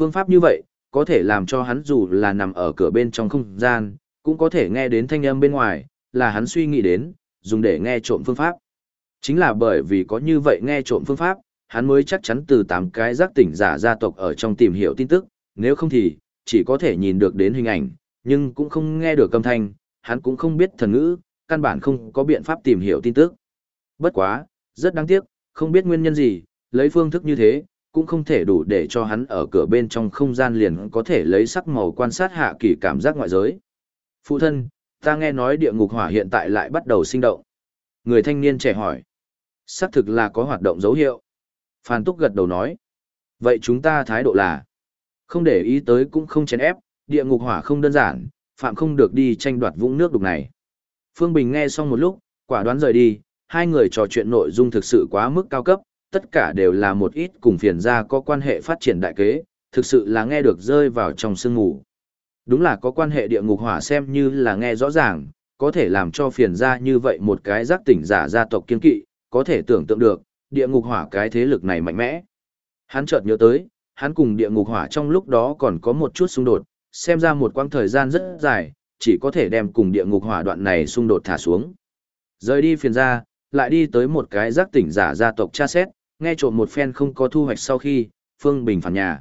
Phương pháp như vậy, có thể làm cho hắn dù là nằm ở cửa bên trong không gian, cũng có thể nghe đến thanh âm bên ngoài, là hắn suy nghĩ đến, dùng để nghe trộm phương pháp. Chính là bởi vì có như vậy nghe trộm phương pháp, hắn mới chắc chắn từ tám cái giác tỉnh giả gia tộc ở trong tìm hiểu tin tức, nếu không thì, chỉ có thể nhìn được đến hình ảnh, nhưng cũng không nghe được âm thanh, hắn cũng không biết thần ngữ, căn bản không có biện pháp tìm hiểu tin tức. Bất quá, rất đáng tiếc, không biết nguyên nhân gì, lấy phương thức như thế, cũng không thể đủ để cho hắn ở cửa bên trong không gian liền có thể lấy sắc màu quan sát hạ kỳ cảm giác ngoại giới. Phụ thân, ta nghe nói địa ngục hỏa hiện tại lại bắt đầu sinh động. Người thanh niên trẻ hỏi. Xác thực là có hoạt động dấu hiệu. Phan Túc gật đầu nói. Vậy chúng ta thái độ là, không để ý tới cũng không chèn ép, địa ngục hỏa không đơn giản, phạm không được đi tranh đoạt vũng nước đục này. Phương Bình nghe xong một lúc, quả đoán rời đi, hai người trò chuyện nội dung thực sự quá mức cao cấp, tất cả đều là một ít cùng phiền gia có quan hệ phát triển đại kế, thực sự là nghe được rơi vào trong sương ngủ. Đúng là có quan hệ địa ngục hỏa xem như là nghe rõ ràng, có thể làm cho phiền gia như vậy một cái giác tỉnh giả gia tộc kiên kỵ, có thể tưởng tượng được, địa ngục hỏa cái thế lực này mạnh mẽ. Hắn chợt nhớ tới, hắn cùng địa ngục hỏa trong lúc đó còn có một chút xung đột, xem ra một quãng thời gian rất dài, chỉ có thể đem cùng địa ngục hỏa đoạn này xung đột thả xuống. Rời đi phiền ra, lại đi tới một cái giác tỉnh giả gia tộc tra xét, nghe trộm một phen không có thu hoạch sau khi, Phương Bình phản nhà.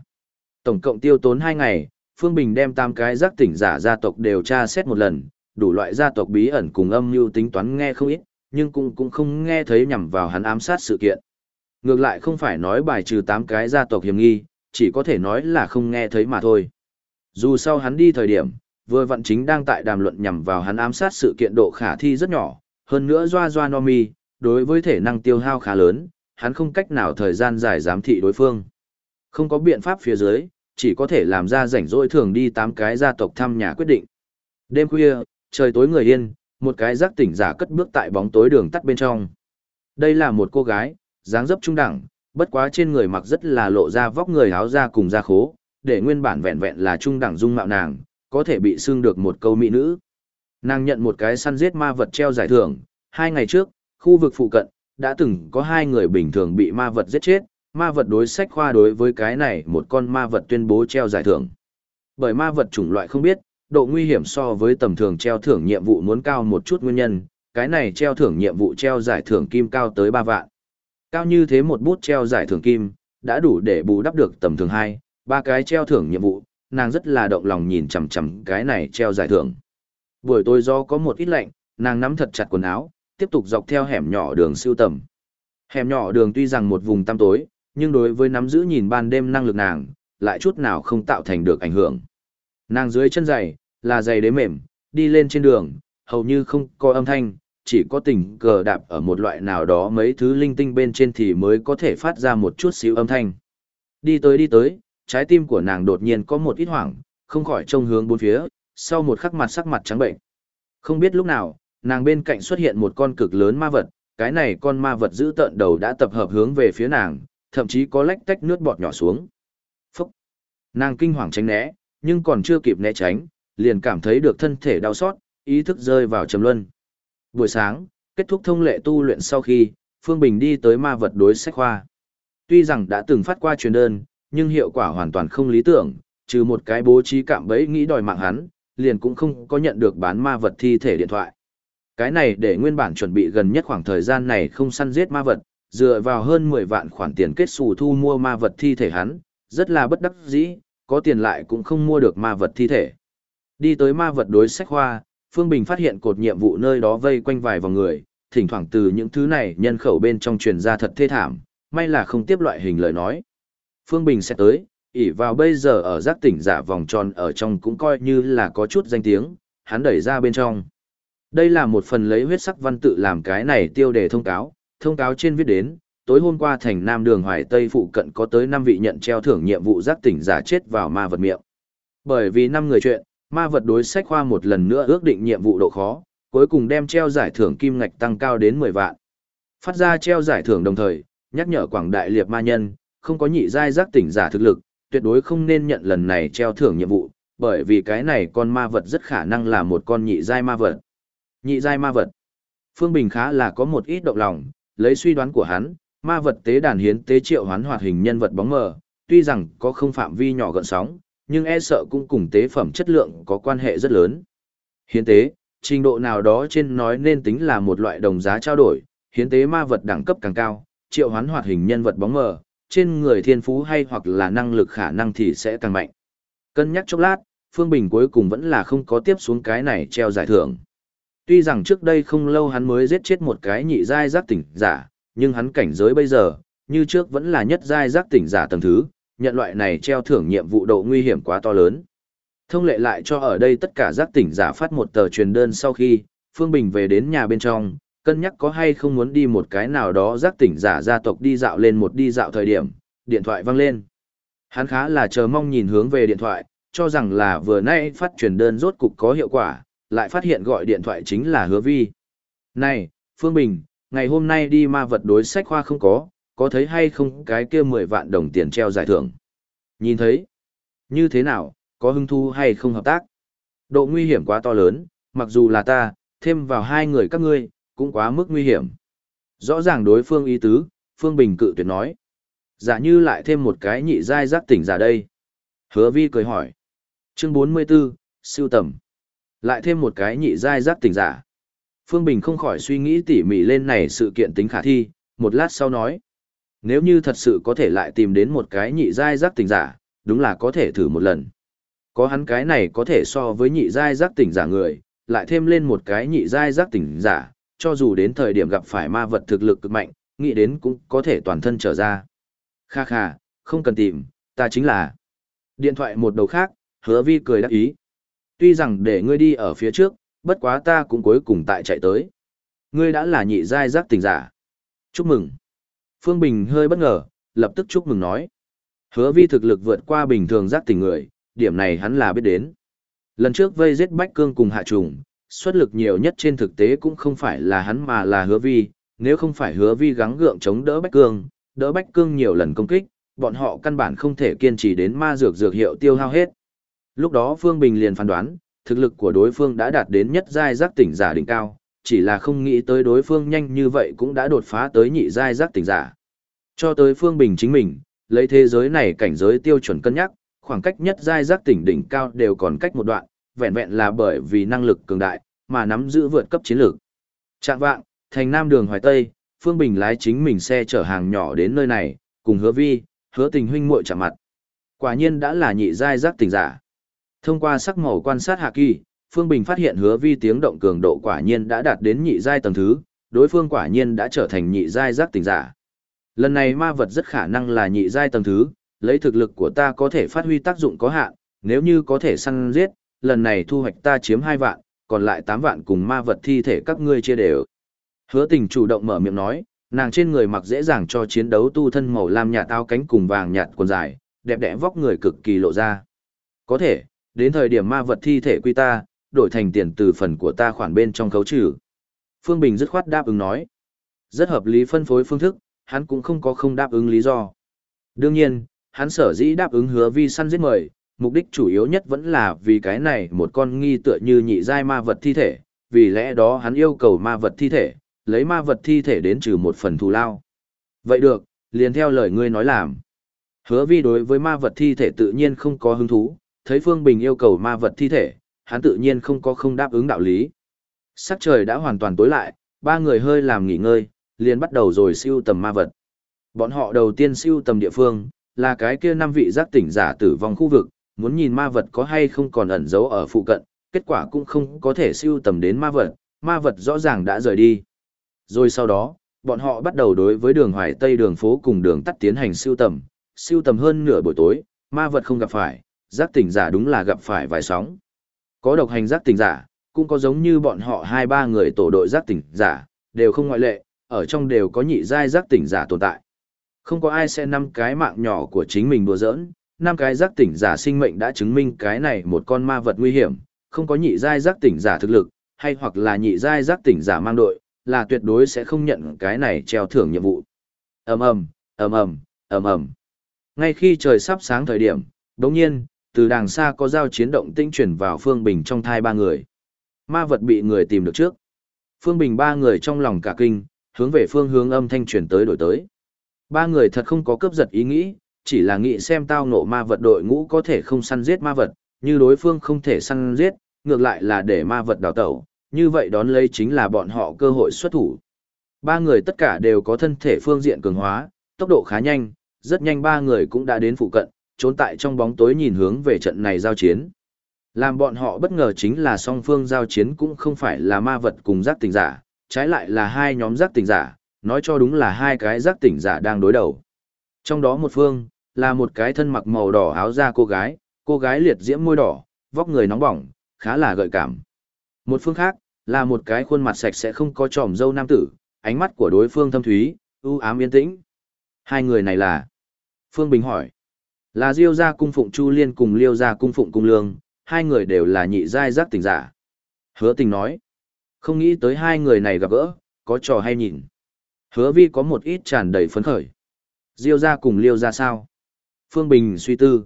Tổng cộng tiêu tốn 2 ngày, Phương Bình đem tam cái giác tỉnh giả gia tộc đều tra xét một lần, đủ loại gia tộc bí ẩn cùng âm mưu tính toán nghe không ít, nhưng cũng cũng không nghe thấy nhằm vào hắn ám sát sự kiện. Ngược lại không phải nói bài trừ 8 cái gia tộc hiểm nghi, chỉ có thể nói là không nghe thấy mà thôi. Dù sau hắn đi thời điểm, vừa vận chính đang tại đàm luận nhằm vào hắn ám sát sự kiện độ khả thi rất nhỏ, hơn nữa doa doa no mi, đối với thể năng tiêu hao khá lớn, hắn không cách nào thời gian dài giám thị đối phương. Không có biện pháp phía dưới, chỉ có thể làm ra rảnh rỗi thường đi tám cái gia tộc thăm nhà quyết định. Đêm khuya, trời tối người yên, một cái giác tỉnh giả cất bước tại bóng tối đường tắt bên trong. Đây là một cô gái, dáng dấp trung đẳng, bất quá trên người mặc rất là lộ ra vóc người áo da cùng da khố, để nguyên bản vẹn vẹn là trung đẳng dung mạo nàng, có thể bị xưng được một câu mỹ nữ. Nàng nhận một cái săn giết ma vật treo giải thưởng, hai ngày trước, khu vực phụ cận, đã từng có hai người bình thường bị ma vật giết chết, ma vật đối sách khoa đối với cái này một con ma vật tuyên bố treo giải thưởng. Bởi ma vật chủng loại không biết, độ nguy hiểm so với tầm thường treo thưởng nhiệm vụ muốn cao một chút nguyên nhân, cái này treo thưởng nhiệm vụ treo giải thưởng kim cao tới 3 vạn. Cao như thế một bút treo giải thưởng kim, đã đủ để bù đắp được tầm thường 2, ba cái treo thưởng nhiệm vụ, nàng rất là động lòng nhìn chằm chằm cái này treo giải thưởng. Buổi tối do có một ít lạnh, nàng nắm thật chặt quần áo, tiếp tục dọc theo hẻm nhỏ đường siêu tầm. Hẻm nhỏ đường tuy rằng một vùng tăm tối, nhưng đối với nắm giữ nhìn ban đêm năng lực nàng, lại chút nào không tạo thành được ảnh hưởng. Nàng dưới chân giày, là giày đế mềm, đi lên trên đường, hầu như không có âm thanh, chỉ có tình cờ đạp ở một loại nào đó mấy thứ linh tinh bên trên thì mới có thể phát ra một chút xíu âm thanh. Đi tới đi tới, trái tim của nàng đột nhiên có một ít hoảng, không khỏi trông hướng bốn phía, sau một khắc mặt sắc mặt trắng bệnh. Không biết lúc nào, nàng bên cạnh xuất hiện một con cực lớn ma vật, cái này con ma vật giữ tợn đầu đã tập hợp hướng về phía nàng, thậm chí có lách tách nước bọt nhỏ xuống. Phúc! Nàng kinh hoàng tránh né, nhưng còn chưa kịp né tránh, liền cảm thấy được thân thể đau xót, ý thức rơi vào trầm luân. Buổi sáng, kết thúc thông lệ tu luyện sau khi, Phương Bình đi tới ma vật đối sách khoa. Tuy rằng đã từng phát qua truyền đơn, nhưng hiệu quả hoàn toàn không lý tưởng, trừ một cái bố trí cạm bẫy nghĩ đòi mạng hắn, liền cũng không có nhận được bán ma vật thi thể điện thoại. Cái này để nguyên bản chuẩn bị gần nhất khoảng thời gian này không săn giết ma vật, dựa vào hơn 10 vạn khoản tiền kết xù thu mua ma vật thi thể hắn, rất là bất đắc dĩ, có tiền lại cũng không mua được ma vật thi thể. Đi tới ma vật đối sách hoa, Phương Bình phát hiện cột nhiệm vụ nơi đó vây quanh vài vòng người, thỉnh thoảng từ những thứ này nhân khẩu bên trong truyền ra thật thê thảm, may là không tiếp loại hình lời nói. Phương Bình sẽ tới, ỉ vào bây giờ ở giác tỉnh giả vòng tròn ở trong cũng coi như là có chút danh tiếng, hắn đẩy ra bên trong. Đây là một phần lấy huyết sắc văn tự làm cái này tiêu đề thông cáo, thông cáo trên viết đến, tối hôm qua thành Nam Đường Hoài Tây phụ cận có tới 5 vị nhận treo thưởng nhiệm vụ giác tỉnh giả chết vào ma vật miệng. Bởi vì 5 người chuyện, ma vật đối sách khoa một lần nữa ước định nhiệm vụ độ khó, cuối cùng đem treo giải thưởng kim ngạch tăng cao đến 10 vạn. Phát ra treo giải thưởng đồng thời, nhắc nhở quảng đại liệt ma nhân, không có nhị giai giác tỉnh giả thực lực, tuyệt đối không nên nhận lần này treo thưởng nhiệm vụ, bởi vì cái này con ma vật rất khả năng là một con nhị giai ma vật. Nhị giai ma vật. Phương Bình khá là có một ít động lòng, lấy suy đoán của hắn, ma vật tế đàn hiến tế triệu hoán hoạt hình nhân vật bóng mờ, tuy rằng có không phạm vi nhỏ gợn sóng, nhưng e sợ cũng cùng tế phẩm chất lượng có quan hệ rất lớn. Hiến tế, trình độ nào đó trên nói nên tính là một loại đồng giá trao đổi, hiến tế ma vật đẳng cấp càng cao, triệu hoán hoạt hình nhân vật bóng mờ, trên người thiên phú hay hoặc là năng lực khả năng thì sẽ càng mạnh. Cân nhắc chốc lát, Phương Bình cuối cùng vẫn là không có tiếp xuống cái này treo giải thưởng. Tuy rằng trước đây không lâu hắn mới giết chết một cái nhị giai giác tỉnh giả, nhưng hắn cảnh giới bây giờ, như trước vẫn là nhất giai giác tỉnh giả tầng thứ, nhận loại này treo thưởng nhiệm vụ độ nguy hiểm quá to lớn. Thông lệ lại cho ở đây tất cả giác tỉnh giả phát một tờ truyền đơn sau khi, Phương Bình về đến nhà bên trong, cân nhắc có hay không muốn đi một cái nào đó giác tỉnh giả gia tộc đi dạo lên một đi dạo thời điểm, điện thoại vang lên. Hắn khá là chờ mong nhìn hướng về điện thoại, cho rằng là vừa nay phát truyền đơn rốt cục có hiệu quả, lại phát hiện gọi điện thoại chính là hứa vi. Này, Phương Bình, ngày hôm nay đi ma vật đối sách khoa không có, có thấy hay không cái kia 10 vạn đồng tiền treo giải thưởng? Nhìn thấy. Như thế nào, có hứng thu hay không hợp tác? Độ nguy hiểm quá to lớn, mặc dù là ta, thêm vào hai người các ngươi, cũng quá mức nguy hiểm. Rõ ràng đối phương ý tứ, Phương Bình cự tuyệt nói. Giả như lại thêm một cái nhị giai giác tỉnh giả đây. Hứa vi cười hỏi. Chương 44, siêu tầm. Lại thêm một cái nhị giai giác tỉnh giả. Phương Bình không khỏi suy nghĩ tỉ mỉ lên này sự kiện tính khả thi, một lát sau nói. Nếu như thật sự có thể lại tìm đến một cái nhị giai giác tỉnh giả, đúng là có thể thử một lần. Có hắn cái này có thể so với nhị giai giác tỉnh giả người, lại thêm lên một cái nhị giai giác tỉnh giả, cho dù đến thời điểm gặp phải ma vật thực lực cực mạnh, nghĩ đến cũng có thể toàn thân trở ra. Kha kha, không cần tìm, ta chính là. Điện thoại một đầu khác, hứa vi cười đáp ý. Tuy rằng để ngươi đi ở phía trước, bất quá ta cũng cuối cùng tại chạy tới. Ngươi đã là nhị giai giác tỉnh giả. Chúc mừng. Phương Bình hơi bất ngờ, lập tức chúc mừng nói. Hứa vi thực lực vượt qua bình thường giác tỉnh người, điểm này hắn là biết đến. Lần trước vây giết Bách Cương cùng Hạ Trùng, xuất lực nhiều nhất trên thực tế cũng không phải là hắn mà là hứa vi, nếu không phải hứa vi gắng gượng chống đỡ Bách Cương, đỡ Bách Cương nhiều lần công kích, bọn họ căn bản không thể kiên trì đến ma dược dược hiệu tiêu hao hết. Lúc đó Phương Bình liền phán đoán, thực lực của đối phương đã đạt đến nhất giai giác tỉnh giả đỉnh cao, chỉ là không nghĩ tới đối phương nhanh như vậy cũng đã đột phá tới nhị giai giác tỉnh giả. Cho tới Phương Bình chính mình, lấy thế giới này cảnh giới tiêu chuẩn cân nhắc, khoảng cách nhất giai giác tỉnh đỉnh cao đều còn cách một đoạn, vẹn vẹn là bởi vì năng lực cường đại, mà nắm giữ vượt cấp chiến lược. Trạng vạng, thành Nam đường Hoài Tây, Phương Bình lái chính mình xe chở hàng nhỏ đến nơi này, cùng hứa vi, hứa tình huynh muội chạm mặt. Quả nhiên đã là nhị giai giác tỉnh giả. Thông qua sắc màu quan sát hạ kỳ, Phương Bình phát hiện hứa vi tiếng động cường độ quả nhiên đã đạt đến nhị giai tầng thứ, đối phương quả nhiên đã trở thành nhị giai giác tỉnh giả. Lần này ma vật rất khả năng là nhị giai tầng thứ, lấy thực lực của ta có thể phát huy tác dụng có hạn, nếu như có thể săn giết, lần này thu hoạch ta chiếm 2 vạn, còn lại 8 vạn cùng ma vật thi thể các ngươi chia đều. Hứa tình chủ động mở miệng nói, nàng trên người mặc dễ dàng cho chiến đấu tu thân màu lam nhạt áo cánh cùng vàng nhạt quần dài, đẹp đẽ vóc người cực kỳ lộ ra. Có thể, đến thời điểm ma vật thi thể quy ta, đổi thành tiền từ phần của ta khoản bên trong khấu trừ. Phương Bình dứt khoát đáp ứng nói. Rất hợp lý phân phối phương thức, hắn cũng không có không đáp ứng lý do. Đương nhiên, hắn sở dĩ đáp ứng hứa vi săn giết mời, mục đích chủ yếu nhất vẫn là vì cái này một con nghi tựa như nhị giai ma vật thi thể, vì lẽ đó hắn yêu cầu ma vật thi thể, lấy ma vật thi thể đến trừ một phần thù lao. Vậy được, liền theo lời ngươi nói làm. Hứa vi đối với ma vật thi thể tự nhiên không có hứng thú, thấy Phương Bình yêu cầu ma vật thi thể, hắn tự nhiên không có không đáp ứng đạo lý. Sắc trời đã hoàn toàn tối lại, ba người hơi làm nghỉ ngơi, liền bắt đầu rồi siêu tầm ma vật. Bọn họ đầu tiên siêu tầm địa phương, là cái kia năm vị giác tỉnh giả tử vong khu vực, muốn nhìn ma vật có hay không còn ẩn giấu ở phụ cận, kết quả cũng không có thể siêu tầm đến ma vật, ma vật rõ ràng đã rời đi. Rồi sau đó, bọn họ bắt đầu đối với đường hoài tây đường phố cùng đường tắt tiến hành siêu tầm, siêu tầm hơn nửa buổi tối, ma vật không gặp phải, giác tỉnh giả đúng là gặp phải vài sóng. Có độc hành giác tỉnh giả, cũng có giống như bọn họ hai ba người tổ đội giác tỉnh giả, đều không ngoại lệ, ở trong đều có nhị giai giác tỉnh giả tồn tại. Không có ai sẽ năm cái mạng nhỏ của chính mình đùa giỡn, năm cái giác tỉnh giả sinh mệnh đã chứng minh cái này một con ma vật nguy hiểm, không có nhị giai giác tỉnh giả thực lực, hay hoặc là nhị giai giác tỉnh giả mang đội, là tuyệt đối sẽ không nhận cái này treo thưởng nhiệm vụ. Ầm ầm, ầm ầm, ầm ầm. Ngay khi trời sắp sáng thời điểm, đột nhiên, từ đàng xa có giao chiến động tinh chuyển vào Phương Bình trong thai ba người. Ma vật bị người tìm được trước. Phương Bình ba người trong lòng cả kinh, hướng về phương hướng âm thanh chuyển tới đổi tới. Ba người thật không có cướp giật ý nghĩ, chỉ là nghĩ xem tao nộ ma vật đội ngũ có thể không săn giết ma vật, như đối phương không thể săn giết, ngược lại là để ma vật đào tẩu, như vậy đón lấy chính là bọn họ cơ hội xuất thủ. Ba người tất cả đều có thân thể phương diện cường hóa, tốc độ khá nhanh, rất nhanh ba người cũng đã đến phụ cận, trốn tại trong bóng tối nhìn hướng về trận này giao chiến. Làm bọn họ bất ngờ chính là song phương giao chiến cũng không phải là ma vật cùng giác tỉnh giả, trái lại là hai nhóm giác tỉnh giả, nói cho đúng là hai cái giác tỉnh giả đang đối đầu. Trong đó một phương, là một cái thân mặc màu đỏ áo da cô gái, cô gái liệt diễm môi đỏ, vóc người nóng bỏng, khá là gợi cảm. Một phương khác, là một cái khuôn mặt sạch sẽ không có tròm dâu nam tử, ánh mắt của đối phương thâm thúy, ưu ám yên tĩnh. Hai người này là? Phương Bình hỏi. Là Diêu gia cung phụng Chu Liên cùng Liêu gia cung phụng cung lương, hai người đều là nhị giai giác tỉnh giả. Hứa tình nói. Không nghĩ tới hai người này gặp gỡ, có trò hay nhìn. Hứa vi có một ít tràn đầy phấn khởi. Diêu gia cùng Liêu gia sao? Phương Bình suy tư.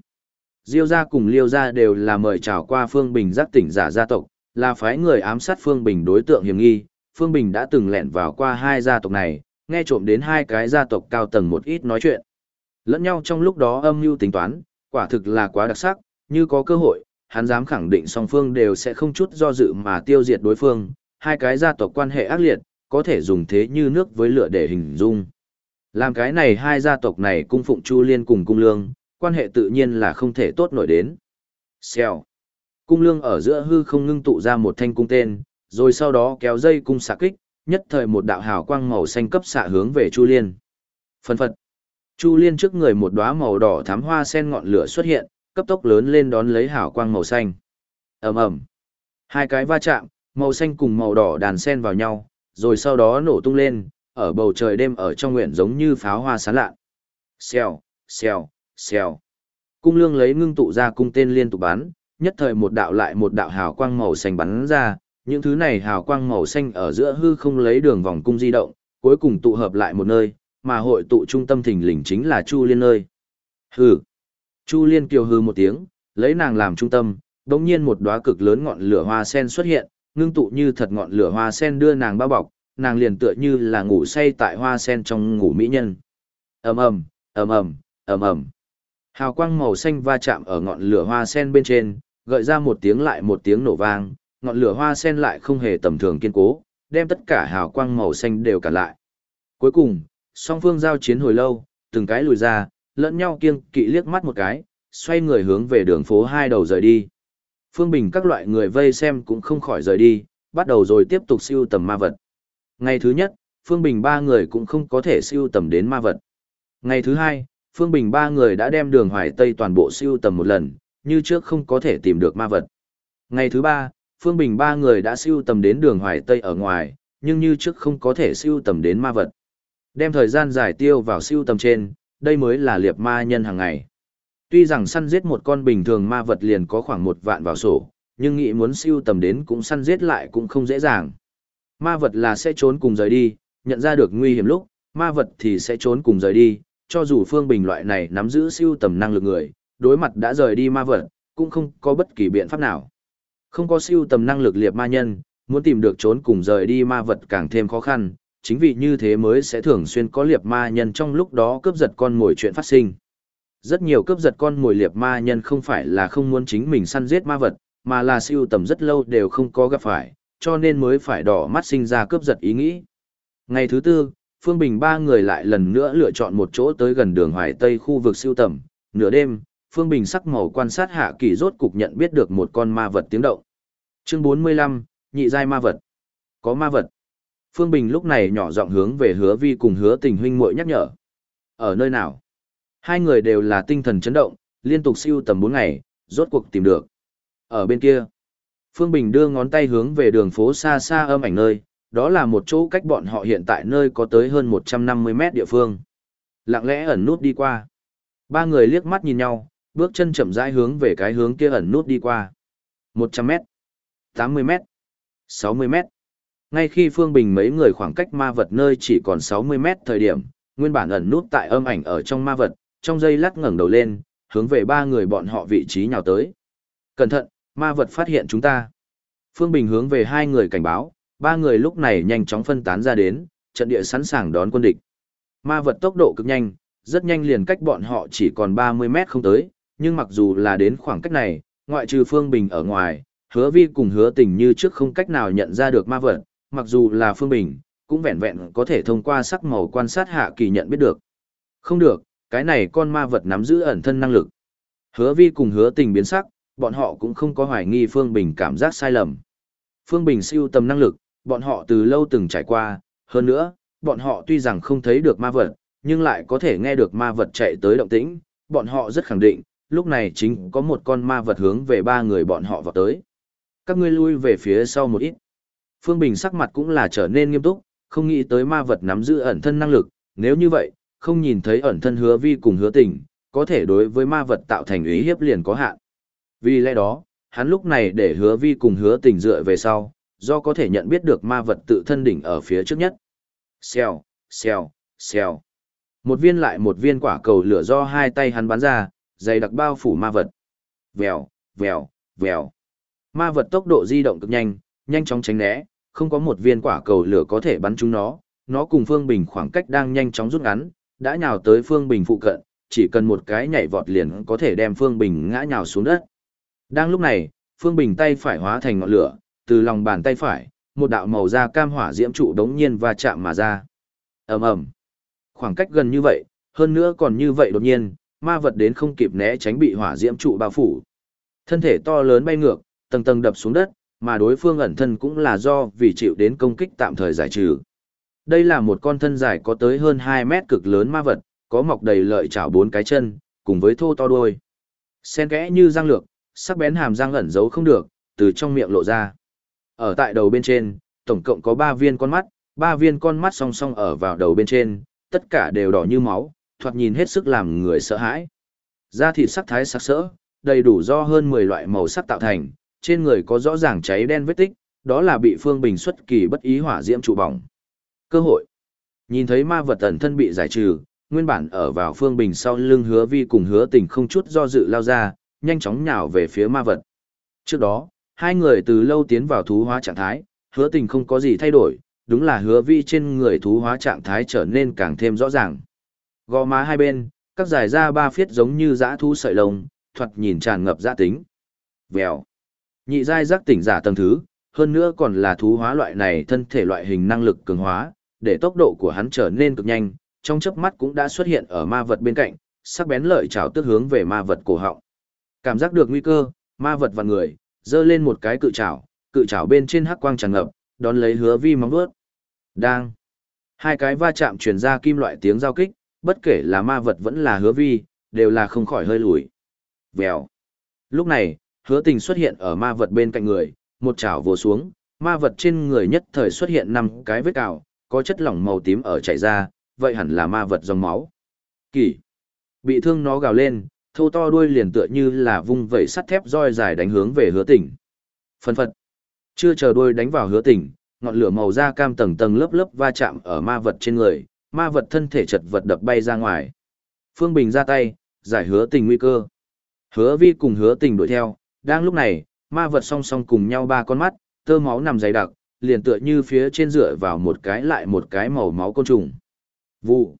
Diêu gia cùng Liêu gia đều là mời chào qua Phương Bình giác tỉnh giả gia tộc, là phái người ám sát Phương Bình đối tượng hiểm nghi. Phương Bình đã từng lẻn vào qua hai gia tộc này, nghe trộm đến hai cái gia tộc cao tầng một ít nói chuyện. Lẫn nhau trong lúc đó âm mưu tính toán, quả thực là quá đặc sắc, như có cơ hội, hắn dám khẳng định song phương đều sẽ không chút do dự mà tiêu diệt đối phương, hai cái gia tộc quan hệ ác liệt, có thể dùng thế như nước với lửa để hình dung. Làm cái này hai gia tộc này cung phụng Chu Liên cùng cung lương, quan hệ tự nhiên là không thể tốt nổi đến. Xèo. Cung lương ở giữa hư không ngưng tụ ra một thanh cung tên, rồi sau đó kéo dây cung xạ kích, nhất thời một đạo hào quang màu xanh cấp xạ hướng về Chu Liên. Phân phật. Chu Liên trước người một đóa màu đỏ thắm hoa sen ngọn lửa xuất hiện, cấp tốc lớn lên đón lấy hào quang màu xanh. Ầm ầm. Hai cái va chạm, màu xanh cùng màu đỏ đàn sen vào nhau, rồi sau đó nổ tung lên, ở bầu trời đêm ở trong nguyện giống như pháo hoa sáng lạ. Xèo, xèo, xèo. Cung lương lấy ngưng tụ ra cung tên liên tục bắn, nhất thời một đạo lại một đạo hào quang màu xanh bắn ra, những thứ này hào quang màu xanh ở giữa hư không lấy đường vòng cung di động, cuối cùng tụ hợp lại một nơi, mà hội tụ trung tâm thình lình chính là Chu Liên nơi. Hừ. Chu Liên kiều hừ một tiếng, lấy nàng làm trung tâm, đống nhiên một đóa cực lớn ngọn lửa hoa sen xuất hiện, ngưng tụ như thật ngọn lửa hoa sen đưa nàng bao bọc, nàng liền tựa như là ngủ say tại hoa sen trong ngủ mỹ nhân. Ầm ầm, ầm ầm, ầm ầm. Hào quang màu xanh va chạm ở ngọn lửa hoa sen bên trên, gợi ra một tiếng lại một tiếng nổ vang, ngọn lửa hoa sen lại không hề tầm thường kiên cố, đem tất cả hào quang màu xanh đều cả lại. Cuối cùng, song phương giao chiến hồi lâu, từng cái lùi ra, lẫn nhau kiêng kỵ liếc mắt một cái, xoay người hướng về đường phố hai đầu rời đi. Phương Bình các loại người vây xem cũng không khỏi rời đi, bắt đầu rồi tiếp tục siêu tầm ma vật. Ngày thứ nhất, Phương Bình ba người cũng không có thể siêu tầm đến ma vật. Ngày thứ hai, Phương Bình ba người đã đem đường hoài Tây toàn bộ siêu tầm một lần, như trước không có thể tìm được ma vật. Ngày thứ ba, Phương Bình ba người đã siêu tầm đến đường hoài Tây ở ngoài, nhưng như trước không có thể siêu tầm đến ma vật. Đem thời gian giải tiêu vào siêu tầm trên, đây mới là liệp ma nhân hàng ngày. Tuy rằng săn giết một con bình thường ma vật liền có khoảng một vạn vào sổ, nhưng nghĩ muốn siêu tầm đến cũng săn giết lại cũng không dễ dàng. Ma vật là sẽ trốn cùng rời đi, nhận ra được nguy hiểm lúc, ma vật thì sẽ trốn cùng rời đi, cho dù Phương Bình loại này nắm giữ siêu tầm năng lực người, đối mặt đã rời đi ma vật, cũng không có bất kỳ biện pháp nào. Không có siêu tầm năng lực liệp ma nhân, muốn tìm được trốn cùng rời đi ma vật càng thêm khó khăn, chính vì như thế mới sẽ thường xuyên có liệp ma nhân trong lúc đó cướp giật con mồi chuyện phát sinh. Rất nhiều cướp giật con mồi liệp ma nhân không phải là không muốn chính mình săn giết ma vật, mà là siêu tầm rất lâu đều không có gặp phải, cho nên mới phải đỏ mắt sinh ra cướp giật ý nghĩ. Ngày thứ tư, Phương Bình ba người lại lần nữa lựa chọn một chỗ tới gần đường Hoài Tây khu vực siêu tầm, nửa đêm, Phương Bình sắc màu quan sát hạ kỳ rốt cục nhận biết được một con ma vật tiếng động. Chương 45, nhị giai ma vật. Có ma vật. Phương Bình lúc này nhỏ giọng hướng về hứa vi cùng hứa tình huynh muội nhắc nhở. Ở nơi nào? Hai người đều là tinh thần chấn động, liên tục siêu tầm 4 ngày, rốt cuộc tìm được. Ở bên kia, Phương Bình đưa ngón tay hướng về đường phố xa xa âm ảnh nơi, đó là một chỗ cách bọn họ hiện tại nơi có tới hơn 150 mét địa phương. Lặng lẽ ẩn nút đi qua. Ba người liếc mắt nhìn nhau, bước chân chậm rãi hướng về cái hướng kia ẩn nút đi qua. 100 mét, 80 mét, 60 mét. Ngay khi Phương Bình mấy người khoảng cách ma vật nơi chỉ còn 60 mét thời điểm, nguyên bản ẩn nút tại âm ảnh ở trong ma vật, trong giây lát ngẩng đầu lên, hướng về ba người bọn họ vị trí nhào tới. Cẩn thận, ma vật phát hiện chúng ta. Phương Bình hướng về hai người cảnh báo, ba người lúc này nhanh chóng phân tán ra đến, trận địa sẵn sàng đón quân địch. Ma vật tốc độ cực nhanh, rất nhanh liền cách bọn họ chỉ còn 30 mét không tới, nhưng mặc dù là đến khoảng cách này, ngoại trừ Phương Bình ở ngoài, hứa vi cùng hứa tình như trước không cách nào nhận ra được ma vật, mặc dù là Phương Bình, cũng vẹn vẹn có thể thông qua sắc màu quan sát hạ kỳ nhận biết được. Không được, cái này con ma vật nắm giữ ẩn thân năng lực. Hứa vi cùng hứa tình biến sắc, bọn họ cũng không có hoài nghi Phương Bình cảm giác sai lầm. Phương Bình siêu tầm năng lực, bọn họ từ lâu từng trải qua, hơn nữa, bọn họ tuy rằng không thấy được ma vật, nhưng lại có thể nghe được ma vật chạy tới động tĩnh, bọn họ rất khẳng định, lúc này chính có một con ma vật hướng về ba người bọn họ vào tới. Các ngươi lui về phía sau một ít. Phương Bình sắc mặt cũng là trở nên nghiêm túc, không nghĩ tới ma vật nắm giữ ẩn thân năng lực, nếu như vậy, không nhìn thấy ẩn thân hứa vi cùng hứa tình, có thể đối với ma vật tạo thành ý hiếp liền có hạn. Vì lẽ đó, hắn lúc này để hứa vi cùng hứa tình dựa về sau, do có thể nhận biết được ma vật tự thân đỉnh ở phía trước nhất. Xèo, xèo, xèo. Một viên lại một viên quả cầu lửa do hai tay hắn bắn ra, dày đặc bao phủ ma vật. Vèo, vèo, vèo. Ma vật tốc độ di động cực nhanh, nhanh chóng tránh né, không có một viên quả cầu lửa có thể bắn trúng nó. Nó cùng Phương Bình khoảng cách đang nhanh chóng rút ngắn, đã nhào tới Phương Bình phụ cận, chỉ cần một cái nhảy vọt liền có thể đem Phương Bình ngã nhào xuống đất. Đang lúc này, Phương Bình tay phải hóa thành ngọn lửa, từ lòng bàn tay phải, một đạo màu da cam hỏa diễm trụ đống nhiên va chạm mà ra. ầm ầm, Khoảng cách gần như vậy, hơn nữa còn như vậy đột nhiên, ma vật đến không kịp né tránh bị hỏa diễm trụ bao phủ. Thân thể to lớn bay ngược, tầng tầng đập xuống đất, mà đối phương ẩn thân cũng là do vì chịu đến công kích tạm thời giải trừ. Đây là một con thân dài có tới hơn 2 mét cực lớn ma vật, có mọc đầy lợi chảo bốn cái chân, cùng với thô to đuôi. Xen kẽ như răng lược, sắc bén hàm răng ẩn giấu không được, từ trong miệng lộ ra. Ở tại đầu bên trên, tổng cộng có 3 viên con mắt, 3 viên con mắt song song ở vào đầu bên trên, tất cả đều đỏ như máu, thoạt nhìn hết sức làm người sợ hãi. Da thịt sắc thái sắc sỡ, đầy đủ do hơn 10 loại màu sắc tạo thành, trên người có rõ ràng cháy đen vết tích, đó là bị Phương Bình xuất kỳ bất ý hỏa diễm trụ bỏng. Cơ hội. Nhìn thấy ma vật ẩn thân bị giải trừ, nguyên bản ở vào Phương Bình sau lưng hứa vi cùng hứa tình không chút do dự lao ra, nhanh chóng nhào về phía ma vật. Trước đó, hai người từ lâu tiến vào thú hóa trạng thái, hứa tình không có gì thay đổi, đúng là hứa vi trên người thú hóa trạng thái trở nên càng thêm rõ ràng. Gò má hai bên, các giải da ba phiết giống như dã thú sợi lông, thuật nhìn tràn ngập dã tính. Vèo. Nhị giai giác tỉnh giả tầng thứ, hơn nữa còn là thú hóa loại này thân thể loại hình năng lực cường hóa, để tốc độ của hắn trở nên cực nhanh, trong chớp mắt cũng đã xuất hiện ở ma vật bên cạnh, sắc bén lợi chảo tức hướng về ma vật cổ họng. Cảm giác được nguy cơ, ma vật và người, giơ lên một cái cự chảo, cự chảo bên trên hắc quang tràn ngập, đón lấy hứa vi móng vuốt. Đang. Hai cái va chạm truyền ra kim loại tiếng giao kích, bất kể là ma vật vẫn là hứa vi, đều là không khỏi hơi lùi. Vèo. Lúc này, hứa tình xuất hiện ở ma vật bên cạnh người, một chảo vồ xuống, ma vật trên người nhất thời xuất hiện năm cái vết cào, có chất lỏng màu tím ở chảy ra, vậy hẳn là ma vật dòng máu. Kỳ. Bị thương nó gào lên, thô to đuôi liền tựa như là vung vẩy sắt thép roi dài đánh hướng về hứa tỉnh. Phân phật. Chưa chờ đuôi đánh vào hứa tỉnh, ngọn lửa màu da cam tầng tầng lớp lớp va chạm ở ma vật trên người, ma vật thân thể chật vật đập bay ra ngoài. Phương Bình ra tay, giải hứa tình nguy cơ. Hứa vi cùng hứa tình đuổi theo, đang lúc này, ma vật song song cùng nhau ba con mắt, tơ máu nằm dày đặc, liền tựa như phía trên dựa vào một cái lại một cái màu máu côn trùng. Vụ.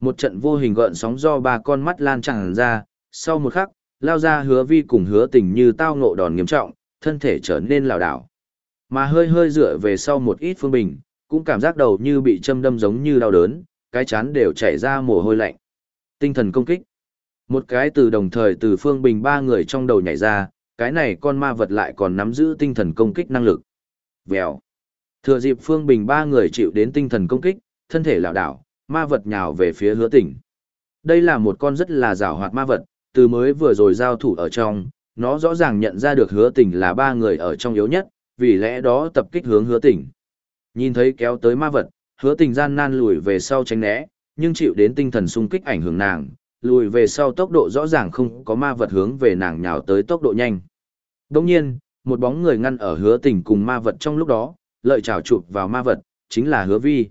Một trận vô hình gợn sóng do ba con mắt lan tràn ra, sau một khắc, lao ra hứa vi cùng hứa tình như tao ngộ đòn nghiêm trọng, thân thể trở nên lảo đảo. Mà hơi hơi dựa về sau một ít phương bình, cũng cảm giác đầu như bị châm đâm giống như đau đớn, cái chán đều chảy ra mồ hôi lạnh. Tinh thần công kích. Một cái từ đồng thời từ phương bình ba người trong đầu nhảy ra, cái này con ma vật lại còn nắm giữ tinh thần công kích năng lực. Vèo. Thừa dịp phương bình ba người chịu đến tinh thần công kích, thân thể lảo đảo, ma vật nhào về phía hứa tỉnh. Đây là một con rất là rào hoạt ma vật, từ mới vừa rồi giao thủ ở trong, nó rõ ràng nhận ra được hứa tỉnh là ba người ở trong yếu nhất, vì lẽ đó tập kích hướng hứa tỉnh. Nhìn thấy kéo tới ma vật, hứa tỉnh gian nan lùi về sau tránh né, nhưng chịu đến tinh thần xung kích ảnh hưởng nàng, lùi về sau tốc độ rõ ràng không có ma vật hướng về nàng nhào tới tốc độ nhanh. Đồng nhiên, một bóng người ngăn ở hứa tình cùng ma vật trong lúc đó, lợi trào chụp vào ma vật, chính là hứa vi.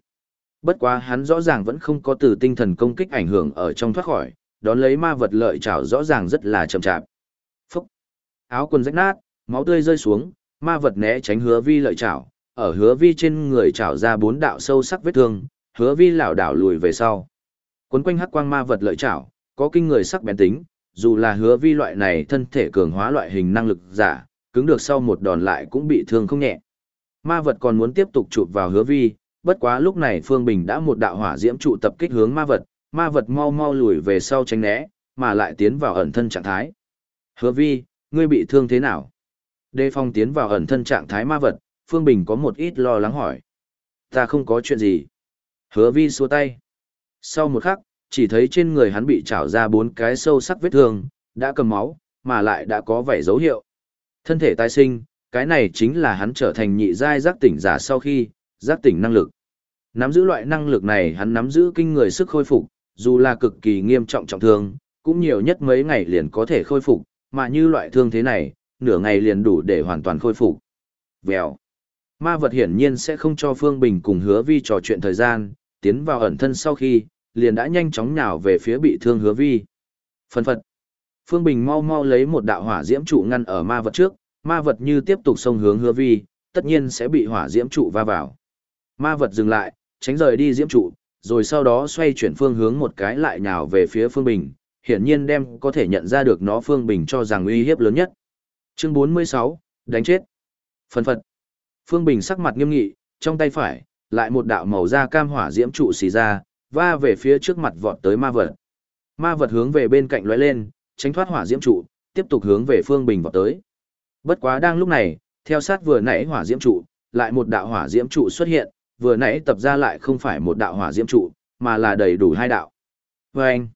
Bất quá hắn rõ ràng vẫn không có từ tinh thần công kích ảnh hưởng ở trong thoát khỏi, đón lấy ma vật lợi trào rõ ràng rất là chậm chạp. Phúc! Áo quần rách nát, máu tươi rơi xuống, ma vật né tránh hứa vi lợi trào, ở hứa vi trên người trào ra bốn đạo sâu sắc vết thương, hứa vi lảo đảo lùi về sau. Quấn quanh hắc quang ma vật lợi chảo, có kinh người sắc bén tính, dù là hứa vi loại này thân thể cường hóa loại hình năng lực giả, cứng được sau một đòn lại cũng bị thương không nhẹ. Ma vật còn muốn tiếp tục chụp vào hứa vi, bất quá lúc này Phương Bình đã một đạo hỏa diễm trụ tập kích hướng ma vật, ma vật mau mau lùi về sau tránh né, mà lại tiến vào ẩn thân trạng thái. Hứa vi, ngươi bị thương thế nào? Đề phong tiến vào ẩn thân trạng thái ma vật, Phương Bình có một ít lo lắng hỏi. Ta không có chuyện gì. Hứa vi xua tay. Sau một khắc, chỉ thấy trên người hắn bị trảo ra bốn cái sâu sắc vết thương, đã cầm máu, mà lại đã có vẻ dấu hiệu. Thân thể tái sinh, cái này chính là hắn trở thành nhị giai giác tỉnh giả sau khi, giác tỉnh năng lực. Nắm giữ loại năng lực này hắn nắm giữ kinh người sức khôi phục, dù là cực kỳ nghiêm trọng trọng thương, cũng nhiều nhất mấy ngày liền có thể khôi phục, mà như loại thương thế này, nửa ngày liền đủ để hoàn toàn khôi phục. Vèo. Ma vật hiển nhiên sẽ không cho Phương Bình cùng hứa vi trò chuyện thời gian, tiến vào ẩn thân sau khi, liền đã nhanh chóng nhào về phía bị thương hứa vi. Phân phật. Phương Bình mau mau lấy một đạo hỏa diễm trụ ngăn ở ma vật trước, ma vật như tiếp tục xông hướng hứa vi, tất nhiên sẽ bị hỏa diễm trụ va vào. Ma vật dừng lại, tránh rời đi diễm trụ, rồi sau đó xoay chuyển phương hướng một cái lại nhào về phía Phương Bình, hiển nhiên đem có thể nhận ra được nó Phương Bình cho rằng uy hiếp lớn nhất. Chương 46, đánh chết. Phân phật. Phương Bình sắc mặt nghiêm nghị, trong tay phải, lại một đạo màu da cam hỏa diễm trụ xì ra, va về phía trước mặt vọt tới ma vật. Ma vật hướng về bên cạnh lóe lên, tránh thoát hỏa diễm trụ, tiếp tục hướng về Phương Bình vọt tới. Bất quá đang lúc này, theo sát vừa nãy hỏa diễm trụ, lại một đạo hỏa diễm trụ xuất hiện, vừa nãy tập ra lại không phải một đạo hỏa diễm trụ, mà là đầy đủ hai đạo. Và anh,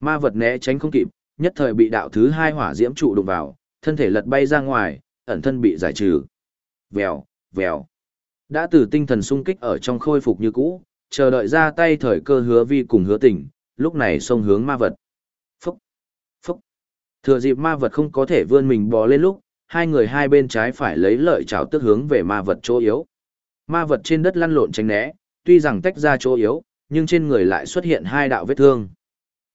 ma vật né tránh không kịp, nhất thời bị đạo thứ hai hỏa diễm trụ đụng vào, thân thể lật bay ra ngoài, ẩn thân bị giải trừ. Vèo, vèo. Đã từ tinh thần sung kích ở trong khôi phục như cũ, chờ đợi ra tay thời cơ hứa vi cùng hứa tỉnh, lúc này xông hướng ma vật. Phúc, phúc. Thừa dịp ma vật không có thể vươn mình bò lên lúc, hai người hai bên trái phải lấy lợi chảo tức hướng về ma vật chỗ yếu. Ma vật trên đất lăn lộn tránh né, tuy rằng tách ra chỗ yếu, nhưng trên người lại xuất hiện hai đạo vết thương.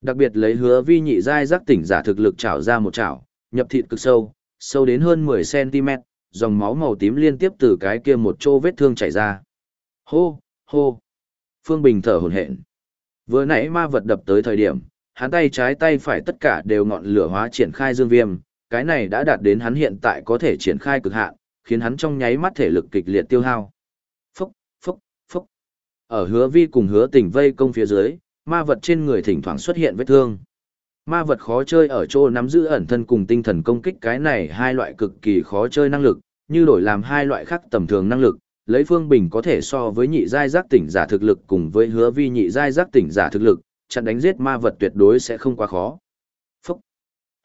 Đặc biệt lấy hứa vi nhị giai giác tỉnh giả thực lực chảo ra một chảo, nhập thịt cực sâu, sâu đến hơn 10cm, dòng máu màu tím liên tiếp từ cái kia một chỗ vết thương chảy ra. Hô, hô. Phương Bình thở hổn hển. Vừa nãy ma vật đập tới thời điểm, hắn tay trái tay phải tất cả đều ngọn lửa hóa triển khai dương viêm, cái này đã đạt đến hắn hiện tại có thể triển khai cực hạn, khiến hắn trong nháy mắt thể lực kịch liệt tiêu hao. Phúc, phúc, phúc. Ở hứa vi cùng hứa tình vây công phía dưới, ma vật trên người thỉnh thoảng xuất hiện vết thương. Ma vật khó chơi ở chỗ nắm giữ ẩn thân cùng tinh thần công kích cái này hai loại cực kỳ khó chơi năng lực, như đổi làm hai loại khác tầm thường năng lực, lấy Phương Bình có thể so với nhị giai giác tỉnh giả thực lực cùng với hứa vi nhị giai giác tỉnh giả thực lực, chặn đánh giết ma vật tuyệt đối sẽ không quá khó. Phúc!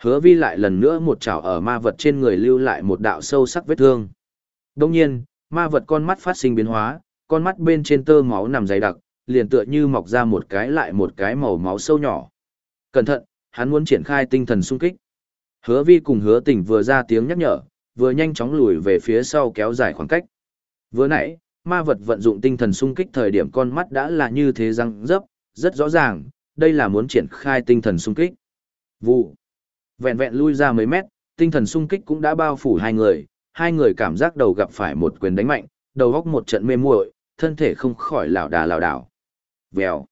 Hứa vi lại lần nữa một chảo ở ma vật trên người lưu lại một đạo sâu sắc vết thương. Đông nhiên, ma vật con mắt phát sinh biến hóa, con mắt bên trên tơ máu nằm dày đặc, liền tựa như mọc ra một cái lại một cái màu máu sâu nhỏ. Cẩn thận, hắn muốn triển khai tinh thần sung kích. Hứa vi cùng hứa tỉnh vừa ra tiếng nhắc nhở, vừa nhanh chóng lùi về phía sau kéo dài khoảng cách. Vừa nãy, ma vật vận dụng tinh thần sung kích thời điểm con mắt đã là như thế răng dấp, rất rõ ràng, đây là muốn triển khai tinh thần sung kích. Vụ. Vẹn vẹn lui ra mấy mét, tinh thần sung kích cũng đã bao phủ hai người, hai người cảm giác đầu gặp phải một quyền đánh mạnh, đầu góc một trận mê muội, thân thể không khỏi lảo đà lảo đảo. Vèo.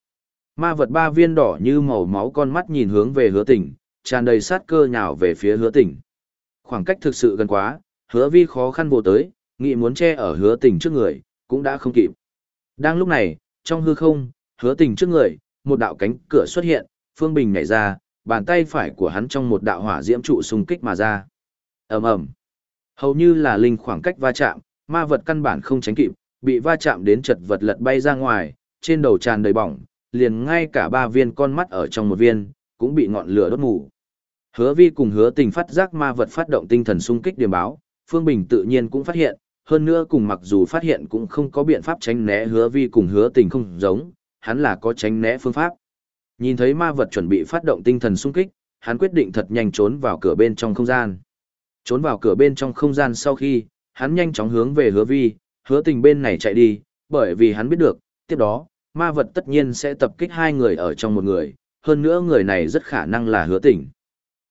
Ma vật ba viên đỏ như màu máu con mắt nhìn hướng về hứa tỉnh, tràn đầy sát cơ nhào về phía hứa tỉnh. Khoảng cách thực sự gần quá, hứa vi khó khăn vô tới, nghĩ muốn che ở hứa tỉnh trước người, cũng đã không kịp. Đang lúc này, trong hư không, hứa tỉnh trước người, một đạo cánh cửa xuất hiện, Phương Bình nhảy ra, bàn tay phải của hắn trong một đạo hỏa diễm trụ xung kích mà ra. ầm ầm, Hầu như là linh khoảng cách va chạm, ma vật căn bản không tránh kịp, bị va chạm đến chật vật lật bay ra ngoài, trên đầu tràn đầy bỏng, liền ngay cả ba viên con mắt ở trong một viên, cũng bị ngọn lửa đốt mù. Hứa vi cùng hứa tình phát giác ma vật phát động tinh thần xung kích điểm báo, Phương Bình tự nhiên cũng phát hiện, hơn nữa cùng mặc dù phát hiện cũng không có biện pháp tránh né hứa vi cùng hứa tình không giống, hắn là có tránh né phương pháp. Nhìn thấy ma vật chuẩn bị phát động tinh thần xung kích, hắn quyết định thật nhanh trốn vào cửa bên trong không gian. Trốn vào cửa bên trong không gian sau khi, hắn nhanh chóng hướng về hứa vi, hứa tình bên này chạy đi, bởi vì hắn biết được, tiếp đó, ma vật tất nhiên sẽ tập kích hai người ở trong một người, hơn nữa người này rất khả năng là hứa tình.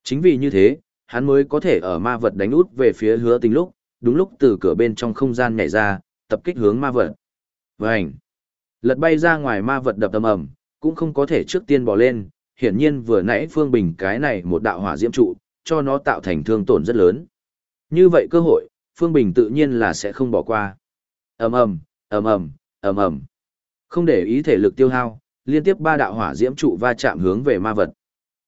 Chính vì như thế, hắn mới có thể ở ma vật đánh út về phía hứa tình lúc, đúng lúc từ cửa bên trong không gian nhảy ra, tập kích hướng ma vật. Vành! Lật bay ra ngoài ma vật đập tầm ầm, cũng không có thể trước tiên bò lên, hiển nhiên vừa nãy Phương Bình cái này một đạo hỏa diễm trụ, cho nó tạo thành thương tổn rất lớn. Như vậy cơ hội, Phương Bình tự nhiên là sẽ không bỏ qua. Ầm ầm, ầm ầm, ầm ầm. Không để ý thể lực tiêu hao, liên tiếp ba đạo hỏa diễm trụ va chạm hướng về ma vật.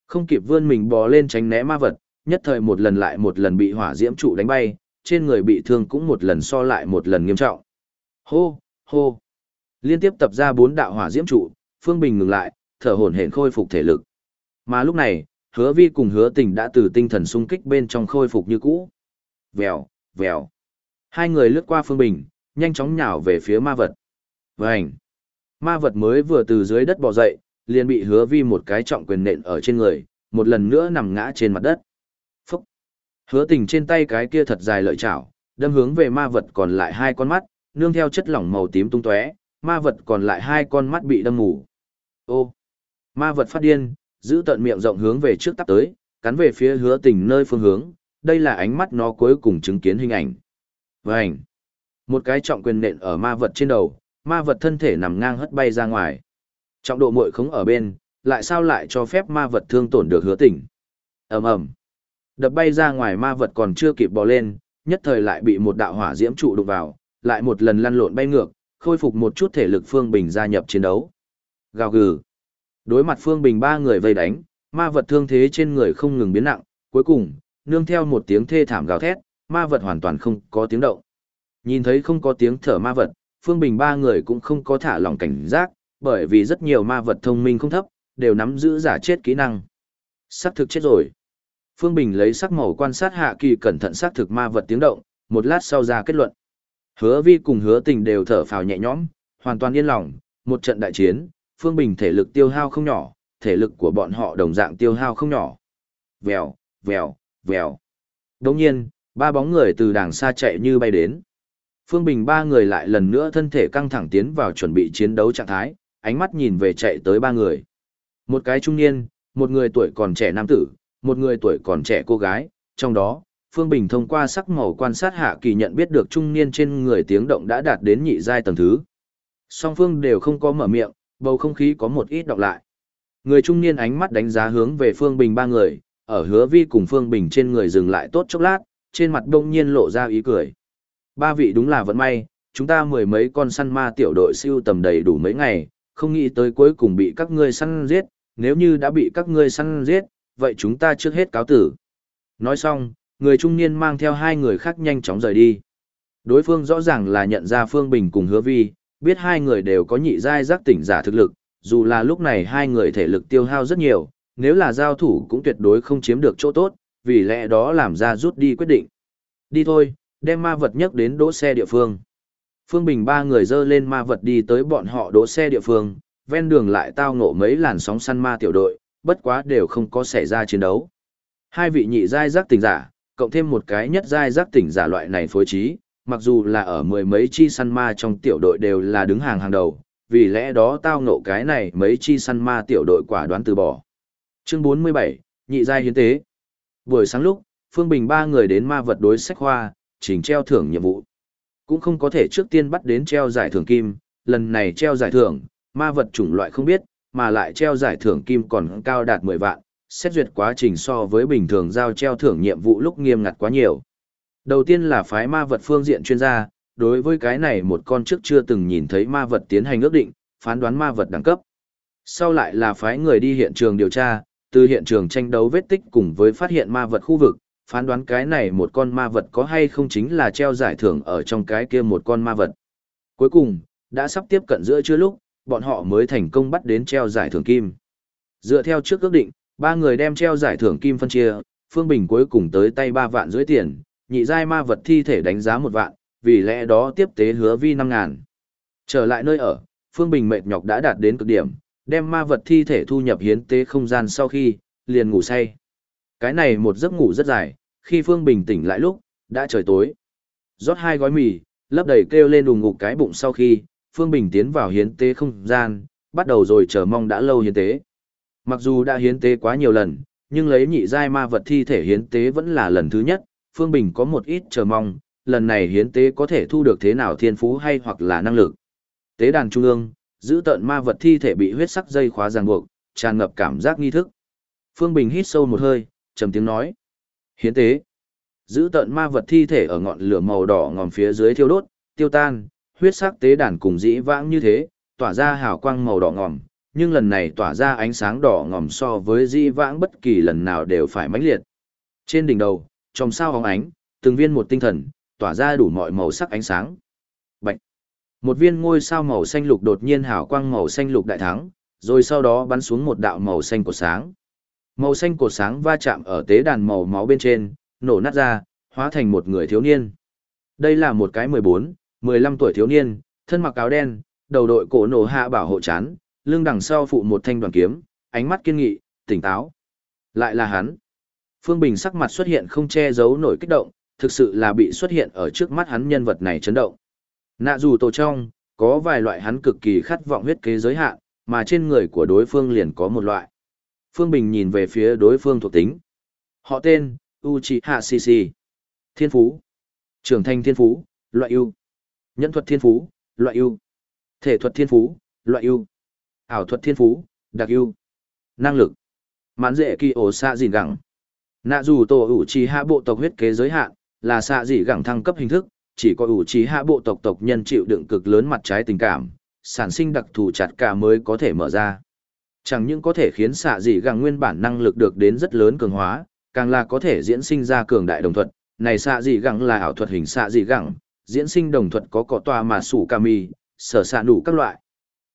Không kịp vươn mình bò lên tránh né ma vật, nhất thời một lần lại một lần bị hỏa diễm trụ đánh bay, trên người bị thương cũng một lần so lại một lần nghiêm trọng. Hô, hô. Liên tiếp tập ra bốn đạo hỏa diễm trụ, Phương Bình ngừng lại, thở hổn hển khôi phục thể lực. Mà lúc này, Hứa Vi cùng Hứa Tình đã từ tinh thần sung kích bên trong khôi phục như cũ. Vèo, vèo. Hai người lướt qua Phương Bình, nhanh chóng nhào về phía ma vật. Vành. Ma vật mới vừa từ dưới đất bò dậy, liền bị Hứa Vi một cái trọng quyền nện ở trên người, một lần nữa nằm ngã trên mặt đất. Hứa Tình trên tay cái kia thật dài lợi chảo, đâm hướng về ma vật còn lại hai con mắt, nương theo chất lỏng màu tím tung tóe, ma vật còn lại hai con mắt bị đâm mù. Ô! Ma vật phát điên, giữ tận miệng rộng hướng về trước tắp tới, cắn về phía hứa tình nơi phương hướng, đây là ánh mắt nó cuối cùng chứng kiến hình ảnh. Vành! Một cái trọng quyền nện ở ma vật trên đầu, ma vật thân thể nằm ngang hất bay ra ngoài. Trọng độ muội khống ở bên, lại sao lại cho phép ma vật thương tổn được hứa tình. ầm ầm Đập bay ra ngoài ma vật còn chưa kịp bò lên, nhất thời lại bị một đạo hỏa diễm trụ đụng vào, lại một lần lăn lộn bay ngược, khôi phục một chút thể lực Phương Bình gia nhập chiến đấu. Gào gừ. Đối mặt Phương Bình ba người vây đánh, ma vật thương thế trên người không ngừng biến nặng, cuối cùng, nương theo một tiếng thê thảm gào thét, ma vật hoàn toàn không có tiếng động. Nhìn thấy không có tiếng thở ma vật, Phương Bình ba người cũng không có thả lỏng cảnh giác, bởi vì rất nhiều ma vật thông minh không thấp, đều nắm giữ giả chết kỹ năng. Sắp thực chết rồi. Phương Bình lấy sắc màu quan sát hạ kỳ cẩn thận xác thực ma vật tiếng động, một lát sau ra kết luận. Hứa vi cùng hứa tình đều thở phào nhẹ nhõm, hoàn toàn yên lòng, một trận đại chiến, Phương Bình thể lực tiêu hao không nhỏ, thể lực của bọn họ đồng dạng tiêu hao không nhỏ. Vèo, vèo, vèo. Đồng nhiên, ba bóng người từ đàng xa chạy như bay đến. Phương Bình ba người lại lần nữa thân thể căng thẳng tiến vào chuẩn bị chiến đấu trạng thái, ánh mắt nhìn về chạy tới ba người. Một cái trung niên, một người tuổi còn trẻ nam tử, một người tuổi còn trẻ cô gái, trong đó, Phương Bình thông qua sắc màu quan sát hạ kỳ nhận biết được trung niên trên người tiếng động đã đạt đến nhị giai tầng thứ. Song phương đều không có mở miệng, bầu không khí có một ít đọc lại. Người trung niên ánh mắt đánh giá hướng về Phương Bình ba người, ở hứa vi cùng Phương Bình trên người dừng lại tốt chốc lát, trên mặt đông nhiên lộ ra ý cười. Ba vị đúng là vận may, chúng ta mười mấy con săn ma tiểu đội siêu tầm đầy đủ mấy ngày, không nghĩ tới cuối cùng bị các ngươi săn giết, nếu như đã bị các ngươi săn giết, vậy chúng ta trước hết cáo tử. Nói xong, người trung niên mang theo hai người khác nhanh chóng rời đi. Đối phương rõ ràng là nhận ra Phương Bình cùng hứa vi, biết hai người đều có nhị giai giác tỉnh giả thực lực, dù là lúc này hai người thể lực tiêu hao rất nhiều, nếu là giao thủ cũng tuyệt đối không chiếm được chỗ tốt, vì lẽ đó làm ra rút đi quyết định. Đi thôi, đem ma vật nhất đến đỗ xe địa phương. Phương Bình ba người dơ lên ma vật đi tới bọn họ đỗ xe địa phương, ven đường lại tao ngộ mấy làn sóng săn ma tiểu đội, bất quá đều không có xảy ra chiến đấu. Hai vị nhị giai giác tỉnh giả, cộng thêm một cái nhất giai giác tỉnh giả loại này phối trí, mặc dù là ở mười mấy chi săn ma trong tiểu đội đều là đứng hàng hàng đầu, vì lẽ đó tao ngộ cái này mấy chi săn ma tiểu đội quả đoán từ bỏ. Chương 47, nhị giai hiến tế. Buổi sáng lúc, Phương Bình ba người đến ma vật đối sách hoa chỉnh treo thưởng nhiệm vụ. Cũng không có thể trước tiên bắt đến treo giải thưởng kim, lần này treo giải thưởng, ma vật chủng loại không biết, mà lại treo giải thưởng kim còn cao đạt 10 vạn, xét duyệt quá trình so với bình thường giao treo thưởng nhiệm vụ lúc nghiêm ngặt quá nhiều. Đầu tiên là phái ma vật phương diện chuyên gia, đối với cái này một con trước chưa từng nhìn thấy ma vật tiến hành ước định, phán đoán ma vật đẳng cấp. Sau lại là phái người đi hiện trường điều tra, từ hiện trường tranh đấu vết tích cùng với phát hiện ma vật khu vực, phán đoán cái này một con ma vật có hay không chính là treo giải thưởng ở trong cái kia một con ma vật. Cuối cùng, đã sắp tiếp cận giữa trưa lúc, bọn họ mới thành công bắt đến treo giải thưởng kim. Dựa theo trước ước định, ba người đem treo giải thưởng kim phân chia, Phương Bình cuối cùng tới tay ba vạn dưới tiền, nhị giai ma vật thi thể đánh giá một vạn, vì lẽ đó tiếp tế hứa vi năm ngàn. Trở lại nơi ở, Phương Bình mệt nhọc đã đạt đến cực điểm, đem ma vật thi thể thu nhập hiến tế không gian sau khi, liền ngủ say. Cái này một giấc ngủ rất dài, khi Phương Bình tỉnh lại lúc, đã trời tối. rót hai gói mì, lấp đầy kêu lên đùng ngục cái bụng sau khi, Phương Bình tiến vào hiến tế không gian, bắt đầu rồi chờ mong đã lâu hiến tế. Mặc dù đã hiến tế quá nhiều lần, nhưng lấy nhị giai ma vật thi thể hiến tế vẫn là lần thứ nhất, Phương Bình có một ít chờ mong, lần này hiến tế có thể thu được thế nào thiên phú hay hoặc là năng lực. Tế đàn trung ương, giữ tận ma vật thi thể bị huyết sắc dây khóa ràng buộc, tràn ngập cảm giác nghi thức. Phương Bình hít sâu một hơi, trầm tiếng nói. Hiến tế. Giữ tận ma vật thi thể ở ngọn lửa màu đỏ ngòm phía dưới thiêu đốt, tiêu tan, huyết sắc tế đàn cùng dĩ vãng như thế, tỏa ra hào quang màu đỏ ngòm, nhưng lần này tỏa ra ánh sáng đỏ ngòm so với dĩ vãng bất kỳ lần nào đều phải mãnh liệt. Trên đỉnh đầu, trong sao hóng ánh, từng viên một tinh thần, tỏa ra đủ mọi màu sắc ánh sáng. Bạch. Một viên ngôi sao màu xanh lục đột nhiên hào quang màu xanh lục đại thắng, rồi sau đó bắn xuống một đạo màu xanh của sáng. Màu xanh của sáng va chạm ở tế đàn màu máu bên trên, nổ nát ra, hóa thành một người thiếu niên. Đây là một cái 14, 15 tuổi thiếu niên, thân mặc áo đen, đầu đội cổ nổ hạ bảo hộ chán, lưng đằng sau phụ một thanh đoàn kiếm, ánh mắt kiên nghị, tỉnh táo. Lại là hắn. Phương Bình sắc mặt xuất hiện không che giấu nổi kích động, thực sự là bị xuất hiện ở trước mắt hắn nhân vật này chấn động. Nạ dù tổ trong, có vài loại hắn cực kỳ khát vọng huyết kế giới hạn, mà trên người của đối phương liền có một loại. Phương Bình nhìn về phía đối phương thuộc tính. Họ tên, Uchiha Shishi. Thiên Phú. Trưởng thành Thiên Phú, loại ưu. Nhân thuật Thiên Phú, loại ưu. Thể thuật Thiên Phú, loại ưu. Ảo thuật Thiên Phú, đặc ưu. Năng lực. Mãn dễ kỳ ổ xạ dìn gẳng. Nạ dù tổ ủ trì hạ bộ tộc huyết kế giới hạn, là xạ dị gẳng thăng cấp hình thức, chỉ có ủ trì hạ bộ tộc tộc nhân chịu đựng cực lớn mặt trái tình cảm, sản sinh đặc thù chặt cả mới có thể mở ra. Chẳng những có thể khiến xạ dị gẳng nguyên bản năng lực được đến rất lớn cường hóa, càng là có thể diễn sinh ra cường đại đồng thuật. Này xạ dị gẳng là ảo thuật hình xạ dị gẳng, diễn sinh đồng thuật có cỏ tòa mà sủ ca mì, sở sạ đủ các loại.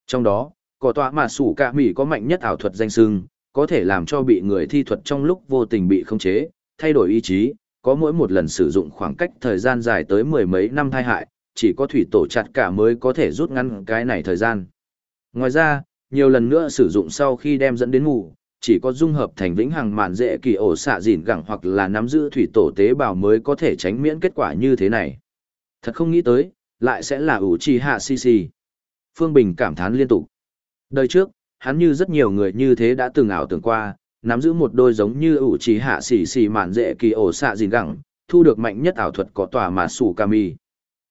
Trong đó, cỏ tòa mà sủ ca mì có mạnh nhất ảo thuật danh sưng, có thể làm cho bị người thi thuật trong lúc vô tình bị khống chế, thay đổi ý chí, có mỗi một lần sử dụng khoảng cách thời gian dài tới mười mấy năm thai hại, chỉ có thủy tổ chặt cả mới có thể rút ngắn cái này thời gian. Ngoài ra, nhiều lần nữa sử dụng sau khi đem dẫn đến ngủ, chỉ có dung hợp thành vĩnh hằng mạn dễ kỳ ổ xạ dỉn gẳng hoặc là nắm giữ thủy tổ tế bào mới có thể tránh miễn kết quả như thế này. Thật không nghĩ tới, lại sẽ là ủ trì hạ xì xì. Phương Bình cảm thán liên tục. Đời trước, hắn như rất nhiều người như thế đã từng ảo tưởng qua, nắm giữ một đôi giống như ủ trì hạ xì xì mạn dễ kỳ ổ xạ dìn gẳng, thu được mạnh nhất ảo thuật có tòa mà sủ ca mì.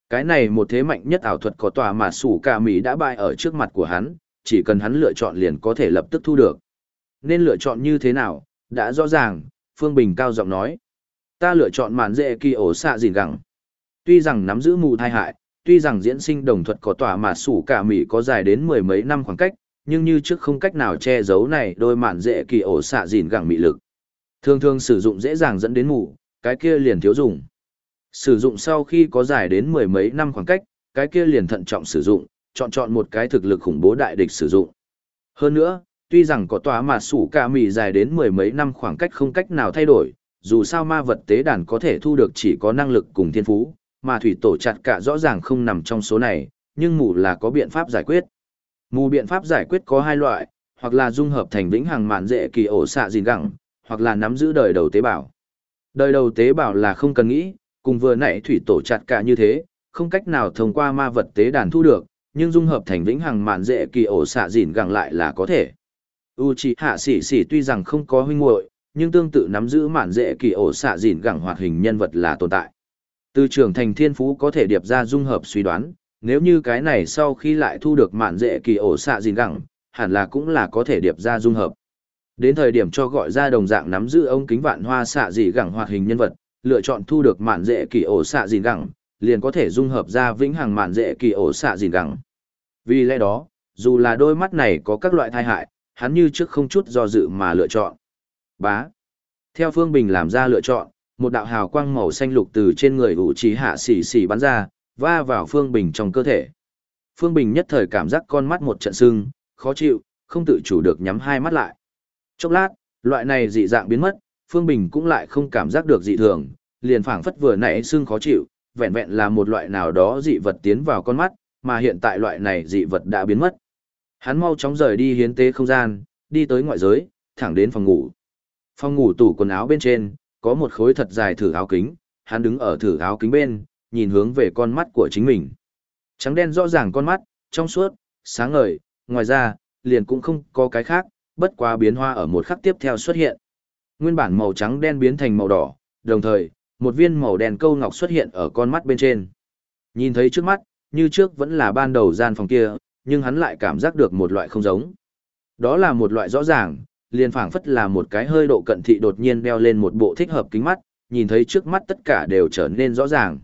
Cái này một thế mạnh nhất ảo thuật có tòa mà sủ ca mì đã bại ở trước mặt của hắn, chỉ cần hắn lựa chọn liền có thể lập tức thu được. Nên lựa chọn như thế nào, đã rõ ràng, Phương Bình cao giọng nói. Ta lựa chọn mạn dễ kỳ ổ xạ dìn gẳng. Tuy rằng nắm giữ mù thai hại, tuy rằng diễn sinh đồng thuật có tòa mà sủ cả mỉ có dài đến mười mấy năm khoảng cách, nhưng như trước không cách nào che giấu này đôi mạn dễ kỳ ổ xạ dìn gẳng mị lực. Thường thường sử dụng dễ dàng dẫn đến mù, cái kia liền thiếu dùng. Sử dụng sau khi có dài đến mười mấy năm khoảng cách, cái kia liền thận trọng sử dụng, chọn chọn một cái thực lực khủng bố đại địch sử dụng. Hơn nữa, tuy rằng có tòa mà sủ cả mì dài đến mười mấy năm khoảng cách không cách nào thay đổi, dù sao ma vật tế đàn có thể thu được chỉ có năng lực cùng thiên phú, mà thủy tổ chặt cả rõ ràng không nằm trong số này, nhưng mù là có biện pháp giải quyết. Mù biện pháp giải quyết có hai loại, hoặc là dung hợp thành vĩnh hằng mạn dễ kỳ ổ xạ gìn gẳng, hoặc là nắm giữ đời đầu tế bào. Đời đầu tế bào là không cần nghĩ, cùng vừa nãy thủy tổ chặt cả như thế, không cách nào thông qua ma vật tế đàn thu được, nhưng dung hợp thành vĩnh hằng mạn dễ kỳ ổ xạ gìn gẳng lại là có thể. Uchiha Sĩ Sĩ tuy rằng không có huynh muội, nhưng tương tự nắm giữ mạn dễ kỳ ổ xạ gìn gẳng hoạt hình nhân vật là tồn tại. Từ trưởng thành thiên phú có thể điệp ra dung hợp suy đoán, nếu như cái này sau khi lại thu được mạn dễ kỳ ổ xạ gìn gẳng, hẳn là cũng là có thể điệp ra dung hợp. Đến thời điểm cho gọi ra đồng dạng nắm giữ ông kính vạn hoa xạ dị gẳng hoạt hình nhân vật, lựa chọn thu được mạn dễ kỳ ổ xạ gìn gẳng, liền có thể dung hợp ra vĩnh hằng mạn dễ kỳ ổ xạ gìn gẳng. Vì lẽ đó, dù là đôi mắt này có các loại thai hại, hắn như trước không chút do dự mà lựa chọn. Bá. Theo Phương Bình làm ra lựa chọn, một đạo hào quang màu xanh lục từ trên người ủ trí hạ xì xì bắn ra, va vào Phương Bình trong cơ thể. Phương Bình nhất thời cảm giác con mắt một trận sưng, khó chịu, không tự chủ được nhắm hai mắt lại. Chốc lát, loại này dị dạng biến mất, Phương Bình cũng lại không cảm giác được dị thường, liền phảng phất vừa nãy sưng khó chịu, vẹn vẹn là một loại nào đó dị vật tiến vào con mắt, mà hiện tại loại này dị vật đã biến mất. Hắn mau chóng rời đi hiến tế không gian, đi tới ngoại giới, thẳng đến phòng ngủ. Phòng ngủ tủ quần áo bên trên, có một khối thật dài thử áo kính, hắn đứng ở thử áo kính bên, nhìn hướng về con mắt của chính mình. Trắng đen rõ ràng con mắt, trong suốt, sáng ngời, ngoài ra, liền cũng không có cái khác, bất quá biến hoa ở một khắc tiếp theo xuất hiện. Nguyên bản màu trắng đen biến thành màu đỏ, đồng thời, một viên màu đen câu ngọc xuất hiện ở con mắt bên trên. Nhìn thấy trước mắt, như trước vẫn là ban đầu gian phòng kia, nhưng hắn lại cảm giác được một loại không giống. Đó là một loại rõ ràng, liền phảng phất là một cái hơi độ cận thị đột nhiên đeo lên một bộ thích hợp kính mắt, nhìn thấy trước mắt tất cả đều trở nên rõ ràng.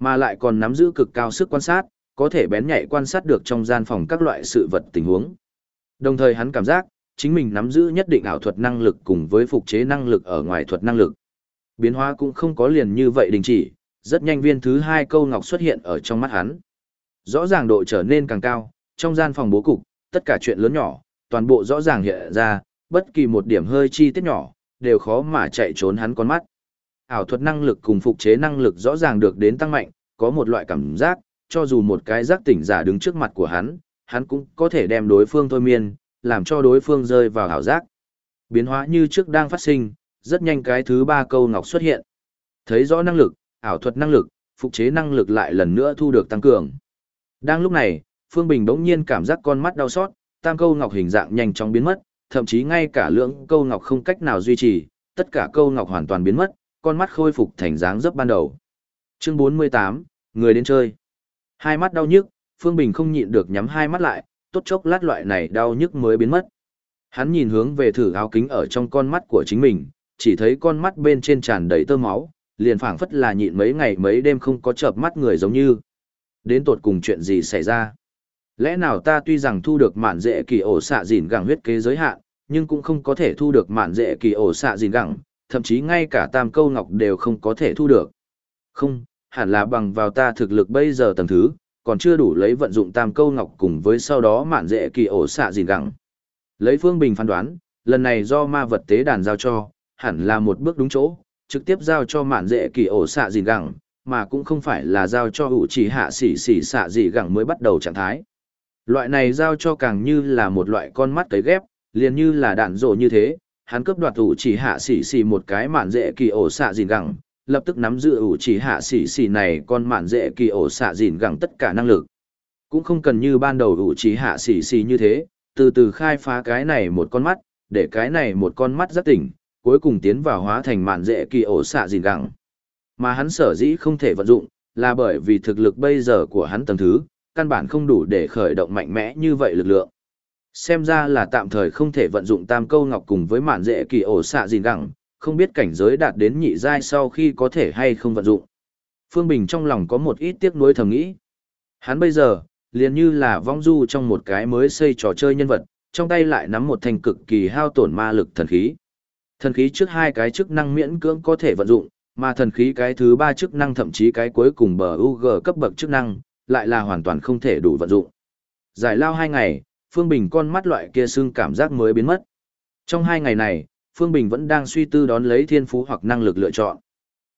Mà lại còn nắm giữ cực cao sức quan sát, có thể bén nhạy quan sát được trong gian phòng các loại sự vật tình huống. Đồng thời hắn cảm giác, chính mình nắm giữ nhất định ảo thuật năng lực cùng với phục chế năng lực ở ngoài thuật năng lực. Biến hóa cũng không có liền như vậy đình chỉ, rất nhanh viên thứ hai câu ngọc xuất hiện ở trong mắt hắn. Rõ ràng độ trở nên càng cao, trong gian phòng bố cục, tất cả chuyện lớn nhỏ, toàn bộ rõ ràng hiện ra, bất kỳ một điểm hơi chi tiết nhỏ, đều khó mà chạy trốn hắn con mắt. Ảo thuật năng lực cùng phục chế năng lực rõ ràng được đến tăng mạnh, có một loại cảm giác, cho dù một cái giác tỉnh giả đứng trước mặt của hắn, hắn cũng có thể đem đối phương thôi miên, làm cho đối phương rơi vào ảo giác. Biến hóa như trước đang phát sinh, rất nhanh cái thứ ba câu ngọc xuất hiện. Thấy rõ năng lực, ảo thuật năng lực, phục chế năng lực lại lần nữa thu được tăng cường. Đang lúc này, Phương Bình bỗng nhiên cảm giác con mắt đau xót, tam câu ngọc hình dạng nhanh chóng biến mất, thậm chí ngay cả lượng câu ngọc không cách nào duy trì, tất cả câu ngọc hoàn toàn biến mất, con mắt khôi phục thành dáng dấp ban đầu. Chương 48, người đến chơi. Hai mắt đau nhức, Phương Bình không nhịn được nhắm hai mắt lại, tốt chốc lát loại này đau nhức mới biến mất. Hắn nhìn hướng về thử áo kính ở trong con mắt của chính mình, chỉ thấy con mắt bên trên tràn đầy tơ máu, liền phảng phất là nhịn mấy ngày mấy đêm không có chợp mắt người giống như. Đến tột cùng chuyện gì xảy ra? Lẽ nào ta tuy rằng thu được mạn dễ kỳ ổ xạ dìn gẳng huyết kế giới hạn, nhưng cũng không có thể thu được mạn dễ kỳ ổ xạ dìn gẳng, thậm chí ngay cả tam câu ngọc đều không có thể thu được. Không, hẳn là bằng vào ta thực lực bây giờ tầng thứ, còn chưa đủ lấy vận dụng tam câu ngọc cùng với sau đó mạn dễ kỳ ổ xạ dìn gẳng. Lấy Phương Bình phán đoán, lần này do ma vật tế đàn giao cho, hẳn là một bước đúng chỗ, trực tiếp giao cho mạn dễ kỳ ổ xạ dìn gẳng, mà cũng không phải là giao cho ủ chỉ hạ xỉ xỉ xạ dị gẳng mới bắt đầu trạng thái. Loại này giao cho càng như là một loại con mắt cấy ghép, liền như là đạn rổ như thế, hắn cướp đoạt ủ chỉ hạ xỉ xỉ một cái mạn dễ kỳ ổ xạ dìn gẳng, lập tức nắm giữ ủ chỉ hạ xỉ xỉ này con mạn dễ kỳ ổ xạ dìn gẳng tất cả năng lực. Cũng không cần như ban đầu ủ chỉ hạ xỉ xỉ như thế, từ từ khai phá cái này một con mắt, để cái này một con mắt rất tỉnh, cuối cùng tiến vào hóa thành mạn dễ kỳ ổ xạ dìn gẳng. Mà hắn sở dĩ không thể vận dụng, là bởi vì thực lực bây giờ của hắn tầng thứ, căn bản không đủ để khởi động mạnh mẽ như vậy lực lượng. Xem ra là tạm thời không thể vận dụng tam câu ngọc cùng với mạn dễ kỳ ổ xạ gìn gẳng, không biết cảnh giới đạt đến nhị giai sau khi có thể hay không vận dụng. Phương Bình trong lòng có một ít tiếc nuối thầm nghĩ. Hắn bây giờ, liền như là vong du trong một cái mới xây trò chơi nhân vật, trong tay lại nắm một thanh cực kỳ hao tổn ma lực thần khí. Thần khí trước hai cái chức năng miễn cưỡng có thể vận dụng, mà thần khí cái thứ ba chức năng thậm chí cái cuối cùng bờ UG cấp bậc chức năng, lại là hoàn toàn không thể đủ vận dụng. Giải lao hai ngày, Phương Bình con mắt loại kia xương cảm giác mới biến mất. Trong hai ngày này, Phương Bình vẫn đang suy tư đón lấy thiên phú hoặc năng lực lựa chọn.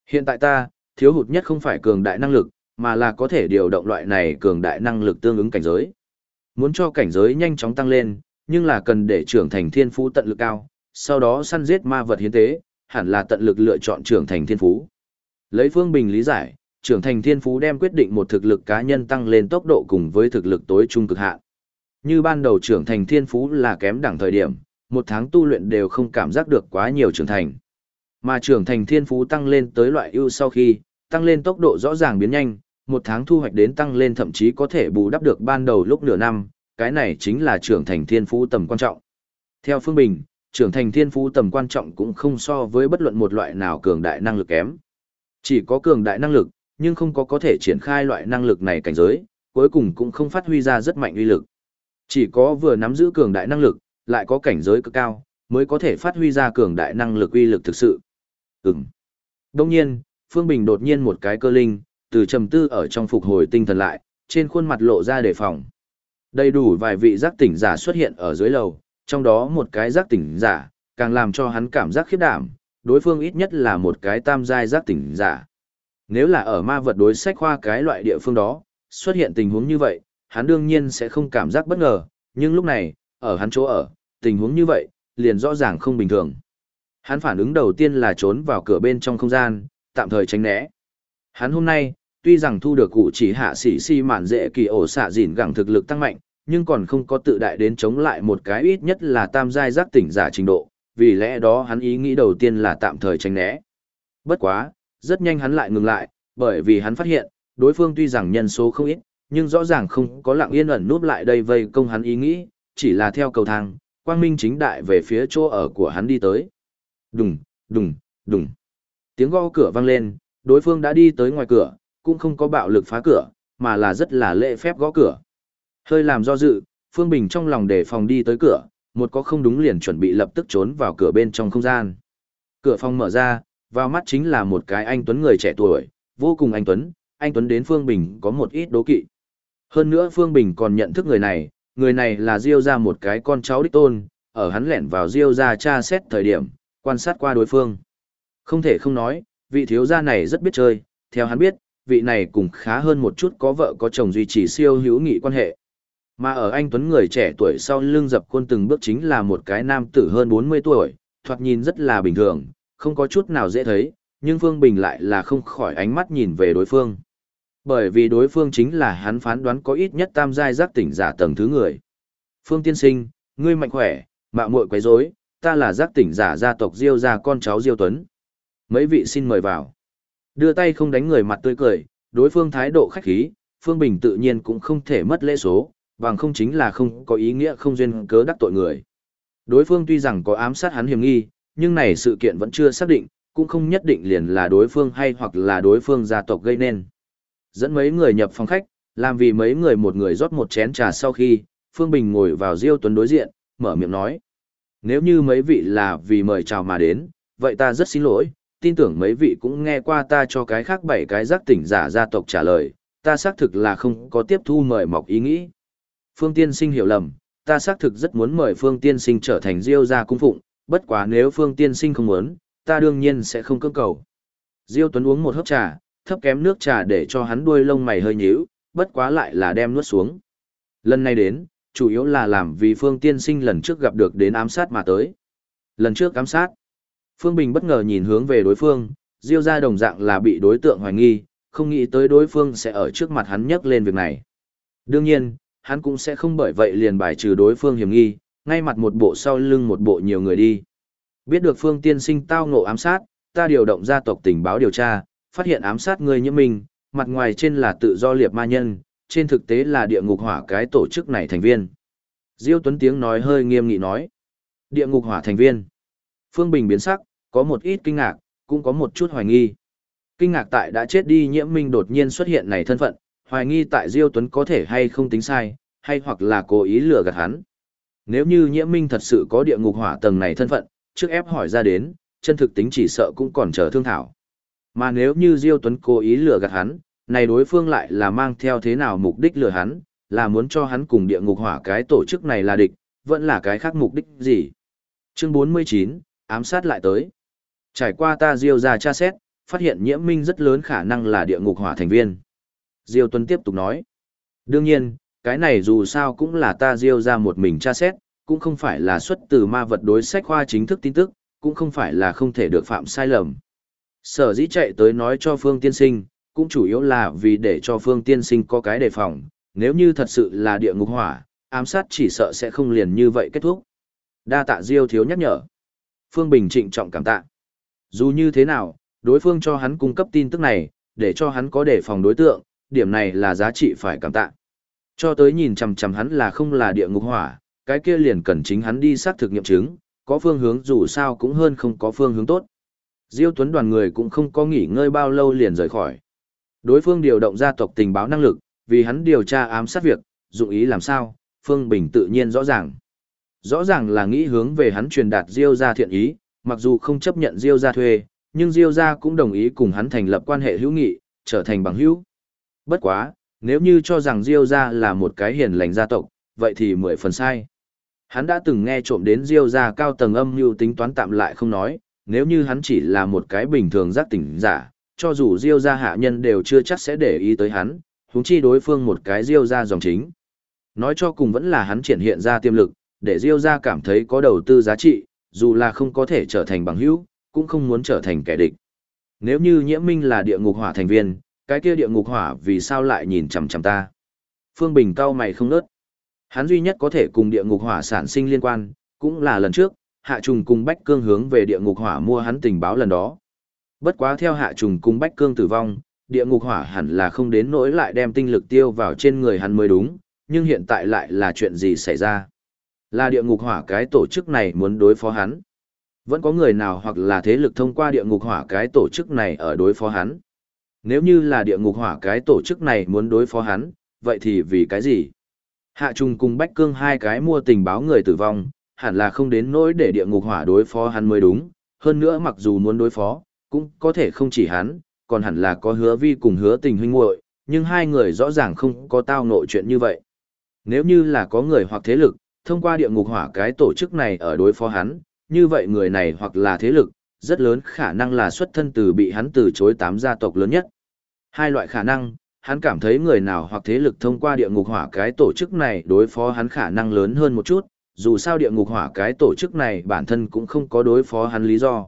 Hiện tại ta, thiếu hụt nhất không phải cường đại năng lực, mà là có thể điều động loại này cường đại năng lực tương ứng cảnh giới. Muốn cho cảnh giới nhanh chóng tăng lên, nhưng là cần để trưởng thành thiên phú tận lực cao, sau đó săn giết ma vật hiến tế, hẳn là tận lực lựa chọn trưởng thành thiên phú. Lấy Phương Bình lý giải, trưởng thành thiên phú đem quyết định một thực lực cá nhân tăng lên tốc độ cùng với thực lực tối trung cực hạn. Như ban đầu trưởng thành thiên phú là kém đẳng thời điểm, một tháng tu luyện đều không cảm giác được quá nhiều trưởng thành. Mà trưởng thành thiên phú tăng lên tới loại ưu sau khi, tăng lên tốc độ rõ ràng biến nhanh, một tháng thu hoạch đến tăng lên thậm chí có thể bù đắp được ban đầu lúc nửa năm, cái này chính là trưởng thành thiên phú tầm quan trọng. Theo Phương Bình, trưởng thành thiên phú tầm quan trọng cũng không so với bất luận một loại nào cường đại năng lực kém. Chỉ có cường đại năng lực, nhưng không có có thể triển khai loại năng lực này cảnh giới, cuối cùng cũng không phát huy ra rất mạnh uy lực. Chỉ có vừa nắm giữ cường đại năng lực, lại có cảnh giới cực cao, mới có thể phát huy ra cường đại năng lực uy lực thực sự. Ừm. Đông nhiên, Phương Bình đột nhiên một cái cơ linh, từ trầm tư ở trong phục hồi tinh thần lại, trên khuôn mặt lộ ra đề phòng. Đầy đủ vài vị giác tỉnh giả xuất hiện ở dưới lầu, trong đó một cái giác tỉnh giả, càng làm cho hắn cảm giác khiếp đảm, đối phương ít nhất là một cái tam giai giác tỉnh giả. Nếu là ở ma vật đối sách khoa cái loại địa phương đó, xuất hiện tình huống như vậy, hắn đương nhiên sẽ không cảm giác bất ngờ, nhưng lúc này, ở hắn chỗ ở, tình huống như vậy, liền rõ ràng không bình thường. Hắn phản ứng đầu tiên là trốn vào cửa bên trong không gian, tạm thời tránh né. Hắn hôm nay, tuy rằng thu được cụ chỉ hạ sĩ si mạn dễ kỳ ổ xạ dịn gẳng thực lực tăng mạnh, nhưng còn không có tự đại đến chống lại một cái ít nhất là tam giai giác tỉnh giả trình độ, vì lẽ đó hắn ý nghĩ đầu tiên là tạm thời tránh né. Bất quá, rất nhanh hắn lại ngừng lại, bởi vì hắn phát hiện, đối phương tuy rằng nhân số không ít, nhưng rõ ràng không có lặng yên ẩn núp lại đây vây công hắn ý nghĩ, chỉ là theo cầu thang, quang minh chính đại về phía chỗ ở của hắn đi tới. Đùng, đùng, đùng. Tiếng gõ cửa vang lên, đối phương đã đi tới ngoài cửa, cũng không có bạo lực phá cửa, mà là rất là lễ phép gõ cửa. Hơi làm do dự, Phương Bình trong lòng để phòng đi tới cửa, một có không đúng liền chuẩn bị lập tức trốn vào cửa bên trong không gian. Cửa phòng mở ra, vào mắt chính là một cái anh Tuấn người trẻ tuổi, vô cùng anh Tuấn, anh Tuấn đến Phương Bình có một ít đố kỵ. Hơn nữa Phương Bình còn nhận thức người này, người này là Diêu ra một cái con cháu đích tôn, ở hắn lẻn vào Diêu ra tra xét thời điểm, quan sát qua đối phương. Không thể không nói, vị thiếu gia này rất biết chơi, theo hắn biết, vị này cũng khá hơn một chút có vợ có chồng duy trì siêu hữu nghị quan hệ. Mà ở anh Tuấn người trẻ tuổi sau lưng dập khuôn từng bước chính là một cái nam tử hơn 40 tuổi, thoạt nhìn rất là bình thường, không có chút nào dễ thấy, nhưng Phương Bình lại là không khỏi ánh mắt nhìn về đối phương. Bởi vì đối phương chính là hắn phán đoán có ít nhất tam giai giác tỉnh giả tầng thứ người. Phương tiên sinh, ngươi mạnh khỏe, mạo muội quấy rối, ta là giác tỉnh giả gia tộc Diêu gia con cháu Diêu Tuấn. Mấy vị xin mời vào. Đưa tay không đánh người mặt tươi cười, đối phương thái độ khách khí, Phương Bình tự nhiên cũng không thể mất lễ số, bằng không chính là không có ý nghĩa không duyên cớ đắc tội người. Đối phương tuy rằng có ám sát hắn hiểm nghi, nhưng này sự kiện vẫn chưa xác định, cũng không nhất định liền là đối phương hay hoặc là đối phương gia tộc gây nên. Dẫn mấy người nhập phòng khách, làm vì mấy người một người rót một chén trà sau khi, Phương Bình ngồi vào Diêu Tuấn đối diện, mở miệng nói. Nếu như mấy vị là vì mời chào mà đến, vậy ta rất xin lỗi, tin tưởng mấy vị cũng nghe qua ta cho cái khác bảy cái giác tỉnh giả gia tộc trả lời, ta xác thực là không có tiếp thu mời mọc ý nghĩ. Phương Tiên Sinh hiểu lầm, ta xác thực rất muốn mời Phương Tiên Sinh trở thành Diêu gia cung phụng, bất quá nếu Phương Tiên Sinh không muốn, ta đương nhiên sẽ không cưỡng cầu. Diêu Tuấn uống một hớp trà, thấp kém nước trà để cho hắn đuôi lông mày hơi nhíu, bất quá lại là đem nuốt xuống. Lần này đến, chủ yếu là làm vì Phương Tiên Sinh lần trước gặp được đến ám sát mà tới. Lần trước ám sát, Phương Bình bất ngờ nhìn hướng về đối phương, Diêu gia đồng dạng là bị đối tượng hoài nghi, không nghĩ tới đối phương sẽ ở trước mặt hắn nhắc lên việc này. Đương nhiên, hắn cũng sẽ không bởi vậy liền bài trừ đối phương hiểm nghi, ngay mặt một bộ sau lưng một bộ nhiều người đi. Biết được Phương Tiên Sinh tao ngộ ám sát, ta điều động gia tộc tình báo điều tra, phát hiện ám sát người như mình, mặt ngoài trên là tự do liệp ma nhân, trên thực tế là địa ngục hỏa cái tổ chức này thành viên. Diêu Tuấn tiếng nói hơi nghiêm nghị nói. Địa ngục hỏa thành viên. Phương Bình biến sắc, có một ít kinh ngạc, cũng có một chút hoài nghi. Kinh ngạc tại đã chết đi nhiễm minh đột nhiên xuất hiện này thân phận, hoài nghi tại Diêu Tuấn có thể hay không tính sai, hay hoặc là cố ý lừa gạt hắn. Nếu như nhiễm minh thật sự có địa ngục hỏa tầng này thân phận, trước ép hỏi ra đến, chân thực tính chỉ sợ cũng còn chờ thương thảo. Mà nếu như Diêu Tuấn cố ý lừa gạt hắn, này đối phương lại là mang theo thế nào mục đích lừa hắn, là muốn cho hắn cùng địa ngục hỏa cái tổ chức này là địch, vẫn là cái khác mục đích gì. Chương 49, ám sát lại tới. Trải qua ta Diêu ra tra xét, phát hiện nhiễm minh rất lớn khả năng là địa ngục hỏa thành viên. Diêu Tuấn tiếp tục nói. Đương nhiên, cái này dù sao cũng là ta Diêu ra một mình tra xét, cũng không phải là xuất từ ma vật đối sách khoa chính thức tin tức, cũng không phải là không thể được phạm sai lầm. Sở dĩ chạy tới nói cho Phương Tiên Sinh, cũng chủ yếu là vì để cho Phương Tiên Sinh có cái đề phòng, nếu như thật sự là địa ngục hỏa, ám sát chỉ sợ sẽ không liền như vậy kết thúc. Đa tạ Diêu thiếu nhắc nhở. Phương Bình trịnh trọng cảm tạ. Dù như thế nào, đối phương cho hắn cung cấp tin tức này, để cho hắn có đề phòng đối tượng, điểm này là giá trị phải cảm tạ. Cho tới nhìn chằm chằm hắn là không là địa ngục hỏa, cái kia liền cần chính hắn đi xác thực nghiệm chứng, có phương hướng dù sao cũng hơn không có phương hướng tốt. Diêu Tuấn đoàn người cũng không có nghỉ ngơi bao lâu liền rời khỏi. Đối phương điều động gia tộc tình báo năng lực, vì hắn điều tra ám sát việc, dụng ý làm sao, Phương Bình tự nhiên rõ ràng. Rõ ràng là nghĩ hướng về hắn truyền đạt Diêu gia thiện ý, mặc dù không chấp nhận Diêu gia thuê, nhưng Diêu gia cũng đồng ý cùng hắn thành lập quan hệ hữu nghị, trở thành bằng hữu. Bất quá, nếu như cho rằng Diêu gia là một cái hiền lành gia tộc, vậy thì mười phần sai. Hắn đã từng nghe trộm đến Diêu gia cao tầng âm mưu tính toán tạm lại không nói, nếu như hắn chỉ là một cái bình thường giác tỉnh giả, cho dù Diêu gia hạ nhân đều chưa chắc sẽ để ý tới hắn, huống chi đối phương một cái Diêu gia dòng chính. Nói cho cùng vẫn là hắn triển hiện ra tiềm lực, để Diêu gia cảm thấy có đầu tư giá trị, dù là không có thể trở thành bằng hữu, cũng không muốn trở thành kẻ địch. Nếu như Nhiễm Minh là địa ngục hỏa thành viên, cái kia địa ngục hỏa vì sao lại nhìn chằm chằm ta? Phương Bình cao mày không nớt. Hắn duy nhất có thể cùng địa ngục hỏa sản sinh liên quan, cũng là lần trước, Hạ Trùng cùng Bách Cương hướng về địa ngục hỏa mua hắn tình báo lần đó. Bất quá theo Hạ Trùng cùng Bách Cương tử vong, địa ngục hỏa hẳn là không đến nỗi lại đem tinh lực tiêu vào trên người hắn mới đúng, nhưng hiện tại lại là chuyện gì xảy ra? Là địa ngục hỏa cái tổ chức này muốn đối phó hắn. Vẫn có người nào hoặc là thế lực thông qua địa ngục hỏa cái tổ chức này ở đối phó hắn. Nếu như là địa ngục hỏa cái tổ chức này muốn đối phó hắn, vậy thì vì cái gì? Hạ trùng cùng Bách Cương hai cái mua tình báo người tử vong, hẳn là không đến nỗi để địa ngục hỏa đối phó hắn mới đúng. Hơn nữa mặc dù muốn đối phó, cũng có thể không chỉ hắn, còn hẳn là có hứa vi cùng hứa tình huynh muội nhưng hai người rõ ràng không có tao nội chuyện như vậy. Nếu như là có người hoặc thế lực, thông qua địa ngục hỏa cái tổ chức này ở đối phó hắn, như vậy người này hoặc là thế lực, rất lớn khả năng là xuất thân từ bị hắn từ chối tám gia tộc lớn nhất. Hai loại khả năng, hắn cảm thấy người nào hoặc thế lực thông qua địa ngục hỏa cái tổ chức này đối phó hắn khả năng lớn hơn một chút, dù sao địa ngục hỏa cái tổ chức này bản thân cũng không có đối phó hắn lý do.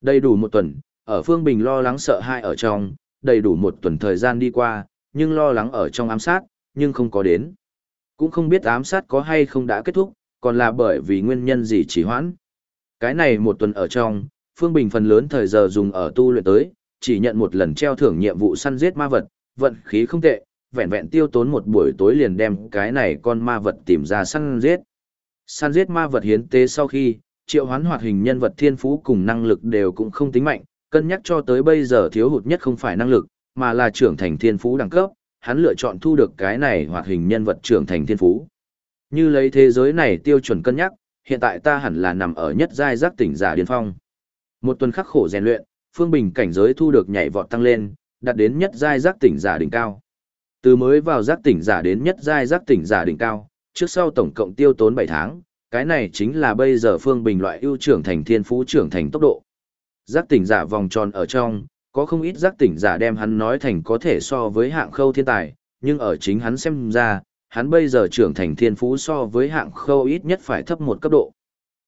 Đầy đủ một tuần, ở Phương Bình lo lắng sợ hãi ở trong, đầy đủ một tuần thời gian đi qua, nhưng lo lắng ở trong ám sát, nhưng không có đến. Cũng không biết ám sát có hay không đã kết thúc, còn là bởi vì nguyên nhân gì chỉ hoãn. Cái này một tuần ở trong, Phương Bình phần lớn thời giờ dùng ở tu luyện tới, chỉ nhận một lần treo thưởng nhiệm vụ săn giết ma vật, vận khí không tệ, vẹn vẹn tiêu tốn một buổi tối liền đem cái này con ma vật tìm ra săn giết. Săn giết ma vật hiến tế sau khi, triệu hoán hoạt hình nhân vật thiên phú cùng năng lực đều cũng không tính mạnh, cân nhắc cho tới bây giờ thiếu hụt nhất không phải năng lực, mà là trưởng thành thiên phú đẳng cấp, hắn lựa chọn thu được cái này hoạt hình nhân vật trưởng thành thiên phú. Như lấy thế giới này tiêu chuẩn cân nhắc, hiện tại ta hẳn là nằm ở nhất giai giác tỉnh giả điên phong. Một tuần khắc khổ rèn luyện, Phương Bình cảnh giới thu được nhảy vọt tăng lên, đạt đến nhất giai giác tỉnh giả đỉnh cao. Từ mới vào giác tỉnh giả đến nhất giai giác tỉnh giả đỉnh cao, trước sau tổng cộng tiêu tốn 7 tháng, cái này chính là bây giờ Phương Bình loại ưu trưởng thành thiên phú trưởng thành tốc độ. Giác tỉnh giả vòng tròn ở trong, có không ít giác tỉnh giả đem hắn nói thành có thể so với hạng khâu thiên tài, nhưng ở chính hắn xem ra, hắn bây giờ trưởng thành thiên phú so với hạng khâu ít nhất phải thấp một cấp độ.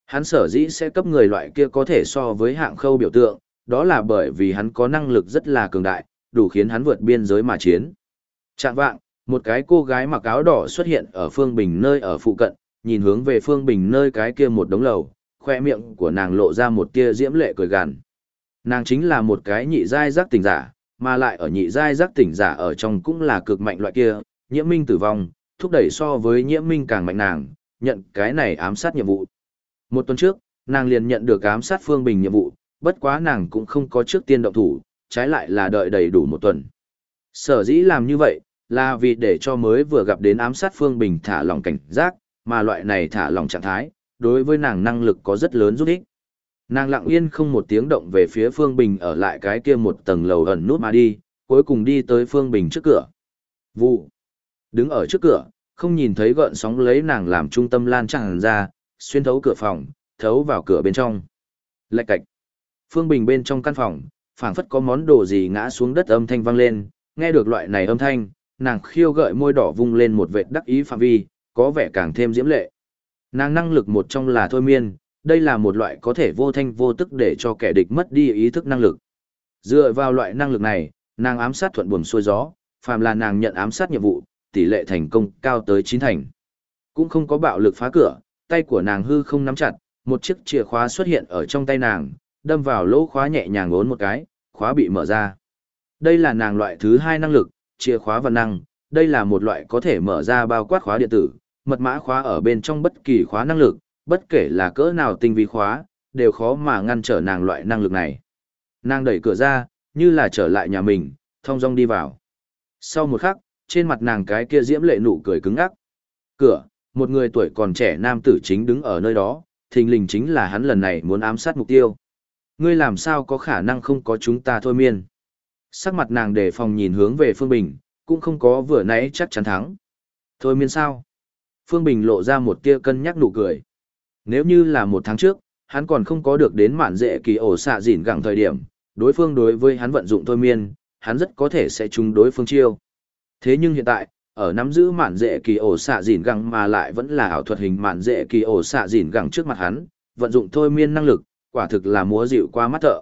Hắn sở dĩ sẽ cấp người loại kia có thể so với hạng khâu biểu tượng, đó là bởi vì hắn có năng lực rất là cường đại, đủ khiến hắn vượt biên giới mà chiến. Trạng vạng, một cái cô gái mặc áo đỏ xuất hiện ở Phương Bình nơi ở phụ cận, nhìn hướng về Phương Bình nơi cái kia một đống lầu, khoe miệng của nàng lộ ra một tia diễm lệ cười gằn. Nàng chính là một cái nhị giai giác tỉnh giả, mà lại ở nhị giai giác tỉnh giả ở trong cũng là cực mạnh loại kia, nhiễm minh tử vong, thúc đẩy so với nhiễm minh càng mạnh nàng, nhận cái này ám sát nhiệm vụ. Một tuần trước, nàng liền nhận được ám sát Phương Bình nhiệm vụ, bất quá nàng cũng không có trước tiên động thủ, trái lại là đợi đầy đủ một tuần. Sở dĩ làm như vậy, là vì để cho mới vừa gặp đến ám sát Phương Bình thả lòng cảnh giác, mà loại này thả lòng trạng thái, đối với nàng năng lực có rất lớn giúp ích. Nàng lặng yên không một tiếng động về phía Phương Bình ở lại cái kia một tầng lầu ẩn nút mà đi, cuối cùng đi tới Phương Bình trước cửa. Vụ. Đứng ở trước cửa, không nhìn thấy gợn sóng lấy nàng làm trung tâm lan tràn ra, xuyên thấu cửa phòng, thấu vào cửa bên trong. Lạch cạch. Phương Bình bên trong căn phòng, phảng phất có món đồ gì ngã xuống đất âm thanh vang lên, nghe được loại này âm thanh, nàng khiêu gợi môi đỏ vung lên một vệt đắc ý phạm vi, có vẻ càng thêm diễm lệ. Nàng năng lực một trong là thôi miên, đây là một loại có thể vô thanh vô tức để cho kẻ địch mất đi ý thức năng lực. Dựa vào loại năng lực này, nàng ám sát thuận buồm xuôi gió, phàm là nàng nhận ám sát nhiệm vụ, tỷ lệ thành công cao tới chín thành. Cũng không có bạo lực phá cửa, tay của nàng hư không nắm chặt, một chiếc chìa khóa xuất hiện ở trong tay nàng, đâm vào lỗ khóa nhẹ nhàng ốn một cái, khóa bị mở ra. Đây là nàng loại thứ hai năng lực, chìa khóa văn năng, đây là một loại có thể mở ra bao quát khóa điện tử, mật mã khóa ở bên trong bất kỳ khóa năng lực, bất kể là cỡ nào tinh vi khóa, đều khó mà ngăn trở nàng loại năng lực này. Nàng đẩy cửa ra, như là trở lại nhà mình, thong dong đi vào. Sau một khắc, trên mặt nàng cái kia diễm lệ nụ cười cứng ngắc. Cửa, một người tuổi còn trẻ nam tử chính đứng ở nơi đó, thình lình chính là hắn lần này muốn ám sát mục tiêu. Ngươi làm sao có khả năng không có chúng ta thôi miên. Sắc mặt nàng để phòng nhìn hướng về Phương Bình, cũng không có vừa nãy chắc chắn thắng. Thôi miên sao? Phương Bình lộ ra một tia cân nhắc nụ cười. Nếu như là một tháng trước, hắn còn không có được đến mạn dễ kỳ ổ xạ dỉn gẳng thời điểm, đối phương đối với hắn vận dụng thôi miên, hắn rất có thể sẽ trúng đối phương chiêu. Thế nhưng hiện tại, ở nắm giữ mạn dễ kỳ ổ xạ dỉn gẳng mà lại vẫn là ảo thuật hình mạn dễ kỳ ổ xạ dỉn gẳng trước mặt hắn, vận dụng thôi miên năng lực, quả thực là múa dịu qua mắt thợ.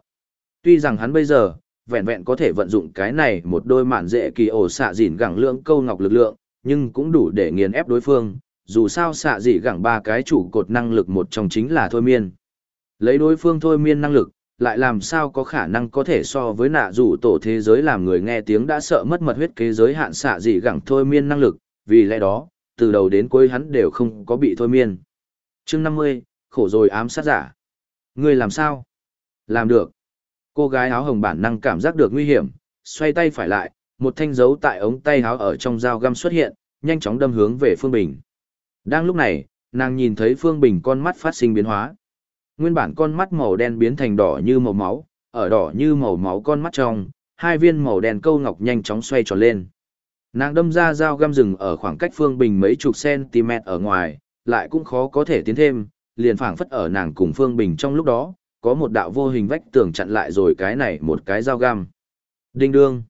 Tuy rằng hắn bây giờ, vẹn vẹn có thể vận dụng cái này một đôi mạn dễ kỳ ổ xạ dịn gẳng lượng câu ngọc lực lượng, nhưng cũng đủ để nghiền ép đối phương, dù sao xạ dị gẳng ba cái chủ cột năng lực một trong chính là thôi miên. Lấy đối phương thôi miên năng lực, lại làm sao có khả năng có thể so với nạ rủ tổ thế giới làm người nghe tiếng đã sợ mất mật huyết kế giới hạn xạ dị gẳng thôi miên năng lực, vì lẽ đó, từ đầu đến cuối hắn đều không có bị thôi miên. chương 50, khổ rồi ám sát giả. Ngươi làm sao? Làm được. Cô gái áo hồng bản năng cảm giác được nguy hiểm, xoay tay phải lại, một thanh dấu tại ống tay áo ở trong dao găm xuất hiện, nhanh chóng đâm hướng về Phương Bình. Đang lúc này, nàng nhìn thấy Phương Bình con mắt phát sinh biến hóa. Nguyên bản con mắt màu đen biến thành đỏ như màu máu, ở đỏ như màu máu con mắt trong, hai viên màu đen câu ngọc nhanh chóng xoay tròn lên. Nàng đâm ra dao găm rừng ở khoảng cách Phương Bình mấy chục cm ở ngoài, lại cũng khó có thể tiến thêm, liền phảng phất ở nàng cùng Phương Bình trong lúc đó, có một đạo vô hình vách tường chặn lại rồi cái này một cái dao găm. Đinh đương.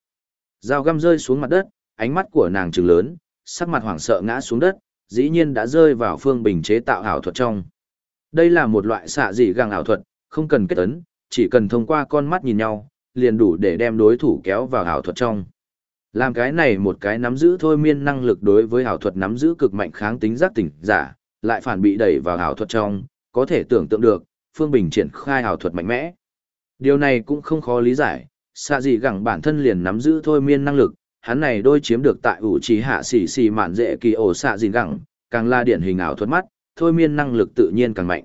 Dao găm rơi xuống mặt đất, ánh mắt của nàng trừng lớn, sắc mặt hoảng sợ ngã xuống đất, dĩ nhiên đã rơi vào Phương Bình chế tạo ảo thuật trong. Đây là một loại xạ dị găng ảo thuật, không cần kết ấn, chỉ cần thông qua con mắt nhìn nhau, liền đủ để đem đối thủ kéo vào ảo thuật trong. Làm cái này một cái nắm giữ thôi miên năng lực đối với ảo thuật nắm giữ cực mạnh kháng tính giác tỉnh giả, lại phản bị đẩy vào ảo thuật trong, có thể tưởng tượng được, Phương Bình triển khai ảo thuật mạnh mẽ. Điều này cũng không khó lý giải, xạ gì gẳng bản thân liền nắm giữ thôi miên năng lực, hắn này đôi chiếm được tại ủ trí hạ xỉ xỉ mạn dễ kỳ ổ xạ gì gẳng, càng là điển hình ảo thuật mắt, thôi miên năng lực tự nhiên càng mạnh.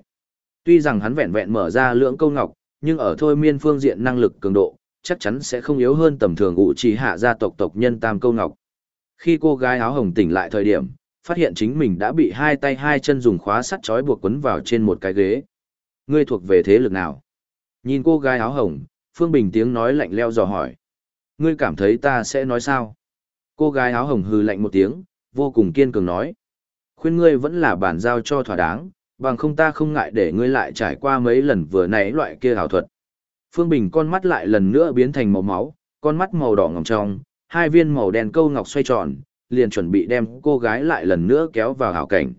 Tuy rằng hắn vẹn vẹn mở ra lưỡng câu ngọc, nhưng ở thôi miên phương diện năng lực cường độ, chắc chắn sẽ không yếu hơn tầm thường ủ trì hạ gia tộc tộc nhân tam câu ngọc. Khi cô gái áo hồng tỉnh lại thời điểm, phát hiện chính mình đã bị hai tay hai chân dùng khóa sắt trói buộc quấn vào trên một cái ghế. Ngươi thuộc về thế lực nào? Nhìn cô gái áo hồng, Phương Bình tiếng nói lạnh leo dò hỏi. Ngươi cảm thấy ta sẽ nói sao? Cô gái áo hồng hừ lạnh một tiếng, vô cùng kiên cường nói. Khuyên ngươi vẫn là bản giao cho thỏa đáng, bằng không ta không ngại để ngươi lại trải qua mấy lần vừa nãy loại kia ảo thuật. Phương Bình con mắt lại lần nữa biến thành màu máu, con mắt màu đỏ ngầm trong, hai viên màu đen câu ngọc xoay tròn, liền chuẩn bị đem cô gái lại lần nữa kéo vào hảo cảnh.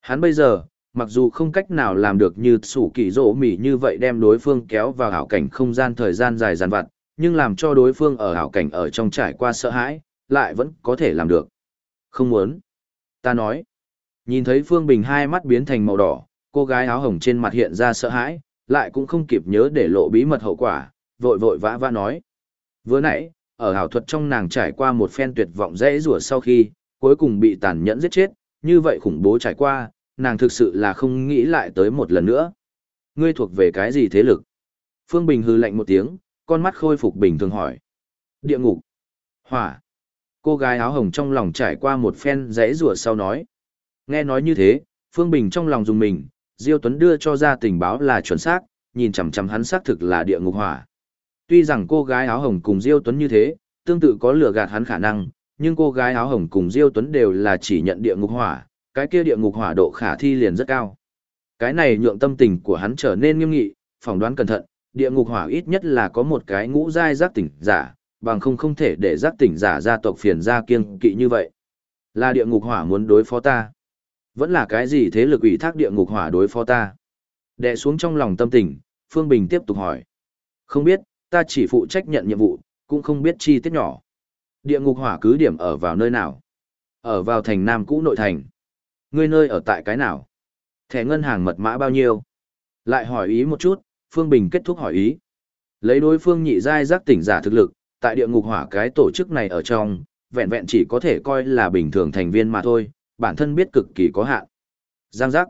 Hắn bây giờ, mặc dù không cách nào làm được như sủ kỳ rỗ mỉ như vậy đem đối phương kéo vào hảo cảnh không gian thời gian dài dàn vặt, nhưng làm cho đối phương ở hảo cảnh ở trong trải qua sợ hãi, lại vẫn có thể làm được. Không muốn. Ta nói. Nhìn thấy Phương Bình hai mắt biến thành màu đỏ, cô gái áo hồng trên mặt hiện ra sợ hãi, lại cũng không kịp nhớ để lộ bí mật hậu quả, vội vội vã vã nói. Vừa nãy, ở ảo thuật trong nàng trải qua một phen tuyệt vọng dễ rủa sau khi, cuối cùng bị tàn nhẫn giết chết, như vậy khủng bố trải qua, nàng thực sự là không nghĩ lại tới một lần nữa. Ngươi thuộc về cái gì thế lực? Phương Bình hư lạnh một tiếng, con mắt khôi phục bình thường hỏi. Địa ngục. Hỏa. Cô gái áo hồng trong lòng trải qua một phen dễ rủa sau nói. Nghe nói như thế, Phương Bình trong lòng dùng mình, Diêu Tuấn đưa cho ra tình báo là chuẩn xác, nhìn chằm chằm hắn xác thực là địa ngục hỏa. Tuy rằng cô gái áo hồng cùng Diêu Tuấn như thế, tương tự có lừa gạt hắn khả năng, nhưng cô gái áo hồng cùng Diêu Tuấn đều là chỉ nhận địa ngục hỏa, cái kia địa ngục hỏa độ khả thi liền rất cao. Cái này nhượng tâm tình của hắn trở nên nghiêm nghị, phỏng đoán cẩn thận, địa ngục hỏa ít nhất là có một cái ngũ giai giác tỉnh giả, bằng không không thể để giác tỉnh giả gia tộc phiền gia kiêng kỵ như vậy. Là địa ngục hỏa muốn đối phó ta. Vẫn là cái gì thế lực ủy thác địa ngục hỏa đối phó ta? Đệ xuống trong lòng tâm tình, Phương Bình tiếp tục hỏi. Không biết, ta chỉ phụ trách nhận nhiệm vụ, cũng không biết chi tiết nhỏ. Địa ngục hỏa cứ điểm ở vào nơi nào? Ở vào thành Nam cũ nội thành. Ngươi nơi ở tại cái nào? Thẻ ngân hàng mật mã bao nhiêu? Lại hỏi ý một chút, Phương Bình kết thúc hỏi ý. Lấy đối phương nhị giai giác tỉnh giả thực lực, tại địa ngục hỏa cái tổ chức này ở trong, vẹn vẹn chỉ có thể coi là bình thường thành viên mà thôi, bản thân biết cực kỳ có hạn. Giang giác.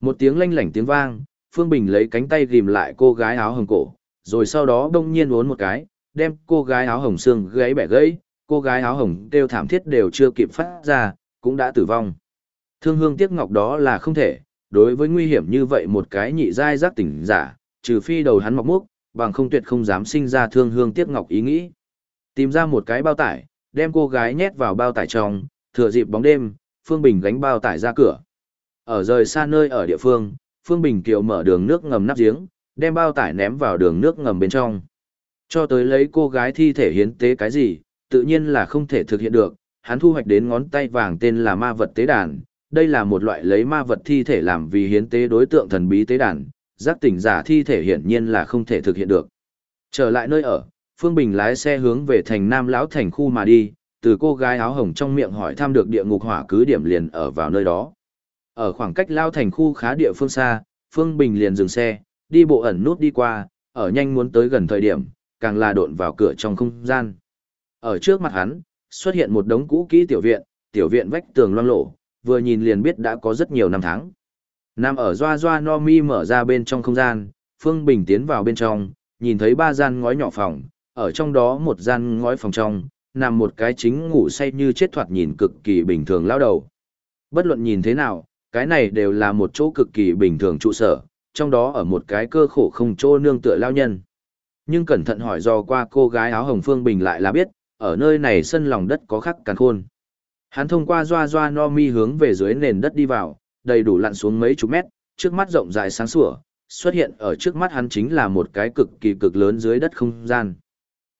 Một tiếng lanh lảnh tiếng vang, Phương Bình lấy cánh tay ghim lại cô gái áo hồng cổ, rồi sau đó đông nhiên uốn một cái, đem cô gái áo hồng xương gãy bẻ gãy, cô gái áo hồng kêu thảm thiết đều chưa kịp phát ra, cũng đã tử vong. Thương hương tiếc ngọc đó là không thể, đối với nguy hiểm như vậy một cái nhị giai giác tỉnh giả, trừ phi đầu hắn mọc múc, bằng không tuyệt không dám sinh ra thương hương tiếc ngọc ý nghĩ. Tìm ra một cái bao tải, đem cô gái nhét vào bao tải trong, thừa dịp bóng đêm, Phương Bình gánh bao tải ra cửa. Ở rời xa nơi ở địa phương, Phương Bình kiều mở đường nước ngầm nắp giếng, đem bao tải ném vào đường nước ngầm bên trong. Cho tới lấy cô gái thi thể hiến tế cái gì, tự nhiên là không thể thực hiện được, hắn thu hoạch đến ngón tay vàng tên là ma vật tế đàn. Đây là một loại lấy ma vật thi thể làm vì hiến tế đối tượng thần bí tế đàn, giác tỉnh giả thi thể hiển nhiên là không thể thực hiện được. Trở lại nơi ở, Phương Bình lái xe hướng về thành Nam lão thành khu mà đi, từ cô gái áo hồng trong miệng hỏi thăm được địa ngục hỏa cứ điểm liền ở vào nơi đó. Ở khoảng cách lao thành khu khá địa phương xa, Phương Bình liền dừng xe, đi bộ ẩn nút đi qua, ở nhanh muốn tới gần thời điểm, càng là độn vào cửa trong không gian. Ở trước mặt hắn, xuất hiện một đống cũ kỹ tiểu viện, tiểu viện vách tường loang lổ, vừa nhìn liền biết đã có rất nhiều năm tháng. Nam ở doa doa no mi mở ra bên trong không gian, Phương Bình tiến vào bên trong, nhìn thấy ba gian ngói nhỏ phòng, ở trong đó một gian ngói phòng trong, nằm một cái chính ngủ say như chết thoạt nhìn cực kỳ bình thường lao đầu. Bất luận nhìn thế nào, cái này đều là một chỗ cực kỳ bình thường trụ sở, trong đó ở một cái cơ khổ không chỗ nương tựa lao nhân. Nhưng cẩn thận hỏi do qua cô gái áo hồng Phương Bình lại là biết, ở nơi này sân lòng đất có khắc càn khôn. Hắn thông qua doa doa no mi hướng về dưới nền đất đi vào, đầy đủ lặn xuống mấy chục mét, trước mắt rộng rãi sáng sủa, xuất hiện ở trước mắt hắn chính là một cái cực kỳ cực lớn dưới đất không gian.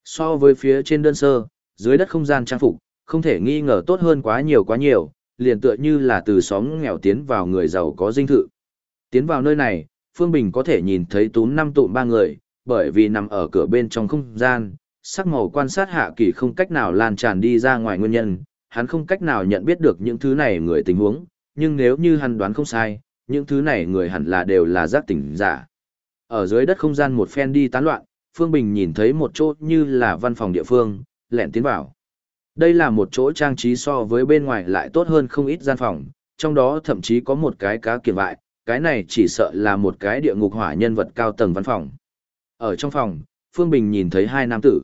So với phía trên đơn sơ, dưới đất không gian trang phục, không thể nghi ngờ tốt hơn quá nhiều quá nhiều, liền tựa như là từ xóm nghèo tiến vào người giàu có dinh thự. Tiến vào nơi này, Phương Bình có thể nhìn thấy túm năm tụm ba người, bởi vì nằm ở cửa bên trong không gian, sắc màu quan sát hạ kỳ không cách nào lan tràn đi ra ngoài nguyên nhân, hắn không cách nào nhận biết được những thứ này người tình huống, nhưng nếu như hắn đoán không sai, những thứ này người hẳn là đều là giác tỉnh giả. Ở dưới đất không gian một phen đi tán loạn, Phương Bình nhìn thấy một chỗ như là văn phòng địa phương, lẹn tiến vào. Đây là một chỗ trang trí so với bên ngoài lại tốt hơn không ít gian phòng, trong đó thậm chí có một cái cá kiềm vại, cái này chỉ sợ là một cái địa ngục hỏa nhân vật cao tầng văn phòng. Ở trong phòng, Phương Bình nhìn thấy hai nam tử.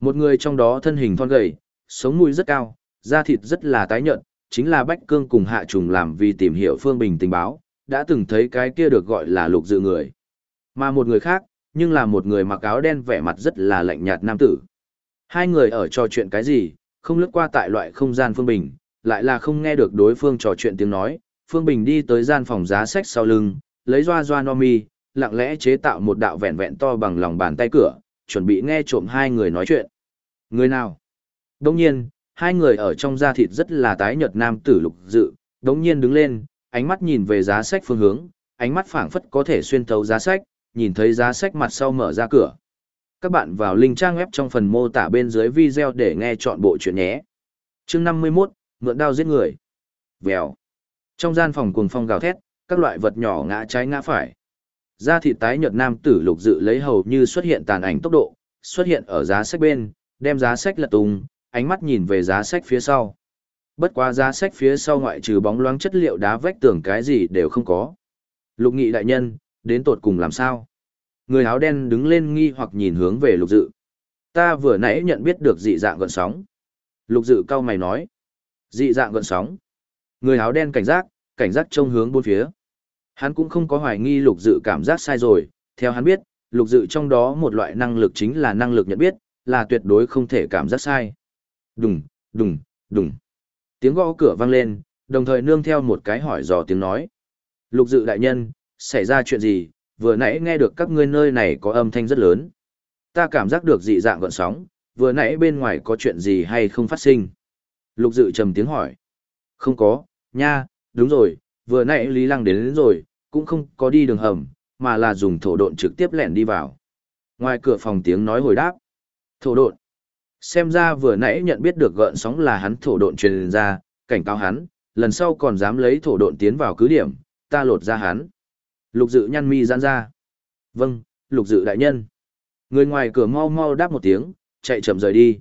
Một người trong đó thân hình thon gầy, sống mũi rất cao, da thịt rất là tái nhợt, chính là Bách Cương cùng Hạ Trùng làm vì tìm hiểu Phương Bình tình báo, đã từng thấy cái kia được gọi là lục dự người. Mà một người khác, nhưng là một người mặc áo đen vẻ mặt rất là lạnh nhạt nam tử. Hai người ở trò chuyện cái gì, không lướt qua tại loại không gian Phương Bình, lại là không nghe được đối phương trò chuyện tiếng nói. Phương Bình đi tới gian phòng giá sách sau lưng, lấy doa doa no mi, lặng lẽ chế tạo một đạo vẹn vẹn to bằng lòng bàn tay cửa, chuẩn bị nghe trộm hai người nói chuyện. Người nào? Đông nhiên, hai người ở trong da thịt rất là tái nhợt nam tử lục dự, đống nhiên đứng lên, ánh mắt nhìn về giá sách phương hướng, ánh mắt phảng phất có thể xuyên thấu giá sách, nhìn thấy giá sách mặt sau mở ra cửa. Các bạn vào link trang web trong phần mô tả bên dưới video để nghe chọn bộ chuyện nhé. Chương 51, mượn đao giết người. Vèo. Trong gian phòng cuồng phong gào thét, các loại vật nhỏ ngã trái ngã phải. Da thịt tái nhợt nam tử lục dự lấy hầu như xuất hiện tàn ảnh tốc độ, xuất hiện ở giá sách bên, đem giá sách lật tung, ánh mắt nhìn về giá sách phía sau. Bất quá giá sách phía sau ngoại trừ bóng loáng chất liệu đá vách tường cái gì đều không có. Lục nghị đại nhân, đến tột cùng làm sao? Người áo đen đứng lên nghi hoặc nhìn hướng về lục dự. Ta vừa nãy nhận biết được dị dạng gợn sóng. Lục dự cao mày nói. Dị dạng gợn sóng. Người áo đen cảnh giác, cảnh giác trông hướng bốn phía. Hắn cũng không có hoài nghi lục dự cảm giác sai rồi, theo hắn biết, lục dự trong đó một loại năng lực chính là năng lực nhận biết, là tuyệt đối không thể cảm giác sai. Đùng, đùng, đùng. Tiếng gõ cửa vang lên, đồng thời nương theo một cái hỏi dò tiếng nói. Lục dự đại nhân, xảy ra chuyện gì, vừa nãy nghe được các ngươi nơi này có âm thanh rất lớn. Ta cảm giác được dị dạng gọn sóng, vừa nãy bên ngoài có chuyện gì hay không phát sinh. Lục dự trầm tiếng hỏi. Không có, nha, đúng rồi, vừa nãy Lý Lăng đến, đến rồi, cũng không có đi đường hầm, mà là dùng thổ độn trực tiếp lẻn đi vào. Ngoài cửa phòng tiếng nói hồi đáp. Thổ độn. Xem ra vừa nãy nhận biết được gợn sóng là hắn thổ độn truyền ra, cảnh cáo hắn, lần sau còn dám lấy thổ độn tiến vào cứ điểm, ta lột ra hắn. Lục dự nhăn mi giãn ra. Vâng, lục dự đại nhân. Người ngoài cửa mau mau đáp một tiếng, chạy chậm rời đi.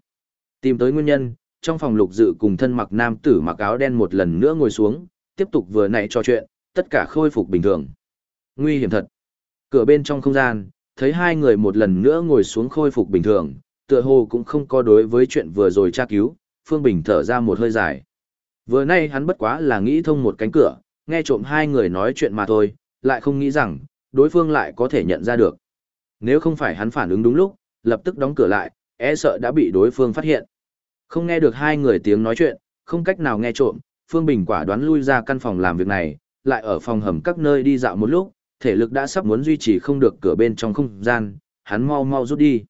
Tìm tới nguyên nhân, trong phòng lục dự cùng thân mặc nam tử mặc áo đen một lần nữa ngồi xuống, tiếp tục vừa nãy trò chuyện, tất cả khôi phục bình thường. Nguy hiểm thật. Cửa bên trong không gian, thấy hai người một lần nữa ngồi xuống khôi phục bình thường, tựa hồ cũng không có đối với chuyện vừa rồi tra cứu, Phương Bình thở ra một hơi dài. Vừa nay hắn bất quá là nghĩ thông một cánh cửa, nghe trộm hai người nói chuyện mà thôi, lại không nghĩ rằng, đối phương lại có thể nhận ra được. Nếu không phải hắn phản ứng đúng lúc, lập tức đóng cửa lại, e sợ đã bị đối phương phát hiện. Không nghe được hai người tiếng nói chuyện, không cách nào nghe trộm, Phương Bình quả đoán lui ra căn phòng làm việc này, lại ở phòng hầm các nơi đi dạo một lúc, thể lực đã sắp muốn duy trì không được cửa bên trong không gian, hắn mau mau rút đi.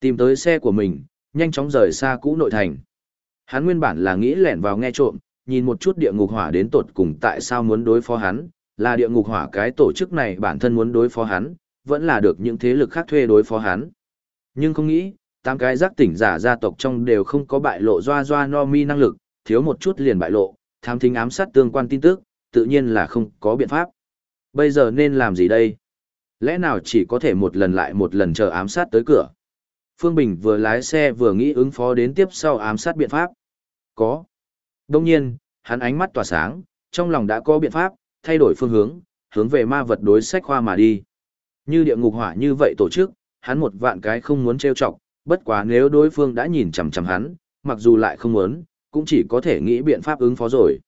Tìm tới xe của mình, nhanh chóng rời xa cũ nội thành. Hắn nguyên bản là nghĩ lẻn vào nghe trộm, nhìn một chút địa ngục hỏa đến tột cùng tại sao muốn đối phó hắn, là địa ngục hỏa cái tổ chức này bản thân muốn đối phó hắn, vẫn là được những thế lực khác thuê đối phó hắn. Nhưng không nghĩ, tám cái giác tỉnh giả gia tộc trong đều không có bại lộ doa doa no mi năng lực, thiếu một chút liền bại lộ, tham thính ám sát tương quan tin tức, tự nhiên là không có biện pháp. Bây giờ nên làm gì đây? lẽ nào chỉ có thể một lần lại một lần chờ ám sát tới cửa. Phương Bình vừa lái xe vừa nghĩ ứng phó đến tiếp sau ám sát biện pháp. Có. Đông nhiên, hắn ánh mắt tỏa sáng, trong lòng đã có biện pháp, thay đổi phương hướng, hướng về ma vật đối sách khoa mà đi. Như địa ngục hỏa như vậy tổ chức, hắn một vạn cái không muốn trêu chọc, bất quá nếu đối phương đã nhìn chằm chằm hắn, mặc dù lại không muốn, cũng chỉ có thể nghĩ biện pháp ứng phó rồi.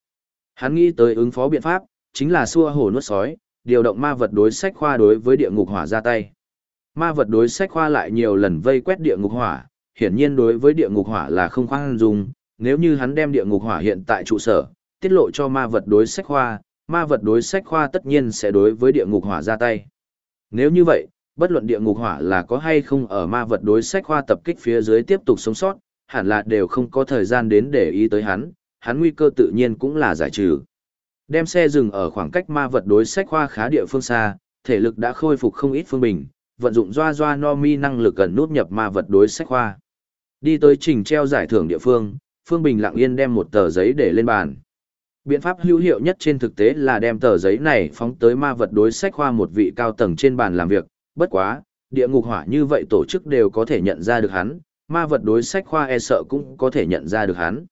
Hắn nghĩ tới ứng phó biện pháp, chính là xua hổ nuốt sói, điều động ma vật đối sách khoa đối với địa ngục hỏa ra tay. Ma vật đối sách khoa lại nhiều lần vây quét địa ngục hỏa, hiển nhiên đối với địa ngục hỏa là không khoan dung, nếu như hắn đem địa ngục hỏa hiện tại trụ sở, tiết lộ cho ma vật đối sách khoa, ma vật đối sách khoa tất nhiên sẽ đối với địa ngục hỏa ra tay. Nếu như vậy, bất luận địa ngục hỏa là có hay không ở ma vật đối sách khoa tập kích phía dưới tiếp tục sống sót, hẳn là đều không có thời gian đến để ý tới hắn, hắn nguy cơ tự nhiên cũng là giải trừ. Đem xe dừng ở khoảng cách ma vật đối sách khoa khá địa phương xa, thể lực đã khôi phục không ít phương bình, vận dụng doa doa no mi năng lực gần nút nhập ma vật đối sách khoa. Đi tới trình treo giải thưởng địa phương, Phương Bình lặng yên đem một tờ giấy để lên bàn. Biện pháp hữu hiệu nhất trên thực tế là đem tờ giấy này phóng tới ma vật đối sách khoa một vị cao tầng trên bàn làm việc, bất quá, địa ngục hỏa như vậy tổ chức đều có thể nhận ra được hắn, ma vật đối sách khoa e sợ cũng có thể nhận ra được hắn.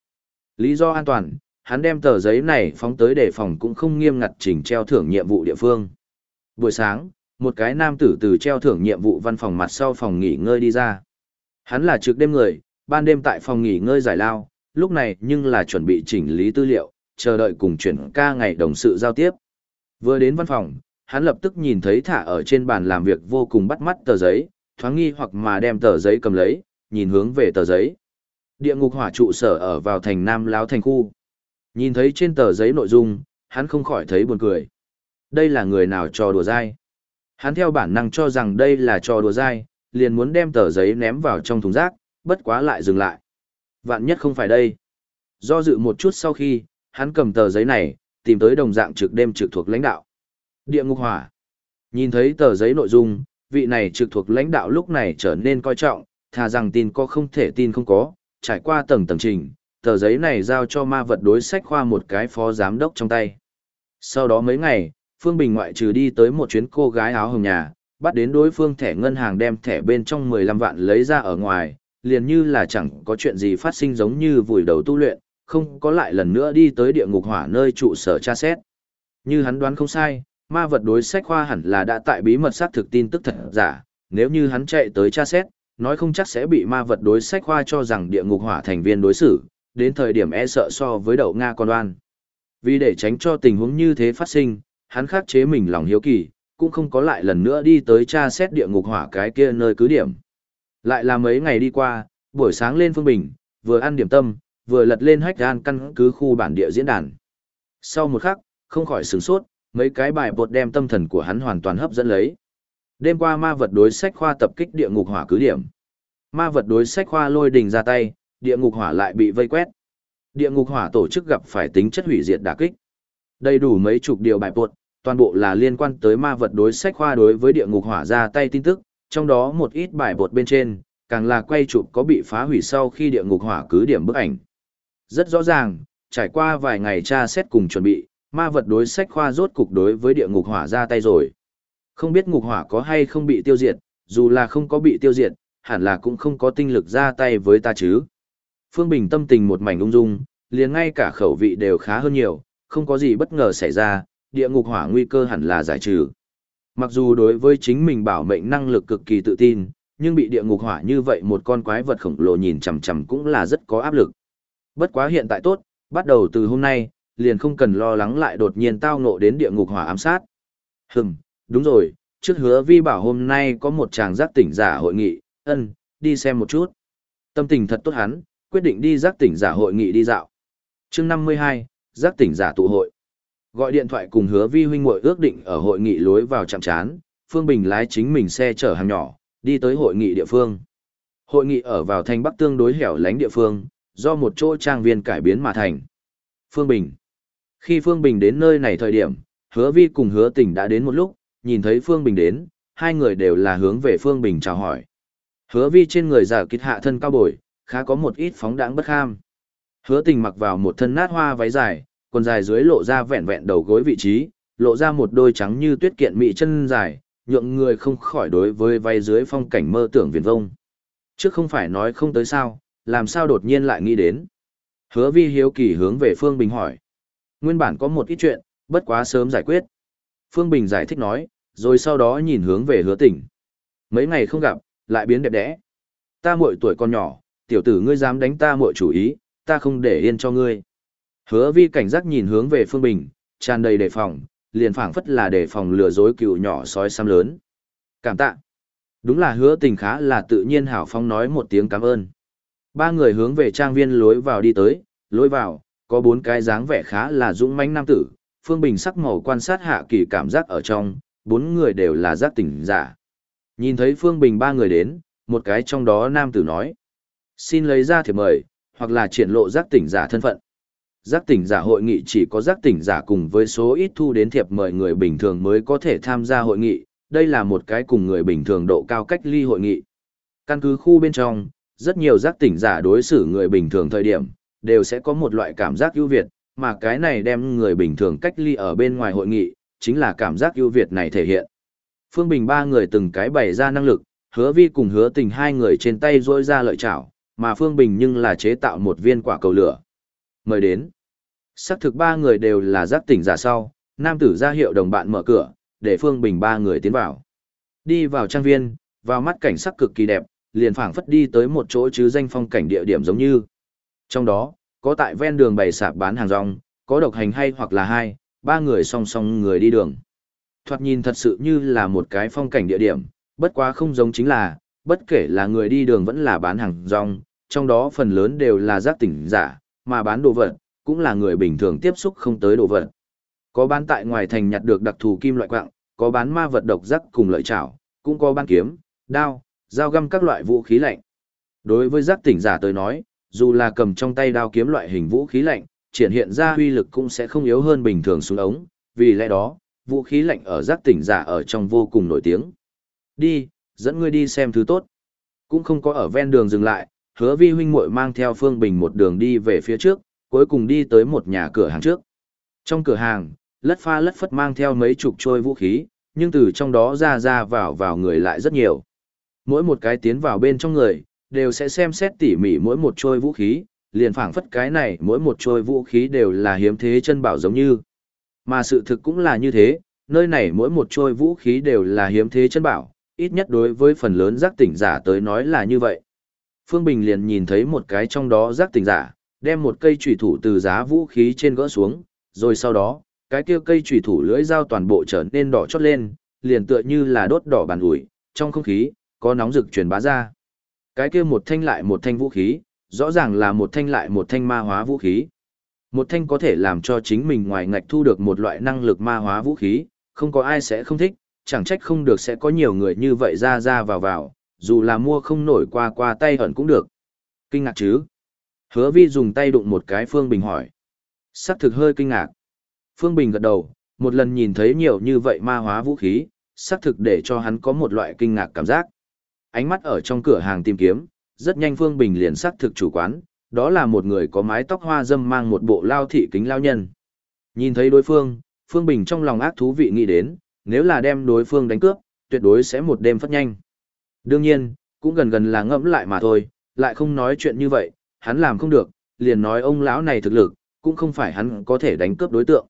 Lý do an toàn, hắn đem tờ giấy này phóng tới đề phòng cũng không nghiêm ngặt chỉnh treo thưởng nhiệm vụ địa phương. Buổi sáng, một cái nam tử từ treo thưởng nhiệm vụ văn phòng mặt sau phòng nghỉ ngơi đi ra. Hắn là trực đêm người, ban đêm tại phòng nghỉ ngơi giải lao, lúc này nhưng là chuẩn bị chỉnh lý tư liệu, chờ đợi cùng chuyển ca ngày đồng sự giao tiếp. Vừa đến văn phòng, hắn lập tức nhìn thấy thả ở trên bàn làm việc vô cùng bắt mắt tờ giấy, thoáng nghi hoặc mà đem tờ giấy cầm lấy, nhìn hướng về tờ giấy. Địa ngục hỏa trụ sở ở vào thành Nam Láo thành khu. Nhìn thấy trên tờ giấy nội dung, hắn không khỏi thấy buồn cười. Đây là người nào trò đùa dai. Hắn theo bản năng cho rằng đây là trò đùa dai, liền muốn đem tờ giấy ném vào trong thùng rác, bất quá lại dừng lại. Vạn nhất không phải đây. Do dự một chút sau khi, hắn cầm tờ giấy này, tìm tới đồng dạng trực đêm trực thuộc lãnh đạo. Địa ngục hỏa. Nhìn thấy tờ giấy nội dung, vị này trực thuộc lãnh đạo lúc này trở nên coi trọng, thà rằng tin có không thể tin không có, trải qua tầng tầng trình, tờ giấy này giao cho ma vật đối sách khoa một cái phó giám đốc trong tay. Sau đó mấy ngày, Phương Bình ngoại trừ đi tới một chuyến cô gái áo hồng nhà, bắt đến đối phương thẻ ngân hàng đem thẻ bên trong 15 vạn lấy ra ở ngoài, liền như là chẳng có chuyện gì phát sinh giống như vùi đầu tu luyện, không có lại lần nữa đi tới địa ngục hỏa nơi trụ sở tra xét. Như hắn đoán không sai, ma vật đối sách khoa hẳn là đã tại bí mật xác thực tin tức thật giả, nếu như hắn chạy tới tra xét, nói không chắc sẽ bị ma vật đối sách khoa cho rằng địa ngục hỏa thành viên đối xử, đến thời điểm e sợ so với đậu Nga con đoan. Vì để tránh cho tình huống như thế phát sinh, hắn khắc chế mình lòng hiếu kỳ, cũng không có lại lần nữa đi tới tra xét địa ngục hỏa cái kia nơi cứ điểm. Lại là mấy ngày đi qua, buổi sáng lên phương bình, vừa ăn điểm tâm, vừa lật lên hách gan căn cứ khu bản địa diễn đàn. Sau một khắc, không khỏi sửng sốt, mấy cái bài bột đem tâm thần của hắn hoàn toàn hấp dẫn lấy. Đêm qua ma vật đối sách khoa tập kích địa ngục hỏa cứ điểm. Ma vật đối sách khoa lôi đình ra tay, địa ngục hỏa lại bị vây quét. Địa ngục hỏa tổ chức gặp phải tính chất hủy diệt đả kích. Đầy đủ mấy chục điều bài bột, toàn bộ là liên quan tới ma vật đối sách khoa đối với địa ngục hỏa ra tay tin tức, trong đó một ít bài bột bên trên, càng là quay chụp có bị phá hủy sau khi địa ngục hỏa cứ điểm bức ảnh. Rất rõ ràng, trải qua vài ngày tra xét cùng chuẩn bị, ma vật đối sách khoa rốt cục đối với địa ngục hỏa ra tay rồi. Không biết ngục hỏa có hay không bị tiêu diệt, dù là không có bị tiêu diệt, hẳn là cũng không có tinh lực ra tay với ta chứ. Phương Bình tâm tình một mảnh ung dung, liền ngay cả khẩu vị đều khá hơn nhiều, không có gì bất ngờ xảy ra, địa ngục hỏa nguy cơ hẳn là giải trừ. Mặc dù đối với chính mình bảo mệnh năng lực cực kỳ tự tin, nhưng bị địa ngục hỏa như vậy một con quái vật khổng lồ nhìn chằm chằm cũng là rất có áp lực. Bất quá hiện tại tốt, bắt đầu từ hôm nay, liền không cần lo lắng lại đột nhiên tao ngộ đến địa ngục hỏa ám sát. Hừm, đúng rồi, trước hứa vi bảo hôm nay có một chàng giác tỉnh giả hội nghị, ân, đi xem một chút. Tâm tình thật tốt hắn, quyết định đi giác tỉnh giả hội nghị đi dạo. chương 52, giác tỉnh giả tụ hội. Gọi điện thoại cùng hứa vi huynh muội ước định ở hội nghị lối vào chạm chán, Phương Bình lái chính mình xe chở hàng nhỏ, đi tới hội nghị địa phương. Hội nghị ở vào thành bắc tương đối hẻo lánh địa phương, do một chỗ trang viên cải biến mà thành. Phương Bình. Khi Phương Bình đến nơi này thời điểm, hứa vi cùng hứa tỉnh đã đến một lúc, nhìn thấy Phương Bình đến, hai người đều là hướng về Phương Bình chào hỏi. Hứa vi trên người giả kịch hạ thân cao bồi, khá có một ít phóng đãng bất kham. Hứa tình mặc vào một thân nát hoa váy dài, quần dài dưới lộ ra vẹn vẹn đầu gối vị trí, lộ ra một đôi trắng như tuyết kiện mị chân dài, nhượng người không khỏi đối với váy dưới phong cảnh mơ tưởng viền vông. Trước không phải nói không tới sao, làm sao đột nhiên lại nghĩ đến. Hứa vi hiếu kỳ hướng về Phương Bình hỏi. Nguyên bản có một ít chuyện, bất quá sớm giải quyết. Phương Bình giải thích nói, rồi sau đó nhìn hướng về hứa tỉnh. Mấy ngày không gặp, lại biến đẹp đẽ. Ta muội tuổi còn nhỏ, tiểu tử ngươi dám đánh ta muội chủ ý, ta không để yên cho ngươi. Hứa vi cảnh giác nhìn hướng về Phương Bình, tràn đầy đề phòng, liền phảng phất là đề phòng lừa dối cựu nhỏ sói xăm lớn. Cảm tạ. Đúng là hứa tình khá là tự nhiên hảo phong nói một tiếng cảm ơn. Ba người hướng về trang viên lối vào đi tới, lối vào, có bốn cái dáng vẻ khá là dũng mãnh nam tử, Phương Bình sắc màu quan sát hạ kỳ cảm giác ở trong, bốn người đều là giác tỉnh giả. Nhìn thấy Phương Bình ba người đến, một cái trong đó nam tử nói. Xin lấy ra thiệp mời, hoặc là triển lộ giác tỉnh giả thân phận. Giác tỉnh giả hội nghị chỉ có giác tỉnh giả cùng với số ít thu đến thiệp mời người bình thường mới có thể tham gia hội nghị, đây là một cái cùng người bình thường độ cao cách ly hội nghị. Căn cứ khu bên trong, rất nhiều giác tỉnh giả đối xử người bình thường thời điểm, đều sẽ có một loại cảm giác ưu việt, mà cái này đem người bình thường cách ly ở bên ngoài hội nghị, chính là cảm giác ưu việt này thể hiện. Phương Bình ba người từng cái bày ra năng lực, hứa vi cùng hứa tình hai người trên tay rôi ra lợi chảo, mà Phương Bình nhưng là chế tạo một viên quả cầu lửa. Mời đến. Sắc thực ba người đều là giác tỉnh giả sau, nam tử ra hiệu đồng bạn mở cửa, để Phương Bình ba người tiến vào. Đi vào trang viên, vào mắt cảnh sắc cực kỳ đẹp, liền phảng phất đi tới một chỗ chứ danh phong cảnh địa điểm giống như. Trong đó, có tại ven đường bày sạp bán hàng rong, có độc hành hay hoặc là hai, ba người song song người đi đường. Thoạt nhìn thật sự như là một cái phong cảnh địa điểm, bất quá không giống chính là, bất kể là người đi đường vẫn là bán hàng rong, trong đó phần lớn đều là giác tỉnh giả, mà bán đồ vật, cũng là người bình thường tiếp xúc không tới đồ vật. Có bán tại ngoài thành nhặt được đặc thù kim loại quạng, có bán ma vật độc giác cùng lợi chảo, cũng có bán kiếm, đao, dao găm các loại vũ khí lạnh. Đối với giác tỉnh giả tới nói, dù là cầm trong tay đao kiếm loại hình vũ khí lạnh, triển hiện ra uy lực cũng sẽ không yếu hơn bình thường súng ống, vì lẽ đó, vũ khí lạnh ở giác tỉnh giả ở trong vô cùng nổi tiếng. Đi, dẫn ngươi đi xem thứ tốt. Cũng không có ở ven đường dừng lại, hứa vi huynh muội mang theo Phương Bình một đường đi về phía trước, cuối cùng đi tới một nhà cửa hàng trước. Trong cửa hàng, lất pha lất phất mang theo mấy chục trôi vũ khí, nhưng từ trong đó ra ra vào vào người lại rất nhiều. Mỗi một cái tiến vào bên trong người, đều sẽ xem xét tỉ mỉ mỗi một trôi vũ khí, liền phảng phất cái này mỗi một trôi vũ khí đều là hiếm thế chân bảo giống như. Mà sự thực cũng là như thế, nơi này mỗi một trôi vũ khí đều là hiếm thế chân bảo, ít nhất đối với phần lớn giác tỉnh giả tới nói là như vậy. Phương Bình liền nhìn thấy một cái trong đó giác tỉnh giả, đem một cây chủy thủ từ giá vũ khí trên gỡ xuống, rồi sau đó, cái kia cây chủy thủ lưỡi dao toàn bộ trở nên đỏ chót lên, liền tựa như là đốt đỏ bàn ủi, trong không khí, có nóng rực truyền bá ra. Cái kia một thanh lại một thanh vũ khí, rõ ràng là một thanh lại một thanh ma hóa vũ khí. Một thanh có thể làm cho chính mình ngoài ngạch thu được một loại năng lực ma hóa vũ khí, không có ai sẽ không thích, chẳng trách không được sẽ có nhiều người như vậy ra ra vào vào, dù là mua không nổi qua qua tay ẩn cũng được. Kinh ngạc chứ? Hứa vi dùng tay đụng một cái Phương Bình hỏi. Sắc thực hơi kinh ngạc. Phương Bình gật đầu, một lần nhìn thấy nhiều như vậy ma hóa vũ khí, sắc thực để cho hắn có một loại kinh ngạc cảm giác. Ánh mắt ở trong cửa hàng tìm kiếm, rất nhanh Phương Bình liền xác thực chủ quán, đó là một người có mái tóc hoa dâm mang một bộ lao thị kính lao nhân. Nhìn thấy đối phương, Phương Bình trong lòng ác thú vị nghĩ đến, nếu là đem đối phương đánh cướp, tuyệt đối sẽ một đêm phát nhanh. Đương nhiên, cũng gần gần là ngẫm lại mà thôi, lại không nói chuyện như vậy, hắn làm không được, liền nói ông lão này thực lực, cũng không phải hắn có thể đánh cướp đối tượng.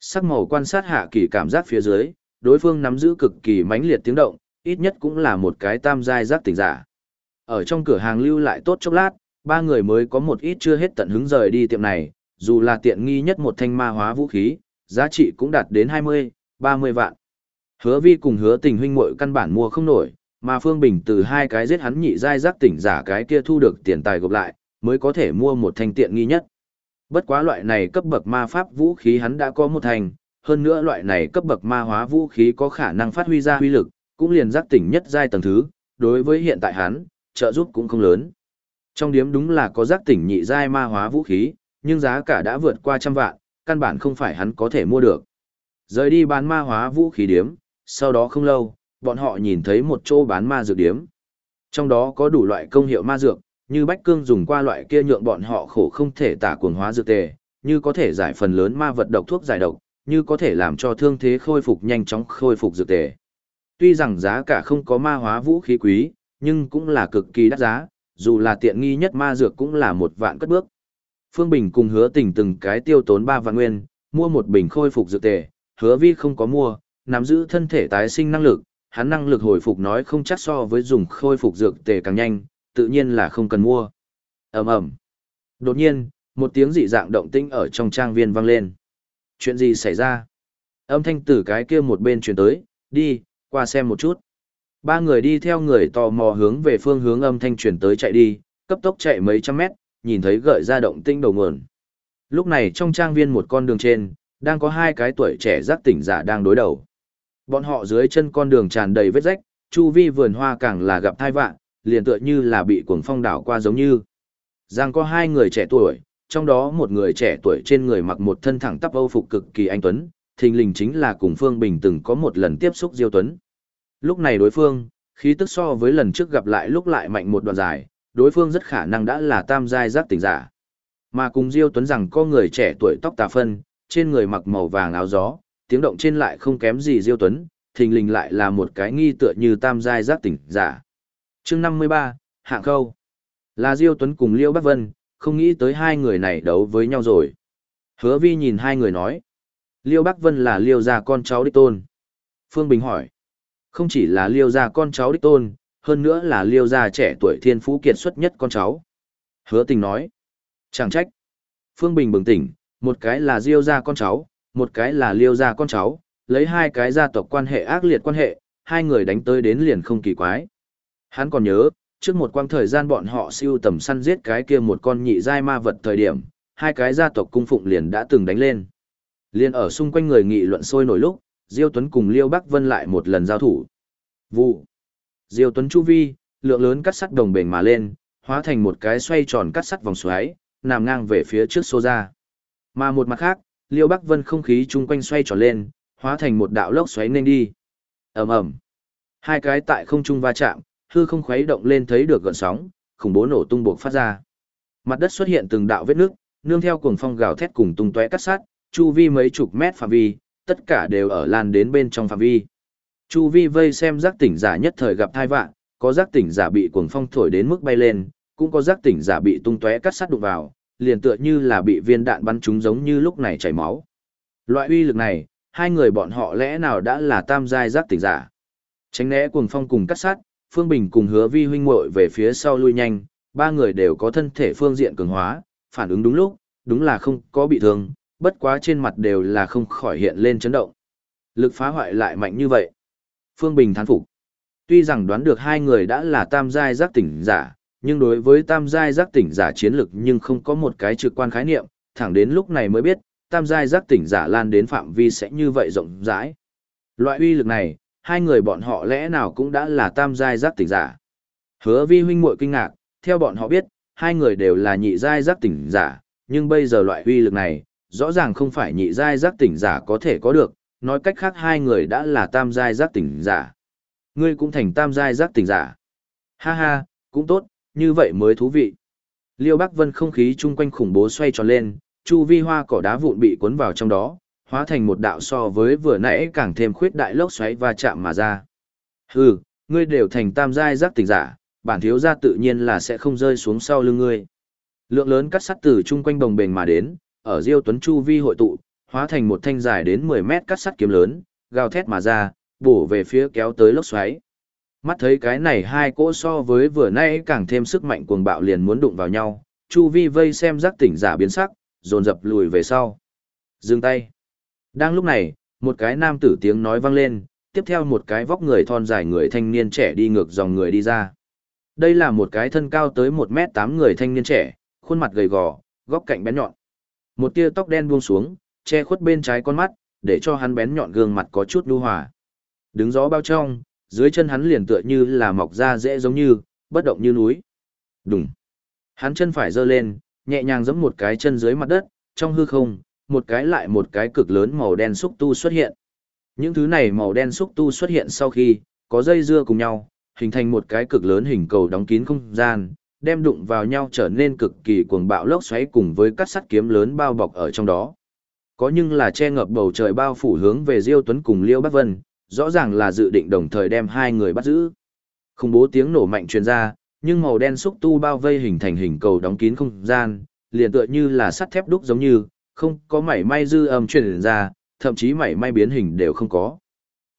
Sắc màu quan sát hạ kỳ cảm giác phía dưới, đối phương nắm giữ cực kỳ mãnh liệt tiếng động, ít nhất cũng là một cái tam giai giác tỉnh giả. Ở trong cửa hàng lưu lại tốt chốc lát, ba người mới có một ít chưa hết tận hứng rời đi tiệm này, dù là tiện nghi nhất một thanh ma hóa vũ khí, giá trị cũng đạt đến 20, 30 vạn. Hứa vi cùng hứa tình huynh muội căn bản mua không nổi, mà Phương Bình từ hai cái giết hắn nhị giai giác tỉnh giả cái kia thu được tiền tài gộp lại, mới có thể mua một thanh tiện nghi nhất. Bất quá loại này cấp bậc ma pháp vũ khí hắn đã có một thành, hơn nữa loại này cấp bậc ma hóa vũ khí có khả năng phát huy ra huy lực, cũng liền giác tỉnh nhất giai tầng thứ, đối với hiện tại hắn, trợ giúp cũng không lớn. Trong điếm đúng là có giác tỉnh nhị giai ma hóa vũ khí, nhưng giá cả đã vượt qua trăm vạn, căn bản không phải hắn có thể mua được. Rời đi bán ma hóa vũ khí điếm, sau đó không lâu, bọn họ nhìn thấy một chỗ bán ma dược điếm. Trong đó có đủ loại công hiệu ma dược, như bách cương dùng qua loại kia nhượng bọn họ khổ không thể tả cuồng hóa dược tề, như có thể giải phần lớn ma vật độc thuốc giải độc, như có thể làm cho thương thế khôi phục nhanh chóng khôi phục dược tề. Tuy rằng giá cả không có ma hóa vũ khí quý, nhưng cũng là cực kỳ đắt giá, dù là tiện nghi nhất ma dược cũng là một vạn cất bước. Phương Bình cùng hứa tình từng cái tiêu tốn 3 vạn nguyên, mua một bình khôi phục dược tề, hứa vi không có mua, nắm giữ thân thể tái sinh năng lực, hắn năng lực hồi phục nói không chắc so với dùng khôi phục dược tề càng nhanh, tự nhiên là không cần mua. ầm ầm Đột nhiên, một tiếng dị dạng động tĩnh ở trong trang viên vang lên. Chuyện gì xảy ra? Âm thanh từ cái kia một bên truyền tới, đi, qua xem một chút. Ba người đi theo người tò mò hướng về phương hướng âm thanh truyền tới chạy đi, cấp tốc chạy mấy trăm mét, nhìn thấy gợi ra động tĩnh đầu nguồn. Lúc này trong trang viên một con đường trên, đang có hai cái tuổi trẻ giác tỉnh giả đang đối đầu. Bọn họ dưới chân con đường tràn đầy vết rách, chu vi vườn hoa càng là gặp thai vạn, liền tựa như là bị cuồng phong đảo qua giống như. Giang có hai người trẻ tuổi, trong đó một người trẻ tuổi trên người mặc một thân thẳng tắp âu phục cực kỳ anh tuấn, thình lình chính là cùng Phương Bình từng có một lần tiếp xúc Diêu Tuấn. Lúc này đối phương, khí tức so với lần trước gặp lại lúc lại mạnh một đoạn dài, đối phương rất khả năng đã là tam giai giác tỉnh giả. Mà cùng Diêu Tuấn rằng có người trẻ tuổi tóc tà phân, trên người mặc màu vàng áo gió, tiếng động trên lại không kém gì Diêu Tuấn, thình lình lại là một cái nghi tựa như tam giai giác tỉnh giả. Chương 53, Hạng Khâu. Là Diêu Tuấn cùng Liêu Bắc Vân, không nghĩ tới hai người này đấu với nhau rồi. Hứa Vi nhìn hai người nói. Liêu Bắc Vân là Liêu gia con cháu đích tôn. Phương Bình hỏi. Không chỉ là Liêu gia con cháu đích tôn, hơn nữa là Liêu gia trẻ tuổi thiên phú kiệt xuất nhất con cháu. Hứa tình nói. Chẳng trách. Phương Bình bừng tỉnh, một cái là Diêu gia con cháu, một cái là Liêu gia con cháu, lấy hai cái gia tộc quan hệ ác liệt quan hệ, hai người đánh tới đến liền không kỳ quái. Hắn còn nhớ, trước một quãng thời gian bọn họ siêu tầm săn giết cái kia một con nhị giai ma vật thời điểm, hai cái gia tộc cung phụng liền đã từng đánh lên. Liên ở xung quanh người nghị luận sôi nổi lúc, Diêu Tuấn cùng Liêu Bắc Vân lại một lần giao thủ. Vụ. Diêu Tuấn chu vi, lượng lớn cắt sắt đồng bền mà lên, hóa thành một cái xoay tròn cắt sắt vòng xoáy, nằm ngang về phía trước xô ra. Mà một mặt khác, Liêu Bắc Vân không khí chung quanh xoay tròn lên, hóa thành một đạo lốc xoáy nên đi. Ầm ầm. Hai cái tại không trung va chạm, hư không khuấy động lên thấy được gợn sóng, khủng bố nổ tung buộc phát ra. Mặt đất xuất hiện từng đạo vết nước, nương theo cuồng phong gào thét cùng tung tóe cắt sắt, chu vi mấy chục mét phạm vi, tất cả đều ở lan đến bên trong phạm vi. Chu vi vây xem giác tỉnh giả nhất thời gặp thai vạn, có giác tỉnh giả bị cuồng phong thổi đến mức bay lên, cũng có giác tỉnh giả bị tung tóe cắt sắt đụng vào, liền tựa như là bị viên đạn bắn trúng giống như lúc này chảy máu. Loại uy lực này, hai người bọn họ lẽ nào đã là tam giai giác tỉnh giả. Tránh né cuồng phong cùng cắt sắt, Phương Bình cùng hứa vi huynh muội về phía sau lui nhanh, ba người đều có thân thể phương diện cường hóa, phản ứng đúng lúc, đúng là không có bị thương, bất quá trên mặt đều là không khỏi hiện lên chấn động. Lực phá hoại lại mạnh như vậy. Phương Bình thán phục. Tuy rằng đoán được hai người đã là tam giai giác tỉnh giả, nhưng đối với tam giai giác tỉnh giả chiến lực nhưng không có một cái trực quan khái niệm, thẳng đến lúc này mới biết, tam giai giác tỉnh giả lan đến phạm vi sẽ như vậy rộng rãi. Loại uy lực này, hai người bọn họ lẽ nào cũng đã là tam giai giác tỉnh giả. Hứa vi huynh muội kinh ngạc, theo bọn họ biết, hai người đều là nhị giai giác tỉnh giả, nhưng bây giờ loại uy lực này, rõ ràng không phải nhị giai giác tỉnh giả có thể có được, nói cách khác hai người đã là tam giai giác tỉnh giả. Ngươi cũng thành tam giai giác tỉnh giả. Ha ha, cũng tốt, như vậy mới thú vị. Liêu Bắc Vân không khí chung quanh khủng bố xoay tròn lên, chu vi hoa cỏ đá vụn bị cuốn vào trong đó, hóa thành một đạo so với vừa nãy càng thêm khuyết đại lốc xoáy và chạm mà ra. Hừ, ngươi đều thành tam giai giác tỉnh giả, bản thiếu gia tự nhiên là sẽ không rơi xuống sau lưng ngươi. Lượng lớn cắt sắt từ chung quanh đồng bền mà đến, ở Diêu Tuấn Chu vi hội tụ, hóa thành một thanh dài đến 10 mét cắt sắt kiếm lớn, gào thét mà ra, bổ về phía kéo tới lốc xoáy. Mắt thấy cái này hai cỗ so với vừa nãy càng thêm sức mạnh cuồng bạo liền muốn đụng vào nhau, Chu vi vây xem giác tỉnh giả biến sắc, dồn dập lùi về sau. Dừng tay. Đang lúc này, một cái nam tử tiếng nói vang lên, tiếp theo một cái vóc người thon dài người thanh niên trẻ đi ngược dòng người đi ra. Đây là một cái thân cao tới 1 mét 8 người thanh niên trẻ, khuôn mặt gầy gò, góc cạnh bén nhọn. Một tia tóc đen buông xuống, che khuất bên trái con mắt, để cho hắn bén nhọn gương mặt có chút nhu hòa. Đứng gió bao trong, dưới chân hắn liền tựa như là mọc ra dễ giống như, bất động như núi. Đùng. Hắn chân phải giơ lên, nhẹ nhàng giẫm một cái chân dưới mặt đất, trong hư không, một cái lại một cái cực lớn màu đen xúc tu xuất hiện. Những thứ này màu đen xúc tu xuất hiện sau khi, có dây dưa cùng nhau, hình thành một cái cực lớn hình cầu đóng kín không gian, đem đụng vào nhau trở nên cực kỳ cuồng bạo lốc xoáy cùng với các sắt kiếm lớn bao bọc ở trong đó. Có nhưng là che ngập bầu trời bao phủ hướng về Diêu Tuấn cùng Liêu Bắc Vân, rõ ràng là dự định đồng thời đem hai người bắt giữ. Không bố tiếng nổ mạnh truyền ra, nhưng màu đen xúc tu bao vây hình thành hình cầu đóng kín không gian, liền tựa như là sắt thép đúc giống như, không có mảy may dư âm truyền ra, thậm chí mảy may biến hình đều không có.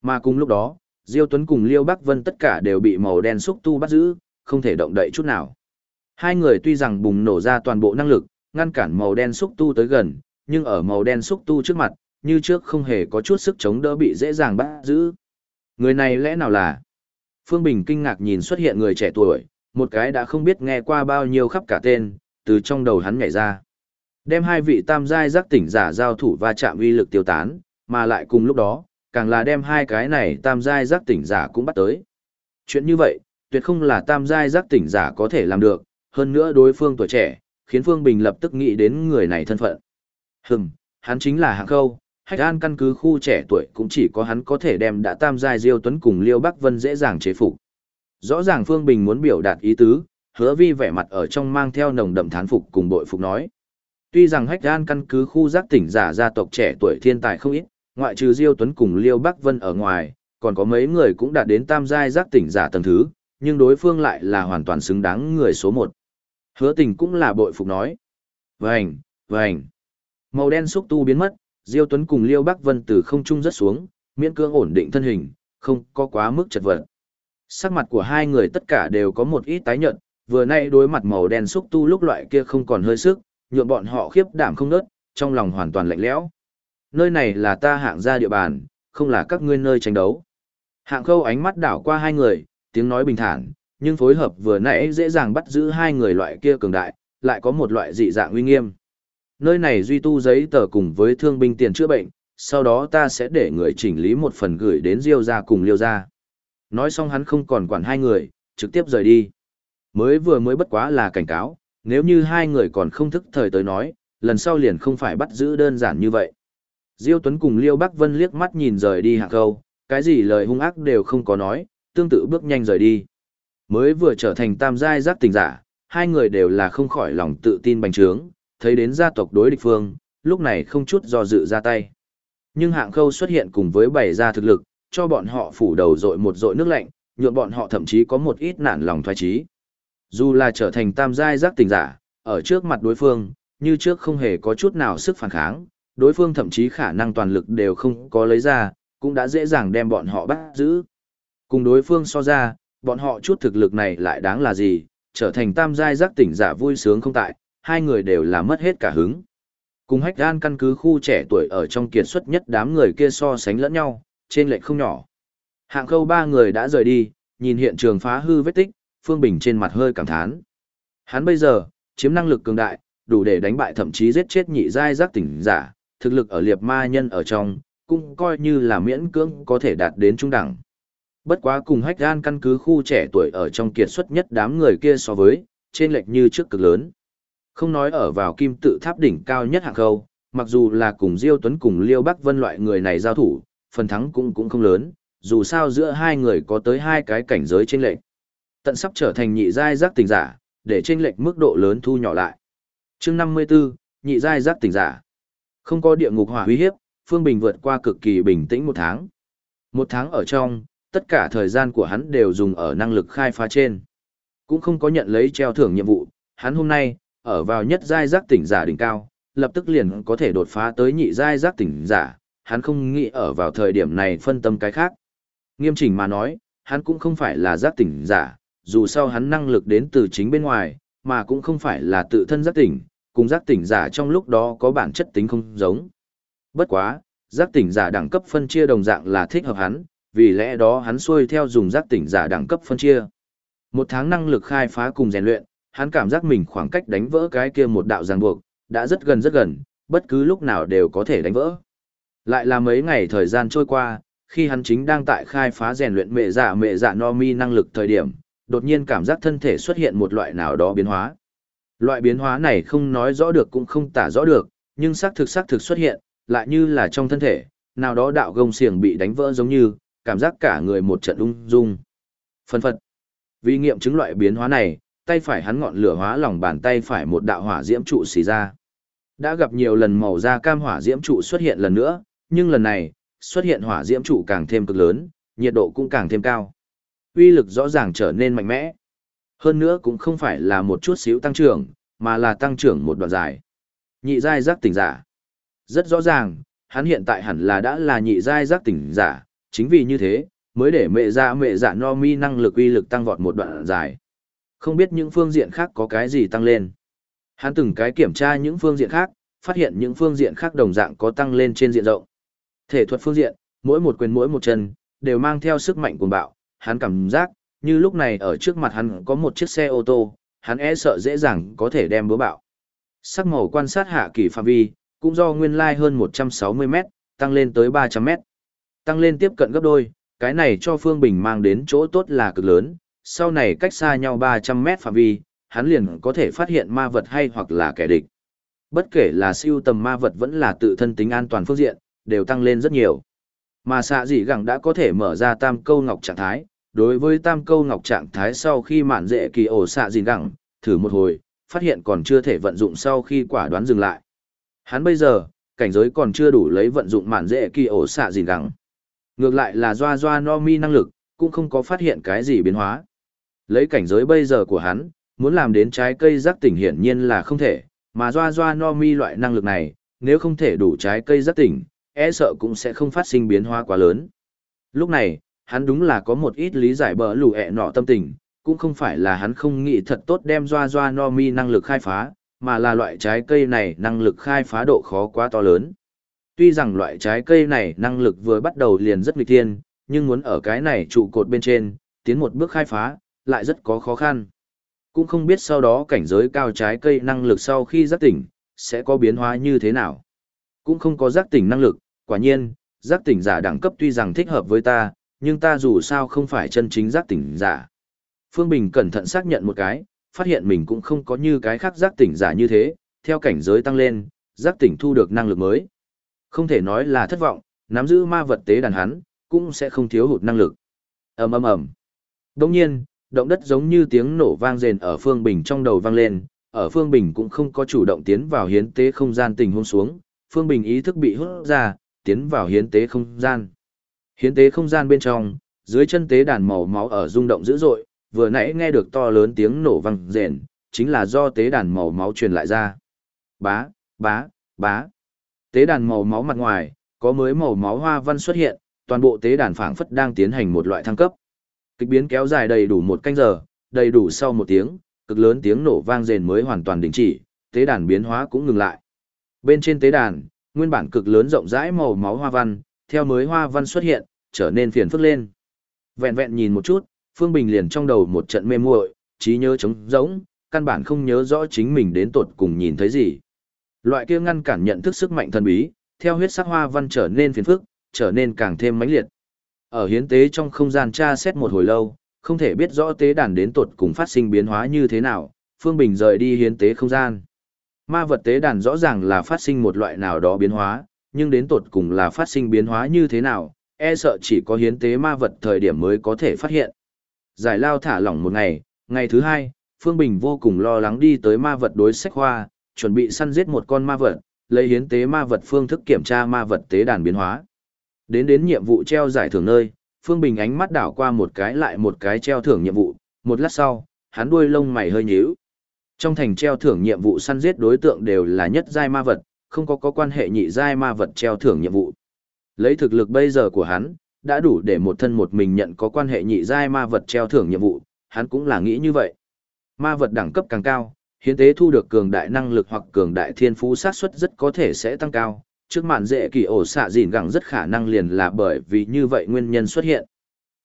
Mà cùng lúc đó, Diêu Tuấn cùng Liêu Bắc Vân tất cả đều bị màu đen xúc tu bắt giữ, không thể động đậy chút nào. Hai người tuy rằng bùng nổ ra toàn bộ năng lực, ngăn cản màu đen xúc tu tới gần, nhưng ở màu đen xúc tu trước mặt, như trước không hề có chút sức chống đỡ bị dễ dàng bắt giữ. Người này lẽ nào là? Phương Bình kinh ngạc nhìn xuất hiện người trẻ tuổi, một cái đã không biết nghe qua bao nhiêu khắp cả tên, từ trong đầu hắn nhảy ra. Đem hai vị tam giai giác tỉnh giả giao thủ va chạm uy lực tiêu tán, mà lại cùng lúc đó, càng là đem hai cái này tam giai giác tỉnh giả cũng bắt tới. Chuyện như vậy, tuyệt không là tam giai giác tỉnh giả có thể làm được, hơn nữa đối phương tuổi trẻ, khiến Phương Bình lập tức nghĩ đến người này thân phận. Hừm, hắn chính là hạng khâu, hách an căn cứ khu trẻ tuổi cũng chỉ có hắn có thể đem đã tam giai diêu tuấn cùng liêu bắc vân dễ dàng chế phục. Rõ ràng phương bình muốn biểu đạt ý tứ hứa vi vẻ mặt ở trong mang theo nồng đậm thán phục cùng bội phục nói. Tuy rằng hách an căn cứ khu giác tỉnh giả gia tộc trẻ tuổi thiên tài không ít ngoại trừ diêu tuấn cùng liêu bắc vân ở ngoài còn có mấy người cũng đạt đến tam giai giác tỉnh giả tầng thứ nhưng đối phương lại là hoàn toàn xứng đáng người số một hứa tình cũng là bội phục nói vành vành màu đen xúc tu biến mất Diêu Tuấn cùng Liêu Bắc Vân từ không trung rất xuống, miễn cưỡng ổn định thân hình, không có quá mức chật vật. Sắc mặt của hai người tất cả đều có một ít tái nhợt, vừa nay đối mặt màu đen xúc tu lúc loại kia không còn hơi sức, nhượng bọn họ khiếp đảm không nớt, trong lòng hoàn toàn lạnh lẽo. Nơi này là ta hạng gia địa bàn, không là các ngươi nơi tranh đấu. Hạng khâu ánh mắt đảo qua hai người, tiếng nói bình thản, nhưng phối hợp vừa nãy dễ dàng bắt giữ hai người loại kia cường đại, lại có một loại dị dạng uy nghiêm. Nơi này duy tu giấy tờ cùng với thương binh tiền chữa bệnh, sau đó ta sẽ để người chỉnh lý một phần gửi đến Diêu gia cùng Liêu gia. Nói xong hắn không còn quản hai người, trực tiếp rời đi. Mới vừa mới bất quá là cảnh cáo, nếu như hai người còn không thức thời tới nói, lần sau liền không phải bắt giữ đơn giản như vậy. Diêu Tuấn cùng Liêu Bắc Vân liếc mắt nhìn rời đi hạ câu, cái gì lời hung ác đều không có nói, tương tự bước nhanh rời đi. Mới vừa trở thành tam giai giác tình giả, hai người đều là không khỏi lòng tự tin bành trướng, thấy đến gia tộc đối địch phương, lúc này không chút do dự ra tay. Nhưng hạng khâu xuất hiện cùng với bảy gia thực lực, cho bọn họ phủ đầu dội một dội nước lạnh, nhượng bọn họ thậm chí có một ít nản lòng thoái trí. Dù là trở thành tam giai giác tình giả, ở trước mặt đối phương, như trước không hề có chút nào sức phản kháng, đối phương thậm chí khả năng toàn lực đều không có lấy ra, cũng đã dễ dàng đem bọn họ bắt giữ. Cùng đối phương so ra, bọn họ chút thực lực này lại đáng là gì, trở thành tam giai giác tỉnh giả vui sướng không tại, hai người đều là mất hết cả hứng. Cùng hách gan căn cứ khu trẻ tuổi ở trong kiệt xuất nhất đám người kia so sánh lẫn nhau, trên lệch không nhỏ. Hạng khâu ba người đã rời đi, nhìn hiện trường phá hư vết tích, Phương Bình trên mặt hơi cảm thán. Hắn bây giờ, chiếm năng lực cường đại, đủ để đánh bại thậm chí giết chết nhị giai giác tỉnh giả, thực lực ở liệp ma nhân ở trong, cũng coi như là miễn cưỡng có thể đạt đến trung đẳng. Bất quá cùng hách gan căn cứ khu trẻ tuổi ở trong kiệt xuất nhất đám người kia so với, trên lệch như trước cực lớn. Không nói ở vào kim tự tháp đỉnh cao nhất hạng khâu, mặc dù là cùng Diêu Tuấn cùng Liêu Bắc Vân loại người này giao thủ, phần thắng cũng cũng không lớn, dù sao giữa hai người có tới hai cái cảnh giới trên lệch. Tận sắp trở thành nhị giai giác tỉnh giả, để trên lệch mức độ lớn thu nhỏ lại. Chương 54, nhị giai giác tỉnh giả. Không có địa ngục hỏa uy hiếp, Phương Bình vượt qua cực kỳ bình tĩnh một tháng. Một tháng ở trong, tất cả thời gian của hắn đều dùng ở năng lực khai phá trên. Cũng không có nhận lấy treo thưởng nhiệm vụ, hắn hôm nay, ở vào nhất giai giác tỉnh giả đỉnh cao, lập tức liền có thể đột phá tới nhị giai giác tỉnh giả, hắn không nghĩ ở vào thời điểm này phân tâm cái khác. Nghiêm chỉnh mà nói, hắn cũng không phải là giác tỉnh giả, dù sao hắn năng lực đến từ chính bên ngoài, mà cũng không phải là tự thân giác tỉnh, cùng giác tỉnh giả trong lúc đó có bản chất tính không giống. Bất quá, giác tỉnh giả đẳng cấp phân chia đồng dạng là thích hợp hắn, vì lẽ đó hắn xuôi theo dùng giác tỉnh giả đẳng cấp phân chia. Một tháng năng lực khai phá cùng rèn luyện, hắn cảm giác mình khoảng cách đánh vỡ cái kia một đạo ràng buộc, đã rất gần rất gần, bất cứ lúc nào đều có thể đánh vỡ. Lại là mấy ngày thời gian trôi qua, khi hắn chính đang tại khai phá rèn luyện mẹ giả mẹ giả no mi năng lực thời điểm, đột nhiên cảm giác thân thể xuất hiện một loại nào đó biến hóa. Loại biến hóa này không nói rõ được cũng không tả rõ được, nhưng xác thực xác thực xuất hiện, lại như là trong thân thể, nào đó đạo gông xiềng bị đánh vỡ giống như, cảm giác cả người một trận ung dung. Phân phật. Vì nghiệm chứng loại biến hóa này, tay phải hắn ngọn lửa hóa lòng bàn tay phải một đạo hỏa diễm trụ xì ra. Đã gặp nhiều lần màu da cam hỏa diễm trụ xuất hiện lần nữa, nhưng lần này, xuất hiện hỏa diễm trụ càng thêm cực lớn, nhiệt độ cũng càng thêm cao. Uy lực rõ ràng trở nên mạnh mẽ. Hơn nữa cũng không phải là một chút xíu tăng trưởng, mà là tăng trưởng một đoạn dài. Nhị giai giác tỉnh giả. Rất rõ ràng, hắn hiện tại hẳn là đã là nhị giai giác tỉnh giả, chính vì như thế, mới để mẹ dạ mẹ dạ no mi năng lực uy lực tăng vọt một đoạn dài. Không biết những phương diện khác có cái gì tăng lên. Hắn từng cái kiểm tra những phương diện khác, phát hiện những phương diện khác đồng dạng có tăng lên trên diện rộng. Thể thuật phương diện, mỗi một quyền mỗi một chân, đều mang theo sức mạnh cuồng bạo, hắn cảm giác, như lúc này ở trước mặt hắn có một chiếc xe ô tô, hắn e sợ dễ dàng có thể đem búa bạo. Sắc màu quan sát hạ kỳ phạm vi, cũng do nguyên lai hơn 160 mét, tăng lên tới 300 mét. Tăng lên tiếp cận gấp đôi, cái này cho Phương Bình mang đến chỗ tốt là cực lớn, sau này cách xa nhau 300 mét phạm vi, hắn liền có thể phát hiện ma vật hay hoặc là kẻ địch. Bất kể là siêu tầm ma vật vẫn là tự thân tính an toàn phương diện, đều tăng lên rất nhiều. Mà xạ dị gẳng đã có thể mở ra tam câu ngọc trạng thái, đối với tam câu ngọc trạng thái sau khi mạn dễ kỳ ổ xạ dị gẳng, thử một hồi, phát hiện còn chưa thể vận dụng sau khi quả đoán dừng lại. Hắn bây giờ, cảnh giới còn chưa đủ lấy vận dụng mạn dễ kỳ ổ xạ dị gẳng. Ngược lại là doa doa no mi năng lực, cũng không có phát hiện cái gì biến hóa. Lấy cảnh giới bây giờ của hắn, muốn làm đến trái cây giác tỉnh hiển nhiên là không thể, mà doa doa no mi loại năng lực này, nếu không thể đủ trái cây giác tỉnh, e sợ cũng sẽ không phát sinh biến hóa quá lớn. Lúc này, hắn đúng là có một ít lý giải bờ lù ẹ nọ tâm tình, cũng không phải là hắn không nghĩ thật tốt đem doa doa no mi năng lực khai phá, mà là loại trái cây này năng lực khai phá độ khó quá to lớn. Tuy rằng loại trái cây này năng lực vừa bắt đầu liền rất nghịch thiên, nhưng muốn ở cái này trụ cột bên trên, tiến một bước khai phá, lại rất có khó khăn. Cũng không biết sau đó cảnh giới cao trái cây năng lực sau khi giác tỉnh, sẽ có biến hóa như thế nào. Cũng không có giác tỉnh năng lực, quả nhiên, giác tỉnh giả đẳng cấp tuy rằng thích hợp với ta, nhưng ta dù sao không phải chân chính giác tỉnh giả. Phương Bình cẩn thận xác nhận một cái, phát hiện mình cũng không có như cái khác giác tỉnh giả như thế, theo cảnh giới tăng lên, giác tỉnh thu được năng lực mới. Không thể nói là thất vọng, nắm giữ ma vật tế đàn hắn, cũng sẽ không thiếu hụt năng lực. ầm ầm ầm. Đồng nhiên, động đất giống như tiếng nổ vang rền ở Phương Bình trong đầu vang lên, ở Phương Bình cũng không có chủ động tiến vào hiến tế không gian tình huống xuống, Phương Bình ý thức bị hút ra, tiến vào hiến tế không gian. Hiến tế không gian bên trong, dưới chân tế đàn màu máu ở rung động dữ dội, vừa nãy nghe được to lớn tiếng nổ vang rền, chính là do tế đàn màu máu truyền lại ra. Bá, bá, bá. Tế đàn màu máu mặt ngoài, có mới màu máu hoa văn xuất hiện, toàn bộ tế đàn phảng phất đang tiến hành một loại thăng cấp. Kịch biến kéo dài đầy đủ một canh giờ, đầy đủ sau một tiếng, cực lớn tiếng nổ vang rền mới hoàn toàn đình chỉ, tế đàn biến hóa cũng ngừng lại. Bên trên tế đàn, nguyên bản cực lớn rộng rãi màu máu hoa văn, theo mới hoa văn xuất hiện, trở nên phiền phức lên. Vẹn vẹn nhìn một chút, Phương Bình liền trong đầu một trận mê muội, trí nhớ trống rỗng, căn bản không nhớ rõ chính mình đến tột cùng nhìn thấy gì. Loại kia ngăn cản nhận thức sức mạnh thần bí, theo huyết sắc hoa văn trở nên phiền phức, trở nên càng thêm mãnh liệt. Ở hiến tế trong không gian tra xét một hồi lâu, không thể biết rõ tế đàn đến tột cùng phát sinh biến hóa như thế nào, Phương Bình rời đi hiến tế không gian. Ma vật tế đàn rõ ràng là phát sinh một loại nào đó biến hóa, nhưng đến tột cùng là phát sinh biến hóa như thế nào, e sợ chỉ có hiến tế ma vật thời điểm mới có thể phát hiện. Giải lao thả lỏng một ngày, ngày thứ hai, Phương Bình vô cùng lo lắng đi tới ma vật đối sách hoa, chuẩn bị săn giết một con ma vật, lấy hiến tế ma vật phương thức kiểm tra ma vật tế đàn biến hóa. Đến đến nhiệm vụ treo giải thưởng nơi, Phương Bình ánh mắt đảo qua một cái lại một cái treo thưởng nhiệm vụ, một lát sau, hắn đuôi lông mày hơi nhíu. Trong thành treo thưởng nhiệm vụ săn giết đối tượng đều là nhất giai ma vật, không có có quan hệ nhị giai ma vật treo thưởng nhiệm vụ. Lấy thực lực bây giờ của hắn, đã đủ để một thân một mình nhận có quan hệ nhị giai ma vật treo thưởng nhiệm vụ, hắn cũng là nghĩ như vậy. Ma vật đẳng cấp càng cao, hiến tế thu được cường đại năng lực hoặc cường đại thiên phú sát suất rất có thể sẽ tăng cao, trước mạn dễ kỳ ổ xạ dìn gẳng rất khả năng liền là bởi vì như vậy nguyên nhân xuất hiện.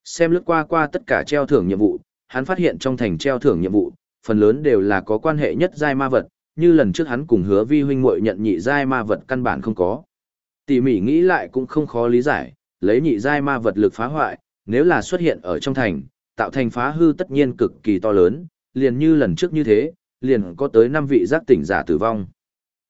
Xem lướt qua qua tất cả treo thưởng nhiệm vụ, hắn phát hiện trong thành treo thưởng nhiệm vụ, phần lớn đều là có quan hệ nhất giai ma vật, như lần trước hắn cùng hứa vi huynh muội nhận nhị giai ma vật căn bản không có. Tỉ mỉ nghĩ lại cũng không khó lý giải, lấy nhị giai ma vật lực phá hoại, nếu là xuất hiện ở trong thành, tạo thành phá hư tất nhiên cực kỳ to lớn, liền như lần trước như thế, liền có tới 5 vị giác tỉnh giả tử vong.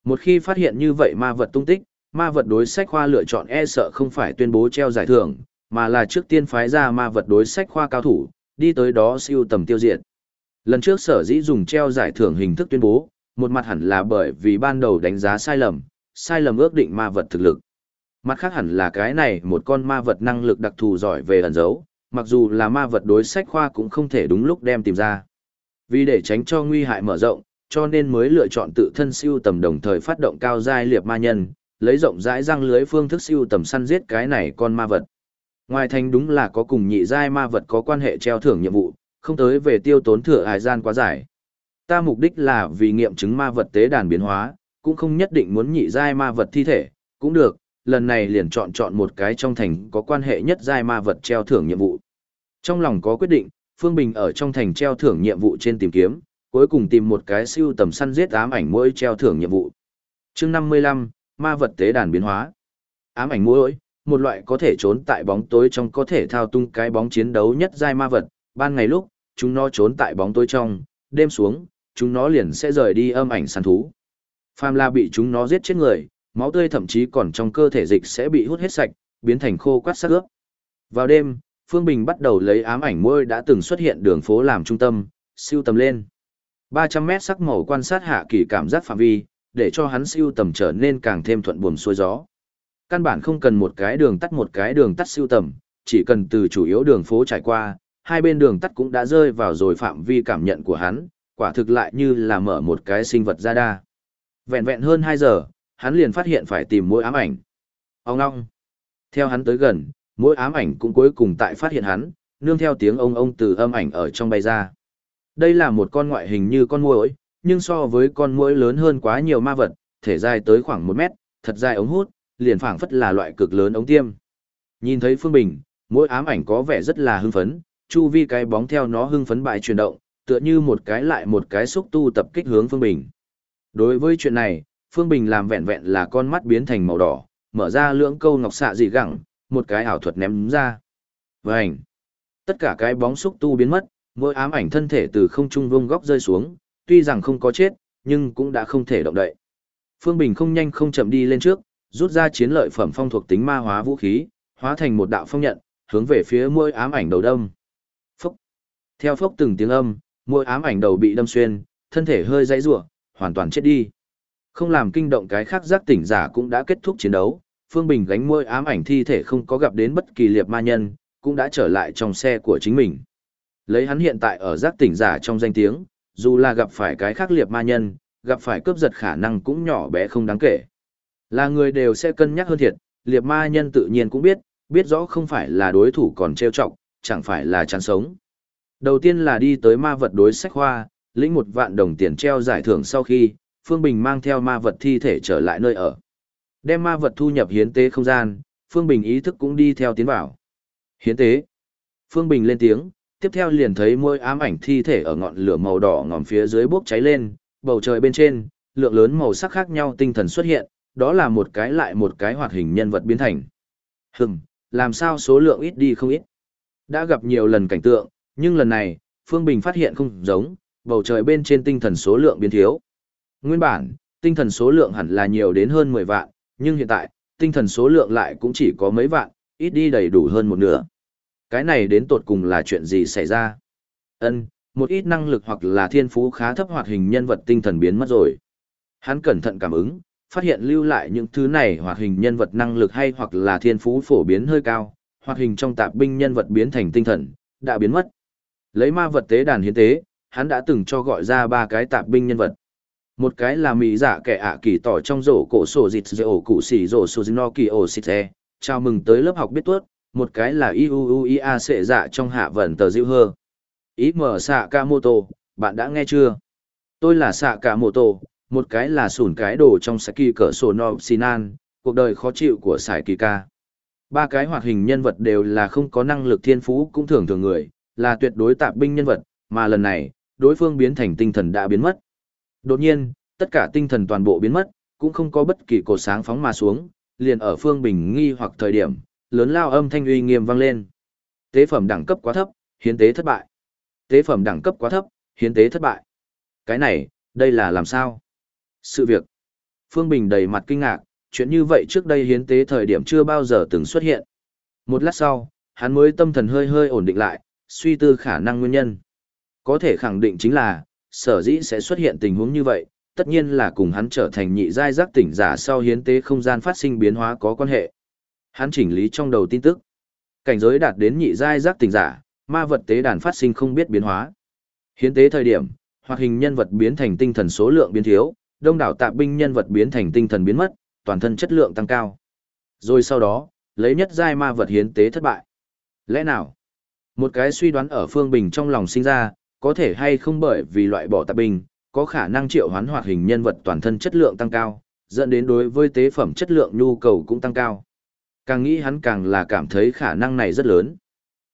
Một khi phát hiện như vậy ma vật tung tích, ma vật đối sách khoa lựa chọn e sợ không phải tuyên bố treo giải thưởng, mà là trước tiên phái ra ma vật đối sách khoa cao thủ, đi tới đó siêu tầm tiêu diệt. Lần trước sở dĩ dùng treo giải thưởng hình thức tuyên bố, một mặt hẳn là bởi vì ban đầu đánh giá sai lầm, sai lầm ước định ma vật thực lực. Mặt khác hẳn là cái này một con ma vật năng lực đặc thù giỏi về ẩn giấu, mặc dù là ma vật đối sách khoa cũng không thể đúng lúc đem tìm ra. Vì để tránh cho nguy hại mở rộng, cho nên mới lựa chọn tự thân siêu tầm đồng thời phát động cao giai liệp ma nhân, lấy rộng rãi răng lưới phương thức siêu tầm săn giết cái này con ma vật. Ngoài thành đúng là có cùng nhị giai ma vật có quan hệ treo thưởng nhiệm vụ, không tới về tiêu tốn thừa hải gian quá dài. Ta mục đích là vì nghiệm chứng ma vật tế đàn biến hóa, cũng không nhất định muốn nhị giai ma vật thi thể, cũng được, lần này liền chọn chọn một cái trong thành có quan hệ nhất giai ma vật treo thưởng nhiệm vụ. Trong lòng có quyết định, Phương Bình ở trong thành treo thưởng nhiệm vụ trên tìm kiếm, cuối cùng tìm một cái siêu tầm săn giết ám ảnh mỗi treo thưởng nhiệm vụ. chương 55, ma vật tế đàn biến hóa. Ám ảnh mỗi, một loại có thể trốn tại bóng tối trong có thể thao tung cái bóng chiến đấu nhất giai ma vật, ban ngày lúc, chúng nó trốn tại bóng tối trong, đêm xuống, chúng nó liền sẽ rời đi âm ảnh săn thú. Phàm là bị chúng nó giết chết người, máu tươi thậm chí còn trong cơ thể dịch sẽ bị hút hết sạch, biến thành khô quát sắc ướp. Vào đêm, Phương Bình bắt đầu lấy ám ảnh môi đã từng xuất hiện đường phố làm trung tâm, siêu tầm lên. 300 mét sắc màu quan sát hạ kỳ cảm giác phạm vi, để cho hắn siêu tầm trở nên càng thêm thuận buồm xuôi gió. Căn bản không cần một cái đường tắt một cái đường tắt siêu tầm, chỉ cần từ chủ yếu đường phố trải qua, hai bên đường tắt cũng đã rơi vào rồi phạm vi cảm nhận của hắn, quả thực lại như là mở một cái sinh vật ra đa. Vẹn vẹn hơn 2 giờ, hắn liền phát hiện phải tìm mỗi ám ảnh. Ông ngong. Theo hắn tới gần, mỗi ám ảnh cũng cuối cùng tại phát hiện hắn, nương theo tiếng ông ông từ âm ảnh ở trong bay ra. Đây là một con ngoại hình như con muỗi, nhưng so với con muỗi lớn hơn quá nhiều ma vật, thể dài tới khoảng 1 mét, thật dài ống hút, liền phảng phất là loại cực lớn ống tiêm. Nhìn thấy Phương Bình, mỗi ám ảnh có vẻ rất là hưng phấn, chu vi cái bóng theo nó hưng phấn bại chuyển động, tựa như một cái lại một cái xúc tu tập kích hướng Phương Bình. Đối với chuyện này, Phương Bình làm vẹn vẹn là con mắt biến thành màu đỏ, mở ra lưỡng câu ngọc xạ dị gẳng, một cái ảo thuật ném ra. Vành! Tất cả cái bóng xúc tu biến mất, mỗi ám ảnh thân thể từ không trung vông góc rơi xuống, tuy rằng không có chết, nhưng cũng đã không thể động đậy. Phương Bình không nhanh không chậm đi lên trước, rút ra chiến lợi phẩm phong thuộc tính ma hóa vũ khí, hóa thành một đạo phong nhận, hướng về phía mỗi ám ảnh đầu đâm. Phốc. Theo phốc từng tiếng âm, mỗi ám ảnh đầu bị đâm xuyên, thân thể hơi dãy rủa, hoàn toàn chết đi. Không làm kinh động cái khác giác tỉnh giả cũng đã kết thúc chiến đấu, Phương Bình gánh môi ám ảnh thi thể không có gặp đến bất kỳ liệp ma nhân, cũng đã trở lại trong xe của chính mình. Lấy hắn hiện tại ở giác tỉnh giả trong danh tiếng, dù là gặp phải cái khác liệp ma nhân, gặp phải cướp giật khả năng cũng nhỏ bé không đáng kể. Là người đều sẽ cân nhắc hơn thiệt, liệp ma nhân tự nhiên cũng biết, biết rõ không phải là đối thủ còn trêu chọc, chẳng phải là chán sống. Đầu tiên là đi tới ma vật đối sách hoa, lĩnh một vạn đồng tiền treo giải thưởng sau khi, Phương Bình mang theo ma vật thi thể trở lại nơi ở. Đem ma vật thu nhập hiến tế không gian, Phương Bình ý thức cũng đi theo tiến vào. Hiến tế. Phương Bình lên tiếng, tiếp theo liền thấy môi ám ảnh thi thể ở ngọn lửa màu đỏ ngòm phía dưới bốc cháy lên, bầu trời bên trên, lượng lớn màu sắc khác nhau tinh thần xuất hiện, đó là một cái lại một cái hoạt hình nhân vật biến thành. Hừm, làm sao số lượng ít đi không ít. Đã gặp nhiều lần cảnh tượng, nhưng lần này, Phương Bình phát hiện không giống, bầu trời bên trên tinh thần số lượng biến thiếu. Nguyên bản, tinh thần số lượng hẳn là nhiều đến hơn 10 vạn, nhưng hiện tại, tinh thần số lượng lại cũng chỉ có mấy vạn, ít đi đầy đủ hơn một nửa. Cái này đến tột cùng là chuyện gì xảy ra? Ân, một ít năng lực hoặc là thiên phú khá thấp hoạt hình nhân vật tinh thần biến mất rồi. Hắn cẩn thận cảm ứng, phát hiện lưu lại những thứ này hoạt hình nhân vật năng lực hay hoặc là thiên phú phổ biến hơi cao, hoạt hình trong tạp binh nhân vật biến thành tinh thần, đã biến mất. Lấy ma vật tế đàn hiến tế, hắn đã từng cho gọi ra ba cái tạp binh nhân vật. Một cái là mỹ giả dạ kẻ ạ kỳ tỏ trong rổ cổ sổ dịt dễ ổ cụ xỉ rổ sổ no kỳ ổ xịt xe, chào mừng tới lớp học biết tuốt, một cái là IUUIA sệ dạ trong hạ vần tờ dịu hơ. Ý mở xạ ca mô tô, bạn đã nghe chưa? Tôi là xạ ca mô tô, một cái là sủn cái đồ trong Saki cỡ sổ no sinan, cuộc đời khó chịu của sài kỳ ca. Ba cái hoạt hình nhân vật đều là không có năng lực thiên phú cũng thường thường người, là tuyệt đối tạp binh nhân vật, mà lần này, đối phương biến thành tinh thần đã biến mất. Đột nhiên, tất cả tinh thần toàn bộ biến mất, cũng không có bất kỳ cột sáng phóng mà xuống, liền ở phương bình nghi hoặc thời điểm, lớn lao âm thanh uy nghiêm vang lên. Tế phẩm đẳng cấp quá thấp, hiến tế thất bại. Tế phẩm đẳng cấp quá thấp, hiến tế thất bại. Cái này, đây là làm sao? Sự việc. Phương Bình đầy mặt kinh ngạc, chuyện như vậy trước đây hiến tế thời điểm chưa bao giờ từng xuất hiện. Một lát sau, hắn mới tâm thần hơi hơi ổn định lại, suy tư khả năng nguyên nhân. Có thể khẳng định chính là, sở dĩ sẽ xuất hiện tình huống như vậy, tất nhiên là cùng hắn trở thành nhị giai giác tỉnh giả sau hiến tế không gian phát sinh biến hóa có quan hệ. Hắn chỉnh lý trong đầu tin tức. Cảnh giới đạt đến nhị giai giác tỉnh giả, ma vật tế đàn phát sinh không biết biến hóa. Hiến tế thời điểm, hoặc hình nhân vật biến thành tinh thần số lượng biến thiếu, đông đảo tạp binh nhân vật biến thành tinh thần biến mất, toàn thân chất lượng tăng cao. Rồi sau đó, lấy nhất giai ma vật hiến tế thất bại. Lẽ nào? Một cái suy đoán ở Phương Bình trong lòng sinh ra, có thể hay không bởi vì loại bỏ tạp binh, có khả năng triệu hoán hoạt hình nhân vật toàn thân chất lượng tăng cao, dẫn đến đối với tế phẩm chất lượng nhu cầu cũng tăng cao. Càng nghĩ hắn càng là cảm thấy khả năng này rất lớn.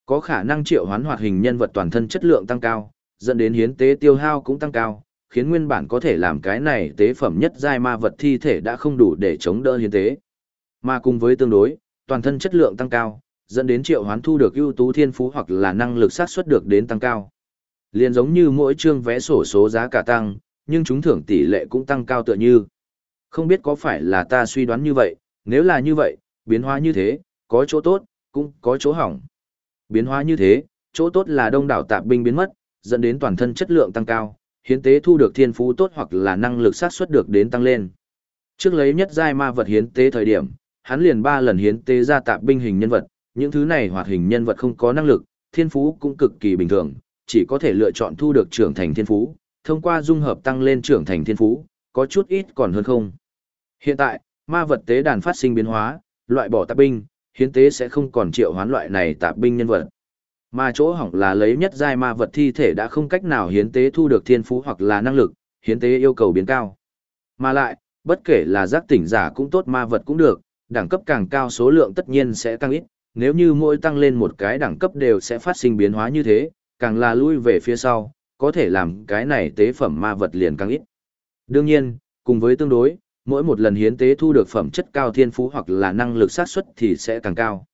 Có khả năng triệu hoán hoạt hình nhân vật toàn thân chất lượng tăng cao, dẫn đến hiến tế tiêu hao cũng tăng cao, khiến nguyên bản có thể làm cái này tế phẩm nhất giai ma vật thi thể đã không đủ để chống đỡ hiến tế. Mà cùng với tương đối, toàn thân chất lượng tăng cao, dẫn đến triệu hoán thu được ưu tú thiên phú hoặc là năng lực sát xuất được đến tăng cao. Liền giống như mỗi chương vé sổ số giá cả tăng, nhưng chúng thưởng tỷ lệ cũng tăng cao tựa như. Không biết có phải là ta suy đoán như vậy, nếu là như vậy, biến hóa như thế, có chỗ tốt, cũng có chỗ hỏng. Biến hóa như thế, chỗ tốt là đông đảo tạp binh biến mất, dẫn đến toàn thân chất lượng tăng cao, hiến tế thu được thiên phú tốt hoặc là năng lực sát xuất được đến tăng lên. Trước lấy nhất giai ma vật hiến tế thời điểm, hắn liền ba lần hiến tế ra tạp binh hình nhân vật, những thứ này hoạt hình nhân vật không có năng lực, thiên phú cũng cực kỳ bình thường, chỉ có thể lựa chọn thu được trưởng thành thiên phú, thông qua dung hợp tăng lên trưởng thành thiên phú, có chút ít còn hơn không. Hiện tại, ma vật tế đàn phát sinh biến hóa, loại bỏ tạp binh, hiến tế sẽ không còn triệu hoán loại này tạp binh nhân vật. Mà chỗ hỏng là lấy nhất giai ma vật thi thể đã không cách nào hiến tế thu được thiên phú hoặc là năng lực, hiến tế yêu cầu biến cao. Mà lại, bất kể là giác tỉnh giả cũng tốt ma vật cũng được, đẳng cấp càng cao số lượng tất nhiên sẽ tăng ít, nếu như mỗi tăng lên một cái đẳng cấp đều sẽ phát sinh biến hóa như thế, càng là lui về phía sau, có thể làm cái này tế phẩm ma vật liền càng ít. Đương nhiên, cùng với tương đối, mỗi một lần hiến tế thu được phẩm chất cao thiên phú hoặc là năng lực sát xuất thì sẽ càng cao.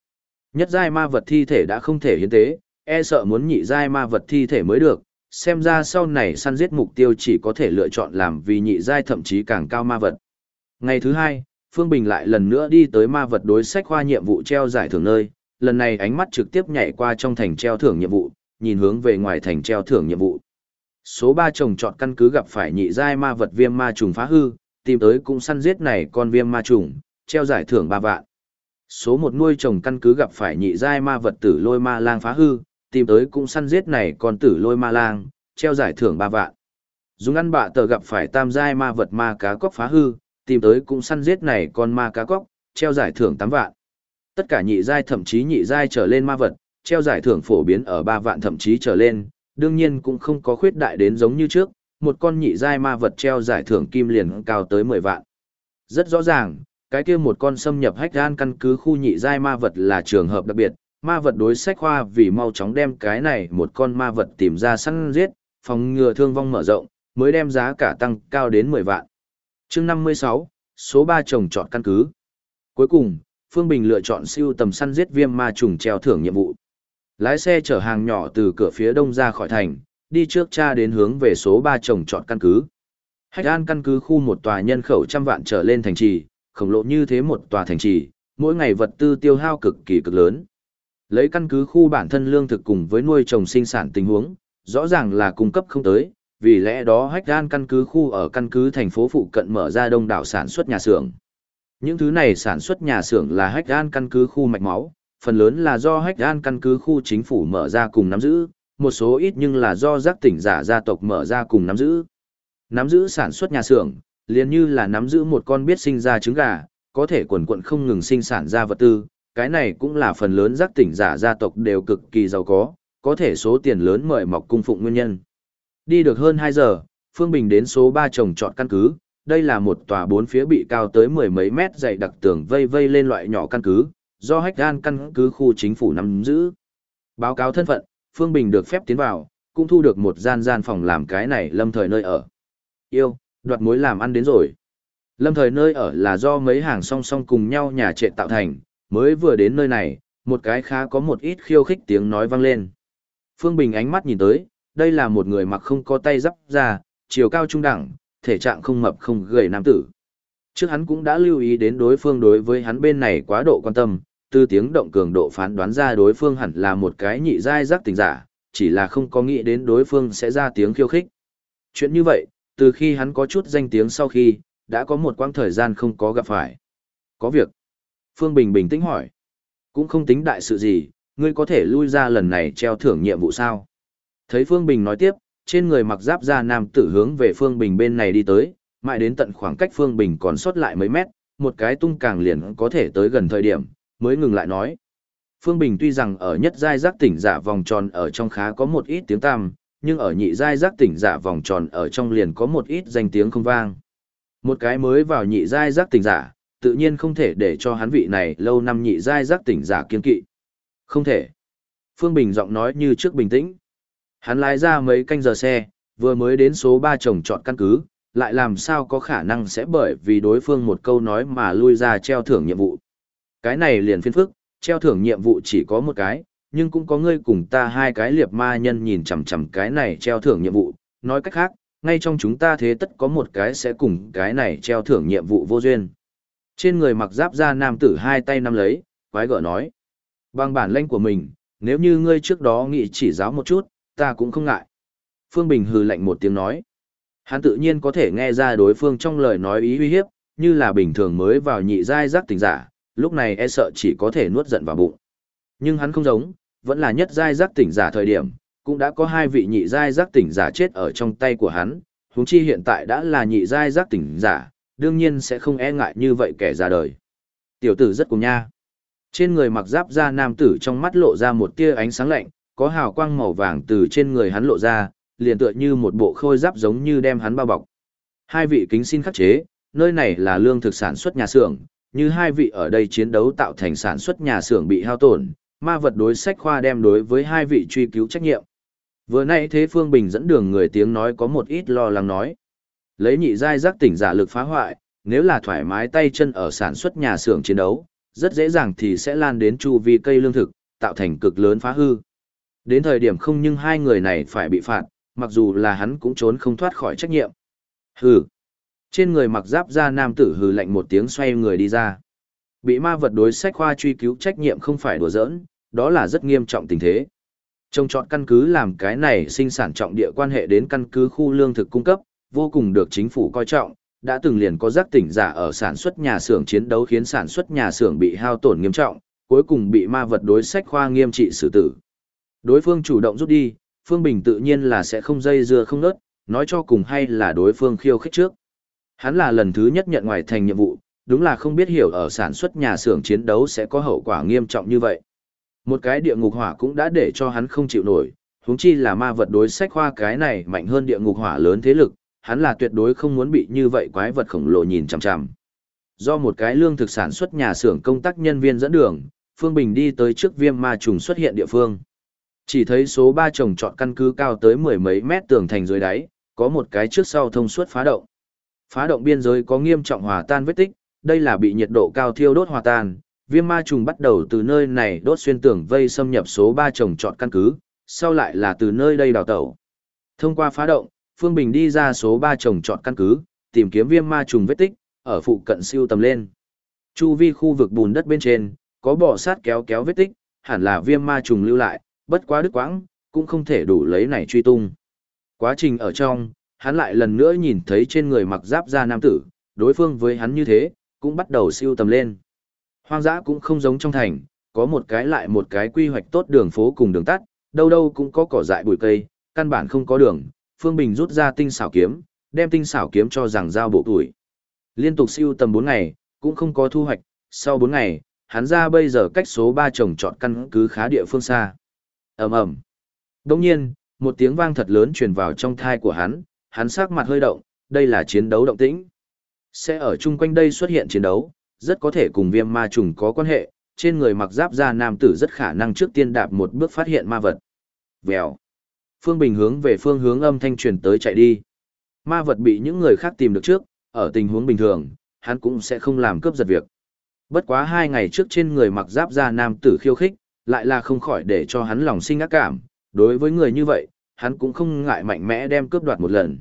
Nhất giai ma vật thi thể đã không thể hiến tế, e sợ muốn nhị giai ma vật thi thể mới được, xem ra sau này săn giết mục tiêu chỉ có thể lựa chọn làm vì nhị giai thậm chí càng cao ma vật. Ngày thứ hai, Phương Bình lại lần nữa đi tới ma vật đối sách khoa nhiệm vụ treo giải thưởng nơi, lần này ánh mắt trực tiếp nhảy qua trong thành treo thưởng nhiệm vụ, nhìn hướng về ngoài thành treo thưởng nhiệm vụ. Số 3 trồng chọn căn cứ gặp phải nhị giai ma vật viêm ma trùng phá hư, tìm tới cũng săn giết này con viêm ma trùng, treo giải thưởng 3 vạn. Số 1 nuôi trồng căn cứ gặp phải nhị giai ma vật tử lôi ma lang phá hư, tìm tới cũng săn giết này con tử lôi ma lang, treo giải thưởng 3 vạn. Dùng ăn bạ tờ gặp phải tam giai ma vật ma cá cóc phá hư, tìm tới cũng săn giết này con ma cá cóc, treo giải thưởng 8 vạn. Tất cả nhị giai thậm chí nhị giai trở lên ma vật, treo giải thưởng phổ biến ở 3 vạn thậm chí trở lên, đương nhiên cũng không có khuyết đại đến giống như trước, một con nhị giai ma vật treo giải thưởng kim liền cao tới 10 vạn. Rất rõ ràng, cái kia một con xâm nhập hách gan căn cứ khu nhị giai ma vật là trường hợp đặc biệt, ma vật đối sách khoa vì mau chóng đem cái này một con ma vật tìm ra săn giết, phòng ngừa thương vong mở rộng, mới đem giá cả tăng cao đến 10 vạn. chương 56, số 3 trồng chọn căn cứ. Cuối cùng, Phương Bình lựa chọn siêu tầm săn giết viêm ma trùng treo thưởng nhiệm vụ. Lái xe chở hàng nhỏ từ cửa phía đông ra khỏi thành, đi trước cha đến hướng về số 3 trồng chọn căn cứ. Hách An căn cứ khu một tòa nhân khẩu trăm vạn trở lên thành trì, khổng lồ như thế một tòa thành trì, mỗi ngày vật tư tiêu hao cực kỳ cực lớn. Lấy căn cứ khu bản thân lương thực cùng với nuôi trồng sinh sản tình huống, rõ ràng là cung cấp không tới, vì lẽ đó Hách An căn cứ khu ở căn cứ thành phố phụ cận mở ra đông đảo sản xuất nhà xưởng. Những thứ này sản xuất nhà xưởng là Hách An căn cứ khu mạch máu, phần lớn là do Hách An căn cứ khu chính phủ mở ra cùng nắm giữ, một số ít nhưng là do giác tỉnh giả gia tộc mở ra cùng nắm giữ. Nắm giữ sản xuất nhà xưởng, liền như là nắm giữ một con biết sinh ra trứng gà, có thể quần quận không ngừng sinh sản ra vật tư, cái này cũng là phần lớn giác tỉnh giả gia tộc đều cực kỳ giàu có, có thể số tiền lớn mời mọc cung phụng nguyên nhân. Đi được hơn 2 giờ, Phương Bình đến số 3 trồng chọn căn cứ, đây là một tòa bốn phía bị cao tới mười mấy mét dày đặc tường vây vây lên loại nhỏ căn cứ, do hách gan căn cứ khu chính phủ nắm giữ. Báo cáo thân phận, Phương Bình được phép tiến vào, cũng thu được một gian gian phòng làm cái này lâm thời nơi ở. Yêu, đoạt mối làm ăn đến rồi. Lâm thời nơi ở là do mấy hàng song song cùng nhau nhà trệ tạo thành, mới vừa đến nơi này, một cái khá có một ít khiêu khích tiếng nói vang lên. Phương Bình ánh mắt nhìn tới, đây là một người mặc không có tay dắp ra, chiều cao trung đẳng, thể trạng không mập không gầy nam tử. Trước hắn cũng đã lưu ý đến đối phương đối với hắn bên này quá độ quan tâm, từ tiếng động cường độ phán đoán ra đối phương hẳn là một cái nhị giai giác tình giả, chỉ là không có nghĩ đến đối phương sẽ ra tiếng khiêu khích. Chuyện như vậy, từ khi hắn có chút danh tiếng sau khi, đã có một quãng thời gian không có gặp phải. Có việc. Phương Bình bình tĩnh hỏi. Cũng không tính đại sự gì, ngươi có thể lui ra lần này treo thưởng nhiệm vụ sao? Thấy Phương Bình nói tiếp, trên người mặc giáp da nam tử hướng về Phương Bình bên này đi tới, mãi đến tận khoảng cách Phương Bình còn sót lại mấy mét, một cái tung càng liền có thể tới gần thời điểm, mới ngừng lại nói. Phương Bình tuy rằng ở nhất giai giác tỉnh giả vòng tròn ở trong khá có một ít tiếng tăm, nhưng ở nhị giai giác tỉnh giả vòng tròn ở trong liền có một ít danh tiếng không vang. Một cái mới vào nhị giai giác tỉnh giả, tự nhiên không thể để cho hắn vị này lâu năm nhị giai giác tỉnh giả kiên kỵ. Không thể. Phương Bình giọng nói như trước bình tĩnh. Hắn lái ra mấy canh giờ xe, vừa mới đến số 3 chồng chọn căn cứ, lại làm sao có khả năng sẽ bởi vì đối phương một câu nói mà lui ra treo thưởng nhiệm vụ. Cái này liền phiên phức, treo thưởng nhiệm vụ chỉ có một cái, nhưng cũng có ngươi cùng ta hai cái liệp ma nhân nhìn chằm chằm cái này treo thưởng nhiệm vụ, nói cách khác, ngay trong chúng ta thế tất có một cái sẽ cùng cái này treo thưởng nhiệm vụ vô duyên. Trên người mặc giáp ra nam tử hai tay nắm lấy, quái gở nói. Bằng bản lĩnh của mình, nếu như ngươi trước đó nghĩ chỉ giáo một chút, ta cũng không ngại. Phương Bình hừ lạnh một tiếng nói. Hắn tự nhiên có thể nghe ra đối phương trong lời nói ý uy hiếp, như là bình thường mới vào nhị giai giác tình giả, lúc này e sợ chỉ có thể nuốt giận vào bụng. Nhưng hắn không giống, vẫn là nhất giai giác tỉnh giả thời điểm, cũng đã có hai vị nhị giai giác tỉnh giả chết ở trong tay của hắn, huống chi hiện tại đã là nhị giai giác tỉnh giả, đương nhiên sẽ không e ngại như vậy kẻ ra đời. Tiểu tử rất cùng nha. Trên người mặc giáp da nam tử trong mắt lộ ra một tia ánh sáng lạnh, có hào quang màu vàng từ trên người hắn lộ ra, liền tựa như một bộ khôi giáp giống như đem hắn bao bọc. Hai vị kính xin khắc chế, nơi này là lương thực sản xuất nhà xưởng, như hai vị ở đây chiến đấu tạo thành sản xuất nhà xưởng bị hao tổn, ma vật đối sách khoa đem đối với hai vị truy cứu trách nhiệm. Vừa nay thế Phương Bình dẫn đường người tiếng nói có một ít lo lắng nói. Lấy nhị giai giác tỉnh giả lực phá hoại, nếu là thoải mái tay chân ở sản xuất nhà xưởng chiến đấu, rất dễ dàng thì sẽ lan đến chu vi cây lương thực, tạo thành cực lớn phá hư. Đến thời điểm không nhưng hai người này phải bị phạt, mặc dù là hắn cũng trốn không thoát khỏi trách nhiệm. Hừ. Trên người mặc giáp ra nam tử hừ lạnh một tiếng xoay người đi ra. Bị ma vật đối sách khoa truy cứu trách nhiệm không phải đùa giỡn, đó là rất nghiêm trọng tình thế. Trông chọn căn cứ làm cái này sinh sản trọng địa quan hệ đến căn cứ khu lương thực cung cấp, vô cùng được chính phủ coi trọng, đã từng liền có giác tỉnh giả ở sản xuất nhà xưởng chiến đấu khiến sản xuất nhà xưởng bị hao tổn nghiêm trọng, cuối cùng bị ma vật đối sách khoa nghiêm trị xử tử. Đối phương chủ động rút đi, Phương Bình tự nhiên là sẽ không dây dưa không nớt, nói cho cùng hay là đối phương khiêu khích trước. Hắn là lần thứ nhất nhận ngoài thành nhiệm vụ, đúng là không biết hiểu ở sản xuất nhà xưởng chiến đấu sẽ có hậu quả nghiêm trọng như vậy. Một cái địa ngục hỏa cũng đã để cho hắn không chịu nổi, huống chi là ma vật đối sách khoa cái này mạnh hơn địa ngục hỏa lớn thế lực, hắn là tuyệt đối không muốn bị như vậy quái vật khổng lồ nhìn chằm chằm. Do một cái lương thực sản xuất nhà xưởng công tác nhân viên dẫn đường, Phương Bình đi tới trước viêm ma trùng xuất hiện địa phương. Chỉ thấy số 3 trồng trọt căn cứ cao tới mười mấy mét tường thành dưới đáy, có một cái trước sau thông suốt phá động. Phá động biên giới có nghiêm trọng hòa tan vết tích, đây là bị nhiệt độ cao thiêu đốt hòa tan, viêm ma trùng bắt đầu từ nơi này đốt xuyên tường vây xâm nhập số 3 trồng trọt căn cứ, sau lại là từ nơi đây đào tẩu. Thông qua phá động, Phương Bình đi ra số 3 trồng trọt căn cứ, tìm kiếm viêm ma trùng vết tích, ở phụ cận siêu tầm lên. Chu vi khu vực bùn đất bên trên, có bò sát kéo kéo vết tích, hẳn là viêm ma trùng lưu lại, bất quá đứt quãng, cũng không thể đủ lấy này truy tung. Quá trình ở trong, hắn lại lần nữa nhìn thấy trên người mặc giáp da nam tử, đối phương với hắn như thế, cũng bắt đầu siêu tầm lên. Hoang dã cũng không giống trong thành, có một cái lại một cái quy hoạch tốt đường phố cùng đường tắt, đâu đâu cũng có cỏ dại bụi cây, căn bản không có đường. Phương Bình rút ra tinh xảo kiếm, đem tinh xảo kiếm cho rằng giao bộ tuổi. Liên tục siêu tầm 4 ngày, cũng không có thu hoạch, sau 4 ngày, hắn ra bây giờ cách số 3 trồng chọn căn cứ khá địa phương xa. ầm ầm Đồng nhiên, một tiếng vang thật lớn truyền vào trong thai của hắn, hắn sắc mặt hơi động, đây là chiến đấu động tĩnh. Sẽ ở chung quanh đây xuất hiện chiến đấu, rất có thể cùng viêm ma trùng có quan hệ, trên người mặc giáp da nam tử rất khả năng trước tiên đạp một bước phát hiện ma vật. Vèo. Phương Bình hướng về phương hướng âm thanh truyền tới chạy đi. Ma vật bị những người khác tìm được trước, ở tình huống bình thường, hắn cũng sẽ không làm cướp giật việc. Bất quá hai ngày trước trên người mặc giáp da nam tử khiêu khích, lại là không khỏi để cho hắn lòng sinh ác cảm. Đối với người như vậy, hắn cũng không ngại mạnh mẽ đem cướp đoạt một lần.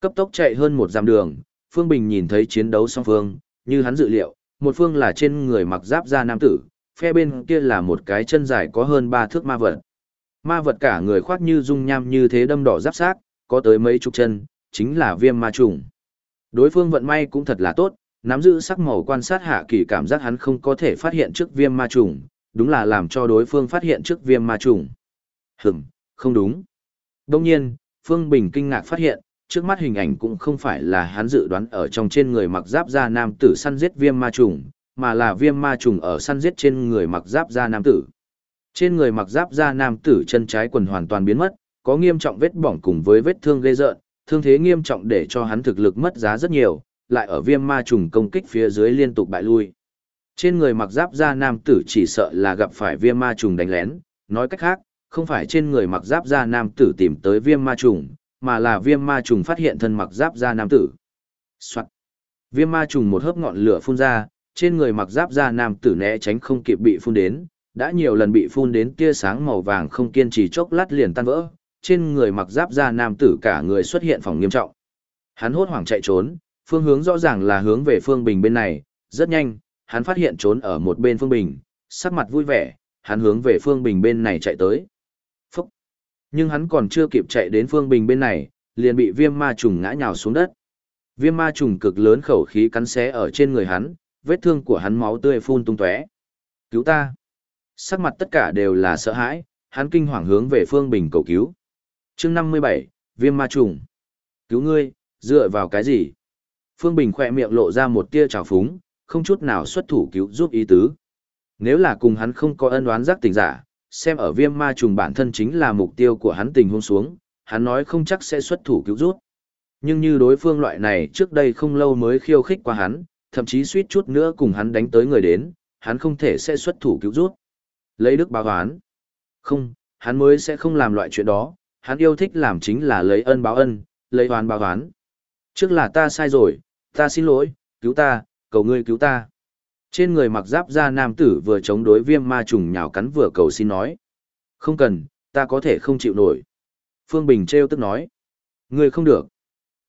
Cấp tốc chạy hơn một dặm đường, Phương Bình nhìn thấy chiến đấu song phương, như hắn dự liệu, một phương là trên người mặc giáp da nam tử, phe bên kia là một cái chân dài có hơn ba thước ma vật. Ma vật cả người khoác như dung nham như thế đâm đỏ giáp sát, có tới mấy chục chân, chính là viêm ma trùng. Đối phương vận may cũng thật là tốt, nắm giữ sắc màu quan sát hạ kỳ cảm giác hắn không có thể phát hiện trước viêm ma trùng, đúng là làm cho đối phương phát hiện trước viêm ma trùng. Hửm, không đúng. Đông nhiên, Phương Bình kinh ngạc phát hiện, trước mắt hình ảnh cũng không phải là hắn dự đoán ở trong trên người mặc giáp da nam tử săn giết viêm ma trùng, mà là viêm ma trùng ở săn giết trên người mặc giáp da nam tử. Trên người mặc giáp da nam tử chân trái quần hoàn toàn biến mất, có nghiêm trọng vết bỏng cùng với vết thương gây rợn, thương thế nghiêm trọng để cho hắn thực lực mất giá rất nhiều, lại ở viêm ma trùng công kích phía dưới liên tục bại lui. Trên người mặc giáp da nam tử chỉ sợ là gặp phải viêm ma trùng đánh lén, nói cách khác, không phải trên người mặc giáp da nam tử tìm tới viêm ma trùng, mà là viêm ma trùng phát hiện thân mặc giáp da nam tử. Soạn. Viêm ma trùng một hớp ngọn lửa phun ra, trên người mặc giáp da nam tử né tránh không kịp bị phun đến, đã nhiều lần bị phun đến tia sáng màu vàng không kiên trì chốc lát liền tan vỡ, trên người mặc giáp da nam tử cả người xuất hiện phòng nghiêm trọng. Hắn hốt hoảng chạy trốn, phương hướng rõ ràng là hướng về phương bình bên này, rất nhanh, hắn phát hiện trốn ở một bên phương bình, sắc mặt vui vẻ, hắn hướng về phương bình bên này chạy tới. Nhưng hắn còn chưa kịp chạy đến phương bình bên này, liền bị viêm ma trùng ngã nhào xuống đất. Viêm ma trùng cực lớn khẩu khí cắn xé ở trên người hắn, vết thương của hắn máu tươi phun tung tóe. Cứu ta! Sắc mặt tất cả đều là sợ hãi, hắn kinh hoàng hướng về phương bình cầu cứu. chương 57, viêm ma trùng. Cứu ngươi, dựa vào cái gì? Phương Bình khỏe miệng lộ ra một tia trào phúng, không chút nào xuất thủ cứu giúp ý tứ. Nếu là cùng hắn không có ân oán giác tình giả, xem ở viêm ma trùng bản thân chính là mục tiêu của hắn tình hôn xuống, hắn nói không chắc sẽ xuất thủ cứu rút. Nhưng như đối phương loại này trước đây không lâu mới khiêu khích qua hắn, thậm chí suýt chút nữa cùng hắn đánh tới người đến, hắn không thể sẽ xuất thủ cứu rút. Lấy đức báo oán. Không, hắn mới sẽ không làm loại chuyện đó, hắn yêu thích làm chính là lấy ân báo ân, lấy oán báo oán. Trước là ta sai rồi, ta xin lỗi, cứu ta, cầu ngươi cứu ta. Trên người mặc giáp da nam tử vừa chống đối viêm ma trùng nhào cắn vừa cầu xin nói. Không cần, ta có thể không chịu nổi. Phương Bình treo tức nói. Ngươi không được.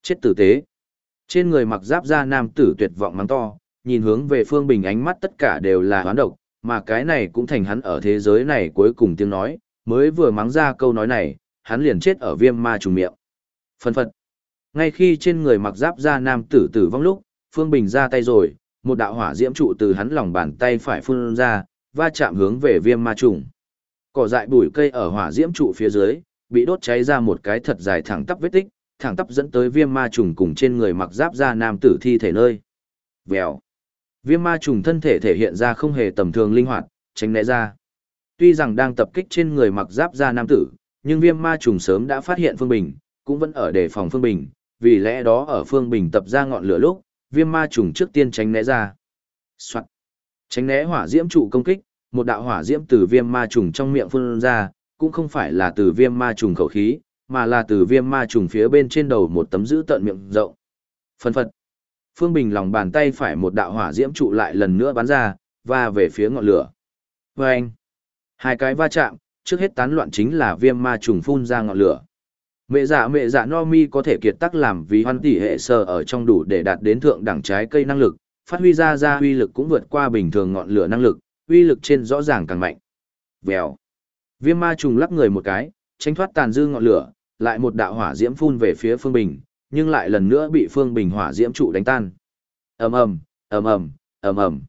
Chết tử tế. Trên người mặc giáp da nam tử tuyệt vọng mắng to, nhìn hướng về Phương Bình ánh mắt tất cả đều là hoán độc, mà cái này cũng thành hắn ở thế giới này cuối cùng tiếng nói, mới vừa mắng ra câu nói này, hắn liền chết ở viêm ma trùng miệng. Phân phật. Ngay khi trên người mặc giáp da nam tử tử vong lúc, Phương Bình ra tay rồi, một đạo hỏa diễm trụ từ hắn lòng bàn tay phải phun ra, va chạm hướng về viêm ma trùng. Cỏ dại bụi cây ở hỏa diễm trụ phía dưới, bị đốt cháy ra một cái thật dài thẳng tắp vết tích, thẳng tắp dẫn tới viêm ma trùng cùng trên người mặc giáp da nam tử thi thể nơi. Vèo. Viêm ma trùng thân thể thể hiện ra không hề tầm thường linh hoạt, tránh né ra. Tuy rằng đang tập kích trên người mặc giáp da nam tử, nhưng viêm ma trùng sớm đã phát hiện Phương Bình, cũng vẫn ở đề phòng Phương Bình, vì lẽ đó ở Phương Bình tập ra ngọn lửa lúc, viêm ma trùng trước tiên tránh né ra. Soạn. Tránh né hỏa diễm trụ công kích, một đạo hỏa diễm từ viêm ma trùng trong miệng phun ra, cũng không phải là từ viêm ma trùng khẩu khí, mà là từ viêm ma trùng phía bên trên đầu một tấm giữ tận miệng rộng. Phân phật. Phương Bình lòng bàn tay phải một đạo hỏa diễm trụ lại lần nữa bắn ra, và về phía ngọn lửa. Vâng! Hai cái va chạm, trước hết tán loạn chính là viêm ma trùng phun ra ngọn lửa. Mẹ dạ mẹ dạ no mi có thể kiệt tác làm vì hoan tỷ hệ sơ ở trong đủ để đạt đến thượng đẳng trái cây năng lực, phát huy ra ra uy lực cũng vượt qua bình thường ngọn lửa năng lực, uy lực trên rõ ràng càng mạnh. Vèo. Viêm ma trùng lắc người một cái, tránh thoát tàn dư ngọn lửa, lại một đạo hỏa diễm phun về phía Phương Bình, nhưng lại lần nữa bị Phương Bình hỏa diễm trụ đánh tan. Ầm ầm, ầm ầm, ầm ầm.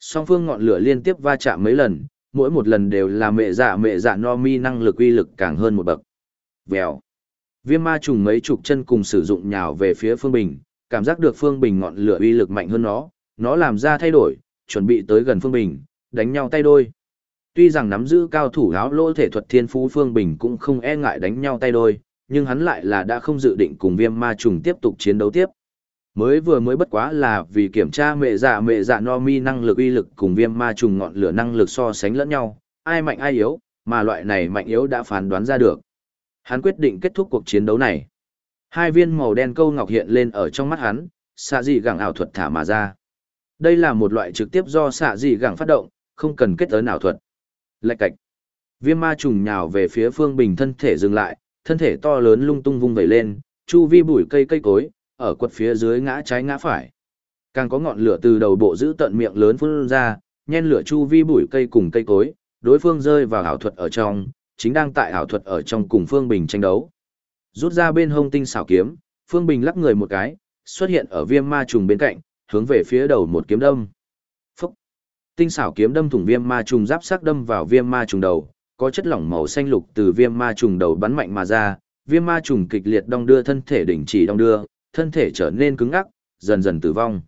Song phương ngọn lửa liên tiếp va chạm mấy lần, mỗi một lần đều là mẹ dạ mẹ dạ no mi năng lực uy lực càng hơn một bậc. Vèo. Viêm ma trùng mấy chục chân cùng sử dụng nhào về phía Phương Bình, cảm giác được Phương Bình ngọn lửa uy lực mạnh hơn nó, nó làm ra thay đổi, chuẩn bị tới gần Phương Bình, đánh nhau tay đôi. Tuy rằng nắm giữ cao thủ áo lỗ thể thuật thiên phú Phương Bình cũng không e ngại đánh nhau tay đôi, nhưng hắn lại là đã không dự định cùng viêm ma trùng tiếp tục chiến đấu tiếp. Mới vừa mới bất quá là vì kiểm tra mẹ dạ mẹ dạ no mi năng lực uy lực cùng viêm ma trùng ngọn lửa năng lực so sánh lẫn nhau, ai mạnh ai yếu, mà loại này mạnh yếu đã phán đoán ra được. Hắn quyết định kết thúc cuộc chiến đấu này. Hai viên màu đen câu ngọc hiện lên ở trong mắt hắn, xạ dị gẳng ảo thuật thả mà ra. Đây là một loại trực tiếp do xạ dị gẳng phát động, không cần kết ấn ảo thuật. Lạch cạch. Viêm ma trùng nhào về phía phương bình thân thể dừng lại, thân thể to lớn lung tung vung vẩy lên, chu vi bụi cây cây cối, ở quật phía dưới ngã trái ngã phải. Càng có ngọn lửa từ đầu bộ giữ tận miệng lớn phun ra, nhen lửa chu vi bụi cây cùng cây cối, đối phương rơi vào ảo thuật ở trong, chính đang tại ảo thuật ở trong cùng Phương Bình tranh đấu. Rút ra bên hông tinh xảo kiếm, Phương Bình lắc người một cái, xuất hiện ở viêm ma trùng bên cạnh, hướng về phía đầu một kiếm đâm. Phúc! Tinh xảo kiếm đâm thủng viêm ma trùng giáp sắc đâm vào viêm ma trùng đầu, có chất lỏng màu xanh lục từ viêm ma trùng đầu bắn mạnh mà ra, viêm ma trùng kịch liệt đong đưa thân thể đỉnh chỉ đong đưa, thân thể trở nên cứng ngắc, dần dần tử vong.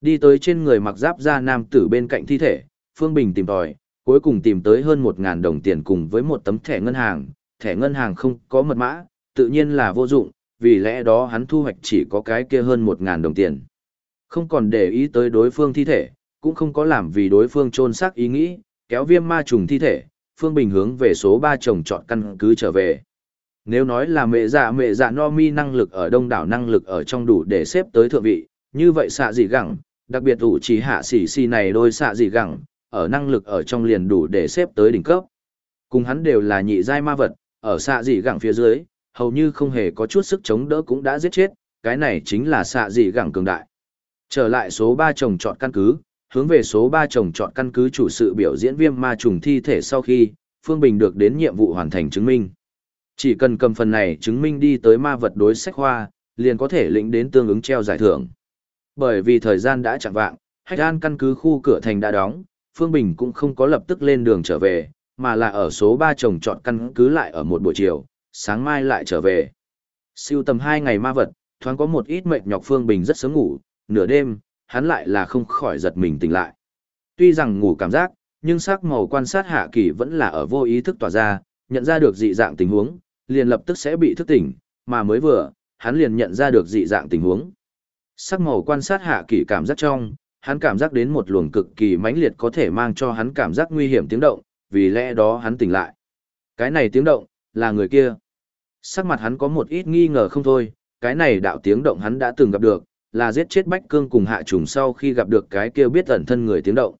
Đi tới trên người mặc giáp da nam tử bên cạnh thi thể, Phương Bình tìm tòi, cuối cùng tìm tới hơn 1.000 đồng tiền cùng với một tấm thẻ ngân hàng, thẻ ngân hàng không có mật mã, tự nhiên là vô dụng, vì lẽ đó hắn thu hoạch chỉ có cái kia hơn 1.000 đồng tiền. Không còn để ý tới đối phương thi thể, cũng không có làm vì đối phương trôn xác ý nghĩ, kéo viêm ma trùng thi thể, Phương Bình hướng về số 3 chồng chọn căn cứ trở về. Nếu nói là mẹ dạ mẹ dạ no mi năng lực ở đông đảo năng lực ở trong đủ để xếp tới thượng vị, như vậy xạ gì gẳng, đặc biệt ủ chỉ hạ xỉ xì này đôi xạ gì gẳng, ở năng lực ở trong liền đủ để xếp tới đỉnh cấp. Cùng hắn đều là nhị giai ma vật, ở xạ dị gẳng phía dưới, hầu như không hề có chút sức chống đỡ cũng đã giết chết, cái này chính là xạ dị gẳng cường đại. Trở lại số 3 chồng chọn căn cứ, hướng về số 3 chồng chọn căn cứ chủ sự biểu diễn viêm ma trùng thi thể sau khi, Phương Bình được đến nhiệm vụ hoàn thành chứng minh. Chỉ cần cầm phần này chứng minh đi tới ma vật đối sách hoa, liền có thể lĩnh đến tương ứng treo giải thưởng. Bởi vì thời gian đã chẳng vạng, hạch An căn cứ khu cửa thành đã đóng, Phương Bình cũng không có lập tức lên đường trở về, mà là ở số 3 chồng chọn căn cứ lại ở một buổi chiều, sáng mai lại trở về. Siêu tầm 2 ngày ma vật, thoáng có một ít mệt nhọc Phương Bình rất sớm ngủ, nửa đêm, hắn lại là không khỏi giật mình tỉnh lại. Tuy rằng ngủ cảm giác, nhưng sắc màu quan sát hạ kỳ vẫn là ở vô ý thức tỏa ra, nhận ra được dị dạng tình huống, liền lập tức sẽ bị thức tỉnh, mà mới vừa, hắn liền nhận ra được dị dạng tình huống. Sắc màu quan sát hạ kỳ cảm giác trong, hắn cảm giác đến một luồng cực kỳ mãnh liệt có thể mang cho hắn cảm giác nguy hiểm tiếng động, vì lẽ đó hắn tỉnh lại. Cái này tiếng động, là người kia. Sắc mặt hắn có một ít nghi ngờ không thôi, cái này đạo tiếng động hắn đã từng gặp được, là giết chết Bách Cương cùng hạ trùng sau khi gặp được cái kia biết ẩn thân người tiếng động.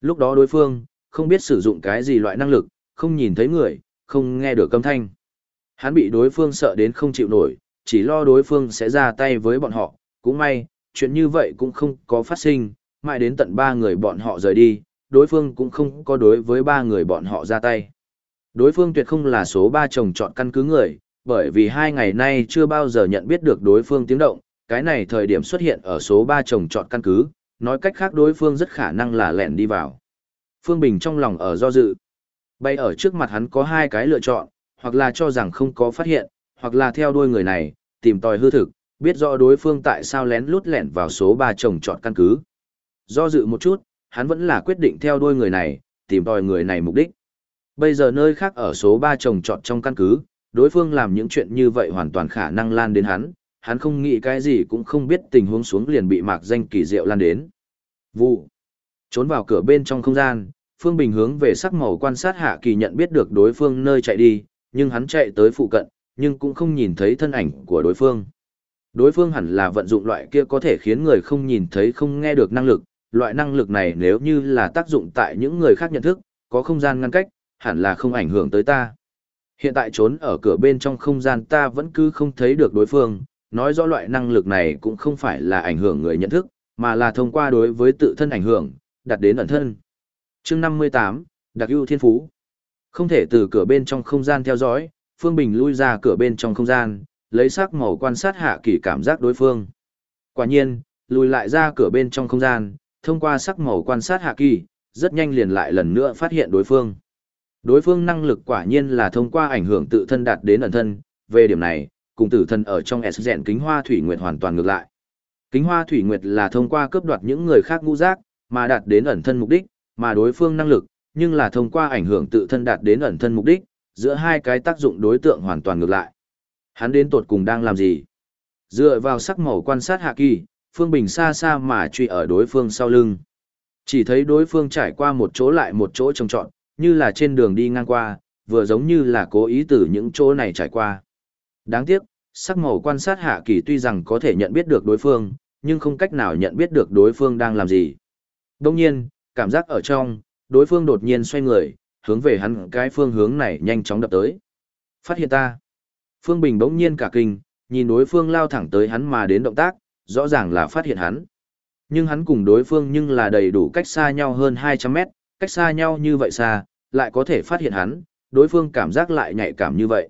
Lúc đó đối phương, không biết sử dụng cái gì loại năng lực, không nhìn thấy người, không nghe được âm thanh. Hắn bị đối phương sợ đến không chịu nổi, chỉ lo đối phương sẽ ra tay với bọn họ, cũng may, chuyện như vậy cũng không có phát sinh, mãi đến tận ba người bọn họ rời đi, đối phương cũng không có đối với ba người bọn họ ra tay. Đối phương tuyệt không là số ba chồng chọn căn cứ người, bởi vì hai ngày nay chưa bao giờ nhận biết được đối phương tiếng động, cái này thời điểm xuất hiện ở số ba chồng chọn căn cứ, nói cách khác đối phương rất khả năng là lẹn đi vào. Phương Bình trong lòng ở do dự. Bay ở trước mặt hắn có hai cái lựa chọn, hoặc là cho rằng không có phát hiện, hoặc là theo đuôi người này, tìm tòi hư thực, biết rõ đối phương tại sao lén lút lẻn vào số 3 chồng chọn căn cứ. Do dự một chút, hắn vẫn là quyết định theo đuôi người này, tìm tòi người này mục đích. Bây giờ nơi khác ở số 3 chồng chọn trong căn cứ, đối phương làm những chuyện như vậy hoàn toàn khả năng lan đến hắn, hắn không nghĩ cái gì cũng không biết tình huống xuống liền bị mạc danh kỳ diệu lan đến. Vụ. Trốn vào cửa bên trong không gian, Phương Bình hướng về sắc màu quan sát hạ kỳ nhận biết được đối phương nơi chạy đi, nhưng hắn chạy tới phụ cận, nhưng cũng không nhìn thấy thân ảnh của đối phương. Đối phương hẳn là vận dụng loại kia có thể khiến người không nhìn thấy không nghe được năng lực, loại năng lực này nếu như là tác dụng tại những người khác nhận thức, có không gian ngăn cách, hẳn là không ảnh hưởng tới ta. Hiện tại trốn ở cửa bên trong không gian ta vẫn cứ không thấy được đối phương, nói rõ loại năng lực này cũng không phải là ảnh hưởng người nhận thức, mà là thông qua đối với tự thân ảnh hưởng, đặt đến ẩn thân. chương 58, Đặc ưu thiên phú. Không thể từ cửa bên trong không gian theo dõi, Phương Bình lui ra cửa bên trong không gian, lấy sắc màu quan sát hạ kỳ cảm giác đối phương. Quả nhiên, lùi lại ra cửa bên trong không gian, thông qua sắc màu quan sát hạ kỳ, rất nhanh liền lại lần nữa phát hiện đối phương. Đối phương năng lực quả nhiên là thông qua ảnh hưởng tự thân đạt đến ẩn thân, về điểm này, cùng tử thân ở trong S dẹn kính hoa thủy nguyệt hoàn toàn ngược lại. Kính hoa thủy nguyệt là thông qua cướp đoạt những người khác ngũ giác, mà đạt đến ẩn thân mục đích, mà đối phương năng lực, nhưng là thông qua ảnh hưởng tự thân đạt đến ẩn thân mục đích, giữa hai cái tác dụng đối tượng hoàn toàn ngược lại. Hắn đến tột cùng đang làm gì? Dựa vào sắc màu quan sát hạ kỳ, Phương Bình xa xa mà truy ở đối phương sau lưng. Chỉ thấy đối phương trải qua một chỗ lại một chỗ trồng trọn, như là trên đường đi ngang qua, vừa giống như là cố ý từ những chỗ này trải qua. Đáng tiếc, sắc màu quan sát hạ kỳ tuy rằng có thể nhận biết được đối phương, nhưng không cách nào nhận biết được đối phương đang làm gì. Đông nhiên, cảm giác ở trong, đối phương đột nhiên xoay người, hướng về hắn cái phương hướng này nhanh chóng đập tới. Phát hiện ta. Phương Bình bỗng nhiên cả kinh, nhìn đối phương lao thẳng tới hắn mà đến động tác, rõ ràng là phát hiện hắn. Nhưng hắn cùng đối phương nhưng là đầy đủ cách xa nhau hơn 200 mét, cách xa nhau như vậy xa, lại có thể phát hiện hắn, đối phương cảm giác lại nhạy cảm như vậy.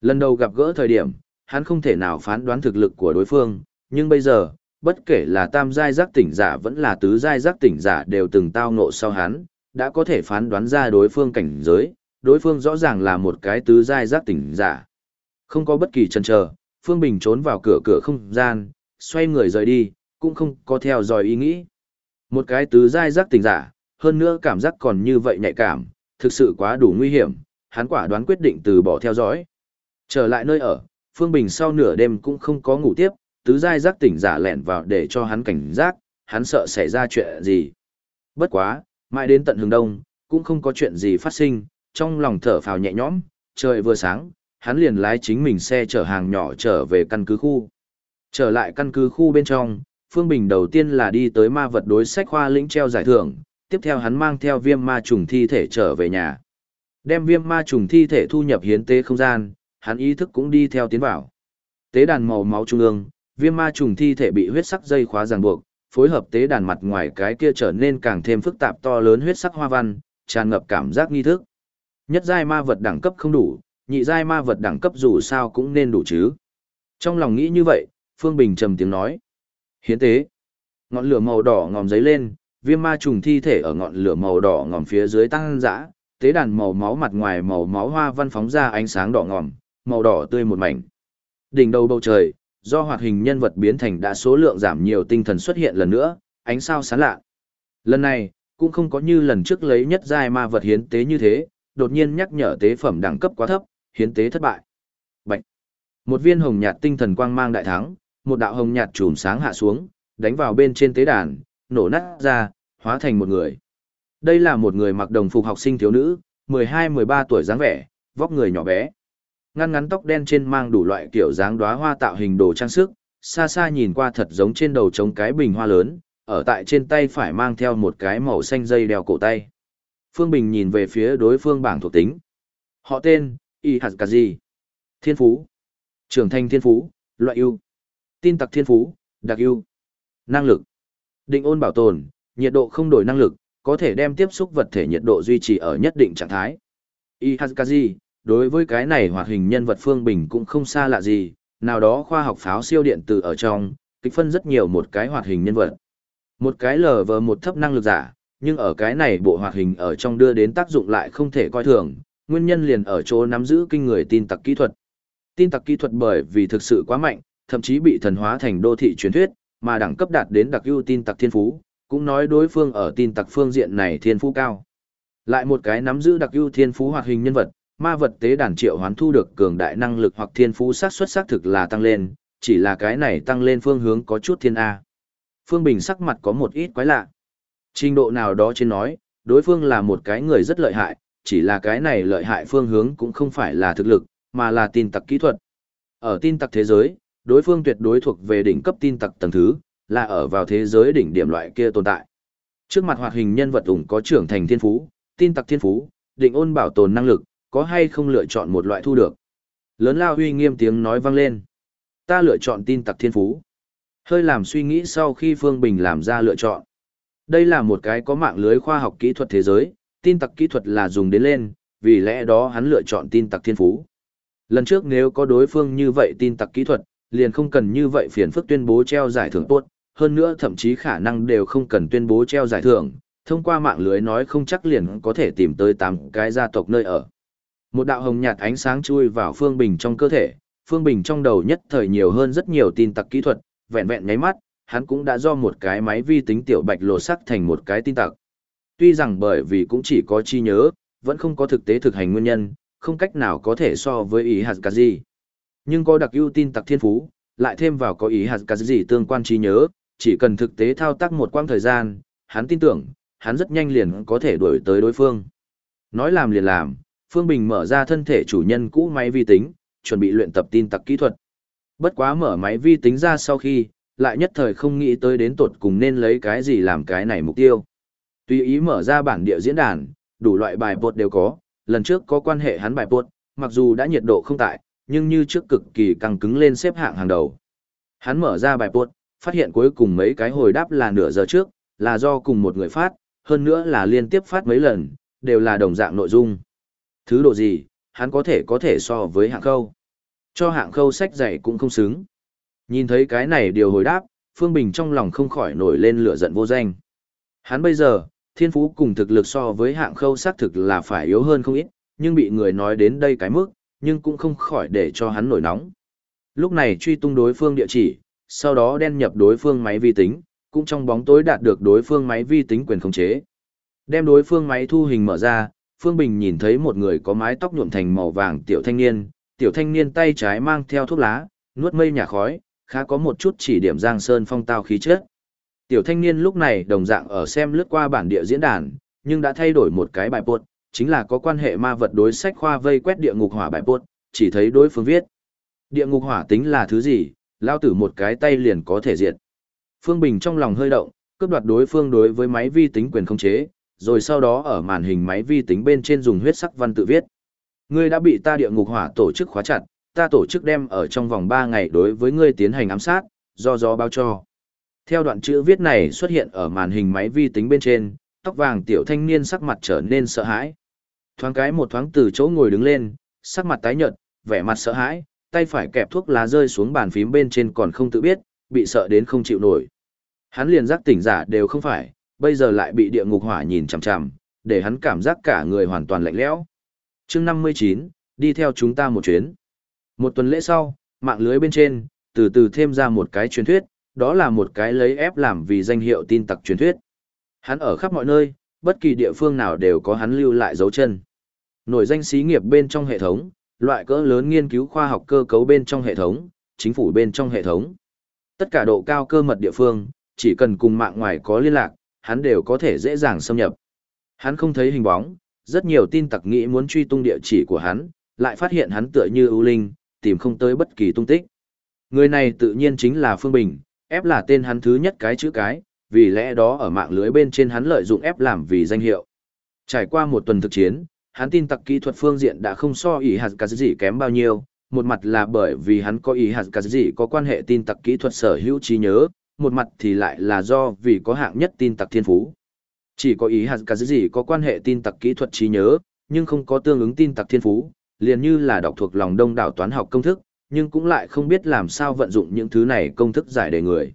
Lần đầu gặp gỡ thời điểm, hắn không thể nào phán đoán thực lực của đối phương, nhưng bây giờ, bất kể là tam giai giác tỉnh giả vẫn là tứ giai giác tỉnh giả đều từng tao ngộ sau hắn, đã có thể phán đoán ra đối phương cảnh giới, đối phương rõ ràng là một cái tứ giai giác tỉnh giả. Không có bất kỳ chần chờ, Phương Bình trốn vào cửa cửa không gian, xoay người rời đi, cũng không có theo dõi ý nghĩ. Một cái tứ giai giác tỉnh giả, hơn nữa cảm giác còn như vậy nhạy cảm, thực sự quá đủ nguy hiểm, hắn quả đoán quyết định từ bỏ theo dõi. Trở lại nơi ở, Phương Bình sau nửa đêm cũng không có ngủ tiếp, tứ giai giác tỉnh giả lẹn vào để cho hắn cảnh giác, hắn sợ xảy ra chuyện gì. Bất quá, mãi đến tận hướng đông, cũng không có chuyện gì phát sinh, trong lòng thở phào nhẹ nhõm, trời vừa sáng, hắn liền lái chính mình xe chở hàng nhỏ trở về căn cứ khu. Trở lại căn cứ khu bên trong, Phương Bình đầu tiên là đi tới ma vật đối sách khoa lĩnh treo giải thưởng, tiếp theo hắn mang theo viêm ma trùng thi thể trở về nhà. Đem viêm ma trùng thi thể thu nhập hiến tế không gian, hắn ý thức cũng đi theo tiến vào. Tế đàn màu máu trung ương, viêm ma trùng thi thể bị huyết sắc dây khóa ràng buộc, phối hợp tế đàn mặt ngoài cái kia trở nên càng thêm phức tạp to lớn huyết sắc hoa văn, tràn ngập cảm giác nghi thức. Nhất giai ma vật đẳng cấp không đủ, nhị giai ma vật đẳng cấp dù sao cũng nên đủ chứ. Trong lòng nghĩ như vậy, Phương Bình trầm tiếng nói. Hiến tế. Ngọn lửa màu đỏ ngòm giấy lên, viêm ma trùng thi thể ở ngọn lửa màu đỏ ngòm phía dưới tăng dã, tế đàn màu máu mặt ngoài màu máu hoa văn phóng ra ánh sáng đỏ ngòm, màu đỏ tươi một mảnh. Đỉnh đầu bầu trời, do hoạt hình nhân vật biến thành đã số lượng giảm nhiều tinh thần xuất hiện lần nữa, ánh sao sáng lạ. Lần này, cũng không có như lần trước lấy nhất giai ma vật hiến tế như thế, đột nhiên nhắc nhở tế phẩm đẳng cấp quá thấp, hiến tế thất bại. Bạch. Một viên hồng nhạt tinh thần quang mang đại thắng, một đạo hồng nhạt chùm sáng hạ xuống, đánh vào bên trên tế đàn, nổ nát ra, hóa thành một người. Đây là một người mặc đồng phục học sinh thiếu nữ, 12-13 tuổi dáng vẻ, vóc người nhỏ bé. Ngăn ngắn tóc đen trên mang đủ loại kiểu dáng đóa hoa tạo hình đồ trang sức, xa xa nhìn qua thật giống trên đầu trống cái bình hoa lớn, ở tại trên tay phải mang theo một cái màu xanh dây đeo cổ tay. Phương Bình nhìn về phía đối phương bảng thuộc tính. Họ tên, Y Hạt cả gì Thiên Phú. Trưởng thành Thiên Phú, loại ưu. Tin tặc Thiên Phú, đặc ưu. Năng lực. Định ôn bảo tồn, nhiệt độ không đổi năng lực, có thể đem tiếp xúc vật thể nhiệt độ duy trì ở nhất định trạng thái. Y Hạt cả gì đối với cái này hoạt hình nhân vật Phương Bình cũng không xa lạ gì, nào đó khoa học pháo siêu điện tử ở trong, kịch phân rất nhiều một cái hoạt hình nhân vật. Một cái lờ vờ một thấp năng lực giả, nhưng ở cái này bộ hoạt hình ở trong đưa đến tác dụng lại không thể coi thường, nguyên nhân liền ở chỗ nắm giữ kinh người tin tặc kỹ thuật. Tin tặc kỹ thuật bởi vì thực sự quá mạnh, thậm chí bị thần hóa thành đô thị truyền thuyết, mà đẳng cấp đạt đến đặc ưu tin tặc thiên phú, cũng nói đối phương ở tin tặc phương diện này thiên phú cao. Lại một cái nắm giữ đặc ưu thiên phú hoạt hình nhân vật, ma vật tế đàn triệu hoán thu được cường đại năng lực hoặc thiên phú xác suất xác thực là tăng lên, chỉ là cái này tăng lên phương hướng có chút thiên A. Phương Bình sắc mặt có một ít quái lạ. Trình độ nào đó trên nói, đối phương là một cái người rất lợi hại, chỉ là cái này lợi hại phương hướng cũng không phải là thực lực, mà là tin tặc kỹ thuật. Ở tin tặc thế giới, đối phương tuyệt đối thuộc về đỉnh cấp tin tặc tầng thứ, là ở vào thế giới đỉnh điểm loại kia tồn tại. Trước mặt hoạt hình nhân vật ủng có trưởng thành thiên phú, tin tặc thiên phú, định ôn bảo tồn năng lực, có hay không lựa chọn một loại thu được. Lớn lao huy nghiêm tiếng nói vang lên. Ta lựa chọn tin tặc thiên phú. Hơi làm suy nghĩ sau khi Phương Bình làm ra lựa chọn. Đây là một cái có mạng lưới khoa học kỹ thuật thế giới, tin tặc kỹ thuật là dùng đến lên, vì lẽ đó hắn lựa chọn tin tặc thiên phú. Lần trước nếu có đối phương như vậy tin tặc kỹ thuật, liền không cần như vậy phiền phức tuyên bố treo giải thưởng tốt, hơn nữa thậm chí khả năng đều không cần tuyên bố treo giải thưởng, thông qua mạng lưới nói không chắc liền có thể tìm tới 8 cái gia tộc nơi ở. Một đạo hồng nhạt ánh sáng chui vào Phương Bình trong cơ thể, Phương Bình trong đầu nhất thời nhiều hơn rất nhiều tin tặc kỹ thuật, vẹn vẹn nháy mắt, hắn cũng đã do một cái máy vi tính tiểu bạch lột sắc thành một cái tin tặc. Tuy rằng bởi vì cũng chỉ có chi nhớ, vẫn không có thực tế thực hành nguyên nhân, không cách nào có thể so với ý hạt cả gì. Nhưng có đặc ưu tin tặc thiên phú, lại thêm vào có ý hạt cả gì tương quan trí nhớ, chỉ cần thực tế thao tác một quãng thời gian, hắn tin tưởng, hắn rất nhanh liền có thể đuổi tới đối phương. Nói làm liền làm, Phương Bình mở ra thân thể chủ nhân cũ máy vi tính, chuẩn bị luyện tập tin tặc kỹ thuật. Bất quá mở máy vi tính ra sau khi, lại nhất thời không nghĩ tới đến tột cùng nên lấy cái gì làm cái này mục tiêu. Tùy ý mở ra bản địa diễn đàn, đủ loại bài bột đều có, lần trước có quan hệ hắn bài bột, mặc dù đã nhiệt độ không tại, nhưng như trước cực kỳ căng cứng lên xếp hạng hàng đầu. Hắn mở ra bài bột, phát hiện cuối cùng mấy cái hồi đáp là nửa giờ trước, là do cùng một người phát, hơn nữa là liên tiếp phát mấy lần, đều là đồng dạng nội dung. Thứ độ gì, hắn có thể có thể so với hạng khâu. Cho hạng khâu sách dạy cũng không xứng. Nhìn thấy cái này điều hồi đáp, Phương Bình trong lòng không khỏi nổi lên lửa giận vô danh. Hắn bây giờ, thiên phú cùng thực lực so với hạng khâu xác thực là phải yếu hơn không ít, nhưng bị người nói đến đây cái mức, nhưng cũng không khỏi để cho hắn nổi nóng. Lúc này truy tung đối phương địa chỉ, sau đó đen nhập đối phương máy vi tính, cũng trong bóng tối đạt được đối phương máy vi tính quyền khống chế. Đem đối phương máy thu hình mở ra, Phương Bình nhìn thấy một người có mái tóc nhuộm thành màu vàng tiểu thanh niên, tiểu thanh niên tay trái mang theo thuốc lá, nuốt mây nhà khói, khá có một chút chỉ điểm giang sơn phong tao khí chất. Tiểu thanh niên lúc này đồng dạng ở xem lướt qua bản địa diễn đàn, nhưng đã thay đổi một cái bài bột, chính là có quan hệ ma vật đối sách khoa vây quét địa ngục hỏa bài bột, chỉ thấy đối phương viết. Địa ngục hỏa tính là thứ gì, lao tử một cái tay liền có thể diệt. Phương Bình trong lòng hơi động, cướp đoạt đối phương đối với máy vi tính quyền khống chế, rồi sau đó ở màn hình máy vi tính bên trên dùng huyết sắc văn tự viết. Ngươi đã bị ta địa ngục hỏa tổ chức khóa chặt, ta tổ chức đem ở trong vòng 3 ngày đối với ngươi tiến hành ám sát, do gió báo cho. Theo đoạn chữ viết này xuất hiện ở màn hình máy vi tính bên trên, tóc vàng tiểu thanh niên sắc mặt trở nên sợ hãi. Thoáng cái một thoáng từ chỗ ngồi đứng lên, sắc mặt tái nhợt, vẻ mặt sợ hãi, tay phải kẹp thuốc lá rơi xuống bàn phím bên trên còn không tự biết, bị sợ đến không chịu nổi. Hắn liền giác tỉnh giả đều không phải, bây giờ lại bị địa ngục hỏa nhìn chằm chằm, để hắn cảm giác cả người hoàn toàn lạnh lẽo. Chương 59, đi theo chúng ta một chuyến. Một tuần lễ sau, mạng lưới bên trên, từ từ thêm ra một cái truyền thuyết, đó là một cái lấy ép làm vì danh hiệu tin tặc truyền thuyết. Hắn ở khắp mọi nơi, bất kỳ địa phương nào đều có hắn lưu lại dấu chân. Nổi danh xí nghiệp bên trong hệ thống, loại cỡ lớn nghiên cứu khoa học cơ cấu bên trong hệ thống, chính phủ bên trong hệ thống. Tất cả độ cao cơ mật địa phương, chỉ cần cùng mạng ngoài có liên lạc, hắn đều có thể dễ dàng xâm nhập. Hắn không thấy hình bóng, rất nhiều tin tặc nghĩ muốn truy tung địa chỉ của hắn, lại phát hiện hắn tựa như ưu linh, tìm không tới bất kỳ tung tích. Người này tự nhiên chính là Phương Bình, ép là tên hắn thứ nhất cái chữ cái, vì lẽ đó ở mạng lưới bên trên hắn lợi dụng ép làm vì danh hiệu. Trải qua một tuần thực chiến, hắn tin tặc kỹ thuật phương diện đã không so ý hạt cả gì kém bao nhiêu, một mặt là bởi vì hắn có ý hạt cả gì có quan hệ tin tặc kỹ thuật sở hữu trí nhớ, một mặt thì lại là do vì có hạng nhất tin tặc thiên phú. Chỉ có ý hạt cả gì có quan hệ tin tặc kỹ thuật trí nhớ, nhưng không có tương ứng tin tặc thiên phú, liền như là đọc thuộc lòng đông đảo toán học công thức, nhưng cũng lại không biết làm sao vận dụng những thứ này công thức giải đề người.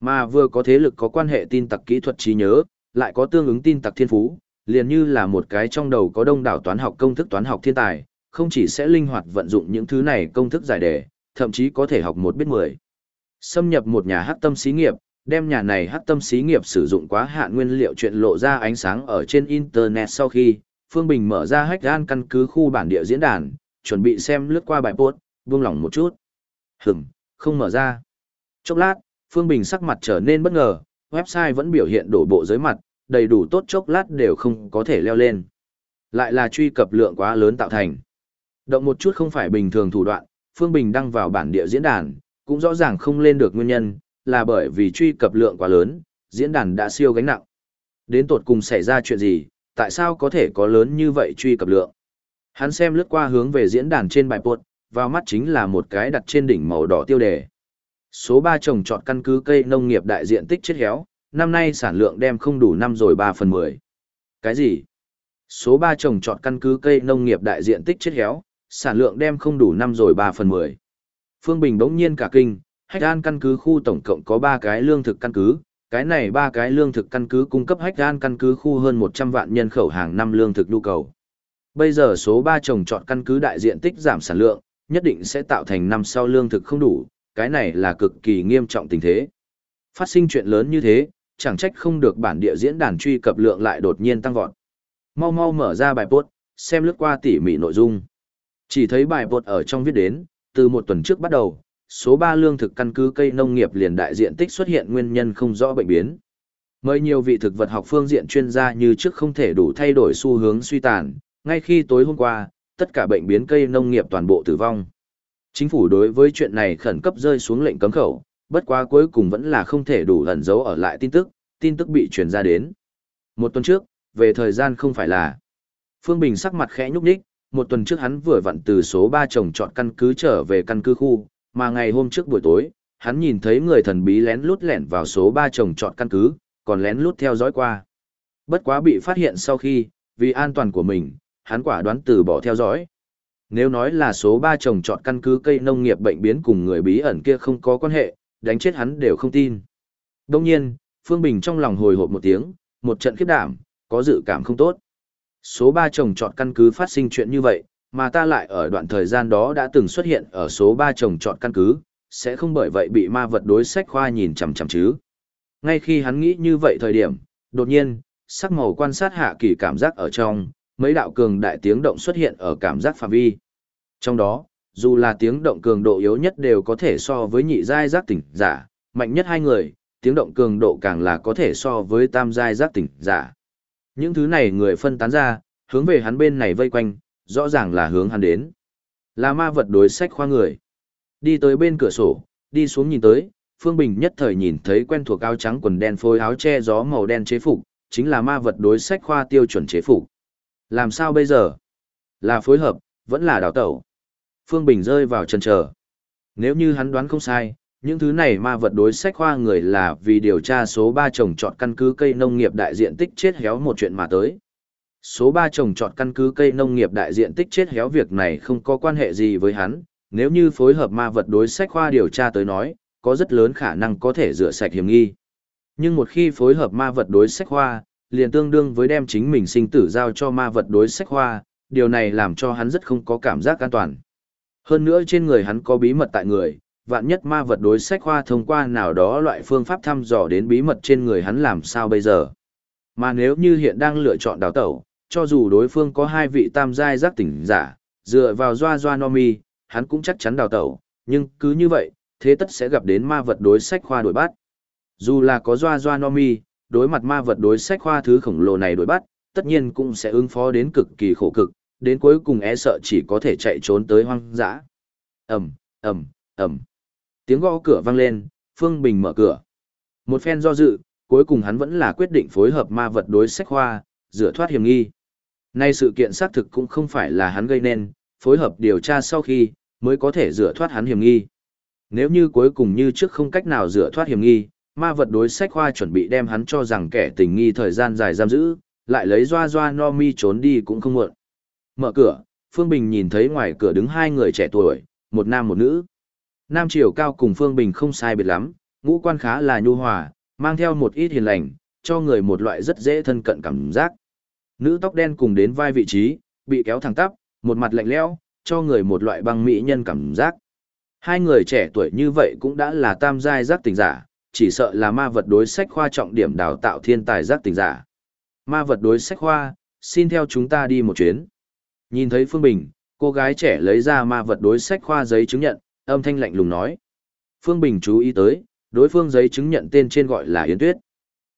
Mà vừa có thế lực có quan hệ tin tặc kỹ thuật trí nhớ, lại có tương ứng tin tặc thiên phú, liền như là một cái trong đầu có đông đảo toán học công thức toán học thiên tài, không chỉ sẽ linh hoạt vận dụng những thứ này công thức giải đề, thậm chí có thể học một biết mười. Xâm nhập một nhà hát tâm xí nghiệp, đem nhà này hát tâm xí nghiệp sử dụng quá hạn nguyên liệu chuyện lộ ra ánh sáng ở trên Internet sau khi, Phương Bình mở ra hách gan căn cứ khu bản địa diễn đàn, chuẩn bị xem lướt qua bài post, buông lỏng một chút. Hửm, không mở ra. Chốc lát, Phương Bình sắc mặt trở nên bất ngờ, website vẫn biểu hiện đổ bộ dưới mặt, đầy đủ tốt chốc lát đều không có thể leo lên. Lại là truy cập lượng quá lớn tạo thành. Động một chút không phải bình thường thủ đoạn, Phương Bình đăng vào bản địa diễn đàn, cũng rõ ràng không lên được nguyên nhân, là bởi vì truy cập lượng quá lớn, diễn đàn đã siêu gánh nặng. Đến tột cùng xảy ra chuyện gì, tại sao có thể có lớn như vậy truy cập lượng? Hắn xem lướt qua hướng về diễn đàn trên bài post, vào mắt chính là một cái đặt trên đỉnh màu đỏ tiêu đề. Số 3 trồng trọt căn cứ cây nông nghiệp đại diện tích chết héo, năm nay sản lượng đem không đủ năm rồi 3 phần 10. Cái gì? Số 3 trồng trọt căn cứ cây nông nghiệp đại diện tích chết héo, sản lượng đem không đủ năm rồi 3 phần 10. Phương Bình bỗng nhiên cả kinh, Hách An căn cứ khu tổng cộng có 3 cái lương thực căn cứ, cái này ba cái lương thực căn cứ cung cấp Hách An căn cứ khu hơn 100 vạn nhân khẩu hàng năm lương thực nhu cầu. Bây giờ số 3 trồng trọt căn cứ đại diện tích giảm sản lượng, nhất định sẽ tạo thành năm sau lương thực không đủ, cái này là cực kỳ nghiêm trọng tình thế. Phát sinh chuyện lớn như thế, chẳng trách không được bản địa diễn đàn truy cập lượng lại đột nhiên tăng vọt. Mau mau mở ra bài post, xem lướt qua tỉ mỉ nội dung. Chỉ thấy bài post ở trong viết đến, từ một tuần trước bắt đầu, số 3 lương thực căn cứ cây nông nghiệp liền đại diện tích xuất hiện nguyên nhân không rõ bệnh biến. Mời nhiều vị thực vật học phương diện chuyên gia như trước không thể đủ thay đổi xu hướng suy tàn, ngay khi tối hôm qua, tất cả bệnh biến cây nông nghiệp toàn bộ tử vong. Chính phủ đối với chuyện này khẩn cấp rơi xuống lệnh cấm khẩu, bất quá cuối cùng vẫn là không thể đủ ẩn giấu ở lại tin tức, tin tức bị truyền ra đến. Một tuần trước, về thời gian không phải là. Phương Bình sắc mặt khẽ nhúc nhích, một tuần trước hắn vừa vặn từ số 3 chồng chọn căn cứ trở về căn cứ khu, mà ngày hôm trước buổi tối, hắn nhìn thấy người thần bí lén lút lẻn vào số 3 chồng chọn căn cứ, còn lén lút theo dõi qua. Bất quá bị phát hiện sau khi, vì an toàn của mình, hắn quả đoán từ bỏ theo dõi. Nếu nói là số 3 trồng trọt căn cứ cây nông nghiệp bệnh biến cùng người bí ẩn kia không có quan hệ, đánh chết hắn đều không tin. Đồng nhiên, Phương Bình trong lòng hồi hộp một tiếng, một trận khiếp đảm, có dự cảm không tốt. Số 3 chồng chọn căn cứ phát sinh chuyện như vậy, mà ta lại ở đoạn thời gian đó đã từng xuất hiện ở số 3 chồng chọn căn cứ, sẽ không bởi vậy bị ma vật đối sách khoa nhìn chằm chằm chứ. Ngay khi hắn nghĩ như vậy thời điểm, đột nhiên, sắc màu quan sát hạ kỳ cảm giác ở trong, mấy đạo cường đại tiếng động xuất hiện ở cảm giác phạm vi. Trong đó, dù là tiếng động cường độ yếu nhất đều có thể so với nhị giai giác tỉnh giả, mạnh nhất hai người, tiếng động cường độ càng là có thể so với tam giai giác tỉnh giả. Những thứ này người phân tán ra, hướng về hắn bên này vây quanh, rõ ràng là hướng hắn đến. Là ma vật đối sách khoa người. Đi tới bên cửa sổ, đi xuống nhìn tới, Phương Bình nhất thời nhìn thấy quen thuộc áo trắng quần đen phối áo che gió màu đen chế phục, chính là ma vật đối sách khoa tiêu chuẩn chế phục. Làm sao bây giờ? Là phối hợp, vẫn là đào tẩu. Phương Bình rơi vào chân trở. Nếu như hắn đoán không sai, những thứ này ma vật đối sách khoa người là vì điều tra số 3 trồng trọt căn cứ cây nông nghiệp đại diện tích chết héo một chuyện mà tới. Số 3 trồng trọt căn cứ cây nông nghiệp đại diện tích chết héo việc này không có quan hệ gì với hắn, nếu như phối hợp ma vật đối sách khoa điều tra tới nói, có rất lớn khả năng có thể rửa sạch hiểm nghi. Nhưng một khi phối hợp ma vật đối sách khoa, liền tương đương với đem chính mình sinh tử giao cho ma vật đối sách hoa, điều này làm cho hắn rất không có cảm giác an toàn. Hơn nữa trên người hắn có bí mật tại người, vạn nhất ma vật đối sách hoa thông qua nào đó loại phương pháp thăm dò đến bí mật trên người hắn làm sao bây giờ. Mà nếu như hiện đang lựa chọn đào tẩu, cho dù đối phương có hai vị tam giai giác tỉnh giả, dựa vào doa doa no mi, hắn cũng chắc chắn đào tẩu, nhưng cứ như vậy, thế tất sẽ gặp đến ma vật đối sách khoa đổi bắt. Dù là có doa doa no mi, đối mặt ma vật đối sách khoa thứ khổng lồ này đối bắt, tất nhiên cũng sẽ ứng phó đến cực kỳ khổ cực, đến cuối cùng e sợ chỉ có thể chạy trốn tới hoang dã. Ầm, ầm, ầm. Tiếng gõ cửa vang lên, Phương Bình mở cửa. Một phen do dự, cuối cùng hắn vẫn là quyết định phối hợp ma vật đối sách khoa, rửa thoát hiểm nghi. Nay sự kiện xác thực cũng không phải là hắn gây nên, phối hợp điều tra sau khi, mới có thể rửa thoát hắn hiểm nghi. Nếu như cuối cùng như trước không cách nào rửa thoát hiểm nghi, ma vật đối sách khoa chuẩn bị đem hắn cho rằng kẻ tình nghi thời gian dài giam giữ, lại lấy doa doa no mi trốn đi cũng không muộn. Mở cửa, Phương Bình nhìn thấy ngoài cửa đứng hai người trẻ tuổi, một nam một nữ. Nam triều cao cùng Phương Bình không sai biệt lắm, ngũ quan khá là nhu hòa, mang theo một ít hiền lành, cho người một loại rất dễ thân cận cảm giác. Nữ tóc đen cùng đến vai vị trí, bị kéo thẳng tắp, một mặt lạnh lẽo, cho người một loại băng mỹ nhân cảm giác. Hai người trẻ tuổi như vậy cũng đã là tam giai giác tình giả, chỉ sợ là ma vật đối sách khoa trọng điểm đào tạo thiên tài giác tình giả. Ma vật đối sách khoa, xin theo chúng ta đi một chuyến. Nhìn thấy Phương Bình, cô gái trẻ lấy ra ma vật đối sách khoa giấy chứng nhận, âm thanh lạnh lùng nói. Phương Bình chú ý tới, đối phương giấy chứng nhận tên trên gọi là Yến Tuyết.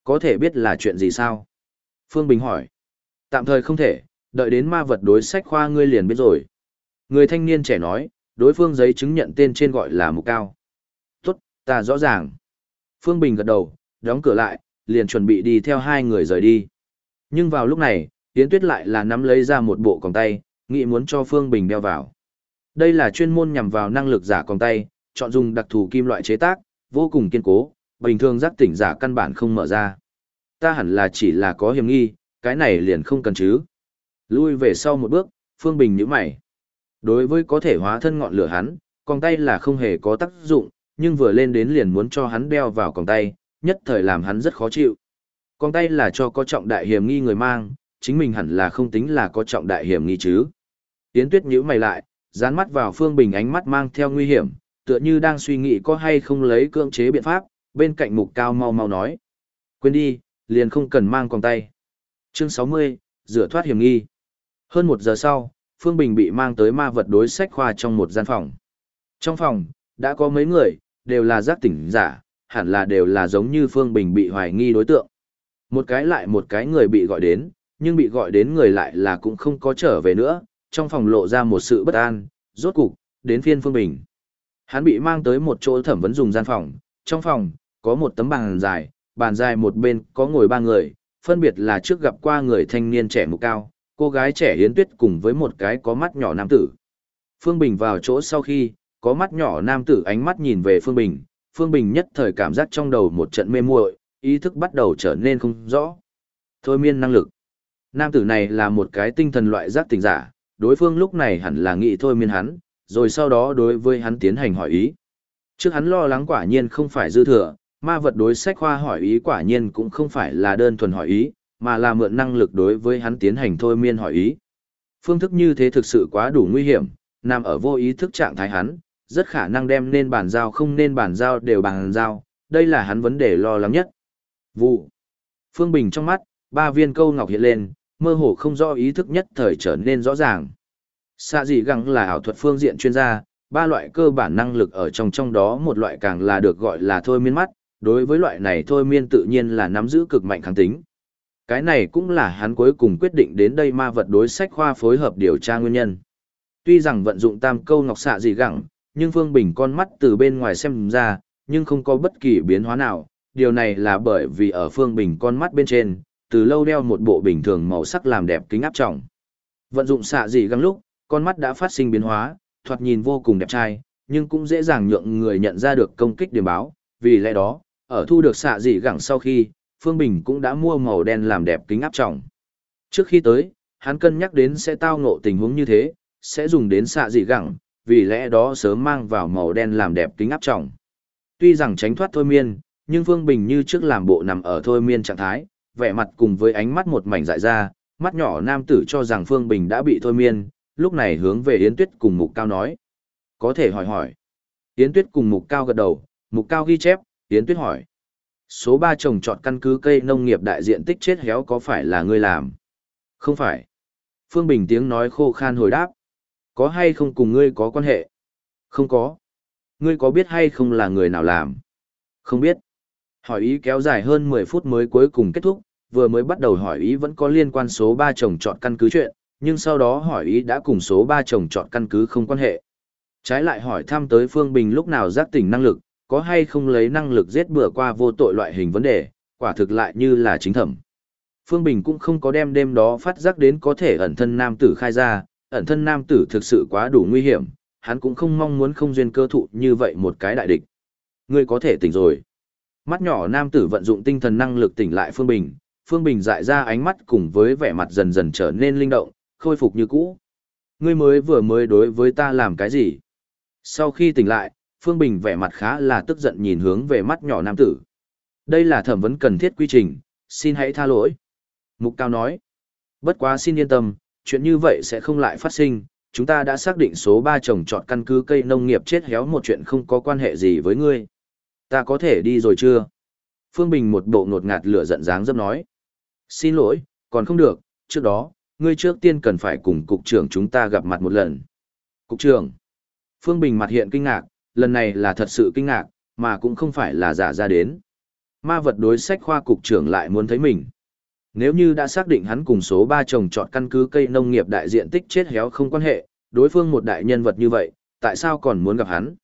Có thể biết là chuyện gì sao? Phương Bình hỏi. Tạm thời không thể, đợi đến ma vật đối sách khoa ngươi liền biết rồi. Người thanh niên trẻ nói, đối phương giấy chứng nhận tên trên gọi là mục cao. Tốt, ta rõ ràng. Phương Bình gật đầu, đóng cửa lại, liền chuẩn bị đi theo hai người rời đi. Nhưng vào lúc này, Yến Tuyết lại là nắm lấy ra một bộ còng tay, nghĩ muốn cho Phương Bình đeo vào. Đây là chuyên môn nhằm vào năng lực giả còng tay, chọn dùng đặc thù kim loại chế tác, vô cùng kiên cố, bình thường giác tỉnh giả căn bản không mở ra. Ta hẳn là chỉ là có hiểm nghi, cái này liền không cần chứ. Lui về sau một bước, Phương Bình nhíu mày. Đối với có thể hóa thân ngọn lửa hắn, còng tay là không hề có tác dụng, nhưng vừa lên đến liền muốn cho hắn đeo vào còng tay, nhất thời làm hắn rất khó chịu. Còng tay là cho có trọng đại hiểm nghi người mang, chính mình hẳn là không tính là có trọng đại hiểm nghi chứ. Yến Tuyết nhíu mày lại, dán mắt vào Phương Bình ánh mắt mang theo nguy hiểm, tựa như đang suy nghĩ có hay không lấy cưỡng chế biện pháp, bên cạnh mục cao mau mau nói. Quên đi, liền không cần mang còng tay. Chương 60, rửa thoát hiểm nghi. Hơn một giờ sau, Phương Bình bị mang tới ma vật đối sách khoa trong một gian phòng. Trong phòng, đã có mấy người, đều là giác tỉnh giả, hẳn là đều là giống như Phương Bình bị hoài nghi đối tượng. Một cái lại một cái người bị gọi đến, nhưng bị gọi đến người lại là cũng không có trở về nữa, trong phòng lộ ra một sự bất an, rốt cục, đến phiên Phương Bình. Hắn bị mang tới một chỗ thẩm vấn dùng gian phòng, trong phòng, có một tấm bàn dài, bàn dài một bên có ngồi ba người, phân biệt là trước gặp qua người thanh niên trẻ mục cao, cô gái trẻ hiến tuyết cùng với một cái có mắt nhỏ nam tử. Phương Bình vào chỗ sau khi, có mắt nhỏ nam tử ánh mắt nhìn về Phương Bình, Phương Bình nhất thời cảm giác trong đầu một trận mê muội, ý thức bắt đầu trở nên không rõ. Thôi miên năng lực. Nam tử này là một cái tinh thần loại giác tỉnh giả, đối phương lúc này hẳn là nghĩ thôi miên hắn, rồi sau đó đối với hắn tiến hành hỏi ý. Trước hắn lo lắng quả nhiên không phải dư thừa, ma vật đối sách khoa hỏi ý quả nhiên cũng không phải là đơn thuần hỏi ý, mà là mượn năng lực đối với hắn tiến hành thôi miên hỏi ý. Phương thức như thế thực sự quá đủ nguy hiểm, nằm ở vô ý thức trạng thái hắn, rất khả năng đem nên bàn giao không nên bàn giao đều bàn giao, đây là hắn vấn đề lo lắng nhất. Vụ. Phương Bình trong mắt, ba viên câu ngọc hiện lên, mơ hồ không rõ ý thức nhất thời trở nên rõ ràng. Xạ dị gắng là ảo thuật phương diện chuyên gia, ba loại cơ bản năng lực ở trong trong đó một loại càng là được gọi là thôi miên mắt, đối với loại này thôi miên tự nhiên là nắm giữ cực mạnh kháng tính. Cái này cũng là hắn cuối cùng quyết định đến đây ma vật đối sách khoa phối hợp điều tra nguyên nhân. Tuy rằng vận dụng tam câu ngọc xạ dị gẳng, nhưng Phương Bình con mắt từ bên ngoài xem ra, nhưng không có bất kỳ biến hóa nào. Điều này là bởi vì ở Phương Bình con mắt bên trên, từ lâu đeo một bộ bình thường màu sắc làm đẹp kính áp trọng. Vận dụng xạ dị găng lúc, con mắt đã phát sinh biến hóa, thoạt nhìn vô cùng đẹp trai, nhưng cũng dễ dàng nhượng người nhận ra được công kích điểm báo. Vì lẽ đó, ở thu được xạ dị gẳng sau khi, Phương Bình cũng đã mua màu đen làm đẹp kính áp trọng. Trước khi tới, hắn cân nhắc đến sẽ tao ngộ tình huống như thế, sẽ dùng đến xạ dị gẳng, vì lẽ đó sớm mang vào màu đen làm đẹp kính áp trọng. Tuy rằng tránh thoát thôi miên, nhưng Phương Bình như trước làm bộ nằm ở thôi miên trạng thái, vẻ mặt cùng với ánh mắt một mảnh dại ra, mắt nhỏ nam tử cho rằng Phương Bình đã bị thôi miên, lúc này hướng về Yến Tuyết cùng Mục Cao nói. Có thể hỏi hỏi. Yến Tuyết cùng Mục Cao gật đầu, Mục Cao ghi chép, Yến Tuyết hỏi. Số 3 trồng trọt căn cứ cây nông nghiệp đại diện tích chết héo có phải là ngươi làm? Không phải. Phương Bình tiếng nói khô khan hồi đáp. Có hay không cùng ngươi có quan hệ? Không có. Ngươi có biết hay không là người nào làm? Không biết. Hỏi ý kéo dài hơn 10 phút mới cuối cùng kết thúc, vừa mới bắt đầu hỏi ý vẫn có liên quan số 3 chồng chọn căn cứ chuyện, nhưng sau đó hỏi ý đã cùng số 3 chồng chọn căn cứ không quan hệ. Trái lại hỏi thăm tới Phương Bình lúc nào giác tỉnh năng lực, có hay không lấy năng lực giết bừa qua vô tội loại hình vấn đề, quả thực lại như là chính thẩm. Phương Bình cũng không có đem đêm đó phát giác đến có thể ẩn thân nam tử khai ra, ẩn thân nam tử thực sự quá đủ nguy hiểm, hắn cũng không mong muốn không duyên cơ thụ như vậy một cái đại địch. Ngươi có thể tỉnh rồi. Mắt nhỏ nam tử vận dụng tinh thần năng lực tỉnh lại Phương Bình, Phương Bình dại ra ánh mắt cùng với vẻ mặt dần dần trở nên linh động, khôi phục như cũ. Ngươi mới vừa mới đối với ta làm cái gì? Sau khi tỉnh lại, Phương Bình vẻ mặt khá là tức giận nhìn hướng về mắt nhỏ nam tử. Đây là thẩm vấn cần thiết quy trình, xin hãy tha lỗi. Mục Cao nói, bất quá xin yên tâm, chuyện như vậy sẽ không lại phát sinh, chúng ta đã xác định số 3 trồng trọt căn cứ cây nông nghiệp chết héo một chuyện không có quan hệ gì với ngươi. Ta có thể đi rồi chưa? Phương Bình một bộ ngột ngạt lửa giận dáng dấp nói. Xin lỗi, còn không được, trước đó, ngươi trước tiên cần phải cùng cục trưởng chúng ta gặp mặt một lần. Cục trưởng. Phương Bình mặt hiện kinh ngạc, lần này là thật sự kinh ngạc, mà cũng không phải là giả ra đến. Ma vật đối sách khoa cục trưởng lại muốn thấy mình. Nếu như đã xác định hắn cùng số 3 trồng trọt căn cứ cây nông nghiệp đại diện tích chết héo không quan hệ, đối phương một đại nhân vật như vậy, tại sao còn muốn gặp hắn?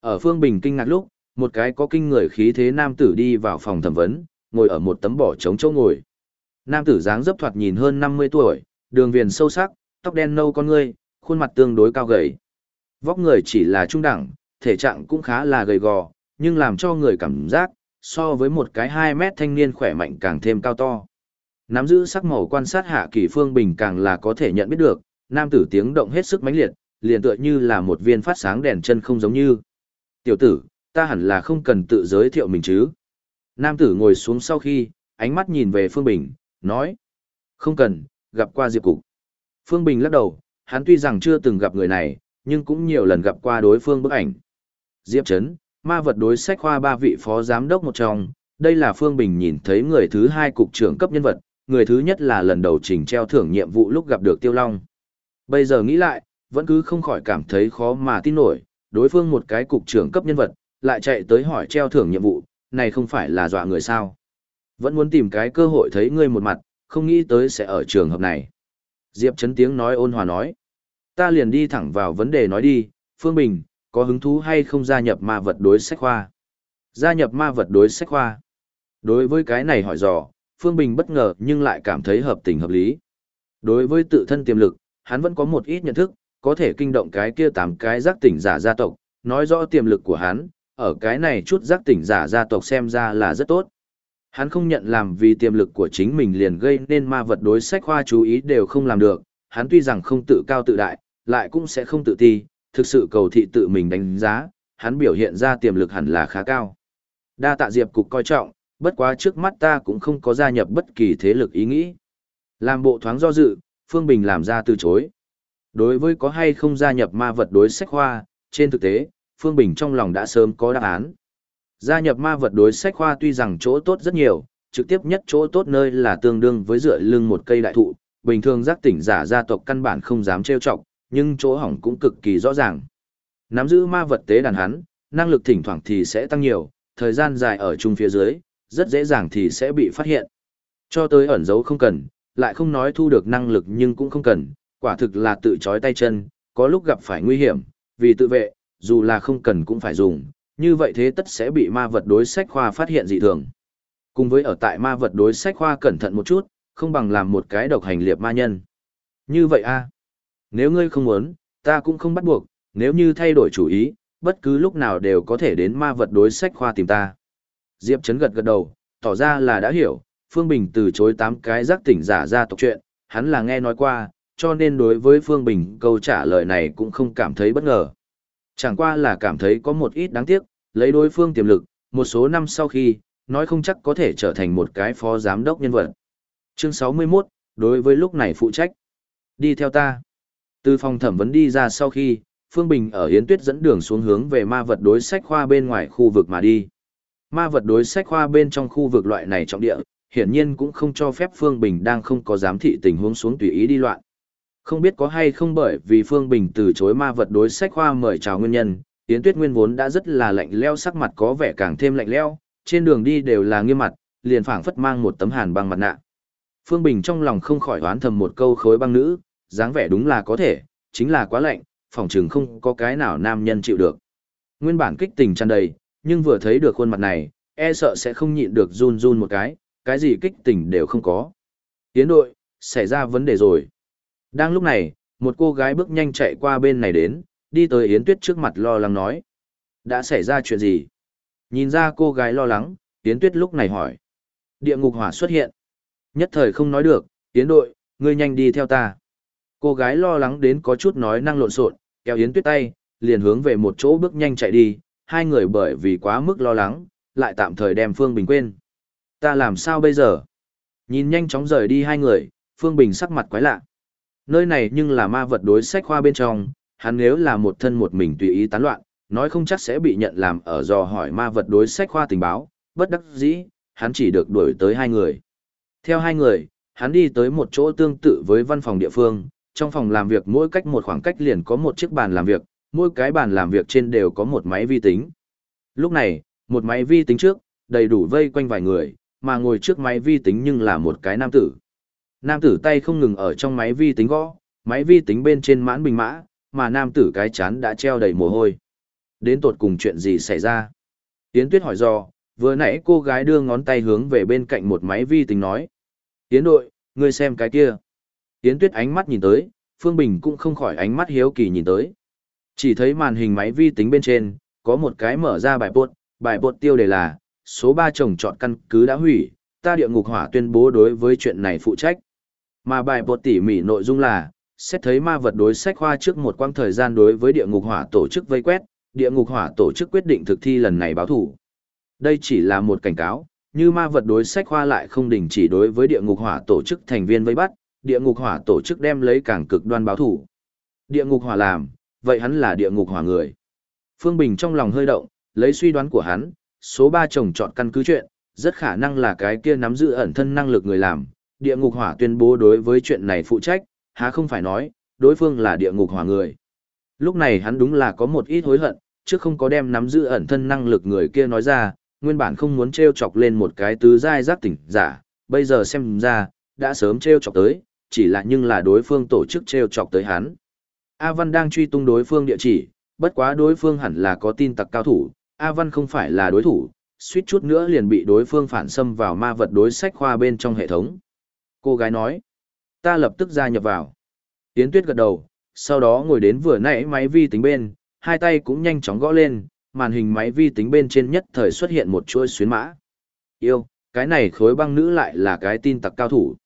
Ở Phương Bình kinh ngạc lúc, một cái có kinh người khí thế nam tử đi vào phòng thẩm vấn, ngồi ở một tấm bỏ trống chỗ ngồi. Nam tử dáng dấp thoạt nhìn hơn 50 tuổi, đường viền sâu sắc, tóc đen nâu con ngươi, khuôn mặt tương đối cao gầy. Vóc người chỉ là trung đẳng, thể trạng cũng khá là gầy gò, nhưng làm cho người cảm giác, so với một cái 2 mét thanh niên khỏe mạnh càng thêm cao to. Nắm giữ sắc màu quan sát hạ kỳ phương bình càng là có thể nhận biết được, nam tử tiếng động hết sức mãnh liệt, liền tựa như là một viên phát sáng đèn chân không giống như. Tiểu tử, ta hẳn là không cần tự giới thiệu mình chứ. Nam tử ngồi xuống sau khi, ánh mắt nhìn về Phương Bình, nói. Không cần, gặp qua Diệp Cục. Phương Bình lắc đầu, hắn tuy rằng chưa từng gặp người này, nhưng cũng nhiều lần gặp qua đối phương bức ảnh. Diệp Trấn, ma vật đối sách khoa ba vị phó giám đốc một trong, đây là Phương Bình nhìn thấy người thứ hai cục trưởng cấp nhân vật, người thứ nhất là lần đầu trình treo thưởng nhiệm vụ lúc gặp được Tiêu Long. Bây giờ nghĩ lại, vẫn cứ không khỏi cảm thấy khó mà tin nổi, đối phương một cái cục trưởng cấp nhân vật, lại chạy tới hỏi treo thưởng nhiệm vụ, này không phải là dọa người sao. Vẫn muốn tìm cái cơ hội thấy ngươi một mặt, không nghĩ tới sẽ ở trường hợp này. Diệp Trấn tiếng nói ôn hòa nói. Ta liền đi thẳng vào vấn đề nói đi, Phương Bình, có hứng thú hay không gia nhập ma vật đối sách khoa? Gia nhập ma vật đối sách khoa. Đối với cái này hỏi dò, Phương Bình bất ngờ nhưng lại cảm thấy hợp tình hợp lý. Đối với tự thân tiềm lực, hắn vẫn có một ít nhận thức, có thể kinh động cái kia tám cái giác tỉnh giả gia tộc, nói rõ tiềm lực của hắn, ở cái này chút giác tỉnh giả gia tộc xem ra là rất tốt. Hắn không nhận làm vì tiềm lực của chính mình liền gây nên ma vật đối sách khoa chú ý đều không làm được, hắn tuy rằng không tự cao tự đại, lại cũng sẽ không tự ti, thực sự cầu thị tự mình đánh giá, hắn biểu hiện ra tiềm lực hẳn là khá cao. Đa tạ Diệp cục coi trọng, bất quá trước mắt ta cũng không có gia nhập bất kỳ thế lực ý nghĩ. Làm bộ thoáng do dự, Phương Bình làm ra từ chối. Đối với có hay không gia nhập ma vật đối sách khoa, trên thực tế, Phương Bình trong lòng đã sớm có đáp án. Gia nhập ma vật đối sách khoa tuy rằng chỗ tốt rất nhiều, trực tiếp nhất chỗ tốt nơi là tương đương với dựa lưng một cây đại thụ, bình thường giác tỉnh giả gia tộc căn bản không dám trêu chọc, nhưng chỗ hỏng cũng cực kỳ rõ ràng. Nắm giữ ma vật tế đàn hắn, năng lực thỉnh thoảng thì sẽ tăng nhiều, thời gian dài ở chung phía dưới, rất dễ dàng thì sẽ bị phát hiện. Cho tới ẩn giấu không cần, lại không nói thu được năng lực nhưng cũng không cần, quả thực là tự chói tay chân, có lúc gặp phải nguy hiểm, vì tự vệ, dù là không cần cũng phải dùng, như vậy thế tất sẽ bị ma vật đối sách khoa phát hiện dị thường. Cùng với ở tại ma vật đối sách khoa cẩn thận một chút, không bằng làm một cái độc hành liệp ma nhân. Như vậy a Nếu ngươi không muốn, ta cũng không bắt buộc, nếu như thay đổi chủ ý, bất cứ lúc nào đều có thể đến ma vật đối sách khoa tìm ta. Diệp Trấn gật gật đầu, tỏ ra là đã hiểu, Phương Bình từ chối tám cái giác tỉnh giả ra tộc chuyện, hắn là nghe nói qua, cho nên đối với Phương Bình câu trả lời này cũng không cảm thấy bất ngờ. Chẳng qua là cảm thấy có một ít đáng tiếc, lấy đối phương tiềm lực, một số năm sau khi, nói không chắc có thể trở thành một cái phó giám đốc nhân vật. Chương 61, đối với lúc này phụ trách. Đi theo ta. Từ phòng thẩm vấn đi ra sau khi, Phương Bình ở Yến Tuyết dẫn đường xuống hướng về ma vật đối sách khoa bên ngoài khu vực mà đi. Ma vật đối sách khoa bên trong khu vực loại này trọng địa, hiển nhiên cũng không cho phép Phương Bình đang không có giám thị tình huống xuống tùy ý đi loạn. Không biết có hay không bởi vì Phương Bình từ chối ma vật đối sách khoa mời chào nguyên nhân, Yến Tuyết Nguyên vốn đã rất là lạnh leo sắc mặt có vẻ càng thêm lạnh leo, trên đường đi đều là nghiêm mặt, liền phảng phất mang một tấm hàn băng mặt nạ. Phương Bình trong lòng không khỏi oán thầm một câu khối băng nữ, dáng vẻ đúng là có thể, chính là quá lạnh, phòng trường không có cái nào nam nhân chịu được. Nguyên bản kích tình tràn đầy, nhưng vừa thấy được khuôn mặt này, e sợ sẽ không nhịn được run run một cái, cái gì kích tỉnh đều không có. Tiến đội, xảy ra vấn đề rồi. Đang lúc này, một cô gái bước nhanh chạy qua bên này đến, đi tới Yến Tuyết trước mặt lo lắng nói. Đã xảy ra chuyện gì? Nhìn ra cô gái lo lắng, Yến Tuyết lúc này hỏi. Địa ngục hỏa xuất hiện. Nhất thời không nói được, Yến đội, ngươi nhanh đi theo ta. Cô gái lo lắng đến có chút nói năng lộn xộn, kéo Yến Tuyết tay, liền hướng về một chỗ bước nhanh chạy đi, hai người bởi vì quá mức lo lắng, lại tạm thời đem Phương Bình quên. Ta làm sao bây giờ? Nhìn nhanh chóng rời đi hai người, Phương Bình sắc mặt quái lạ. Nơi này nhưng là ma vật đối sách khoa bên trong, hắn nếu là một thân một mình tùy ý tán loạn, nói không chắc sẽ bị nhận làm ở dò hỏi ma vật đối sách khoa tình báo, bất đắc dĩ, hắn chỉ được đuổi tới hai người. Theo hai người, hắn đi tới một chỗ tương tự với văn phòng địa phương, trong phòng làm việc mỗi cách một khoảng cách liền có một chiếc bàn làm việc, mỗi cái bàn làm việc trên đều có một máy vi tính. Lúc này, một máy vi tính trước, đầy đủ vây quanh vài người, mà ngồi trước máy vi tính nhưng là một cái nam tử. Nam tử tay không ngừng ở trong máy vi tính gõ, máy vi tính bên trên mãn bình mã, mà nam tử cái chán đã treo đầy mồ hôi. Đến tột cùng chuyện gì xảy ra? Yến Tuyết hỏi do, vừa nãy cô gái đưa ngón tay hướng về bên cạnh một máy vi tính nói. Yến đội, ngươi xem cái kia. Yến Tuyết ánh mắt nhìn tới, Phương Bình cũng không khỏi ánh mắt hiếu kỳ nhìn tới. Chỉ thấy màn hình máy vi tính bên trên, có một cái mở ra bài bột, bài bột tiêu đề là, số 3 trồng chọn căn cứ đã hủy, ta địa ngục hỏa tuyên bố đối với chuyện này phụ trách. Mà bài bột tỉ mỉ nội dung là, xét thấy ma vật đối sách khoa trước một quãng thời gian đối với địa ngục hỏa tổ chức vây quét, địa ngục hỏa tổ chức quyết định thực thi lần này báo thủ. Đây chỉ là một cảnh cáo, như ma vật đối sách khoa lại không đình chỉ đối với địa ngục hỏa tổ chức thành viên vây bắt, địa ngục hỏa tổ chức đem lấy càng cực đoan báo thủ. Địa ngục hỏa làm, vậy hắn là địa ngục hỏa người. Phương Bình trong lòng hơi động, lấy suy đoán của hắn, số 3 chồng chọn căn cứ chuyện, rất khả năng là cái kia nắm giữ ẩn thân năng lực người làm, địa ngục hỏa tuyên bố đối với chuyện này phụ trách, há không phải nói, đối phương là địa ngục hỏa người. Lúc này hắn đúng là có một ít hối hận, chứ không có đem nắm giữ ẩn thân năng lực người kia nói ra, nguyên bản không muốn treo chọc lên một cái tứ giai giác tỉnh giả, bây giờ xem ra, đã sớm treo chọc tới, chỉ là nhưng là đối phương tổ chức treo chọc tới hắn. A Văn đang truy tung đối phương địa chỉ, bất quá đối phương hẳn là có tin tặc cao thủ, A Văn không phải là đối thủ, suýt chút nữa liền bị đối phương phản xâm vào ma vật đối sách khoa bên trong hệ thống. Cô gái nói, ta lập tức gia nhập vào. Yến Tuyết gật đầu, sau đó ngồi đến vừa nãy máy vi tính bên, hai tay cũng nhanh chóng gõ lên, màn hình máy vi tính bên trên nhất thời xuất hiện một chuỗi xuyến mã. Yêu, cái này khối băng nữ lại là cái tin tặc cao thủ.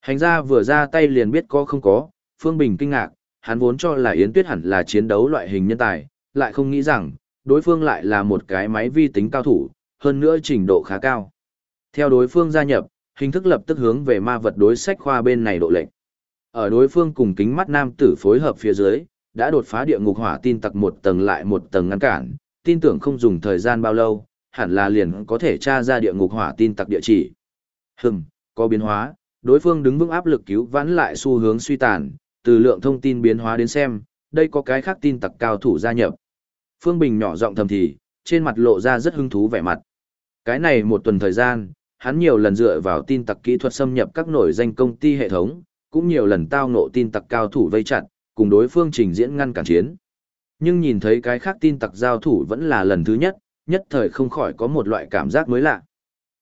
Hành ra vừa ra tay liền biết có không có, Phương Bình kinh ngạc, hắn vốn cho là Yến Tuyết hẳn là chiến đấu loại hình nhân tài, lại không nghĩ rằng, đối phương lại là một cái máy vi tính cao thủ, hơn nữa trình độ khá cao. Theo đối phương gia nhập, hình thức lập tức hướng về ma vật đối sách khoa bên này độ lệnh. Ở đối phương cùng kính mắt nam tử phối hợp phía dưới, đã đột phá địa ngục hỏa tin tặc một tầng lại một tầng ngăn cản, tin tưởng không dùng thời gian bao lâu, hẳn là liền có thể tra ra địa ngục hỏa tin tặc địa chỉ. Hừm, có biến hóa, đối phương đứng vững áp lực cứu vãn lại xu hướng suy tàn, từ lượng thông tin biến hóa đến xem, đây có cái khác tin tặc cao thủ gia nhập. Phương Bình nhỏ giọng thầm thì, trên mặt lộ ra rất hứng thú vẻ mặt. Cái này một tuần thời gian, hắn nhiều lần dựa vào tin tặc kỹ thuật xâm nhập các nổi danh công ty hệ thống, cũng nhiều lần tao ngộ tin tặc cao thủ vây chặt, cùng đối phương trình diễn ngăn cản chiến. Nhưng nhìn thấy cái khác tin tặc giao thủ vẫn là lần thứ nhất, nhất thời không khỏi có một loại cảm giác mới lạ.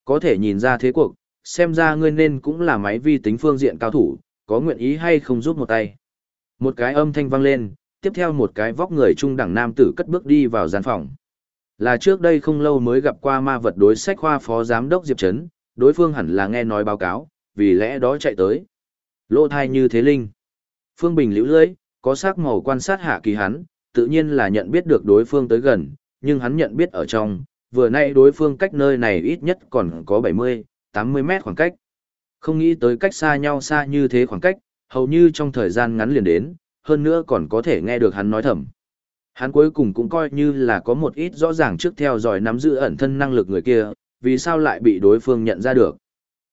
Có thể nhìn ra thế cuộc, xem ra ngươi nên cũng là máy vi tính phương diện cao thủ, có nguyện ý hay không giúp một tay. Một cái âm thanh vang lên, tiếp theo một cái vóc người trung đẳng nam tử cất bước đi vào gian phòng. Là trước đây không lâu mới gặp qua ma vật đối sách khoa phó giám đốc Diệp Trấn, đối phương hẳn là nghe nói báo cáo, vì lẽ đó chạy tới. Lô thai như thế linh. Phương Bình liễu lưỡi, có sắc màu quan sát hạ kỳ hắn, tự nhiên là nhận biết được đối phương tới gần, nhưng hắn nhận biết ở trong, vừa nay đối phương cách nơi này ít nhất còn có 70, 80 mét khoảng cách. Không nghĩ tới cách xa nhau xa như thế khoảng cách, hầu như trong thời gian ngắn liền đến, hơn nữa còn có thể nghe được hắn nói thầm. Hắn cuối cùng cũng coi như là có một ít rõ ràng trước theo dõi nắm giữ ẩn thân năng lực người kia, vì sao lại bị đối phương nhận ra được.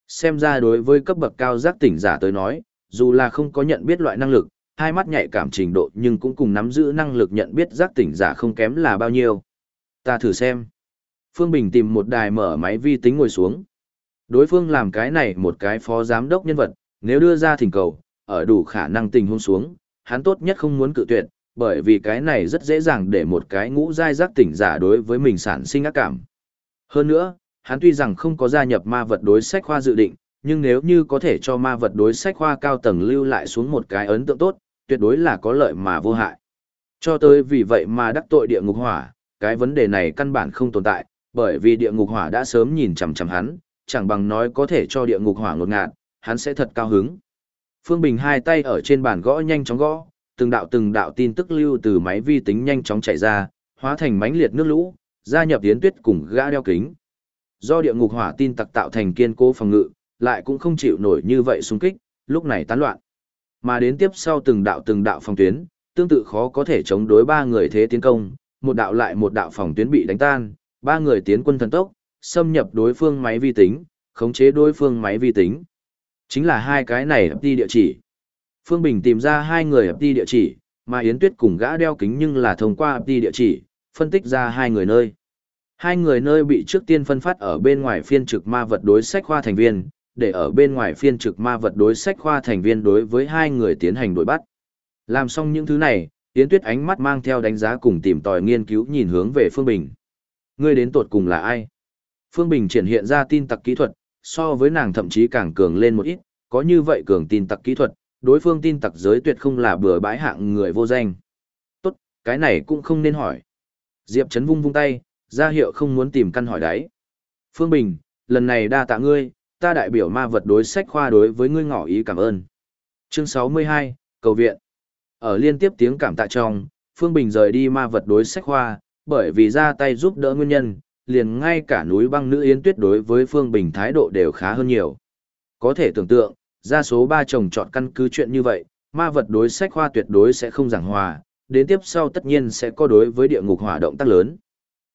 Xem ra đối với cấp bậc cao giác tỉnh giả tới nói, dù là không có nhận biết loại năng lực, hai mắt nhạy cảm trình độ nhưng cũng cùng nắm giữ năng lực nhận biết giác tỉnh giả không kém là bao nhiêu. Ta thử xem. Phương Bình tìm một đài mở máy vi tính ngồi xuống. Đối phương làm cái này một cái phó giám đốc nhân vật, nếu đưa ra thỉnh cầu, ở đủ khả năng tình huống xuống, hắn tốt nhất không muốn cự tuyệt, bởi vì cái này rất dễ dàng để một cái ngũ giai giác tỉnh giả đối với mình sản sinh ác cảm. Hơn nữa, hắn tuy rằng không có gia nhập ma vật đối sách khoa dự định, nhưng nếu như có thể cho ma vật đối sách khoa cao tầng lưu lại xuống một cái ấn tượng tốt, tuyệt đối là có lợi mà vô hại. Cho tới vì vậy mà đắc tội địa ngục hỏa, cái vấn đề này căn bản không tồn tại, bởi vì địa ngục hỏa đã sớm nhìn chằm chằm hắn, chẳng bằng nói có thể cho địa ngục hỏa ngột ngạt, hắn sẽ thật cao hứng. Phương Bình hai tay ở trên bàn gõ nhanh chóng gõ, từng đạo từng đạo tin tức lưu từ máy vi tính nhanh chóng chạy ra, hóa thành mánh liệt nước lũ, gia nhập tiến tuyết cùng gã đeo kính. Do địa ngục hỏa tin tặc tạo thành kiên cố phòng ngự, lại cũng không chịu nổi như vậy xung kích, lúc này tán loạn. Mà đến tiếp sau từng đạo từng đạo phòng tuyến, tương tự khó có thể chống đối ba người thế tiến công, một đạo lại một đạo phòng tuyến bị đánh tan, ba người tiến quân thần tốc, xâm nhập đối phương máy vi tính, khống chế đối phương máy vi tính. Chính là hai cái này đi địa chỉ. Phương Bình tìm ra hai người đi địa chỉ, mà Yến Tuyết cùng gã đeo kính nhưng là thông qua đi địa chỉ, phân tích ra hai người nơi. Hai người nơi bị trước tiên phân phát ở bên ngoài phiên trực ma vật đối sách khoa thành viên, để ở bên ngoài phiên trực ma vật đối sách khoa thành viên đối với hai người tiến hành đuổi bắt. Làm xong những thứ này, Yến Tuyết ánh mắt mang theo đánh giá cùng tìm tòi nghiên cứu nhìn hướng về Phương Bình. Ngươi đến tột cùng là ai? Phương Bình triển hiện ra tin tặc kỹ thuật, so với nàng thậm chí càng cường lên một ít, có như vậy cường tin tặc kỹ thuật, đối phương tin tặc giới tuyệt không là bừa bãi hạng người vô danh. Tốt, cái này cũng không nên hỏi. Diệp Trấn vung vung tay, ra hiệu không muốn tìm căn hỏi đáy. Phương Bình, lần này đa tạ ngươi, ta đại biểu ma vật đối sách khoa đối với ngươi ngỏ ý cảm ơn. Chương 62, Cầu viện. Ở liên tiếp tiếng cảm tạ trong, Phương Bình rời đi ma vật đối sách khoa, bởi vì ra tay giúp đỡ nguyên nhân, liền ngay cả núi băng nữ yến tuyết đối với Phương Bình thái độ đều khá hơn nhiều. Có thể tưởng tượng, ra số ba chồng chọn căn cứ chuyện như vậy, ma vật đối sách khoa tuyệt đối sẽ không giảng hòa, đến tiếp sau tất nhiên sẽ có đối với địa ngục hỏa động tác lớn.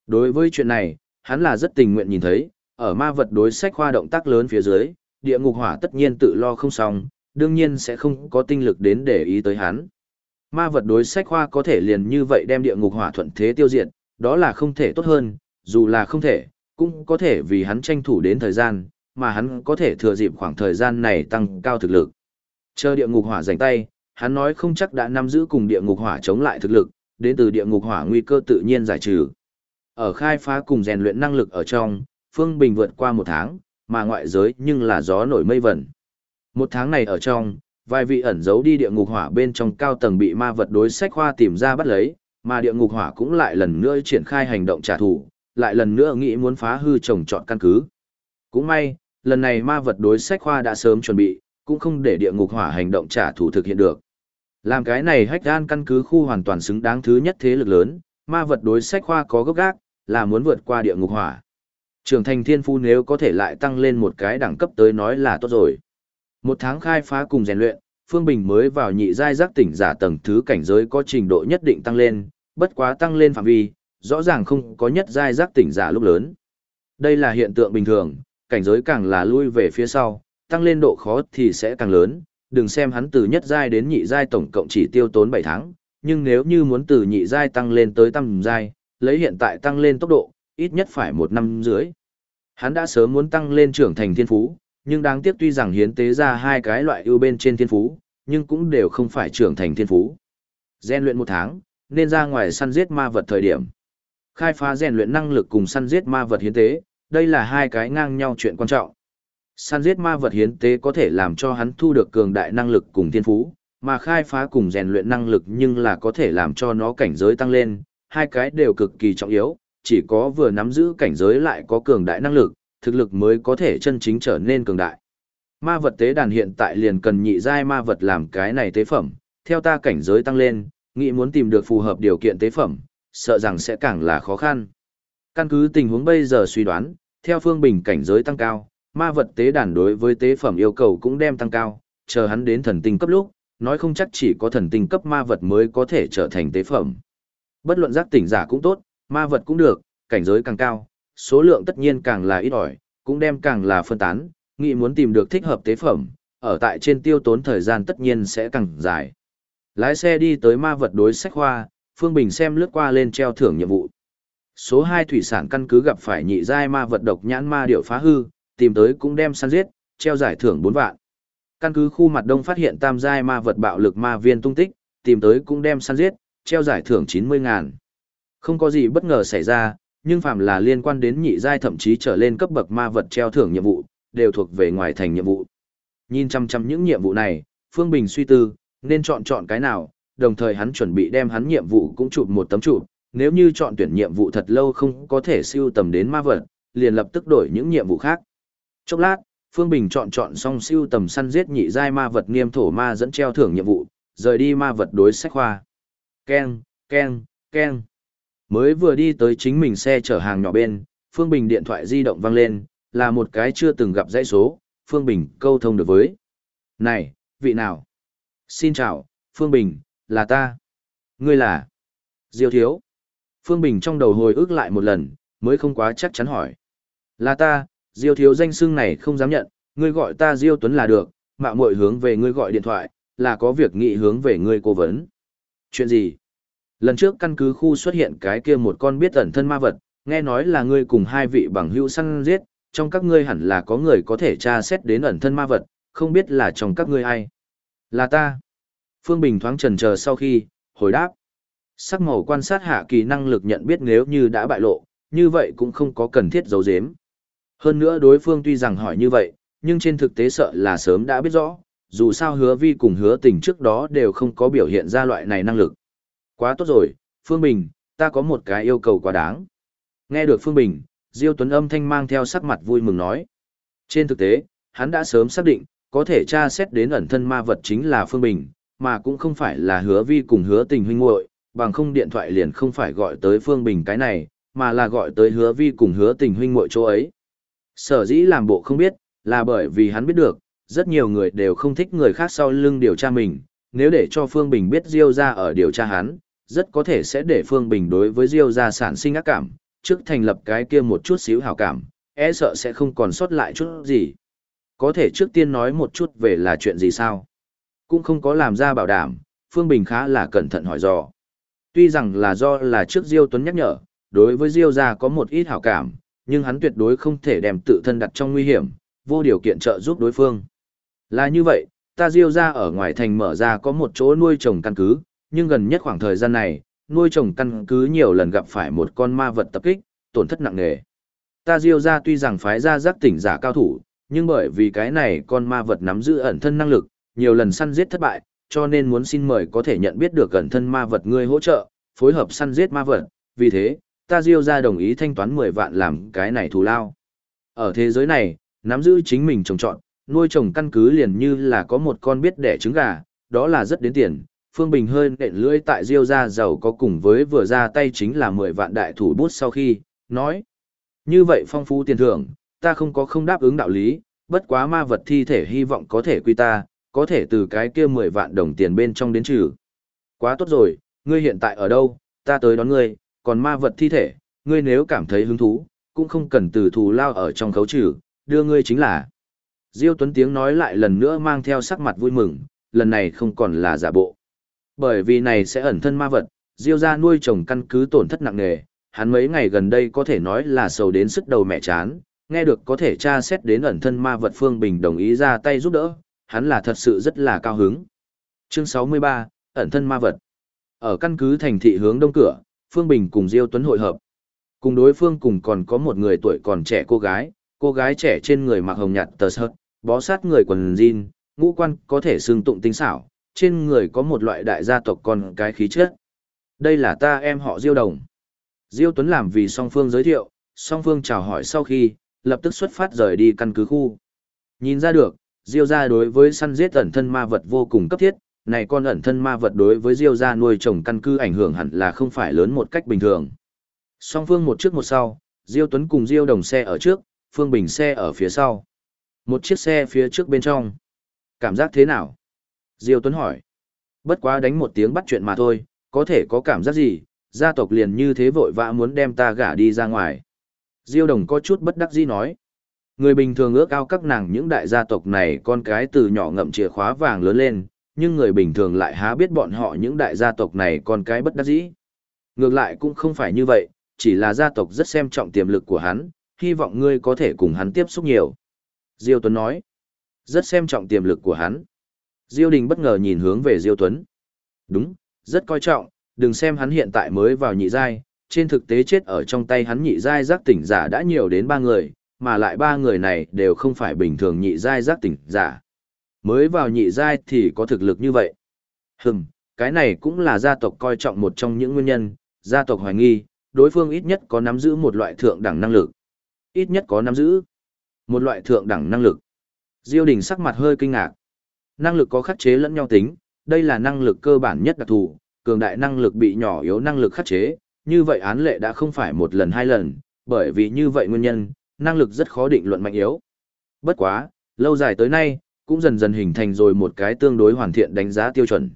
Đối với chuyện này, hắn là rất tình nguyện nhìn thấy, ở ma vật đối sách khoa động tác lớn phía dưới, địa ngục hỏa tất nhiên tự lo không xong, đương nhiên sẽ không có tinh lực đến để ý tới hắn. Ma vật đối sách khoa có thể liền như vậy đem địa ngục hỏa thuận thế tiêu diệt, đó là không thể tốt hơn, dù là không thể, cũng có thể vì hắn tranh thủ đến thời gian, mà hắn có thể thừa dịp khoảng thời gian này tăng cao thực lực. Chờ địa ngục hỏa rảnh tay, hắn nói không chắc đã nắm giữ cùng địa ngục hỏa chống lại thực lực, đến từ địa ngục hỏa nguy cơ tự nhiên giải trừ. Ở khai phá cùng rèn luyện năng lực ở trong, Phương Bình vượt qua một tháng, mà ngoại giới nhưng là gió nổi mây vẩn. Một tháng này ở trong, vài vị ẩn giấu đi địa ngục hỏa bên trong cao tầng bị ma vật đối sách khoa tìm ra bắt lấy, mà địa ngục hỏa cũng lại lần nữa triển khai hành động trả thù, lại lần nữa nghĩ muốn phá hư trồng trọt căn cứ. Cũng may, lần này ma vật đối sách khoa đã sớm chuẩn bị, cũng không để địa ngục hỏa hành động trả thù thực hiện được. Làm cái này hách gan căn cứ khu hoàn toàn xứng đáng thứ nhất thế lực lớn, ma vật đối sách khoa có gốc gác, là muốn vượt qua địa ngục hỏa. Trưởng thành thiên phu nếu có thể lại tăng lên một cái đẳng cấp tới nói là tốt rồi. Một tháng khai phá cùng rèn luyện, Phương Bình mới vào nhị giai giác tỉnh giả tầng thứ cảnh giới có trình độ nhất định tăng lên, bất quá tăng lên phạm vi, rõ ràng không có nhất giai giác tỉnh giả lúc lớn. Đây là hiện tượng bình thường, cảnh giới càng là lui về phía sau, tăng lên độ khó thì sẽ càng lớn, đừng xem hắn từ nhất giai đến nhị giai tổng cộng chỉ tiêu tốn 7 tháng, nhưng nếu như muốn từ nhị giai tăng lên tới tam giai, lấy hiện tại tăng lên tốc độ, ít nhất phải một năm dưới. Hắn đã sớm muốn tăng lên trưởng thành thiên phú, nhưng đáng tiếc tuy rằng hiến tế ra hai cái loại ưu bên trên thiên phú, nhưng cũng đều không phải trưởng thành thiên phú. Gen luyện một tháng, nên ra ngoài săn giết ma vật thời điểm. Khai phá rèn luyện năng lực cùng săn giết ma vật hiến tế, đây là hai cái ngang nhau chuyện quan trọng. Săn giết ma vật hiến tế có thể làm cho hắn thu được cường đại năng lực cùng thiên phú, mà khai phá cùng rèn luyện năng lực nhưng là có thể làm cho nó cảnh giới tăng lên, hai cái đều cực kỳ trọng yếu, chỉ có vừa nắm giữ cảnh giới lại có cường đại năng lực, thực lực mới có thể chân chính trở nên cường đại. Ma vật tế đàn hiện tại liền cần nhị giai ma vật làm cái này tế phẩm, theo ta cảnh giới tăng lên, nghĩ muốn tìm được phù hợp điều kiện tế phẩm, sợ rằng sẽ càng là khó khăn. Căn cứ tình huống bây giờ suy đoán, theo phương bình cảnh giới tăng cao, ma vật tế đàn đối với tế phẩm yêu cầu cũng đem tăng cao, chờ hắn đến thần tinh cấp lúc, nói không chắc chỉ có thần tinh cấp ma vật mới có thể trở thành tế phẩm. Bất luận giác tỉnh giả cũng tốt, ma vật cũng được, cảnh giới càng cao, số lượng tất nhiên càng là ít ỏi, cũng đem càng là phân tán, nghĩ muốn tìm được thích hợp tế phẩm, ở tại trên tiêu tốn thời gian tất nhiên sẽ càng dài. Lái xe đi tới ma vật đối sách khoa, Phương Bình xem lướt qua lên treo thưởng nhiệm vụ. Số 2 thủy sản căn cứ gặp phải nhị giai ma vật độc nhãn ma điệu phá hư, tìm tới cũng đem săn giết, treo giải thưởng 4 vạn. Căn cứ khu mặt đông phát hiện tam giai ma vật bạo lực ma viên tung tích, tìm tới cũng đem săn giết, treo giải thưởng 90 ngàn. Không có gì bất ngờ xảy ra, nhưng phạm là liên quan đến nhị giai thậm chí trở lên cấp bậc ma vật treo thưởng nhiệm vụ, đều thuộc về ngoài thành nhiệm vụ. Nhìn chăm chăm những nhiệm vụ này, Phương Bình suy tư, nên chọn chọn cái nào, đồng thời hắn chuẩn bị đem hắn nhiệm vụ cũng chụp một tấm chụp, nếu như chọn tuyển nhiệm vụ thật lâu không có thể siêu tầm đến ma vật, liền lập tức đổi những nhiệm vụ khác. Chốc lát, Phương Bình chọn chọn xong siêu tầm săn giết nhị giai ma vật nghiêm thổ ma dẫn treo thưởng nhiệm vụ, rời đi ma vật đối sách khoa. Ken, ken, ken. Mới vừa đi tới chính mình xe chở hàng nhỏ bên, Phương Bình điện thoại di động vang lên, là một cái chưa từng gặp dãy số, Phương Bình câu thông được với. Này, vị nào? Xin chào, Phương Bình, là ta. Ngươi là? Diêu Thiếu. Phương Bình trong đầu hồi ức lại một lần, mới không quá chắc chắn hỏi. Là ta, Diêu Thiếu danh xưng này không dám nhận, ngươi gọi ta Diêu Tuấn là được, mạo muội hướng về ngươi gọi điện thoại, là có việc nghị hướng về ngươi cố vấn. Chuyện gì? Lần trước căn cứ khu xuất hiện cái kia một con biết ẩn thân ma vật, nghe nói là ngươi cùng hai vị bằng hữu săn giết, trong các ngươi hẳn là có người có thể tra xét đến ẩn thân ma vật, không biết là trong các ngươi ai. Là ta. Phương Bình thoáng trần chờ sau khi, hồi đáp. Sắc màu quan sát hạ kỳ năng lực nhận biết nếu như đã bại lộ, như vậy cũng không có cần thiết giấu giếm. Hơn nữa đối phương tuy rằng hỏi như vậy, nhưng trên thực tế sợ là sớm đã biết rõ, dù sao hứa vi cùng hứa tình trước đó đều không có biểu hiện ra loại này năng lực. Quá tốt rồi, Phương Bình, ta có một cái yêu cầu quá đáng. Nghe được Phương Bình, Diêu Tuấn âm thanh mang theo sắc mặt vui mừng nói. Trên thực tế, hắn đã sớm xác định, có thể tra xét đến ẩn thân ma vật chính là Phương Bình, mà cũng không phải là hứa vi cùng hứa tình huynh muội bằng không điện thoại liền không phải gọi tới Phương Bình cái này, mà là gọi tới hứa vi cùng hứa tình huynh muội chỗ ấy. Sở dĩ làm bộ không biết, là bởi vì hắn biết được, rất nhiều người đều không thích người khác sau lưng điều tra mình, nếu để cho Phương Bình biết Diêu ra ở điều tra hắn, rất có thể sẽ để Phương Bình đối với Diêu ra sản sinh ác cảm, trước thành lập cái kia một chút xíu hảo cảm, e sợ sẽ không còn sót lại chút gì. Có thể trước tiên nói một chút về là chuyện gì sao? Cũng không có làm ra bảo đảm, Phương Bình khá là cẩn thận hỏi dò. Tuy rằng là do là trước Diêu Tuấn nhắc nhở, đối với Diêu gia có một ít hảo cảm, nhưng hắn tuyệt đối không thể đem tự thân đặt trong nguy hiểm, vô điều kiện trợ giúp đối phương. Là như vậy, ta Diêu gia ở ngoài thành mở ra có một chỗ nuôi trồng căn cứ, nhưng gần nhất khoảng thời gian này, nuôi trồng căn cứ nhiều lần gặp phải một con ma vật tập kích, tổn thất nặng nề. Ta Diêu gia tuy rằng phái ra giác tỉnh giả cao thủ, nhưng bởi vì cái này con ma vật nắm giữ ẩn thân năng lực, nhiều lần săn giết thất bại, cho nên muốn xin mời có thể nhận biết được gần thân ma vật ngươi hỗ trợ, phối hợp săn giết ma vật, vì thế, ta Diêu gia đồng ý thanh toán 10 vạn làm cái này thù lao. Ở thế giới này, nắm giữ chính mình trồng trọt, nuôi trồng căn cứ liền như là có một con biết đẻ trứng gà, đó là rất đến tiền, Phương Bình hơi nện lưỡi tại Diêu gia giàu có cùng với vừa ra tay chính là 10 vạn đại thủ bút sau khi, nói. Như vậy phong phú tiền thưởng, ta không có không đáp ứng đạo lý, bất quá ma vật thi thể hy vọng có thể quy ta, có thể từ cái kia 10 vạn đồng tiền bên trong đến trừ. Quá tốt rồi, ngươi hiện tại ở đâu, ta tới đón ngươi, còn ma vật thi thể, ngươi nếu cảm thấy hứng thú, cũng không cần từ thù lao ở trong khấu trừ, đưa ngươi chính là. Diêu Tuấn tiếng nói lại lần nữa mang theo sắc mặt vui mừng, lần này không còn là giả bộ. Bởi vì này sẽ ẩn thân ma vật, Diêu gia nuôi trồng căn cứ tổn thất nặng nề, hắn mấy ngày gần đây có thể nói là sầu đến sức đầu mẹ chán, nghe được có thể tra xét đến ẩn thân ma vật Phương Bình đồng ý ra tay giúp đỡ, hắn là thật sự rất là cao hứng. Chương 63, ẩn thân ma vật. Ở căn cứ thành thị hướng đông cửa, Phương Bình cùng Diêu Tuấn hội hợp. Cùng đối phương cùng còn có một người tuổi còn trẻ cô gái, cô gái trẻ trên người mặc hồng nhạt tờ sợt, bó sát người quần jean, ngũ quan có thể xương tụng tinh xảo, trên người có một loại đại gia tộc con cái khí chất. Đây là ta em họ Diêu Đồng. Diêu Tuấn làm vì song phương giới thiệu, song phương chào hỏi sau khi, lập tức xuất phát rời đi căn cứ khu. Nhìn ra được, Diêu gia đối với săn giết ẩn thân ma vật vô cùng cấp thiết, này con ẩn thân ma vật đối với Diêu gia nuôi trồng căn cứ ảnh hưởng hẳn là không phải lớn một cách bình thường. Song phương một trước một sau, Diêu Tuấn cùng Diêu Đồng xe ở trước, Phương Bình xe ở phía sau. Một chiếc xe phía trước bên trong. Cảm giác thế nào? Diêu Tuấn hỏi. Bất quá đánh một tiếng bắt chuyện mà thôi, có thể có cảm giác gì, gia tộc liền như thế vội vã muốn đem ta gả đi ra ngoài. Diêu Đồng có chút bất đắc dĩ nói. Người bình thường ước ao các nàng những đại gia tộc này con cái từ nhỏ ngậm chìa khóa vàng lớn lên, nhưng người bình thường lại há biết bọn họ những đại gia tộc này con cái bất đắc dĩ. Ngược lại cũng không phải như vậy, chỉ là gia tộc rất xem trọng tiềm lực của hắn, hy vọng ngươi có thể cùng hắn tiếp xúc nhiều. Diêu Tuấn nói, rất xem trọng tiềm lực của hắn. Diêu Đình bất ngờ nhìn hướng về Diêu Tuấn. Đúng, rất coi trọng, đừng xem hắn hiện tại mới vào nhị giai, trên thực tế chết ở trong tay hắn nhị giai giác tỉnh giả đã nhiều đến ba người, mà lại ba người này đều không phải bình thường nhị giai giác tỉnh giả. Mới vào nhị giai thì có thực lực như vậy. Hừm, cái này cũng là gia tộc coi trọng một trong những nguyên nhân, gia tộc hoài nghi, đối phương ít nhất có nắm giữ một loại thượng đẳng năng lực. Ít nhất có nắm giữ một loại thượng đẳng năng lực. Diêu Đình sắc mặt hơi kinh ngạc. Năng lực có khắc chế lẫn nhau tính, đây là năng lực cơ bản nhất đặc thù, cường đại năng lực bị nhỏ yếu năng lực khắc chế, như vậy án lệ đã không phải một lần hai lần, bởi vì như vậy nguyên nhân, năng lực rất khó định luận mạnh yếu. Bất quá, lâu dài tới nay, cũng dần dần hình thành rồi một cái tương đối hoàn thiện đánh giá tiêu chuẩn.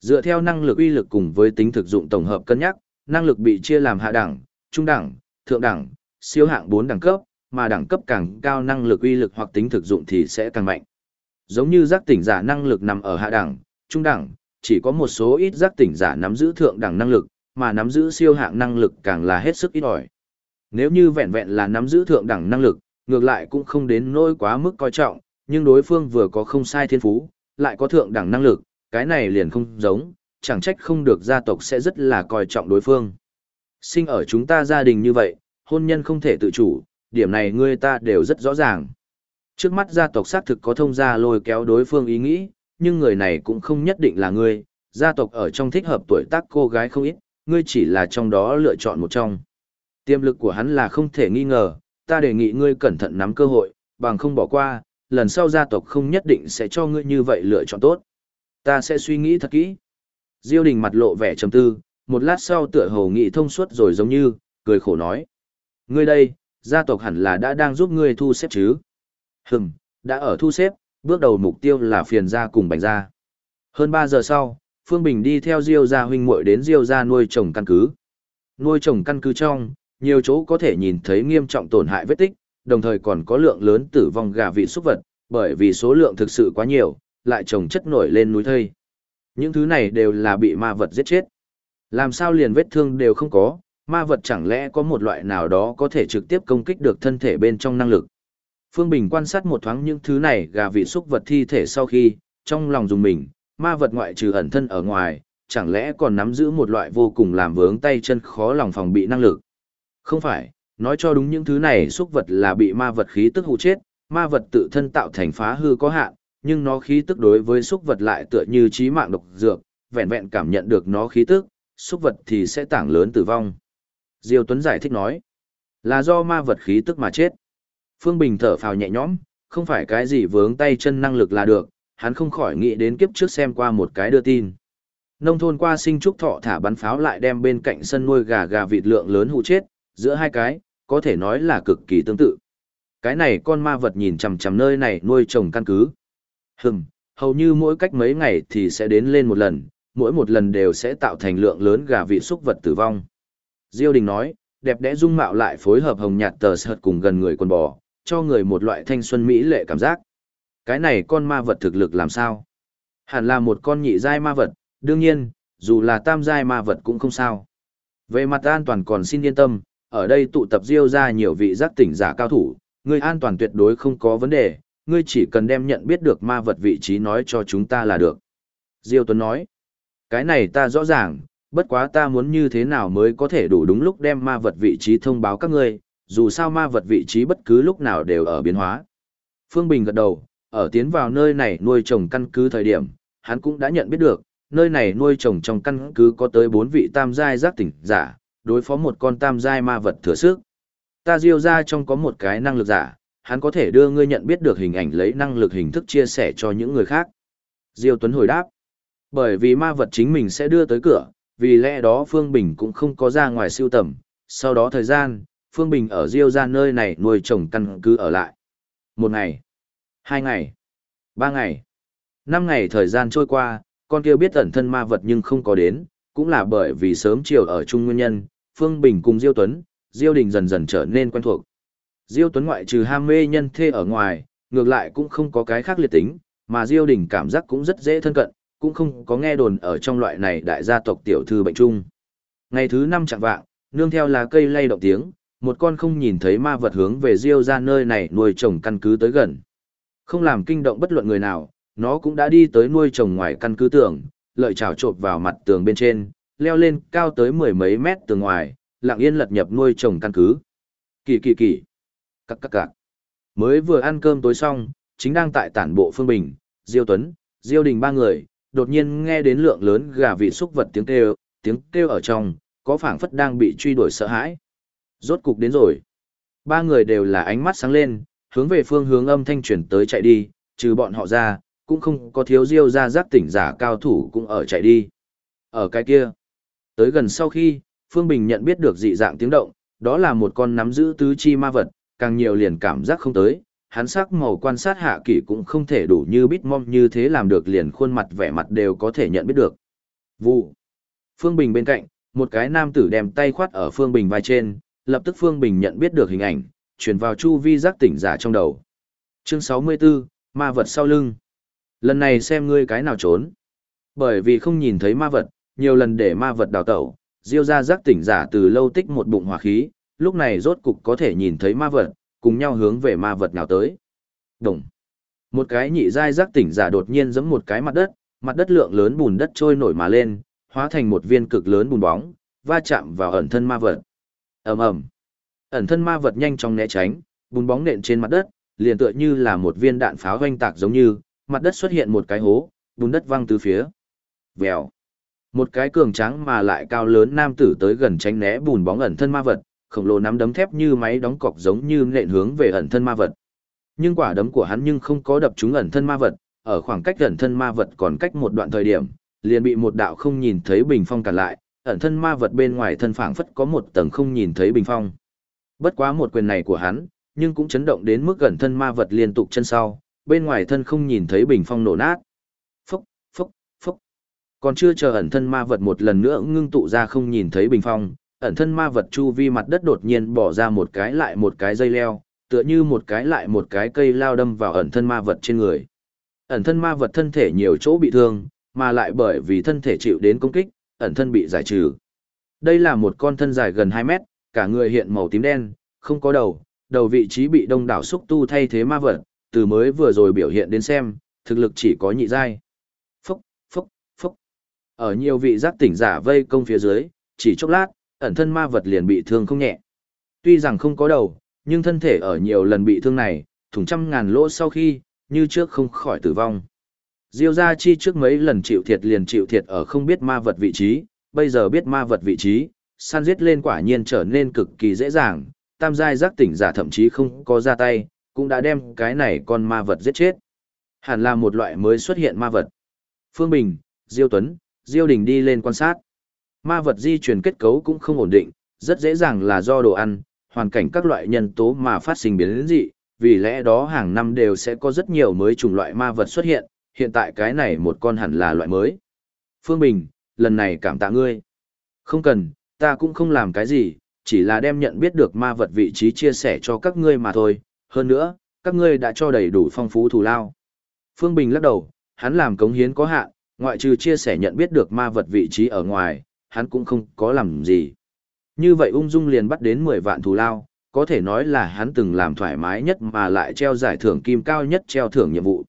Dựa theo năng lực uy lực cùng với tính thực dụng tổng hợp cân nhắc, năng lực bị chia làm hạ đẳng, trung đẳng, thượng đẳng, siêu hạng 4 đẳng cấp, mà đẳng cấp càng cao năng lực uy lực hoặc tính thực dụng thì sẽ càng mạnh. Giống như giác tỉnh giả năng lực nằm ở hạ đẳng, trung đẳng, chỉ có một số ít giác tỉnh giả nắm giữ thượng đẳng năng lực, mà nắm giữ siêu hạng năng lực càng là hết sức ít ỏi. Nếu như vẹn vẹn là nắm giữ thượng đẳng năng lực, ngược lại cũng không đến nỗi quá mức coi trọng, nhưng đối phương vừa có không sai thiên phú, lại có thượng đẳng năng lực, cái này liền không giống, chẳng trách không được gia tộc sẽ rất là coi trọng đối phương. Sinh ở chúng ta gia đình như vậy, hôn nhân không thể tự chủ, điểm này ngươi ta đều rất rõ ràng. Trước mắt gia tộc xác thực có thông gia lôi kéo đối phương ý nghĩ, nhưng người này cũng không nhất định là ngươi, gia tộc ở trong thích hợp tuổi tác cô gái không ít, ngươi chỉ là trong đó lựa chọn một trong. Tiềm lực của hắn là không thể nghi ngờ, ta đề nghị ngươi cẩn thận nắm cơ hội, bằng không bỏ qua, lần sau gia tộc không nhất định sẽ cho ngươi như vậy lựa chọn tốt. Ta sẽ suy nghĩ thật kỹ. Diêu đình mặt lộ vẻ trầm tư, một lát sau tựa hồ nghị thông suốt rồi giống như, cười khổ nói. Ngươi đây, gia tộc hẳn là đã đang giúp ngươi thu xếp chứ. Hừm, đã ở thu xếp, bước đầu mục tiêu là phiền gia cùng bành gia. Hơn 3 giờ sau, Phương Bình đi theo Diêu gia huynh muội đến Diêu gia nuôi trồng căn cứ. Nuôi trồng căn cứ trong, nhiều chỗ có thể nhìn thấy nghiêm trọng tổn hại vết tích, đồng thời còn có lượng lớn tử vong gà vị súc vật, bởi vì số lượng thực sự quá nhiều, lại trồng chất nổi lên núi thây. Những thứ này đều là bị ma vật giết chết. Làm sao liền vết thương đều không có, ma vật chẳng lẽ có một loại nào đó có thể trực tiếp công kích được thân thể bên trong năng lực. Phương Bình quan sát một thoáng những thứ này gà vị xúc vật thi thể sau khi, trong lòng dùng mình, ma vật ngoại trừ ẩn thân ở ngoài, chẳng lẽ còn nắm giữ một loại vô cùng làm vướng tay chân khó lòng phòng bị năng lực. Không phải, nói cho đúng những thứ này xúc vật là bị ma vật khí tức hụ chết, ma vật tự thân tạo thành phá hư có hạn, nhưng nó khí tức đối với xúc vật lại tựa như trí mạng độc dược, vẹn vẹn cảm nhận được nó khí tức, xúc vật thì sẽ tảng lớn tử vong. Diêu Tuấn giải thích nói, là do ma vật khí tức mà chết. Phương Bình thở phào nhẹ nhõm, không phải cái gì vướng tay chân năng lực là được, hắn không khỏi nghĩ đến kiếp trước xem qua một cái đưa tin. Nông thôn qua sinh trúc thọ thả bắn pháo lại đem bên cạnh sân nuôi gà gà vịt lượng lớn hụ chết, giữa hai cái, có thể nói là cực kỳ tương tự. Cái này con ma vật nhìn chằm chằm nơi này nuôi trồng căn cứ. Hừm, hầu như mỗi cách mấy ngày thì sẽ đến lên một lần, mỗi một lần đều sẽ tạo thành lượng lớn gà vịt xúc vật tử vong. Diêu Đình nói, đẹp đẽ dung mạo lại phối hợp hồng nhạt tờ sợt cùng gần người con bò, cho người một loại thanh xuân mỹ lệ cảm giác. Cái này con ma vật thực lực làm sao? Hẳn là một con nhị giai ma vật, đương nhiên, dù là tam giai ma vật cũng không sao. Về mặt an toàn còn xin yên tâm, ở đây tụ tập diêu ra nhiều vị giác tỉnh giả cao thủ, ngươi an toàn tuyệt đối không có vấn đề, ngươi chỉ cần đem nhận biết được ma vật vị trí nói cho chúng ta là được. Diêu Tuấn nói, cái này ta rõ ràng, bất quá ta muốn như thế nào mới có thể đủ đúng lúc đem ma vật vị trí thông báo các ngươi, dù sao ma vật vị trí bất cứ lúc nào đều ở biến hóa. Phương Bình gật đầu, ở tiến vào nơi này nuôi trồng căn cứ thời điểm, hắn cũng đã nhận biết được, nơi này nuôi trồng trong căn cứ có tới 4 vị tam giai giác tỉnh giả, đối phó một con tam giai ma vật thừa sức. Ta diêu ra trong có một cái năng lực giả, hắn có thể đưa ngươi nhận biết được hình ảnh lấy năng lực hình thức chia sẻ cho những người khác. Diêu Tuấn hồi đáp, bởi vì ma vật chính mình sẽ đưa tới cửa, vì lẽ đó Phương Bình cũng không có ra ngoài siêu tầm, sau đó thời gian, Phương Bình ở Diêu ra nơi này nuôi trồng căn cứ ở lại. Một ngày, hai ngày, ba ngày, năm ngày thời gian trôi qua, con kia biết ẩn thân ma vật nhưng không có đến, cũng là bởi vì sớm chiều ở chung nguyên nhân, Phương Bình cùng Diêu Tuấn, Diêu Đình dần dần trở nên quen thuộc. Diêu Tuấn ngoại trừ ham mê nhân thê ở ngoài, ngược lại cũng không có cái khác liệt tính, mà Diêu Đình cảm giác cũng rất dễ thân cận, cũng không có nghe đồn ở trong loại này đại gia tộc tiểu thư bệnh chung. Ngày thứ năm chẳng vạng, nương theo là cây lay động tiếng, một con không nhìn thấy ma vật hướng về Diêu ra nơi này nuôi trồng căn cứ tới gần. Không làm kinh động bất luận người nào, nó cũng đã đi tới nuôi trồng ngoài căn cứ tưởng lợi chảo trộp vào mặt tường bên trên, leo lên cao tới mười mấy mét tường ngoài, lặng yên lật nhập nuôi trồng căn cứ. Kỳ kỳ kỳ. Các các các. Mới vừa ăn cơm tối xong, chính đang tại tản bộ Phương Bình, Diêu Tuấn, Diêu Đình ba người, đột nhiên nghe đến lượng lớn gà vị xúc vật tiếng kêu, tiếng kêu ở trong, có phảng phất đang bị truy đuổi sợ hãi. Rốt cục đến rồi. Ba người đều là ánh mắt sáng lên, hướng về phương hướng âm thanh chuyển tới chạy đi, trừ bọn họ ra, cũng không có thiếu diêu ra giác tỉnh giả cao thủ cũng ở chạy đi. Ở cái kia, tới gần sau khi, Phương Bình nhận biết được dị dạng tiếng động, đó là một con nắm giữ tứ chi ma vật, càng nhiều liền cảm giác không tới, hắn sắc màu quan sát hạ kỷ cũng không thể đủ như bít mong như thế làm được liền khuôn mặt vẻ mặt đều có thể nhận biết được. Vụ. Phương Bình bên cạnh, một cái nam tử đem tay khoát ở Phương Bình vai trên, lập tức Phương Bình nhận biết được hình ảnh, truyền vào chu vi giác tỉnh giả trong đầu. Chương 64, ma vật sau lưng. Lần này xem ngươi cái nào trốn. Bởi vì không nhìn thấy ma vật, nhiều lần để ma vật đào tẩu, diêu ra giác tỉnh giả từ lâu tích một bụng hỏa khí, lúc này rốt cục có thể nhìn thấy ma vật, cùng nhau hướng về ma vật nào tới. Đồng. Một cái nhị giai giác tỉnh giả đột nhiên giẫm một cái mặt đất, mặt đất lượng lớn bùn đất trôi nổi mà lên, hóa thành một viên cực lớn bùn bóng, va chạm vào ẩn thân ma vật. Ầm ầm. Ẩn thân ma vật nhanh chóng né tránh, bùn bóng nện trên mặt đất, liền tựa như là một viên đạn pháo hoanh tạc giống như, mặt đất xuất hiện một cái hố, bùn đất văng từ phía. Vèo. Một cái cường tráng mà lại cao lớn nam tử tới gần tránh né bùn bóng ẩn thân ma vật, khổng lồ nắm đấm thép như máy đóng cọc giống như nện hướng về ẩn thân ma vật. Nhưng quả đấm của hắn nhưng không có đập trúng ẩn thân ma vật, ở khoảng cách ẩn thân ma vật còn cách một đoạn thời điểm, liền bị một đạo không nhìn thấy bình phong cản lại, ẩn thân ma vật bên ngoài thân phảng phất có một tầng không nhìn thấy bình phong. Bất quá một quyền này của hắn, nhưng cũng chấn động đến mức ẩn thân ma vật liên tục chân sau, bên ngoài thân không nhìn thấy bình phong nổ nát. Phúc, phúc, phúc. Còn chưa chờ ẩn thân ma vật một lần nữa ngưng tụ ra không nhìn thấy bình phong, ẩn thân ma vật chu vi mặt đất đột nhiên bỏ ra một cái lại một cái dây leo, tựa như một cái lại một cái cây lao đâm vào ẩn thân ma vật trên người. Ẩn thân ma vật thân thể nhiều chỗ bị thương, mà lại bởi vì thân thể chịu đến công kích, ẩn thân bị giải trừ. Đây là một con thân dài gần 2 mét, cả người hiện màu tím đen, không có đầu, đầu vị trí bị đông đảo xúc tu thay thế ma vật, từ mới vừa rồi biểu hiện đến xem, thực lực chỉ có nhị giai. Phúc, phúc, phúc. Ở nhiều vị giác tỉnh giả vây công phía dưới, chỉ chốc lát, ẩn thân ma vật liền bị thương không nhẹ. Tuy rằng không có đầu, nhưng thân thể ở nhiều lần bị thương này, thủng trăm ngàn lỗ sau khi, như trước không khỏi tử vong. Diêu gia chi trước mấy lần chịu thiệt liền chịu thiệt ở không biết ma vật vị trí, bây giờ biết ma vật vị trí, săn giết lên quả nhiên trở nên cực kỳ dễ dàng, tam giai giác tỉnh giả thậm chí không có ra tay, cũng đã đem cái này con ma vật giết chết. Hẳn là một loại mới xuất hiện ma vật. Phương Bình, Diêu Tuấn, Diêu Đình đi lên quan sát. Ma vật di chuyển kết cấu cũng không ổn định, rất dễ dàng là do đồ ăn, hoàn cảnh các loại nhân tố mà phát sinh biến dị, vì lẽ đó hàng năm đều sẽ có rất nhiều mới chủng loại ma vật xuất hiện, hiện tại cái này một con hẳn là loại mới. Phương Bình, lần này cảm tạ ngươi. Không cần, ta cũng không làm cái gì, chỉ là đem nhận biết được ma vật vị trí chia sẻ cho các ngươi mà thôi, hơn nữa, các ngươi đã cho đầy đủ phong phú thù lao. Phương Bình lắc đầu, hắn làm cống hiến có hạn, ngoại trừ chia sẻ nhận biết được ma vật vị trí ở ngoài, hắn cũng không có làm gì. Như vậy ung dung liền bắt đến 10 vạn thù lao, có thể nói là hắn từng làm thoải mái nhất mà lại treo giải thưởng kim cao nhất treo thưởng nhiệm vụ.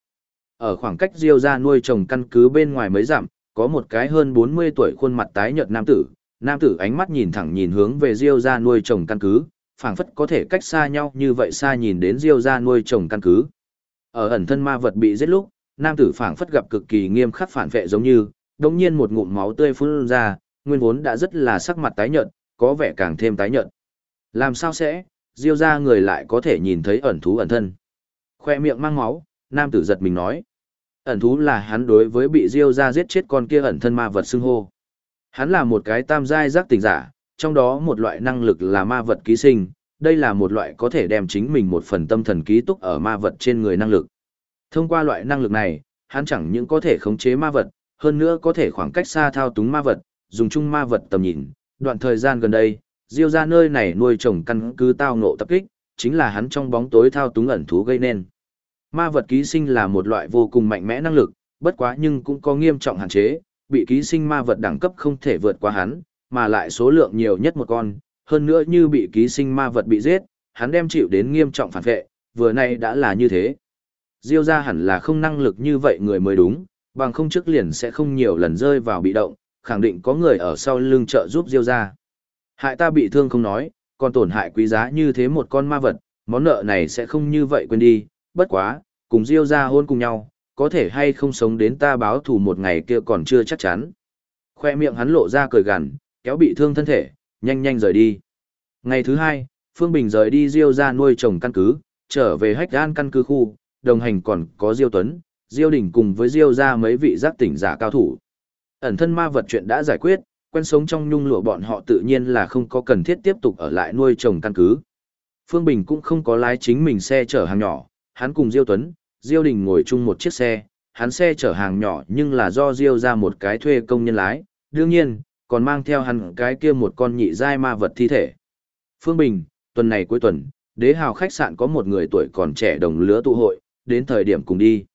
Ở khoảng cách Diêu ra nuôi trồng căn cứ bên ngoài mới giảm có một cái hơn 40 tuổi khuôn mặt tái nhợt nam tử, nam tử ánh mắt nhìn thẳng nhìn hướng về Diêu ra nuôi trồng căn cứ, phảng phất có thể cách xa nhau như vậy xa nhìn đến Diêu ra nuôi trồng căn cứ. Ở ẩn thân ma vật bị giết lúc, nam tử phảng phất gặp cực kỳ nghiêm khắc phản vệ giống như, đống nhiên một ngụm máu tươi phun ra, nguyên vốn đã rất là sắc mặt tái nhợt, có vẻ càng thêm tái nhợt. Làm sao sẽ, Diêu ra người lại có thể nhìn thấy ẩn thú ẩn thân. Khoe miệng mang máu, nam tử giật mình nói. Ẩn thú là hắn đối với bị Diêu ra giết chết con kia ẩn thân ma vật xưng hô. Hắn là một cái tam giai giác tình giả, trong đó một loại năng lực là ma vật ký sinh, đây là một loại có thể đem chính mình một phần tâm thần ký túc ở ma vật trên người năng lực. Thông qua loại năng lực này, hắn chẳng những có thể khống chế ma vật, hơn nữa có thể khoảng cách xa thao túng ma vật, dùng chung ma vật tầm nhìn. Đoạn thời gian gần đây, Diêu ra nơi này nuôi trồng căn cứ tao ngộ tập kích, chính là hắn trong bóng tối thao túng ẩn thú gây nên. Ma vật ký sinh là một loại vô cùng mạnh mẽ năng lực, bất quá nhưng cũng có nghiêm trọng hạn chế, bị ký sinh ma vật đẳng cấp không thể vượt qua hắn, mà lại số lượng nhiều nhất một con, hơn nữa như bị ký sinh ma vật bị giết, hắn đem chịu đến nghiêm trọng phản vệ, vừa nay đã là như thế. Diêu ra hẳn là không năng lực như vậy người mới đúng, bằng không trước liền sẽ không nhiều lần rơi vào bị động, khẳng định có người ở sau lưng trợ giúp Diêu ra. Hại ta bị thương không nói, còn tổn hại quý giá như thế một con ma vật, món nợ này sẽ không như vậy quên đi, bất quá, cùng Diêu ra hôn cùng nhau, có thể hay không sống đến ta báo thù một ngày kia còn chưa chắc chắn. Khoe miệng hắn lộ ra cười gằn, kéo bị thương thân thể, nhanh nhanh rời đi. Ngày thứ hai, Phương Bình rời đi Diêu ra nuôi trồng căn cứ, trở về hách gan căn cứ khu, đồng hành còn có Diêu Tuấn, Diêu Đình cùng với Diêu ra mấy vị giác tỉnh giả cao thủ. Ẩn thân ma vật chuyện đã giải quyết, quen sống trong nhung lụa bọn họ tự nhiên là không có cần thiết tiếp tục ở lại nuôi trồng căn cứ. Phương Bình cũng không có lái chính mình xe chở hàng nhỏ, hắn cùng Diêu Tuấn, Diêu Đình ngồi chung một chiếc xe, hắn xe chở hàng nhỏ nhưng là do Diêu ra một cái thuê công nhân lái, đương nhiên, còn mang theo hắn cái kia một con nhị giai ma vật thi thể. Phương Bình, tuần này cuối tuần, đế hào khách sạn có một người tuổi còn trẻ đồng lứa tụ hội, đến thời điểm cùng đi.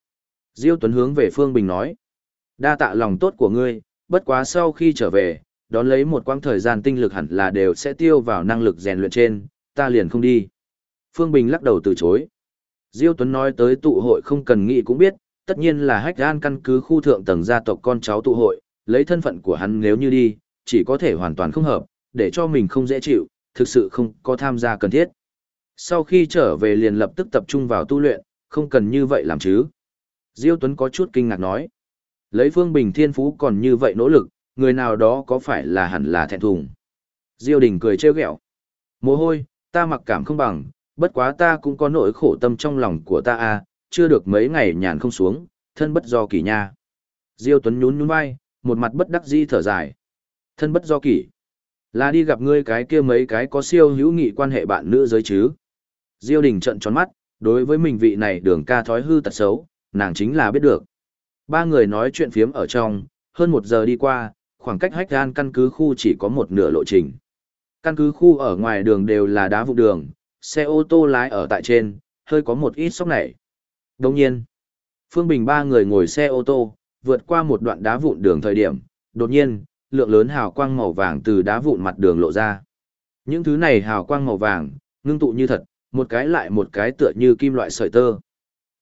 Diêu Tuấn hướng về Phương Bình nói, đa tạ lòng tốt của ngươi, bất quá sau khi trở về, đón lấy một quãng thời gian tinh lực hẳn là đều sẽ tiêu vào năng lực rèn luyện trên, ta liền không đi. Phương Bình lắc đầu từ chối. Diêu Tuấn nói tới tụ hội không cần nghĩ cũng biết, tất nhiên là hách gan căn cứ khu thượng tầng gia tộc con cháu tụ hội, lấy thân phận của hắn nếu như đi, chỉ có thể hoàn toàn không hợp, để cho mình không dễ chịu, thực sự không có tham gia cần thiết. Sau khi trở về liền lập tức tập trung vào tu luyện, không cần như vậy làm chứ. Diêu Tuấn có chút kinh ngạc nói. Lấy Phương Bình Thiên Phú còn như vậy nỗ lực, người nào đó có phải là hẳn là thẹn thùng. Diêu Đình cười trêu ghẹo. Mồ hôi, ta mặc cảm không bằng, bất quá ta cũng có nỗi khổ tâm trong lòng của ta à, chưa được mấy ngày nhàn không xuống, thân bất do kỳ nha. Diêu Tuấn nhún nhún vai, một mặt bất đắc dĩ thở dài. Thân bất do kỷ. Là đi gặp ngươi cái kia mấy cái có siêu hữu nghị quan hệ bạn nữ giới chứ. Diêu Đình trận tròn mắt, đối với mình vị này đường ca thói hư tật xấu, nàng chính là biết được. Ba người nói chuyện phiếm ở trong, hơn một giờ đi qua, khoảng cách hách gan căn cứ khu chỉ có một nửa lộ trình. Căn cứ khu ở ngoài đường đều là đá vụ đường, xe ô tô lái ở tại trên, hơi có một ít sốc nảy. Đồng nhiên, Phương Bình ba người ngồi xe ô tô, vượt qua một đoạn đá vụn đường thời điểm, đột nhiên, lượng lớn hào quang màu vàng từ đá vụn mặt đường lộ ra. Những thứ này hào quang màu vàng, ngưng tụ như thật, một cái lại một cái tựa như kim loại sợi tơ.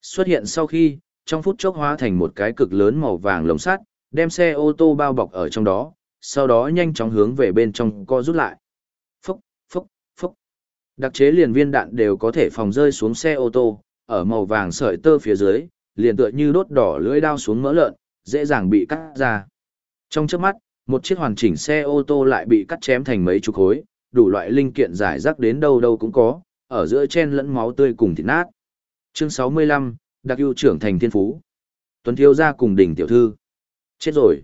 Xuất hiện sau khi, trong phút chốc hóa thành một cái cực lớn màu vàng lồng sắt, đem xe ô tô bao bọc ở trong đó, sau đó nhanh chóng hướng về bên trong co rút lại. Phúc, phúc, phúc. Đặc chế liền viên đạn đều có thể phòng rơi xuống xe ô tô, ở màu vàng sợi tơ phía dưới, liền tựa như đốt đỏ lưỡi đao xuống mỡ lợn, dễ dàng bị cắt ra. Trong chớp mắt, một chiếc hoàn chỉnh xe ô tô lại bị cắt chém thành mấy chục khối, đủ loại linh kiện giải rác đến đâu đâu cũng có, ở giữa chen lẫn máu tươi cùng thịt nát. Chương 65, đặc ưu trưởng thành thiên phú. Tuấn thiếu gia cùng đỉnh tiểu thư. Chết rồi.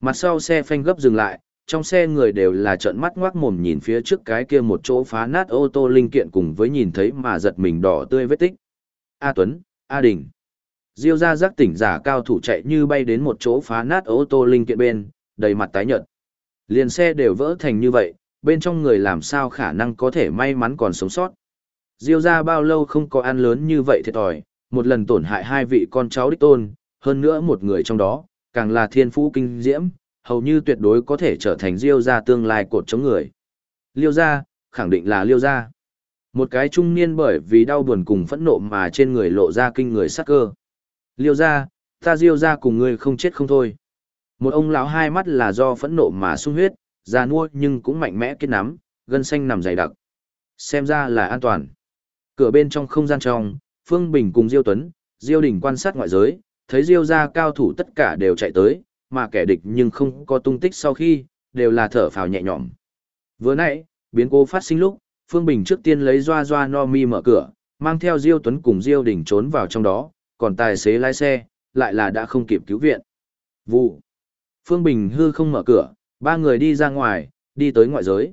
Mặt sau xe phanh gấp dừng lại, trong xe người đều là trợn mắt ngoác mồm nhìn phía trước cái kia một chỗ phá nát ô tô linh kiện cùng với nhìn thấy mà giật mình đỏ tươi vết tích. A Tuấn, A Đình. Diêu ra giác tỉnh giả cao thủ chạy như bay đến một chỗ phá nát ô tô linh kiện bên, đầy mặt tái nhợt. Liền xe đều vỡ thành như vậy, bên trong người làm sao khả năng có thể may mắn còn sống sót. Diêu ra bao lâu không có ăn lớn như vậy thiệt thòi, một lần tổn hại hai vị con cháu đích tôn, hơn nữa một người trong đó, càng là thiên phú kinh diễm, hầu như tuyệt đối có thể trở thành Diêu gia tương lai cột chống người. Liêu gia, khẳng định là Liêu gia. Một cái trung niên bởi vì đau buồn cùng phẫn nộ mà trên người lộ ra kinh người sắc cơ. Liêu gia, ta Diêu gia cùng ngươi không chết không thôi. Một ông lão hai mắt là do phẫn nộ mà sung huyết, già nua nhưng cũng mạnh mẽ kết nắm, gân xanh nằm dày đặc. Xem ra là an toàn. Cửa bên trong không gian trong, Phương Bình cùng Diêu Tuấn, Diêu Đình quan sát ngoại giới, thấy Diêu gia cao thủ tất cả đều chạy tới, mà kẻ địch nhưng không có tung tích sau khi, đều là thở phào nhẹ nhõm. Vừa nãy, biến cố phát sinh lúc, Phương Bình trước tiên lấy doa doa no mi mở cửa, mang theo Diêu Tuấn cùng Diêu Đình trốn vào trong đó, còn tài xế lái xe, lại là đã không kịp cứu viện. Vụ. Phương Bình hư không mở cửa, ba người đi ra ngoài, đi tới ngoại giới.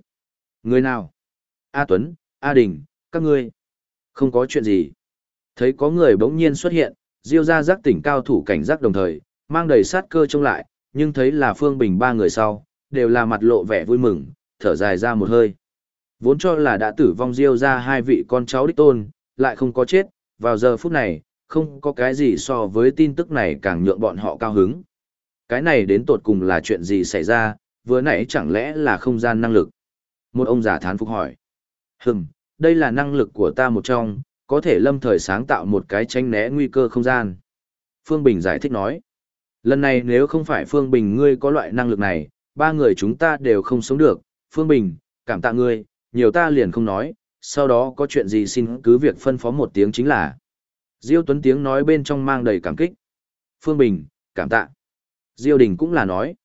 Người nào? A Tuấn, A Đình, các ngươi. Không có chuyện gì. Thấy có người bỗng nhiên xuất hiện, Diêu ra giác tỉnh cao thủ cảnh giác đồng thời, mang đầy sát cơ trông lại, nhưng thấy là Phương Bình ba người sau, đều là mặt lộ vẻ vui mừng, thở dài ra một hơi. Vốn cho là đã tử vong Diêu ra hai vị con cháu đích tôn, lại không có chết, vào giờ phút này, không có cái gì so với tin tức này càng nhượng bọn họ cao hứng. Cái này đến tột cùng là chuyện gì xảy ra, vừa nãy chẳng lẽ là không gian năng lực? Một ông giả thán phục hỏi. Hừm, đây là năng lực của ta một trong, có thể lâm thời sáng tạo một cái tranh né nguy cơ không gian. Phương Bình giải thích nói. Lần này nếu không phải Phương Bình ngươi có loại năng lực này, ba người chúng ta đều không sống được. Phương Bình, cảm tạ ngươi, nhiều ta liền không nói, sau đó có chuyện gì xin cứ việc phân phó một tiếng chính là. Diêu Tuấn tiếng nói bên trong mang đầy cảm kích. Phương Bình, cảm tạ. Diêu Đình cũng là nói.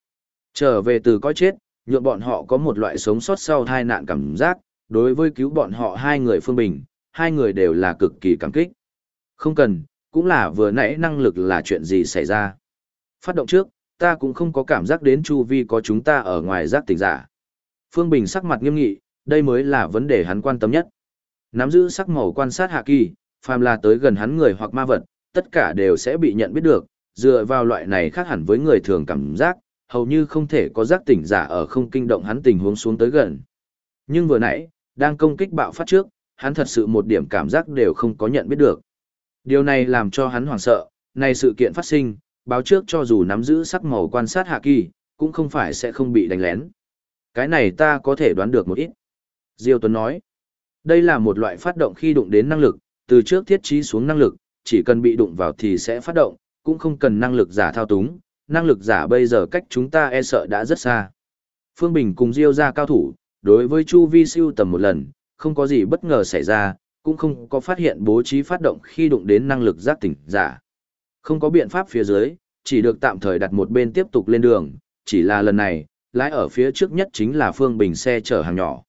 Trở về từ coi chết, nhượng bọn họ có một loại sống sót sau tai nạn cảm giác, đối với cứu bọn họ hai người Phương Bình, hai người đều là cực kỳ cảm kích. Không cần, cũng là vừa nãy năng lực là chuyện gì xảy ra. Phát động trước, ta cũng không có cảm giác đến chu vi có chúng ta ở ngoài giác tỉnh giả. Phương Bình sắc mặt nghiêm nghị, đây mới là vấn đề hắn quan tâm nhất. Nắm giữ sắc màu quan sát hạ kỳ, phàm là tới gần hắn người hoặc ma vật, tất cả đều sẽ bị nhận biết được, dựa vào loại này khác hẳn với người thường cảm giác, hầu như không thể có giác tỉnh giả ở không kinh động hắn tình huống xuống tới gần. Nhưng vừa nãy, đang công kích bạo phát trước, hắn thật sự một điểm cảm giác đều không có nhận biết được. Điều này làm cho hắn hoảng sợ, này sự kiện phát sinh, báo trước cho dù nắm giữ sắc màu quan sát hạ kỳ, cũng không phải sẽ không bị đánh lén. Cái này ta có thể đoán được một ít. Diêu Tuấn nói, đây là một loại phát động khi đụng đến năng lực, từ trước thiết trí xuống năng lực, chỉ cần bị đụng vào thì sẽ phát động, cũng không cần năng lực giả thao túng, năng lực giả bây giờ cách chúng ta e sợ đã rất xa. Phương Bình cùng Diêu ra cao thủ, đối với Chu Vi siêu tầm một lần, không có gì bất ngờ xảy ra, cũng không có phát hiện bố trí phát động khi đụng đến năng lực giác tỉnh giả. Không có biện pháp phía dưới, chỉ được tạm thời đặt một bên tiếp tục lên đường, chỉ là lần này, lái ở phía trước nhất chính là Phương Bình xe chở hàng nhỏ.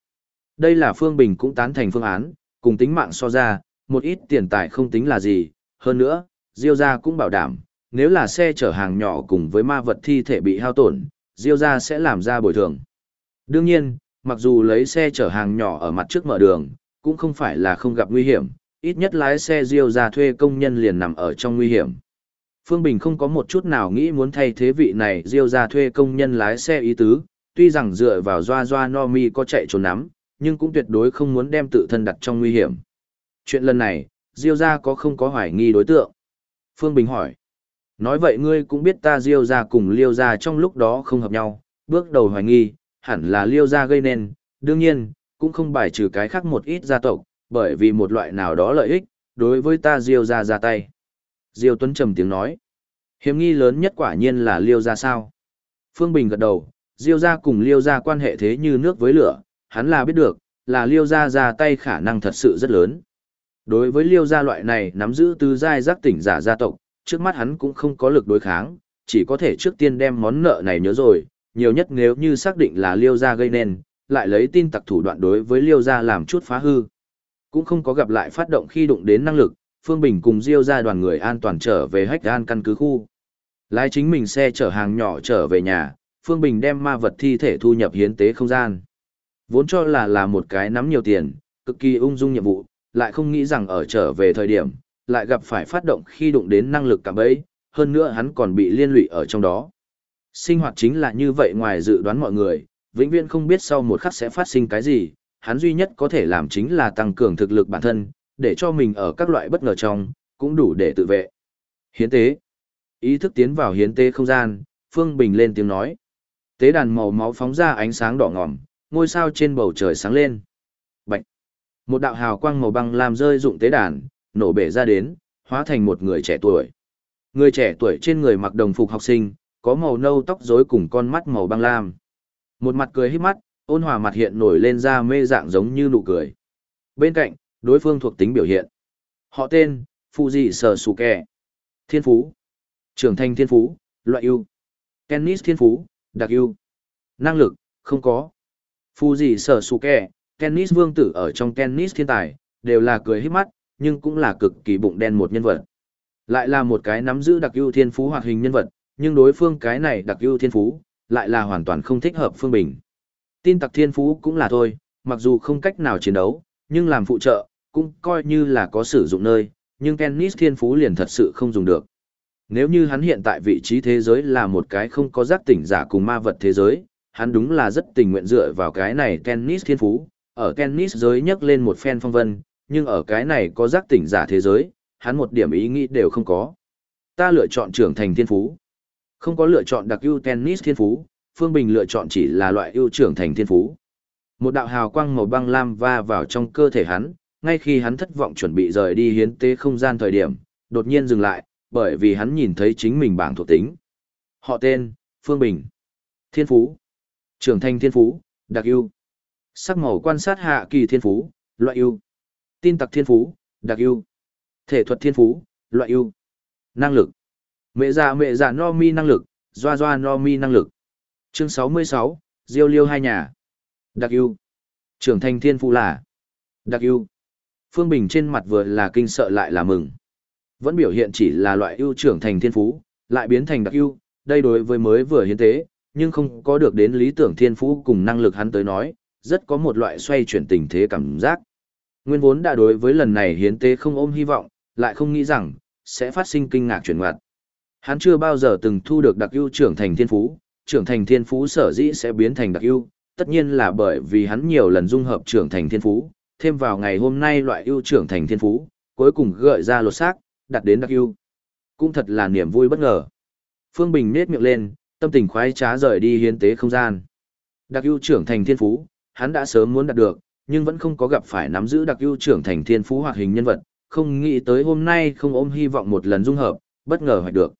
Đây là Phương Bình cũng tán thành phương án, cùng tính mạng so ra, một ít tiền tài không tính là gì, hơn nữa, Diêu gia cũng bảo đảm, nếu là xe chở hàng nhỏ cùng với ma vật thi thể bị hao tổn, Diêu gia sẽ làm ra bồi thường. Đương nhiên, mặc dù lấy xe chở hàng nhỏ ở mặt trước mở đường, cũng không phải là không gặp nguy hiểm, ít nhất lái xe Diêu gia thuê công nhân liền nằm ở trong nguy hiểm. Phương Bình không có một chút nào nghĩ muốn thay thế vị này Diêu gia thuê công nhân lái xe ý tứ, tuy rằng dựa vào doa doa no mi có chạy trốn nắm, nhưng cũng tuyệt đối không muốn đem tự thân đặt trong nguy hiểm. Chuyện lần này, Diêu gia có không có hoài nghi đối tượng? Phương Bình hỏi. Nói vậy ngươi cũng biết ta Diêu gia cùng Liêu gia trong lúc đó không hợp nhau, bước đầu hoài nghi, hẳn là Liêu gia gây nên, đương nhiên, cũng không bài trừ cái khác một ít gia tộc, bởi vì một loại nào đó lợi ích, đối với ta Diêu gia ra tay. Diêu Tuấn trầm tiếng nói. Hiểm nghi lớn nhất quả nhiên là Liêu gia sao? Phương Bình gật đầu, Diêu gia cùng Liêu gia quan hệ thế như nước với lửa, hắn là biết được, là Liêu gia ra tay khả năng thật sự rất lớn. Đối với Liêu gia loại này nắm giữ tứ giai giác tỉnh giả gia tộc, trước mắt hắn cũng không có lực đối kháng, chỉ có thể trước tiên đem món nợ này nhớ rồi, nhiều nhất nếu như xác định là Liêu gia gây nên, lại lấy tin tặc thủ đoạn đối với Liêu gia làm chút phá hư. Cũng không có gặp lại phát động khi đụng đến năng lực, Phương Bình cùng Diêu gia đoàn người an toàn trở về Hách An căn cứ khu. Lái chính mình xe chở hàng nhỏ trở về nhà, Phương Bình đem ma vật thi thể thu nhập hiến tế không gian. Vốn cho là là một cái nắm nhiều tiền, cực kỳ ung dung nhiệm vụ, lại không nghĩ rằng ở trở về thời điểm, lại gặp phải phát động khi đụng đến năng lực cảm bấy, hơn nữa hắn còn bị liên lụy ở trong đó. Sinh hoạt chính là như vậy ngoài dự đoán mọi người, vĩnh viễn không biết sau một khắc sẽ phát sinh cái gì, hắn duy nhất có thể làm chính là tăng cường thực lực bản thân, để cho mình ở các loại bất ngờ trong, cũng đủ để tự vệ. Hiến tế. Ý thức tiến vào hiến tế không gian, Phương Bình lên tiếng nói. Tế đàn màu máu phóng ra ánh sáng đỏ ngòm, ngôi sao trên bầu trời sáng lên. Một đạo hào quang màu băng làm rơi dụng tế đàn, nổ bể ra đến, hóa thành một người trẻ tuổi. Người trẻ tuổi trên người mặc đồng phục học sinh, có màu nâu tóc rối cùng con mắt màu băng lam. Một mặt cười híp mắt, ôn hòa mặt hiện nổi lên ra mê dạng giống như nụ cười. Bên cạnh, đối phương thuộc tính biểu hiện. Họ tên, Fuji Sở Sù Kè. Thiên Phú. Trưởng thành Thiên Phú, loại ưu. Tennis Thiên Phú, đặc ưu. Năng lực, không có. Fuji Sở Sù Kè, tennis vương tử ở trong tennis thiên tài, đều là cười híp mắt, nhưng cũng là cực kỳ bụng đen một nhân vật. Lại là một cái nắm giữ đặc ưu thiên phú hoạt hình nhân vật, nhưng đối phương cái này đặc ưu thiên phú, lại là hoàn toàn không thích hợp Phương Bình. Tin tặc thiên phú cũng là thôi, mặc dù không cách nào chiến đấu, nhưng làm phụ trợ, cũng coi như là có sử dụng nơi, nhưng tennis thiên phú liền thật sự không dùng được. Nếu như hắn hiện tại vị trí thế giới là một cái không có giác tỉnh giả cùng ma vật thế giới, hắn đúng là rất tình nguyện dựa vào cái này tennis thiên phú, ở tennis giới nhấc lên một phen phong vân, nhưng ở cái này có giác tỉnh giả thế giới, hắn một điểm ý nghĩ đều không có. Ta lựa chọn trưởng thành thiên phú. Không có lựa chọn đặc ưu tennis thiên phú, Phương Bình lựa chọn chỉ là loại ưu trưởng thành thiên phú. Một đạo hào quang màu băng lam va vào trong cơ thể hắn, ngay khi hắn thất vọng chuẩn bị rời đi hiến tế không gian thời điểm, đột nhiên dừng lại, bởi vì hắn nhìn thấy chính mình bảng thuộc tính. Họ tên, Phương Bình. Thiên phú. Trưởng thành thiên phú, đặc ưu. Sắc màu quan sát hạ kỳ thiên phú, loại ưu. Tin tặc thiên phú, đặc ưu. Thể thuật thiên phú, loại ưu. Năng lực. Mẹ già mẹ già no mi năng lực, doa doa no mi năng lực. Chương 66, Diêu liêu hai nhà. Đặc ưu. Trưởng thành thiên phú là. Đặc ưu. Phương Bình trên mặt vừa là kinh sợ lại là mừng. Vẫn biểu hiện chỉ là loại ưu trưởng thành thiên phú, lại biến thành đặc ưu, đây đối với mới vừa hiến tế, nhưng không có được đến lý tưởng thiên phú cùng năng lực hắn tới nói, rất có một loại xoay chuyển tình thế cảm giác. Nguyên vốn đã đối với lần này hiến tế không ôm hy vọng, lại không nghĩ rằng, sẽ phát sinh kinh ngạc chuyển ngoặt. Hắn chưa bao giờ từng thu được đặc ưu trưởng thành thiên phú, trưởng thành thiên phú sở dĩ sẽ biến thành đặc ưu, tất nhiên là bởi vì hắn nhiều lần dung hợp trưởng thành thiên phú, thêm vào ngày hôm nay loại ưu trưởng thành thiên phú, cuối cùng gợi ra lột xác, đặt đến đặc ưu. Cũng thật là niềm vui bất ngờ. Phương Bình nết miệng lên, tâm tình khoái trá rời đi hiến tế không gian. Đặc ưu trưởng thành thiên phú, hắn đã sớm muốn đạt được, nhưng vẫn không có gặp phải nắm giữ đặc ưu trưởng thành thiên phú hoặc hình nhân vật, không nghĩ tới hôm nay không ôm hy vọng một lần dung hợp, bất ngờ hoạch được.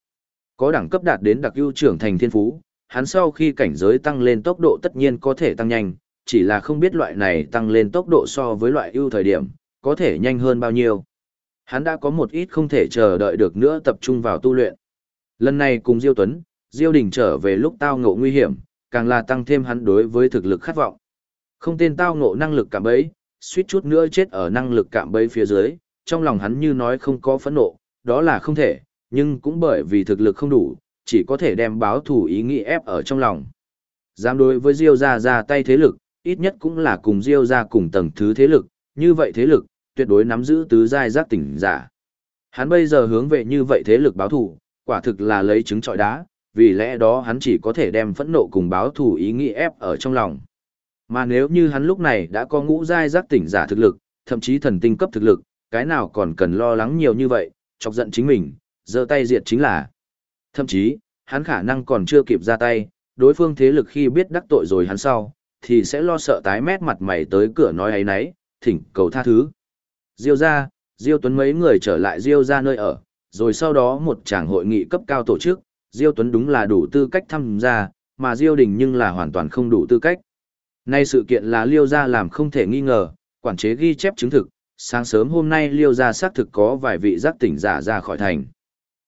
Có đẳng cấp đạt đến đặc ưu trưởng thành thiên phú, hắn sau khi cảnh giới tăng lên tốc độ tất nhiên có thể tăng nhanh, chỉ là không biết loại này tăng lên tốc độ so với loại ưu thời điểm, có thể nhanh hơn bao nhiêu. Hắn đã có một ít không thể chờ đợi được nữa tập trung vào tu luyện. Lần này cùng Diêu Tuấn, Diêu Đình trở về lúc tao ngộ nguy hiểm, càng là tăng thêm hắn đối với thực lực khát vọng. Không tên tao ngộ năng lực cạm bẫy, suýt chút nữa chết ở năng lực cạm bẫy phía dưới, trong lòng hắn như nói không có phẫn nộ, đó là không thể, nhưng cũng bởi vì thực lực không đủ, chỉ có thể đem báo thủ ý nghĩ ép ở trong lòng. Dám đối với Diêu gia ra tay thế lực, ít nhất cũng là cùng Diêu gia cùng tầng thứ thế lực, như vậy thế lực, tuyệt đối nắm giữ tứ giai giác tỉnh giả. Hắn bây giờ hướng về như vậy thế lực báo thủ, quả thực là lấy trứng trọi đá, vì lẽ đó hắn chỉ có thể đem phẫn nộ cùng báo thủ ý nghĩ ép ở trong lòng. Mà nếu như hắn lúc này đã có ngũ giai giác tỉnh giả thực lực, thậm chí thần tinh cấp thực lực, cái nào còn cần lo lắng nhiều như vậy, chọc giận chính mình, giơ tay diệt chính là. Thậm chí, hắn khả năng còn chưa kịp ra tay, đối phương thế lực khi biết đắc tội rồi hắn sau, thì sẽ lo sợ tái mét mặt mày tới cửa nói ấy nấy, thỉnh cầu tha thứ. Diêu ra, Diêu Tuấn mấy người trở lại Diêu ra nơi ở, rồi sau đó một tràng hội nghị cấp cao tổ chức, Diêu Tuấn đúng là đủ tư cách tham gia, mà Diêu Đình nhưng là hoàn toàn không đủ tư cách. Nay sự kiện là Liêu gia làm không thể nghi ngờ, quản chế ghi chép chứng thực, sáng sớm hôm nay Liêu gia xác thực có vài vị giác tỉnh giả ra khỏi thành.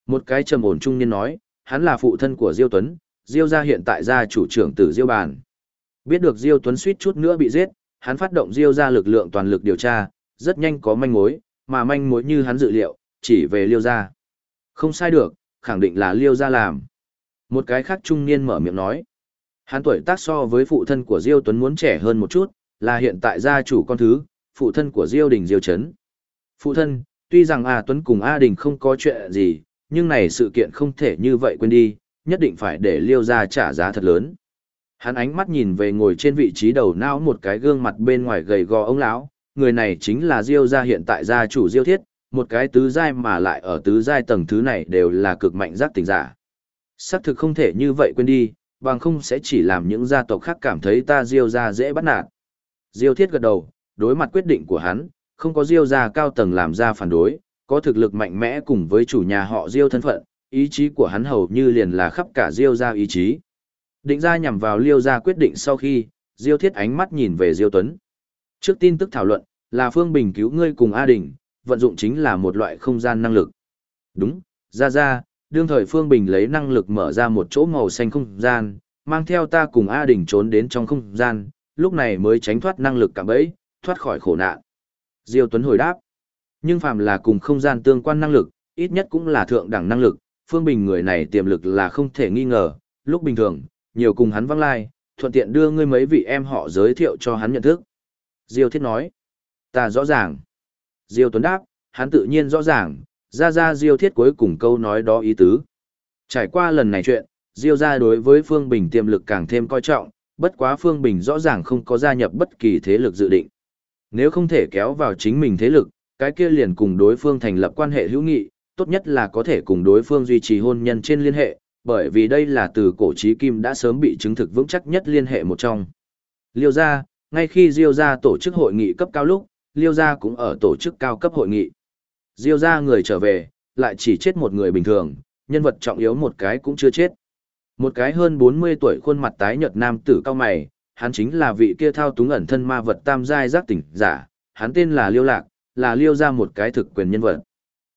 Một cái trầm ổn trung niên nói, hắn là phụ thân của Diêu Tuấn, Diêu gia hiện tại gia chủ trưởng tử Diêu Bàn. Biết được Diêu Tuấn suýt chút nữa bị giết, hắn phát động Diêu gia lực lượng toàn lực điều tra, rất nhanh có manh mối, mà manh mối như hắn dự liệu, chỉ về Liêu gia. Không sai được, khẳng định là Liêu gia làm. Một cái khác trung niên mở miệng nói. Hắn tuổi tác so với phụ thân của Diêu Tuấn muốn trẻ hơn một chút, là hiện tại gia chủ con thứ, phụ thân của Diêu Đình Diêu Trấn. Phụ thân, tuy rằng A Tuấn cùng A Đình không có chuyện gì, nhưng này sự kiện không thể như vậy quên đi, nhất định phải để Liêu gia trả giá thật lớn. Hắn ánh mắt nhìn về ngồi trên vị trí đầu não một cái gương mặt bên ngoài gầy gò ông lão, người này chính là Diêu gia hiện tại gia chủ Diêu Thiết, một cái tứ giai mà lại ở tứ giai tầng thứ này đều là cực mạnh giác tỉnh giả. Xác thực không thể như vậy quên đi, bằng không sẽ chỉ làm những gia tộc khác cảm thấy ta Diêu gia dễ bắt nạt. Diêu Thiết gật đầu, đối mặt quyết định của hắn, không có Diêu gia cao tầng làm ra phản đối, có thực lực mạnh mẽ cùng với chủ nhà họ Diêu thân phận, ý chí của hắn hầu như liền là khắp cả Diêu gia ý chí. Định ra nhằm vào Liêu gia quyết định sau khi, Diêu Thiết ánh mắt nhìn về Diêu Tuấn. Trước tin tức thảo luận, là Phương Bình cứu ngươi cùng A Đình, vận dụng chính là một loại không gian năng lực. Đúng, ra ra, đương thời Phương Bình lấy năng lực mở ra một chỗ màu xanh không gian, mang theo ta cùng A Đình trốn đến trong không gian, lúc này mới tránh thoát năng lực cạm bẫy, thoát khỏi khổ nạn. Diêu Tuấn hồi đáp. Nhưng phàm là cùng không gian tương quan năng lực, ít nhất cũng là thượng đẳng năng lực, Phương Bình người này tiềm lực là không thể nghi ngờ, lúc bình thường, nhiều cùng hắn vắng lai, thuận tiện đưa ngươi mấy vị em họ giới thiệu cho hắn nhận thức. Diêu Thiết nói. Ta rõ ràng. Diêu Tuấn đáp, hắn tự nhiên rõ ràng, ra ra Diêu Thiết cuối cùng câu nói đó ý tứ. Trải qua lần này chuyện, Diêu ra đối với Phương Bình tiềm lực càng thêm coi trọng, bất quá Phương Bình rõ ràng không có gia nhập bất kỳ thế lực dự định. Nếu không thể kéo vào chính mình thế lực, cái kia liền cùng đối phương thành lập quan hệ hữu nghị, tốt nhất là có thể cùng đối phương duy trì hôn nhân trên liên hệ, bởi vì đây là từ cổ trí kim đã sớm bị chứng thực vững chắc nhất liên hệ một trong. Liêu gia, ngay khi Diêu gia tổ chức hội nghị cấp cao lúc, Liêu gia cũng ở tổ chức cao cấp hội nghị. Diêu gia người trở về, lại chỉ chết một người bình thường, nhân vật trọng yếu một cái cũng chưa chết. Một cái hơn 40 tuổi khuôn mặt tái nhợt nam tử cao mày, hắn chính là vị kia thao túng ẩn thân ma vật tam giai giác tỉnh giả, hắn tên là Liêu Lạc, là Liêu gia một cái thực quyền nhân vật.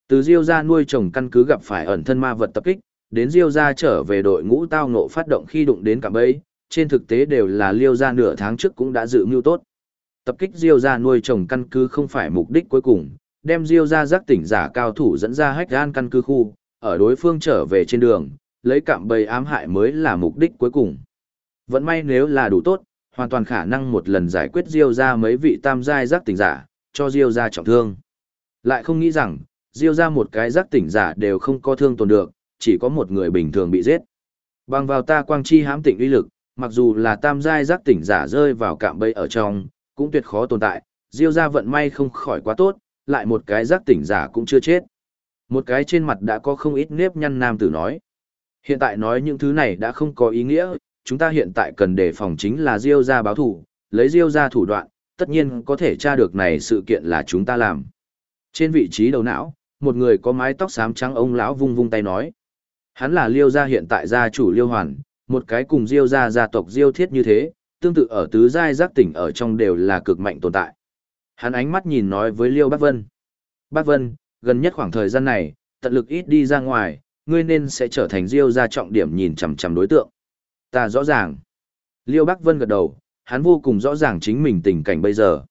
Từ Diêu gia nuôi chồng căn cứ gặp phải ẩn thân ma vật tập kích, đến Diêu gia trở về đội ngũ tao ngộ phát động khi đụng đến cả bấy, trên thực tế đều là Liêu gia nửa tháng trước cũng đã dự mưu tốt. Tập kích Diêu gia nuôi chồng căn cứ không phải mục đích cuối cùng, đem Diêu gia giác tỉnh giả cao thủ dẫn ra hách gan căn cứ khu, ở đối phương trở về trên đường, lấy cạm bầy ám hại mới là mục đích cuối cùng. Vẫn may nếu là đủ tốt, hoàn toàn khả năng một lần giải quyết Diêu gia mấy vị tam giai giác tỉnh giả, cho Diêu gia trọng thương. Lại không nghĩ rằng, Diêu gia một cái giác tỉnh giả đều không có thương tồn được, chỉ có một người bình thường bị giết. Bằng vào ta quang chi hám tịnh uy lực, mặc dù là tam giai giác tỉnh giả rơi vào cạm bẫy ở trong, cũng tuyệt khó tồn tại, Diêu gia vận may không khỏi quá tốt, lại một cái giác tỉnh giả cũng chưa chết. Một cái trên mặt đã có không ít nếp nhăn nam tử nói. Hiện tại nói những thứ này đã không có ý nghĩa, chúng ta hiện tại cần đề phòng chính là Diêu gia báo thủ, lấy Diêu gia thủ đoạn, tất nhiên có thể tra được này sự kiện là chúng ta làm. Trên vị trí đầu não, một người có mái tóc xám trắng ông lão vung vung tay nói. Hắn là Liêu gia hiện tại gia chủ Liêu Hoàn, một cái cùng Diêu gia gia tộc Diêu Thiết như thế, tương tự ở tứ giai giác tỉnh ở trong đều là cực mạnh tồn tại. Hắn ánh mắt nhìn nói với Liêu Bác Vân. Bác Vân, gần nhất khoảng thời gian này, tận lực ít đi ra ngoài, ngươi nên sẽ trở thành Diêu gia trọng điểm nhìn chằm chằm đối tượng. Ta rõ ràng. Liêu Bác Vân gật đầu, hắn vô cùng rõ ràng chính mình tình cảnh bây giờ.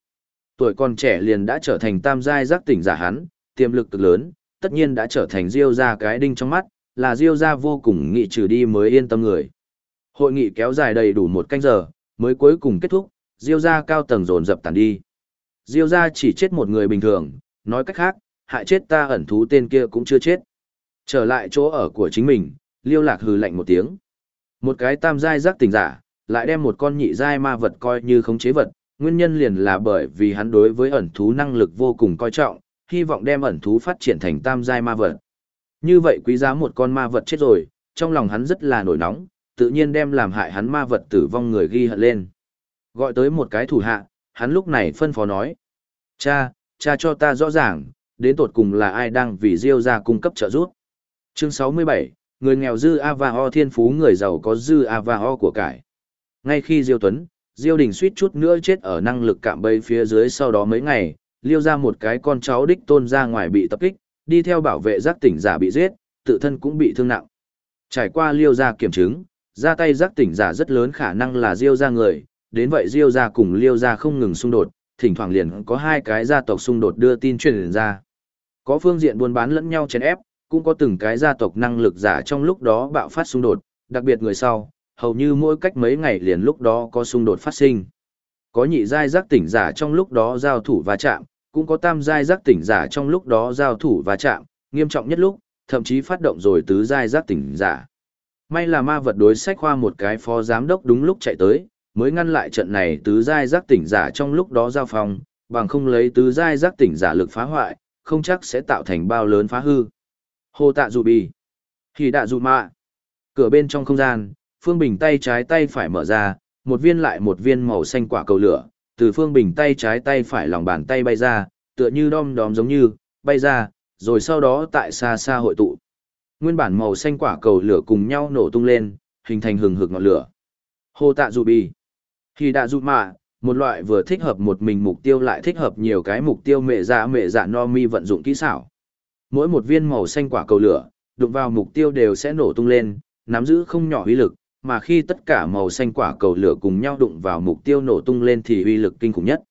Tuổi còn trẻ liền đã trở thành tam giai giác tỉnh giả hắn, tiềm lực cực lớn, tất nhiên đã trở thành Diêu gia cái đinh trong mắt, là Diêu gia vô cùng nghị trừ đi mới yên tâm người. Hội nghị kéo dài đầy đủ một canh giờ, mới cuối cùng kết thúc, Diêu gia cao tầng dồn dập tàn đi. Diêu gia chỉ chết một người bình thường, nói cách khác, hại chết ta ẩn thú tên kia cũng chưa chết. Trở lại chỗ ở của chính mình, Liêu Lạc hừ lạnh một tiếng. Một cái tam giai giác tỉnh giả, lại đem một con nhị giai ma vật coi như khống chế vật, nguyên nhân liền là bởi vì hắn đối với ẩn thú năng lực vô cùng coi trọng, hy vọng đem ẩn thú phát triển thành tam giai ma vật. Như vậy quý giá một con ma vật chết rồi, trong lòng hắn rất là nổi nóng, tự nhiên đem làm hại hắn ma vật tử vong người ghi hận lên. Gọi tới một cái thủ hạ, hắn lúc này phân phó nói. Cha, cha cho ta rõ ràng, đến tột cùng là ai đang vì Diêu ra cung cấp trợ giúp. Chương 67, người nghèo dư A và O thiên phú người giàu có dư A và O của cải. Ngay khi Diêu Tuấn, Diêu Đình suýt chút nữa chết ở năng lực cạm bẫy phía dưới sau đó mấy ngày, liêu ra một cái con cháu đích tôn ra ngoài bị tập kích, đi theo bảo vệ giác tỉnh giả bị giết, tự thân cũng bị thương nặng. Trải qua liêu ra kiểm chứng, ra tay giác tỉnh giả rất lớn khả năng là diêu ra người, đến vậy diêu gia cùng liêu gia không ngừng xung đột, thỉnh thoảng liền có hai cái gia tộc xung đột đưa tin truyền ra. Có phương diện buôn bán lẫn nhau chèn ép, cũng có từng cái gia tộc năng lực giả trong lúc đó bạo phát xung đột, đặc biệt người sau, hầu như mỗi cách mấy ngày liền lúc đó có xung đột phát sinh. Có nhị giai giác tỉnh giả trong lúc đó giao thủ va chạm, cũng có tam giai giác tỉnh giả trong lúc đó giao thủ va chạm, nghiêm trọng nhất lúc, thậm chí phát động rồi tứ giai giác tỉnh giả. May là ma vật đối sách khoa một cái phó giám đốc đúng lúc chạy tới, mới ngăn lại trận này tứ giai giác tỉnh giả trong lúc đó giao phòng, bằng không lấy tứ giai giác tỉnh giả lực phá hoại, không chắc sẽ tạo thành bao lớn phá hư. Hồ tạ dù bì. Hỉ đạ dù mạ. Cửa bên trong không gian, Phương Bình tay trái tay phải mở ra, một viên lại một viên màu xanh quả cầu lửa, từ Phương Bình tay trái tay phải lòng bàn tay bay ra, tựa như đom đóm giống như, bay ra, rồi sau đó tại xa xa hội tụ. Nguyên bản màu xanh quả cầu lửa cùng nhau nổ tung lên, hình thành hừng hực ngọn lửa. Hồ tạ dù bì. Khi đạ dù mạ, một loại vừa thích hợp một mình mục tiêu lại thích hợp nhiều cái mục tiêu mẹ dạ mẹ dạ no mi vận dụng kỹ xảo. Mỗi một viên màu xanh quả cầu lửa, đụng vào mục tiêu đều sẽ nổ tung lên, nắm giữ không nhỏ uy lực, mà khi tất cả màu xanh quả cầu lửa cùng nhau đụng vào mục tiêu nổ tung lên thì uy lực kinh khủng nhất.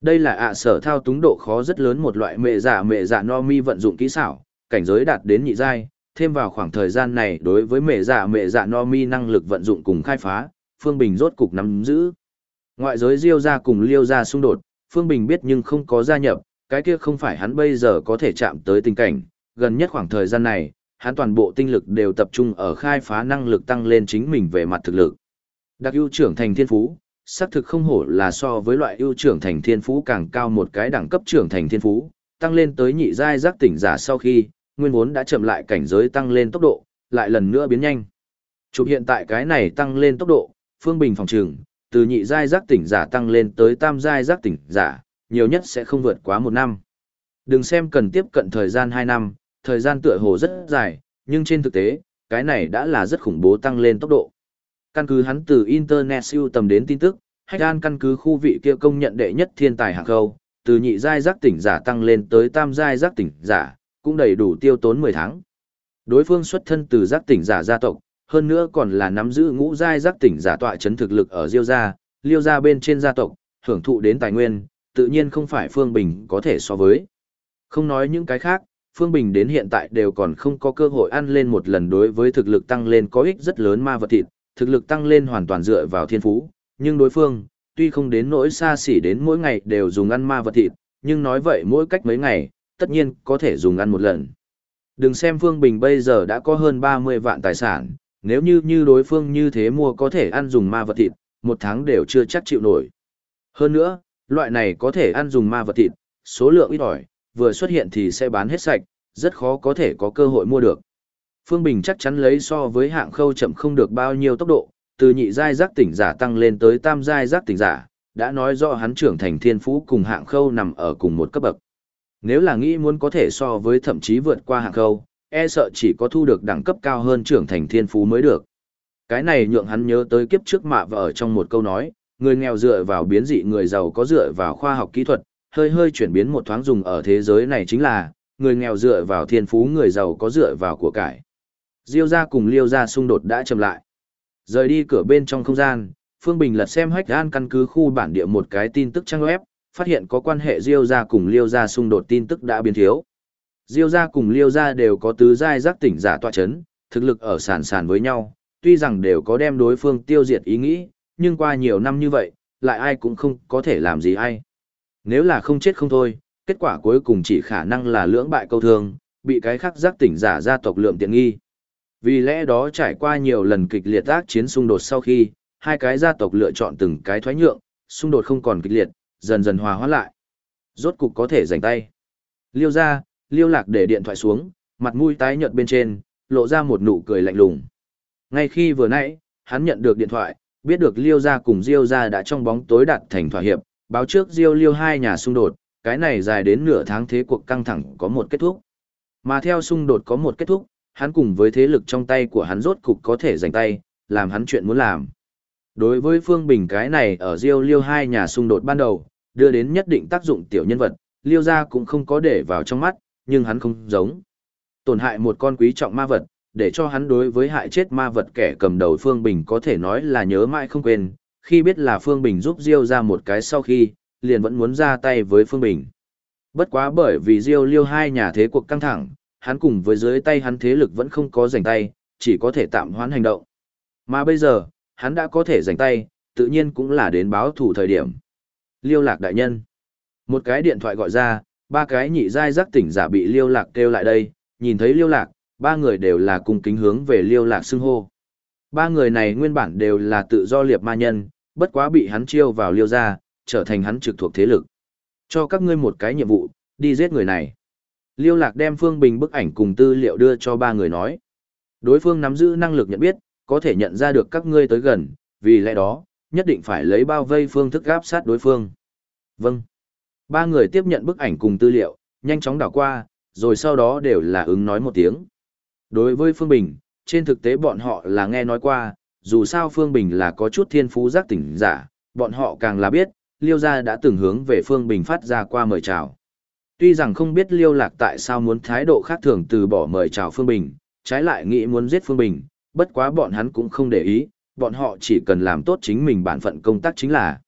Đây là ạ sở thao túng độ khó rất lớn một loại mẹ dạ mẹ dạ no mi vận dụng kỹ xảo, cảnh giới đạt đến nhị giai, thêm vào khoảng thời gian này đối với mẹ dạ mẹ dạ no mi năng lực vận dụng cùng khai phá, Phương Bình rốt cục nắm giữ. Ngoại giới Diêu ra cùng Liêu ra xung đột, Phương Bình biết nhưng không có gia nhập, cái kia không phải hắn bây giờ có thể chạm tới tình cảnh, gần nhất khoảng thời gian này, hắn toàn bộ tinh lực đều tập trung ở khai phá năng lực tăng lên chính mình về mặt thực lực. Đặc ưu trưởng thành thiên phú, xác thực không hổ là so với loại ưu trưởng thành thiên phú càng cao một cái đẳng cấp trưởng thành thiên phú, tăng lên tới nhị giai giác tỉnh giả sau khi, nguyên vốn đã chậm lại cảnh giới tăng lên tốc độ, lại lần nữa biến nhanh. Chụp hiện tại cái này tăng lên tốc độ, Phương Bình phòng trường, từ nhị giai giác tỉnh giả tăng lên tới tam giai giác tỉnh giả, nhiều nhất sẽ không vượt quá một năm. Đừng xem cần tiếp cận thời gian 2 năm, thời gian tựa hồ rất dài, nhưng trên thực tế, cái này đã là rất khủng bố tăng lên tốc độ. Căn cứ hắn từ Internet siêu tầm đến tin tức, Hách An căn cứ khu vị kia công nhận đệ nhất thiên tài hạng khâu, từ nhị giai giác tỉnh giả tăng lên tới tam giai giác tỉnh giả, cũng đầy đủ tiêu tốn 10 tháng. Đối phương xuất thân từ giác tỉnh giả gia tộc, hơn nữa còn là nắm giữ ngũ giai giác tỉnh giả tọa chấn thực lực ở Diêu gia, Liêu gia bên trên gia tộc, hưởng thụ đến tài nguyên, tự nhiên không phải Phương Bình có thể so với. Không nói những cái khác, Phương Bình đến hiện tại đều còn không có cơ hội ăn lên một lần đối với thực lực tăng lên có ích rất lớn ma vật thịt, thực lực tăng lên hoàn toàn dựa vào thiên phú, nhưng đối phương, tuy không đến nỗi xa xỉ đến mỗi ngày đều dùng ăn ma vật thịt, nhưng nói vậy mỗi cách mấy ngày, tất nhiên có thể dùng ăn một lần. Đừng xem Phương Bình bây giờ đã có hơn 30 vạn tài sản, nếu như như đối phương như thế mua có thể ăn dùng ma vật thịt, một tháng đều chưa chắc chịu nổi. Hơn nữa, loại này có thể ăn dùng ma vật thịt, số lượng ít ỏi, vừa xuất hiện thì sẽ bán hết sạch, rất khó có thể có cơ hội mua được. Phương Bình chắc chắn lấy so với hạng khâu chậm không được bao nhiêu tốc độ, từ nhị giai giác tỉnh giả tăng lên tới tam giai giác tỉnh giả, đã nói rõ hắn trưởng thành thiên phú cùng hạng khâu nằm ở cùng một cấp bậc. Nếu là nghĩ muốn có thể so với thậm chí vượt qua hạng khâu, e sợ chỉ có thu được đẳng cấp cao hơn trưởng thành thiên phú mới được. Cái này nhượng hắn nhớ tới kiếp trước mạ vợ trong một câu nói, người nghèo dựa vào biến dị người giàu có dựa vào khoa học kỹ thuật, hơi hơi chuyển biến một thoáng dùng ở thế giới này chính là, người nghèo dựa vào thiên phú người giàu có dựa vào của cải. Diêu gia cùng Liêu gia xung đột đã chậm lại. Rời đi cửa bên trong không gian, Phương Bình lật xem hách an căn cứ khu bản địa một cái tin tức trang web, phát hiện có quan hệ Diêu gia cùng Liêu gia xung đột tin tức đã biến thiếu. Diêu gia cùng Liêu gia đều có tứ giai giác tỉnh giả tọa chấn, thực lực ở sàn sàn với nhau, tuy rằng đều có đem đối phương tiêu diệt ý nghĩ, nhưng qua nhiều năm như vậy, lại ai cũng không có thể làm gì ai. Nếu là không chết không thôi, kết quả cuối cùng chỉ khả năng là lưỡng bại câu thương, bị cái khác giác tỉnh giả gia tộc lượm tiện nghi. Vì lẽ đó trải qua nhiều lần kịch liệt ác chiến xung đột sau khi, hai cái gia tộc lựa chọn từng cái thoái nhượng, xung đột không còn kịch liệt, dần dần hòa hóa lại. Rốt cục có thể giành tay. Liêu gia liêu lạc để điện thoại xuống, mặt mũi tái nhợt bên trên, lộ ra một nụ cười lạnh lùng. Ngay khi vừa nãy, hắn nhận được điện thoại, biết được liêu gia cùng diêu gia đã trong bóng tối đạt thành thỏa hiệp, báo trước diêu liêu hai nhà xung đột, cái này dài đến nửa tháng thế cuộc căng thẳng có một kết thúc. Mà theo xung đột có một kết thúc, hắn cùng với thế lực trong tay của hắn rốt cục có thể giành tay, làm hắn chuyện muốn làm. Đối với Phương Bình cái này ở Diêu Liêu hai nhà xung đột ban đầu, đưa đến nhất định tác dụng tiểu nhân vật, Liêu gia cũng không có để vào trong mắt, nhưng hắn không giống. Tổn hại một con quý trọng ma vật, để cho hắn đối với hại chết ma vật kẻ cầm đầu Phương Bình có thể nói là nhớ mãi không quên, khi biết là Phương Bình giúp Diêu ra một cái sau khi, liền vẫn muốn ra tay với Phương Bình. Bất quá bởi vì Diêu Liêu hai nhà thế cuộc căng thẳng, hắn cùng với dưới tay hắn thế lực vẫn không có giành tay, chỉ có thể tạm hoãn hành động. Mà bây giờ, hắn đã có thể giành tay, tự nhiên cũng là đến báo thủ thời điểm. Liêu lạc đại nhân. Một cái điện thoại gọi ra, ba cái nhị giai giác tỉnh giả bị liêu lạc kêu lại đây, nhìn thấy liêu lạc, ba người đều là cùng kính hướng về liêu lạc xưng hô. Ba người này nguyên bản đều là tự do liệp ma nhân, bất quá bị hắn chiêu vào liêu ra, trở thành hắn trực thuộc thế lực. Cho các ngươi một cái nhiệm vụ, đi giết người này. Liêu lạc đem Phương Bình bức ảnh cùng tư liệu đưa cho ba người nói. Đối phương nắm giữ năng lực nhận biết, có thể nhận ra được các ngươi tới gần, vì lẽ đó, nhất định phải lấy bao vây phương thức gáp sát đối phương. Vâng. Ba người tiếp nhận bức ảnh cùng tư liệu, nhanh chóng đảo qua, rồi sau đó đều là ứng nói một tiếng. Đối với Phương Bình, trên thực tế bọn họ là nghe nói qua, dù sao Phương Bình là có chút thiên phú giác tỉnh giả, bọn họ càng là biết, Liêu gia đã từng hướng về Phương Bình phát ra qua mời chào. Tuy rằng không biết Liêu Lạc tại sao muốn thái độ khác thường từ bỏ mời chào Phương Bình, trái lại nghĩ muốn giết Phương Bình, bất quá bọn hắn cũng không để ý, bọn họ chỉ cần làm tốt chính mình bản phận công tác chính là.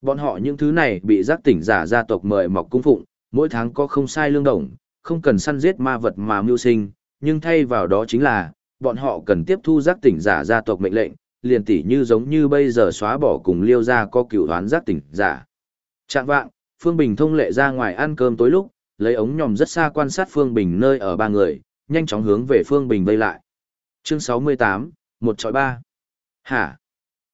Bọn họ những thứ này bị giác tỉnh giả gia tộc mời mọc cung phụng, mỗi tháng có không sai lương đồng, không cần săn giết ma vật mà mưu sinh, nhưng thay vào đó chính là, bọn họ cần tiếp thu giác tỉnh giả gia tộc mệnh lệnh, liền tỉ như giống như bây giờ xóa bỏ cùng liêu ra có cựu đoán giác tỉnh giả. Trạng vạng, Phương Bình thông lệ ra ngoài ăn cơm tối lúc, lấy ống nhòm rất xa quan sát Phương Bình nơi ở ba người, nhanh chóng hướng về Phương Bình vây lại. Chương 68, một chọi ba. Hả?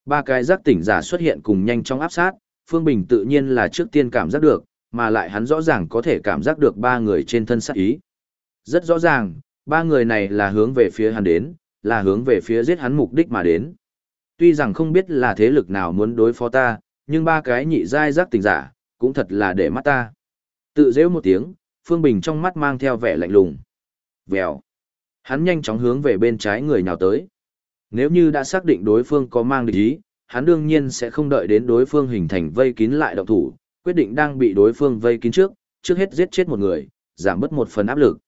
Ba cái giác tỉnh giả xuất hiện cùng nhanh chóng áp sát, Phương Bình tự nhiên là trước tiên cảm giác được, mà lại hắn rõ ràng có thể cảm giác được ba người trên thân sát ý. Rất rõ ràng, ba người này là hướng về phía hắn đến, là hướng về phía giết hắn mục đích mà đến. Tuy rằng không biết là thế lực nào muốn đối phó ta, nhưng ba cái nhị giai giác tình giả, cũng thật là để mắt ta. Tự rêu một tiếng, Phương Bình trong mắt mang theo vẻ lạnh lùng. Vèo. Hắn nhanh chóng hướng về bên trái người nào tới. Nếu như đã xác định đối phương có mang địch ý, hắn đương nhiên sẽ không đợi đến đối phương hình thành vây kín lại động thủ, quyết định đang bị đối phương vây kín trước, trước hết giết chết một người, giảm bớt một phần áp lực.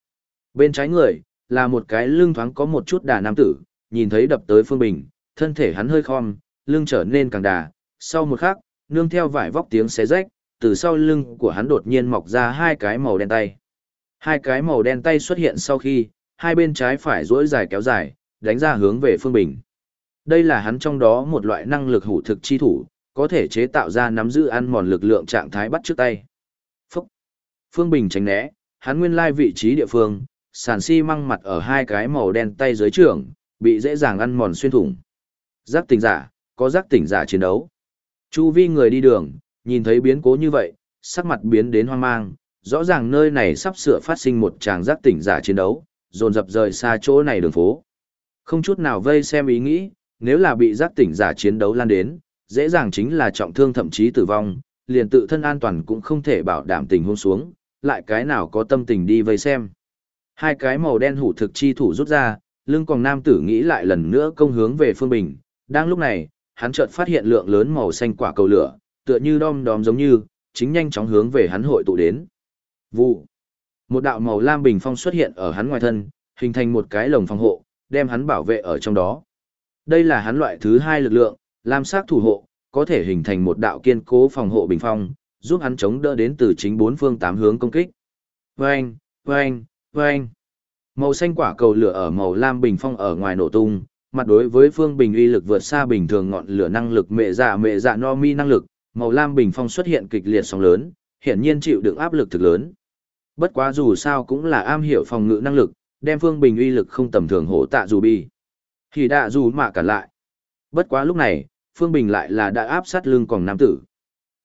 Bên trái người, là một cái lưng thoáng có một chút đà nam tử, nhìn thấy đập tới Phương Bình, thân thể hắn hơi khom, lưng trở nên càng đà, sau một khắc, nương theo vải vóc tiếng xé rách, từ sau lưng của hắn đột nhiên mọc ra hai cái màu đen tay. Hai cái màu đen tay xuất hiện sau khi, hai bên trái phải duỗi dài kéo dài, đánh ra hướng về Phương Bình. Đây là hắn trong đó một loại năng lực hủ thực chi thủ, có thể chế tạo ra nắm giữ ăn mòn lực lượng trạng thái bắt trước tay. Phúc! Phương Bình tránh né, hắn nguyên lai vị trí địa phương, sàn xi si măng mặt ở hai cái màu đen tay dưới trưởng, bị dễ dàng ăn mòn xuyên thủng. Giác tỉnh giả, có giác tỉnh giả chiến đấu. Chu vi người đi đường, nhìn thấy biến cố như vậy, sắc mặt biến đến hoang mang, rõ ràng nơi này sắp sửa phát sinh một tràng giác tỉnh giả chiến đấu, dồn dập rời xa chỗ này đường phố. Không chút nào vây xem ý nghĩ, nếu là bị giác tỉnh giả chiến đấu lan đến, dễ dàng chính là trọng thương thậm chí tử vong, liền tự thân an toàn cũng không thể bảo đảm tình huống xuống, lại cái nào có tâm tình đi vây xem. Hai cái màu đen hủ thực chi thủ rút ra, lưng còn nam tử nghĩ lại lần nữa công hướng về phương bình, đang lúc này, hắn chợt phát hiện lượng lớn màu xanh quả cầu lửa, tựa như đom đóm giống như, chính nhanh chóng hướng về hắn hội tụ đến. Vụ. Một đạo màu lam bình phong xuất hiện ở hắn ngoài thân, hình thành một cái lồng phòng hộ, đem hắn bảo vệ ở trong đó. Đây là hắn loại thứ hai lực lượng, lam sắc thủ hộ, có thể hình thành một đạo kiên cố phòng hộ bình phong, giúp hắn chống đỡ đến từ chính bốn phương tám hướng công kích. Vâng, vâng, vâng. Màu xanh quả cầu lửa ở màu lam bình phong ở ngoài nổ tung, mặt đối với phương bình uy lực vượt xa bình thường ngọn lửa năng lực mẹ dạ mẹ dạ no mi năng lực, màu lam bình phong xuất hiện kịch liệt sóng lớn, hiển nhiên chịu đựng áp lực thực lớn. Bất quá dù sao cũng là am hiểu phòng ngự năng lực, đem phương bình uy lực không tầm thường hổ tạ dù bi. Thì đạ dù mạ cả lại. Bất quá lúc này, phương bình lại là đã áp sát lưng còn nam tử.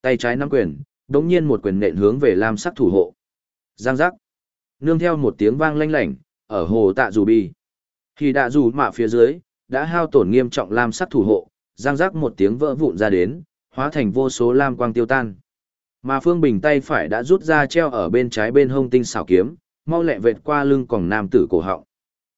Tay trái nắm quyền, đống nhiên một quyền nện hướng về lam sắc thủ hộ. Giang giác. Nương theo một tiếng vang lanh lảnh, ở hồ tạ dù bi. Thì đạ dù mạ phía dưới, đã hao tổn nghiêm trọng lam sắc thủ hộ, giang giác một tiếng vỡ vụn ra đến, hóa thành vô số lam quang tiêu tan. Mà Phương Bình tay phải đã rút ra treo ở bên trái bên hông tinh xảo kiếm, mau lẹ vệt qua lưng còn nam tử cổ họng.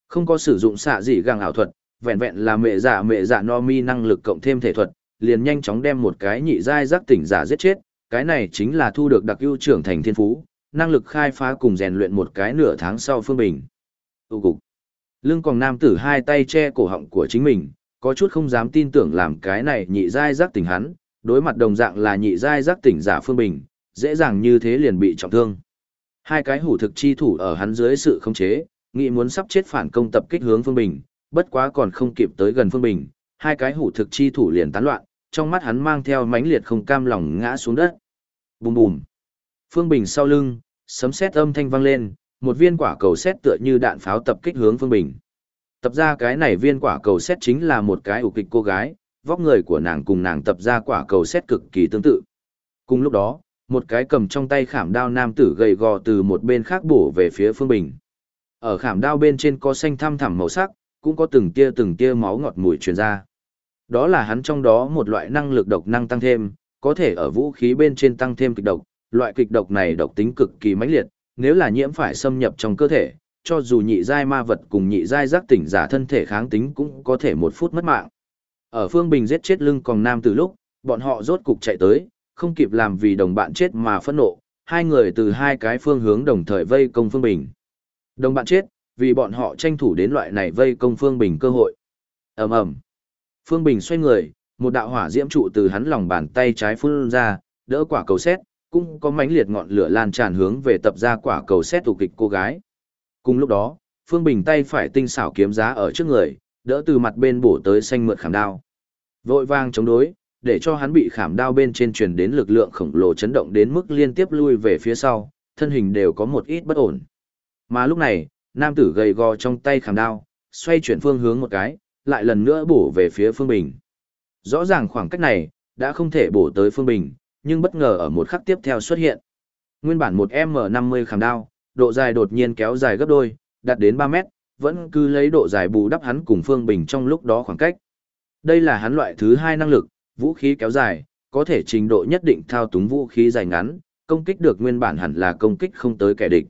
Không có sử dụng xạ dị găng ảo thuật, vẹn vẹn là mẹ giả mẹ giả no mi năng lực cộng thêm thể thuật, liền nhanh chóng đem một cái nhị giai giác tỉnh giả giết chết, cái này chính là thu được đặc ưu trưởng thành thiên phú, năng lực khai phá cùng rèn luyện một cái nửa tháng sau Phương Bình. tu cục. Lưng còn nam tử hai tay che cổ họng của chính mình, có chút không dám tin tưởng làm cái này nhị giai giác tỉnh hắn, đối mặt đồng dạng là nhị giai giác tỉnh giả Phương Bình, dễ dàng như thế liền bị trọng thương. Hai cái hủ thực chi thủ ở hắn dưới sự khống chế, nghĩ muốn sắp chết phản công tập kích hướng Phương Bình, bất quá còn không kịp tới gần Phương Bình, hai cái hủ thực chi thủ liền tán loạn, trong mắt hắn mang theo mãnh liệt không cam lòng ngã xuống đất. Bùm bùm. Phương Bình sau lưng, sấm sét âm thanh vang lên, một viên quả cầu sét tựa như đạn pháo tập kích hướng Phương Bình. Tập ra cái này viên quả cầu sét chính là một cái ủ kịch cô gái, vóc người của nàng cùng nàng tập ra quả cầu sét cực kỳ tương tự. Cùng lúc đó, một cái cầm trong tay khảm đao nam tử gầy gò từ một bên khác bổ về phía Phương Bình. Ở khảm đao bên trên có xanh thăm thẳm màu sắc, cũng có từng tia từng tia máu ngọt mùi truyền ra. Đó là hắn trong đó một loại năng lực độc năng tăng thêm, có thể ở vũ khí bên trên tăng thêm kịch độc, loại kịch độc này độc tính cực kỳ mãnh liệt, nếu là nhiễm phải xâm nhập trong cơ thể, cho dù nhị giai ma vật cùng nhị giai giác tỉnh giả thân thể kháng tính cũng có thể một phút mất mạng. Ở Phương Bình giết chết lưng còn nam từ lúc, bọn họ rốt cục chạy tới, không kịp làm vì đồng bạn chết mà phẫn nộ, hai người từ hai cái phương hướng đồng thời vây công Phương Bình. Đồng bạn chết, vì bọn họ tranh thủ đến loại này vây công Phương Bình cơ hội. ầm ầm Phương Bình xoay người, một đạo hỏa diễm trụ từ hắn lòng bàn tay trái phun ra, đỡ quả cầu xét, cũng có mãnh liệt ngọn lửa lan tràn hướng về tập ra quả cầu xét tụ kịch cô gái. Cùng lúc đó, Phương Bình tay phải tinh xảo kiếm giá ở trước người, đỡ từ mặt bên bổ tới xanh mượt khảm đao. Vội vang chống đối, để cho hắn bị khảm đao bên trên truyền đến lực lượng khổng lồ chấn động đến mức liên tiếp lui về phía sau, thân hình đều có một ít bất ổn. Mà lúc này, nam tử gầy gò trong tay khảm đao, xoay chuyển phương hướng một cái, lại lần nữa bổ về phía Phương Bình. Rõ ràng khoảng cách này, đã không thể bổ tới Phương Bình, nhưng bất ngờ ở một khắc tiếp theo xuất hiện. Nguyên bản một M50 khảm đao, độ dài đột nhiên kéo dài gấp đôi, đạt đến 3 mét, vẫn cứ lấy độ dài bù đắp hắn cùng Phương Bình trong lúc đó khoảng cách. Đây là hắn loại thứ hai năng lực, vũ khí kéo dài, có thể trình độ nhất định thao túng vũ khí dài ngắn, công kích được nguyên bản hẳn là công kích không tới kẻ địch.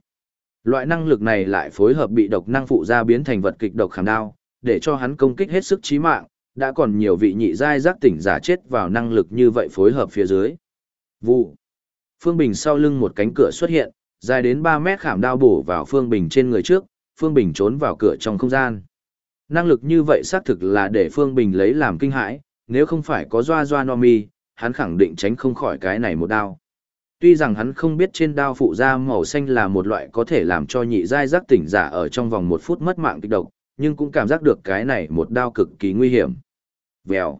Loại năng lực này lại phối hợp bị độc năng phụ ra biến thành vật kịch độc khảm đao, để cho hắn công kích hết sức chí mạng, đã còn nhiều vị nhị giai giác tỉnh giả chết vào năng lực như vậy phối hợp phía dưới. Vụ. Phương Bình sau lưng một cánh cửa xuất hiện, dài đến 3 mét khảm đao bổ vào Phương Bình trên người trước, Phương Bình trốn vào cửa trong không gian. Năng lực như vậy xác thực là để Phương Bình lấy làm kinh hãi, nếu không phải có doa doa no mi, hắn khẳng định tránh không khỏi cái này một đao. Tuy rằng hắn không biết trên đao phụ da màu xanh là một loại có thể làm cho nhị giai giác tỉnh giả ở trong vòng một phút mất mạng kịch độc, nhưng cũng cảm giác được cái này một đao cực kỳ nguy hiểm. Vèo.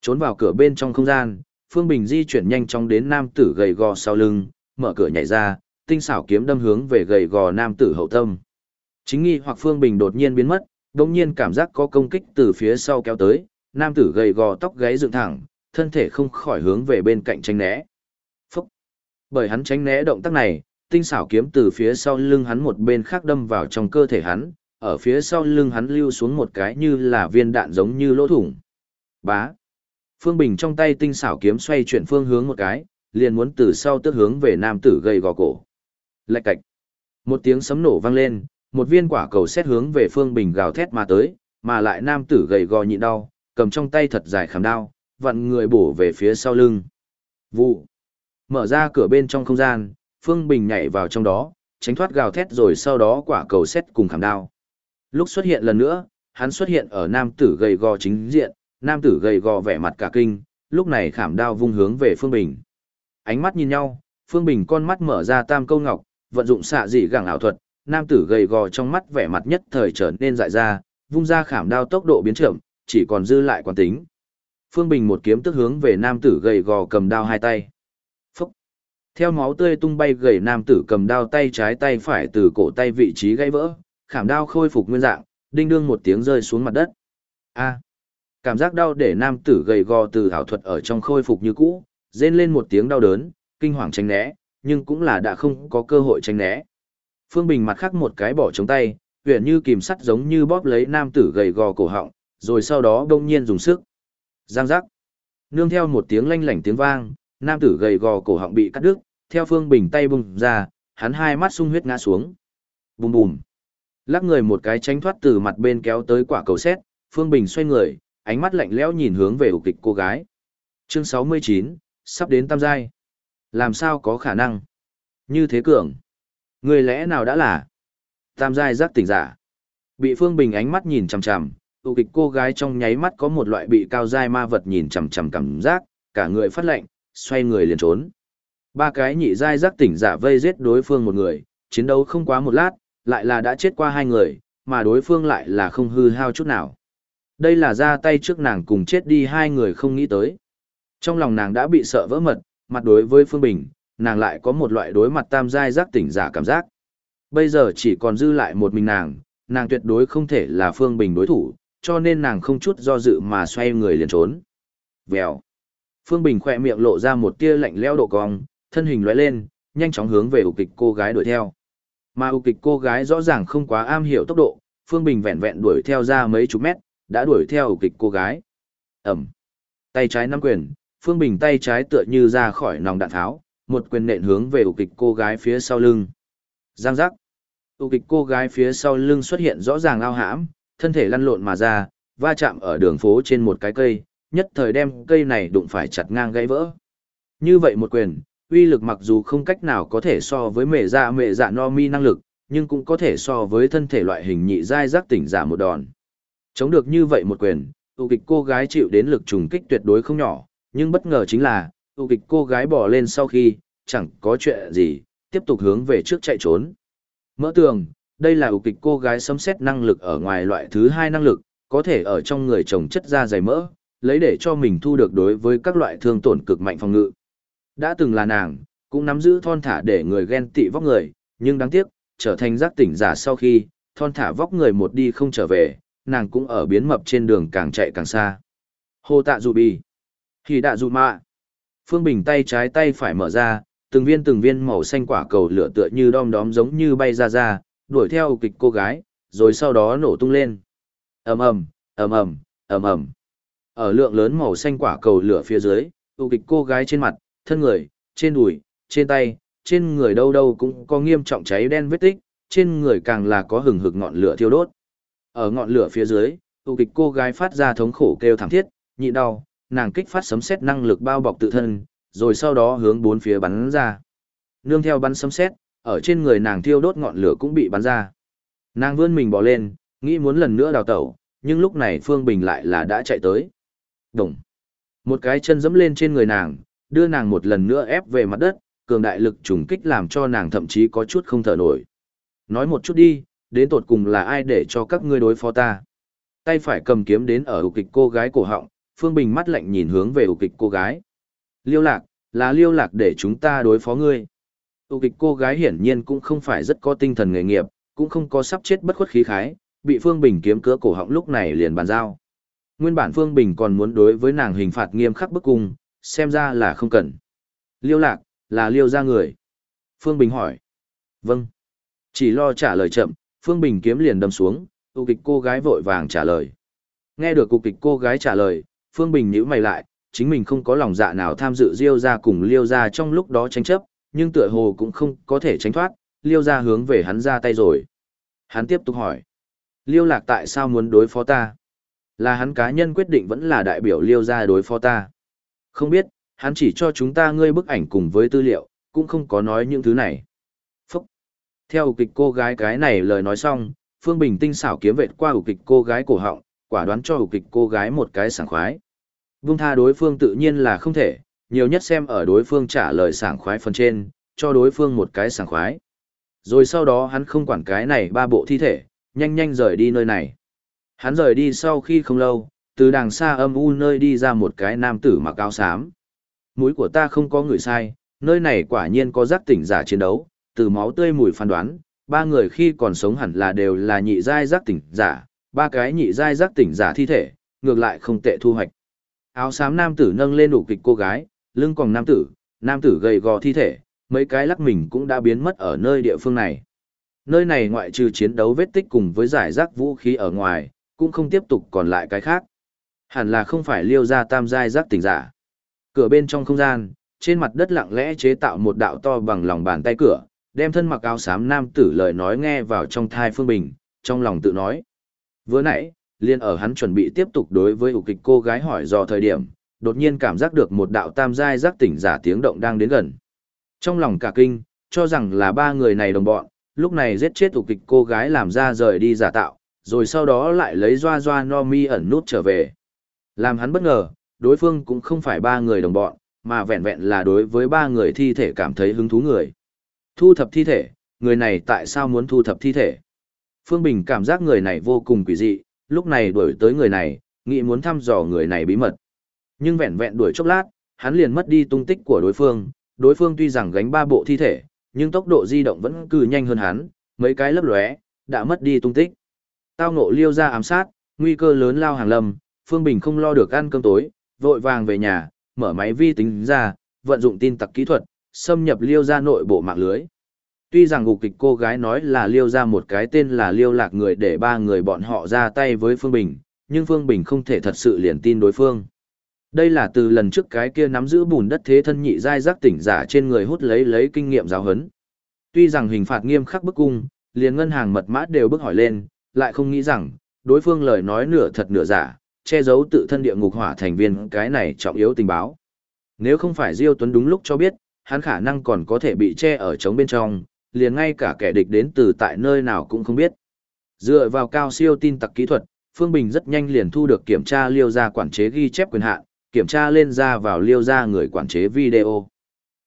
Trốn vào cửa bên trong không gian, Phương Bình di chuyển nhanh chóng đến nam tử gầy gò sau lưng, mở cửa nhảy ra, tinh xảo kiếm đâm hướng về gầy gò nam tử hậu tâm. Chính nghi hoặc Phương Bình đột nhiên biến mất, đồng nhiên cảm giác có công kích từ phía sau kéo tới, nam tử gầy gò tóc gáy dựng thẳng, thân thể không khỏi hướng về bên cạnh tránh né. Bởi hắn tránh né động tác này, tinh xảo kiếm từ phía sau lưng hắn một bên khác đâm vào trong cơ thể hắn, ở phía sau lưng hắn lưu xuống một cái như là viên đạn giống như lỗ thủng. Bá. Phương Bình trong tay tinh xảo kiếm xoay chuyển phương hướng một cái, liền muốn từ sau tước hướng về nam tử gầy gò cổ. Lạch cạch. Một tiếng sấm nổ vang lên, một viên quả cầu xét hướng về Phương Bình gào thét mà tới, mà lại nam tử gầy gò nhịn đau, cầm trong tay thật dài khảm đao, vặn người bổ về phía sau lưng. Vụ. Mở ra cửa bên trong không gian, Phương Bình nhảy vào trong đó, tránh thoát gào thét rồi sau đó quả cầu xét cùng khảm đao. Lúc xuất hiện lần nữa, hắn xuất hiện ở nam tử gầy gò chính diện, nam tử gầy gò vẻ mặt cả kinh, lúc này khảm đao vung hướng về Phương Bình. Ánh mắt nhìn nhau, Phương Bình con mắt mở ra tam câu ngọc, vận dụng xạ dị gẳng ảo thuật, nam tử gầy gò trong mắt vẻ mặt nhất thời trở nên dại ra, vung ra khảm đao tốc độ biến chậm, chỉ còn dư lại quán tính. Phương Bình một kiếm tức hướng về nam tử gầy gò cầm đao hai tay. Theo máu tươi tung bay gầy nam tử cầm đao tay trái tay phải từ cổ tay vị trí gãy vỡ, khảm đao khôi phục nguyên dạng, đinh đương một tiếng rơi xuống mặt đất. A! Cảm giác đau để nam tử gầy gò từ ảo thuật ở trong khôi phục như cũ, rên lên một tiếng đau đớn, kinh hoàng tránh né, nhưng cũng là đã không có cơ hội tránh né. Phương Bình mặt khắc một cái bỏ chống tay, huyền như kìm sắt giống như bóp lấy nam tử gầy gò cổ họng, rồi sau đó đông nhiên dùng sức. Giang giác. Nương theo một tiếng lanh lảnh tiếng vang, nam tử gầy gò cổ họng bị cắt đứt, theo Phương Bình tay bùng ra, hắn hai mắt sung huyết ngã xuống. Bùm bùm. Lắc người một cái tránh thoát từ mặt bên kéo tới quả cầu xét, Phương Bình xoay người, ánh mắt lạnh lẽo nhìn hướng về ục kịch cô gái. Chương 69, sắp đến tam giai. Làm sao có khả năng? Như thế cường. Người lẽ nào đã là? Tam giai giác tỉnh giả. Bị Phương Bình ánh mắt nhìn chằm chằm, ưu kịch cô gái trong nháy mắt có một loại bị cao giai ma vật nhìn chằm chằm cảm giác, cả người phát lạnh, xoay người liền trốn. Ba cái nhị giai giác tỉnh giả vây giết đối phương một người, chiến đấu không quá một lát, lại là đã chết qua hai người, mà đối phương lại là không hư hao chút nào. Đây là ra tay trước nàng cùng chết đi hai người không nghĩ tới. Trong lòng nàng đã bị sợ vỡ mật, mặt đối với Phương Bình, nàng lại có một loại đối mặt tam giai giác tỉnh giả cảm giác. Bây giờ chỉ còn dư lại một mình nàng, nàng tuyệt đối không thể là Phương Bình đối thủ, cho nên nàng không chút do dự mà xoay người liền trốn. Vèo. Phương Bình khỏe miệng lộ ra một tia lạnh leo độ cong, thân hình lóe lên, nhanh chóng hướng về ục kịch cô gái đuổi theo. Mà ục kịch cô gái rõ ràng không quá am hiểu tốc độ, Phương Bình vẹn vẹn đuổi theo ra mấy chục mét, đã đuổi theo ục kịch cô gái. Ẩm. Tay trái nắm quyền, Phương Bình tay trái tựa như ra khỏi nòng đạn tháo, một quyền nện hướng về ục kịch cô gái phía sau lưng. Giang giác. Ục kịch cô gái phía sau lưng xuất hiện rõ ràng ao hãm, thân thể lăn lộn mà ra, va chạm ở đường phố trên một cái cây, nhất thời đem cây này đụng phải chặt ngang gãy vỡ. Như vậy một quyền, uy lực mặc dù không cách nào có thể so với mẹ dạ mẹ dạ no mi năng lực, nhưng cũng có thể so với thân thể loại hình nhị giai giác tỉnh giả một đòn. Chống được như vậy một quyền, ưu kịch cô gái chịu đến lực trùng kích tuyệt đối không nhỏ, nhưng bất ngờ chính là, ưu kịch cô gái bỏ lên sau khi, chẳng có chuyện gì, tiếp tục hướng về trước chạy trốn. Mỡ tường, đây là ưu kịch cô gái xâm xét năng lực ở ngoài loại thứ hai năng lực, có thể ở trong người chồng chất da dày mỡ, lấy để cho mình thu được đối với các loại thương tổn cực mạnh phòng ngự. Đã từng là nàng, cũng nắm giữ thon thả để người ghen tị vóc người, nhưng đáng tiếc, trở thành giác tỉnh giả sau khi, thon thả vóc người một đi không trở về, nàng cũng ở biến mập trên đường càng chạy càng xa. Hồ tạ dù bì. Hì đạ dù mạ. Phương Bình tay trái tay phải mở ra, từng viên từng viên màu xanh quả cầu lửa tựa như đom đóm giống như bay ra ra, đuổi theo kịch cô gái, rồi sau đó nổ tung lên. ầm ầm, ầm ầm, ầm ầm. Ở lượng lớn màu xanh quả cầu lửa phía dưới, tụ kịch cô gái trên mặt, thân người, trên đùi, trên tay, trên người đâu đâu cũng có nghiêm trọng cháy đen vết tích, trên người càng là có hừng hực ngọn lửa thiêu đốt. Ở ngọn lửa phía dưới, tụ kịch cô gái phát ra thống khổ kêu thảm thiết, nhị đau, nàng kích phát sấm sét năng lực bao bọc tự thân, rồi sau đó hướng bốn phía bắn ra. Nương theo bắn sấm sét, ở trên người nàng thiêu đốt ngọn lửa cũng bị bắn ra. Nàng vươn mình bỏ lên, nghĩ muốn lần nữa đào tẩu, nhưng lúc này Phương Bình lại là đã chạy tới. Đồng. Một cái chân dẫm lên trên người nàng, đưa nàng một lần nữa ép về mặt đất, cường đại lực trùng kích làm cho nàng thậm chí có chút không thở nổi. Nói một chút đi, đến tột cùng là ai để cho các ngươi đối phó ta. Tay phải cầm kiếm đến ở ục kịch cô gái cổ họng, Phương Bình mắt lạnh nhìn hướng về ục kịch cô gái. Liêu lạc, là liêu lạc để chúng ta đối phó ngươi. Ục kịch cô gái hiển nhiên cũng không phải rất có tinh thần nghề nghiệp, cũng không có sắp chết bất khuất khí khái, bị Phương Bình kiếm cứa cổ họng lúc này liền bàn giao. Nguyên bản Phương Bình còn muốn đối với nàng hình phạt nghiêm khắc bức cung, xem ra là không cần. Liêu lạc, là liêu ra người. Phương Bình hỏi. Vâng. Chỉ lo trả lời chậm, Phương Bình kiếm liền đâm xuống, cục kịch cô gái vội vàng trả lời. Nghe được cục kịch cô gái trả lời, Phương Bình nhíu mày lại, chính mình không có lòng dạ nào tham dự Liêu ra cùng Liêu ra trong lúc đó tranh chấp, nhưng tựa hồ cũng không có thể tránh thoát, Liêu ra hướng về hắn ra tay rồi. Hắn tiếp tục hỏi. Liêu lạc tại sao muốn đối phó ta? Là hắn cá nhân quyết định vẫn là đại biểu Liêu ra đối phó ta. Không biết, hắn chỉ cho chúng ta ngươi bức ảnh cùng với tư liệu, cũng không có nói những thứ này. Phúc! Theo kịch cô gái cái này lời nói xong, Phương Bình tinh xảo kiếm vệt qua kịch cô gái cổ họng, quả đoán cho kịch cô gái một cái sảng khoái. Vung tha đối phương tự nhiên là không thể, nhiều nhất xem ở đối phương trả lời sảng khoái phần trên, cho đối phương một cái sảng khoái. Rồi sau đó hắn không quản cái này ba bộ thi thể, nhanh nhanh rời đi nơi này. Hắn rời đi sau khi không lâu, từ đằng xa âm u nơi đi ra một cái nam tử mặc áo xám. Mũi của ta không có người sai, nơi này quả nhiên có giác tỉnh giả chiến đấu, từ máu tươi mùi phán đoán, ba người khi còn sống hẳn là đều là nhị giai giác tỉnh giả, ba cái nhị giai giác tỉnh giả thi thể, ngược lại không tệ thu hoạch. Áo xám nam tử nâng lên đủ kịch cô gái, lưng còn nam tử, nam tử gầy gò thi thể, mấy cái lắc mình cũng đã biến mất ở nơi địa phương này. Nơi này ngoại trừ chiến đấu vết tích cùng với giải rác vũ khí ở ngoài, cũng không tiếp tục còn lại cái khác. Hẳn là không phải liêu ra tam giai giác tỉnh giả. Cửa bên trong không gian, trên mặt đất lặng lẽ chế tạo một đạo to bằng lòng bàn tay cửa, đem thân mặc áo xám nam tử lời nói nghe vào trong thai Phương Bình, trong lòng tự nói. Vừa nãy, liên ở hắn chuẩn bị tiếp tục đối với ủ kịch cô gái hỏi do thời điểm, đột nhiên cảm giác được một đạo tam giai giác tỉnh giả tiếng động đang đến gần. Trong lòng cả kinh, cho rằng là ba người này đồng bọn, lúc này giết chết ủ kịch cô gái làm ra rời đi giả tạo, rồi sau đó lại lấy doa doa no mi ẩn nút trở về. Làm hắn bất ngờ, đối phương cũng không phải ba người đồng bọn, mà vẹn vẹn là đối với ba người thi thể cảm thấy hứng thú người. Thu thập thi thể, người này tại sao muốn thu thập thi thể? Phương Bình cảm giác người này vô cùng quỷ dị, lúc này đuổi tới người này, nghĩ muốn thăm dò người này bí mật. Nhưng vẹn vẹn đuổi chốc lát, hắn liền mất đi tung tích của đối phương, đối phương tuy rằng gánh ba bộ thi thể, nhưng tốc độ di động vẫn cứ nhanh hơn hắn, mấy cái lấp lóe, đã mất đi tung tích. Tao ngộ liêu ra ám sát, nguy cơ lớn lao hàng lâm, Phương Bình không lo được ăn cơm tối, vội vàng về nhà, mở máy vi tính ra, vận dụng tin tặc kỹ thuật, xâm nhập liêu ra nội bộ mạng lưới. Tuy rằng ngục kịch cô gái nói là liêu ra một cái tên là liêu lạc người để ba người bọn họ ra tay với Phương Bình, nhưng Phương Bình không thể thật sự liền tin đối phương. Đây là từ lần trước cái kia nắm giữ bùn đất thế thân nhị giai giác tỉnh giả trên người hút lấy lấy kinh nghiệm giáo huấn. Tuy rằng hình phạt nghiêm khắc bức cung, liền ngân hàng mật mã đều bức hỏi lên, lại không nghĩ rằng, đối phương lời nói nửa thật nửa giả, che giấu tự thân địa ngục hỏa thành viên cái này trọng yếu tình báo. Nếu không phải Diêu Tuấn đúng lúc cho biết, hắn khả năng còn có thể bị che ở trống bên trong, liền ngay cả kẻ địch đến từ tại nơi nào cũng không biết. Dựa vào cao siêu tin tặc kỹ thuật, Phương Bình rất nhanh liền thu được kiểm tra liêu ra quản chế ghi chép quyền hạn, kiểm tra lên ra vào liêu ra người quản chế video.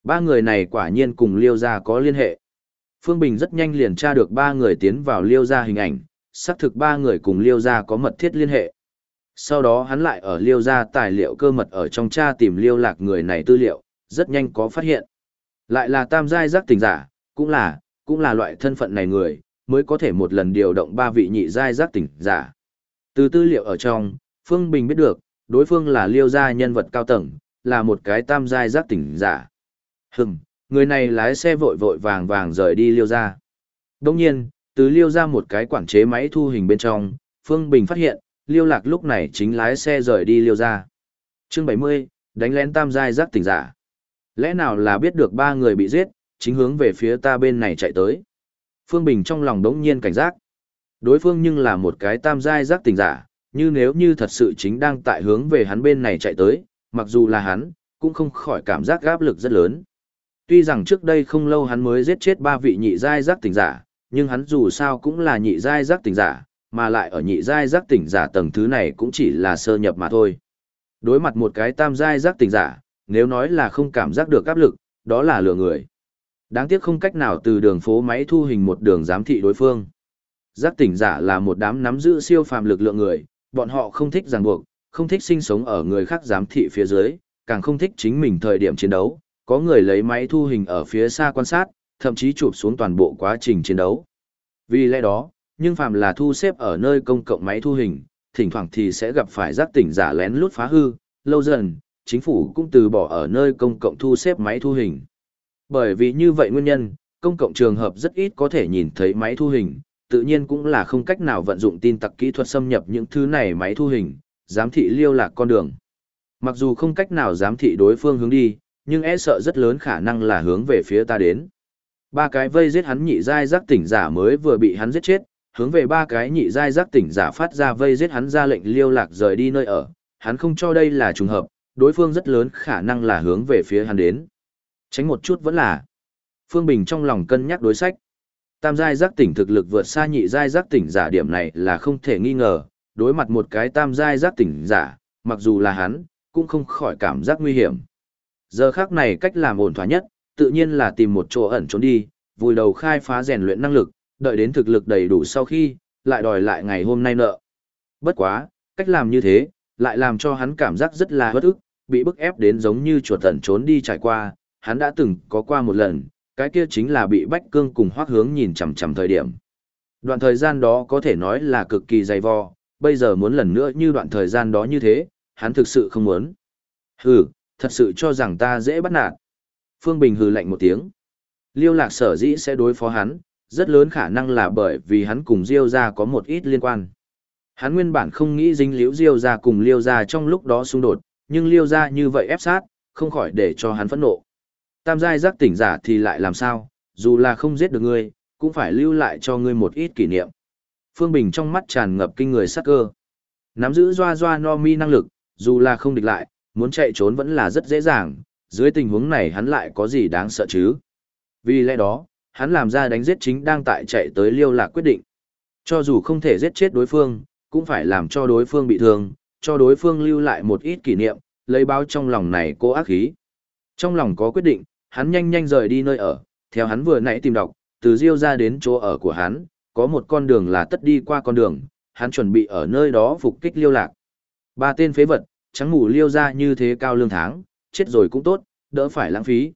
Ba người này quả nhiên cùng liêu ra có liên hệ. Phương Bình rất nhanh liền tra được ba người tiến vào liêu ra hình ảnh, xác thực ba người cùng liêu gia có mật thiết liên hệ. Sau đó hắn lại ở liêu gia tài liệu cơ mật ở trong cha tìm liêu lạc người này tư liệu, rất nhanh có phát hiện. Lại là tam giai giác tỉnh giả, cũng là, cũng là loại thân phận này người, mới có thể một lần điều động ba vị nhị giai giác tỉnh giả. Từ tư liệu ở trong, Phương Bình biết được, đối phương là liêu gia nhân vật cao tầng, là một cái tam giai giác tỉnh giả. Hừm, người này lái xe vội vội vàng vàng rời đi liêu gia. Đồng nhiên, từ liêu ra một cái quản chế máy thu hình bên trong, Phương Bình phát hiện, liêu lạc lúc này chính lái xe rời đi liêu ra. Chương 70, đánh lén tam giai giác tỉnh giả. Lẽ nào là biết được ba người bị giết, chính hướng về phía ta bên này chạy tới. Phương Bình trong lòng đống nhiên cảnh giác. Đối phương nhưng là một cái tam giai giác tỉnh giả, như nếu như thật sự chính đang tại hướng về hắn bên này chạy tới, mặc dù là hắn, cũng không khỏi cảm giác áp lực rất lớn. Tuy rằng trước đây không lâu hắn mới giết chết ba vị nhị giai giác tỉnh giả, nhưng hắn dù sao cũng là nhị giai giác tỉnh giả, mà lại ở nhị giai giác tỉnh giả tầng thứ này cũng chỉ là sơ nhập mà thôi. Đối mặt một cái tam giai giác tỉnh giả, nếu nói là không cảm giác được áp lực, đó là lừa người. Đáng tiếc không cách nào từ đường phố máy thu hình một đường giám thị đối phương. Giác tỉnh giả là một đám nắm giữ siêu phàm lực lượng người, bọn họ không thích ràng buộc, không thích sinh sống ở người khác giám thị phía dưới, càng không thích chính mình thời điểm chiến đấu. Có người lấy máy thu hình ở phía xa quan sát, thậm chí chụp xuống toàn bộ quá trình chiến đấu. Vì lẽ đó, nhưng phàm là thu xếp ở nơi công cộng máy thu hình, thỉnh thoảng thì sẽ gặp phải giác tỉnh giả lén lút phá hư, lâu dần, chính phủ cũng từ bỏ ở nơi công cộng thu xếp máy thu hình. Bởi vì như vậy nguyên nhân, công cộng trường hợp rất ít có thể nhìn thấy máy thu hình, tự nhiên cũng là không cách nào vận dụng tin tặc kỹ thuật xâm nhập những thứ này máy thu hình, giám thị liêu lạc con đường. Mặc dù không cách nào giám thị đối phương hướng đi, nhưng e sợ rất lớn khả năng là hướng về phía ta đến. Ba cái vây giết hắn nhị giai giác tỉnh giả mới vừa bị hắn giết chết, hướng về ba cái nhị giai giác tỉnh giả phát ra vây giết hắn ra lệnh liêu lạc rời đi nơi ở, hắn không cho đây là trùng hợp, đối phương rất lớn khả năng là hướng về phía hắn đến. Tránh một chút vẫn là. Phương Bình trong lòng cân nhắc đối sách. Tam giai giác tỉnh thực lực vượt xa nhị giai giác tỉnh giả điểm này là không thể nghi ngờ, đối mặt một cái tam giai giác tỉnh giả, mặc dù là hắn, cũng không khỏi cảm giác nguy hiểm. Giờ khác này cách làm ổn thỏa nhất, tự nhiên là tìm một chỗ ẩn trốn đi, vùi đầu khai phá rèn luyện năng lực, đợi đến thực lực đầy đủ sau khi, lại đòi lại ngày hôm nay nợ. Bất quá, cách làm như thế, lại làm cho hắn cảm giác rất là bất ức, bị bức ép đến giống như chuột tẩn trốn đi trải qua, hắn đã từng có qua một lần, cái kia chính là bị Bách Cương cùng hoác hướng nhìn chằm chằm thời điểm. Đoạn thời gian đó có thể nói là cực kỳ dày vò, bây giờ muốn lần nữa như đoạn thời gian đó như thế, hắn thực sự không muốn. Hừ, thật sự cho rằng ta dễ bắt nạt. Phương Bình hừ lạnh một tiếng. Liêu lạc sở dĩ sẽ đối phó hắn, rất lớn khả năng là bởi vì hắn cùng Diêu gia có một ít liên quan. Hắn nguyên bản không nghĩ dính liễu Diêu gia cùng Liêu gia trong lúc đó xung đột, nhưng Liêu gia như vậy ép sát, không khỏi để cho hắn phẫn nộ. Tam giai giác tỉnh giả thì lại làm sao, dù là không giết được ngươi, cũng phải lưu lại cho ngươi một ít kỷ niệm. Phương Bình trong mắt tràn ngập kinh người sắc cơ. Nắm giữ doa doa no mi năng lực, dù là không địch lại, muốn chạy trốn vẫn là rất dễ dàng, dưới tình huống này hắn lại có gì đáng sợ chứ. Vì lẽ đó, hắn làm ra đánh giết chính đang tại chạy tới liêu lạc quyết định. Cho dù không thể giết chết đối phương, cũng phải làm cho đối phương bị thương, cho đối phương lưu lại một ít kỷ niệm, lấy báo trong lòng này cô ác khí. Trong lòng có quyết định, hắn nhanh nhanh rời đi nơi ở, theo hắn vừa nãy tìm đọc, từ Diêu ra đến chỗ ở của hắn, có một con đường là tất đi qua con đường, hắn chuẩn bị ở nơi đó phục kích liêu lạc. Ba tên phế vật, trắng mù liêu ra như thế cao lương tháng, chết rồi cũng tốt, đỡ phải lãng phí.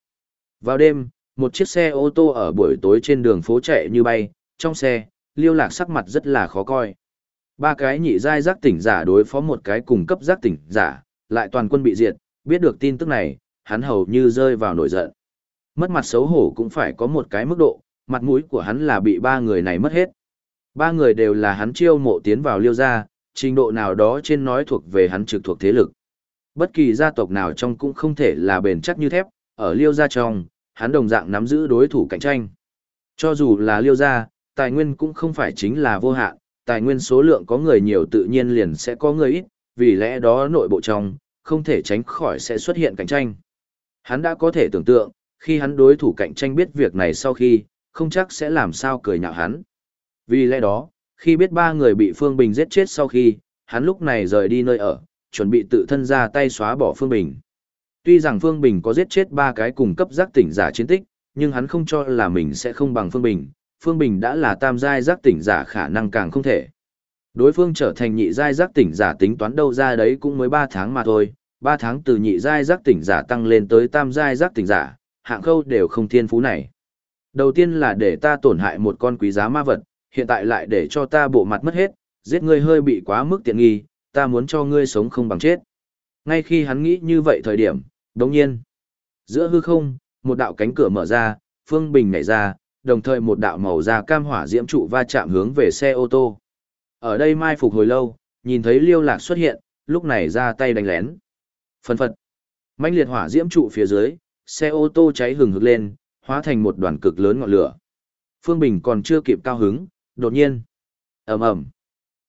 Vào đêm, một chiếc xe ô tô ở buổi tối trên đường phố chạy như bay, trong xe, liêu lạc sắc mặt rất là khó coi. Ba cái nhị giai giác tỉnh giả đối phó một cái cùng cấp giác tỉnh giả, lại toàn quân bị diệt, biết được tin tức này, hắn hầu như rơi vào nổi giận. Mất mặt xấu hổ cũng phải có một cái mức độ, mặt mũi của hắn là bị ba người này mất hết. Ba người đều là hắn chiêu mộ tiến vào liêu gia, trình độ nào đó trên nói thuộc về hắn trực thuộc thế lực. Bất kỳ gia tộc nào trong cũng không thể là bền chắc như thép, ở liêu gia trong, hắn đồng dạng nắm giữ đối thủ cạnh tranh. Cho dù là liêu gia, tài nguyên cũng không phải chính là vô hạn, tài nguyên số lượng có người nhiều tự nhiên liền sẽ có người ít, vì lẽ đó nội bộ trong, không thể tránh khỏi sẽ xuất hiện cạnh tranh. Hắn đã có thể tưởng tượng, khi hắn đối thủ cạnh tranh biết việc này sau khi, không chắc sẽ làm sao cười nhạo hắn. Vì lẽ đó, khi biết ba người bị Phương Bình giết chết sau khi, hắn lúc này rời đi nơi ở, chuẩn bị tự thân ra tay xóa bỏ Phương Bình. Tuy rằng Phương Bình có giết chết ba cái cùng cấp giác tỉnh giả chiến tích, nhưng hắn không cho là mình sẽ không bằng Phương Bình, Phương Bình đã là tam giai giác tỉnh giả khả năng càng không thể. Đối phương trở thành nhị giai giác tỉnh giả tính toán đâu ra đấy cũng mới 3 tháng mà thôi, 3 tháng từ nhị giai giác tỉnh giả tăng lên tới tam giai giác tỉnh giả, hạng khâu đều không thiên phú này. Đầu tiên là để ta tổn hại một con quý giá ma vật, hiện tại lại để cho ta bộ mặt mất hết, giết ngươi hơi bị quá mức tiện nghi, ta muốn cho ngươi sống không bằng chết. Ngay khi hắn nghĩ như vậy thời điểm, đồng nhiên, giữa hư không, một đạo cánh cửa mở ra, Phương Bình nhảy ra, đồng thời một đạo màu da cam hỏa diễm trụ va chạm hướng về xe ô tô. Ở đây mai phục hồi lâu, nhìn thấy liêu lạc xuất hiện, lúc này ra tay đánh lén. Phần phật, mãnh liệt hỏa diễm trụ phía dưới, xe ô tô cháy hừng hực lên, hóa thành một đoàn cực lớn ngọn lửa. Phương Bình còn chưa kịp cao hứng, đột nhiên, ầm ầm,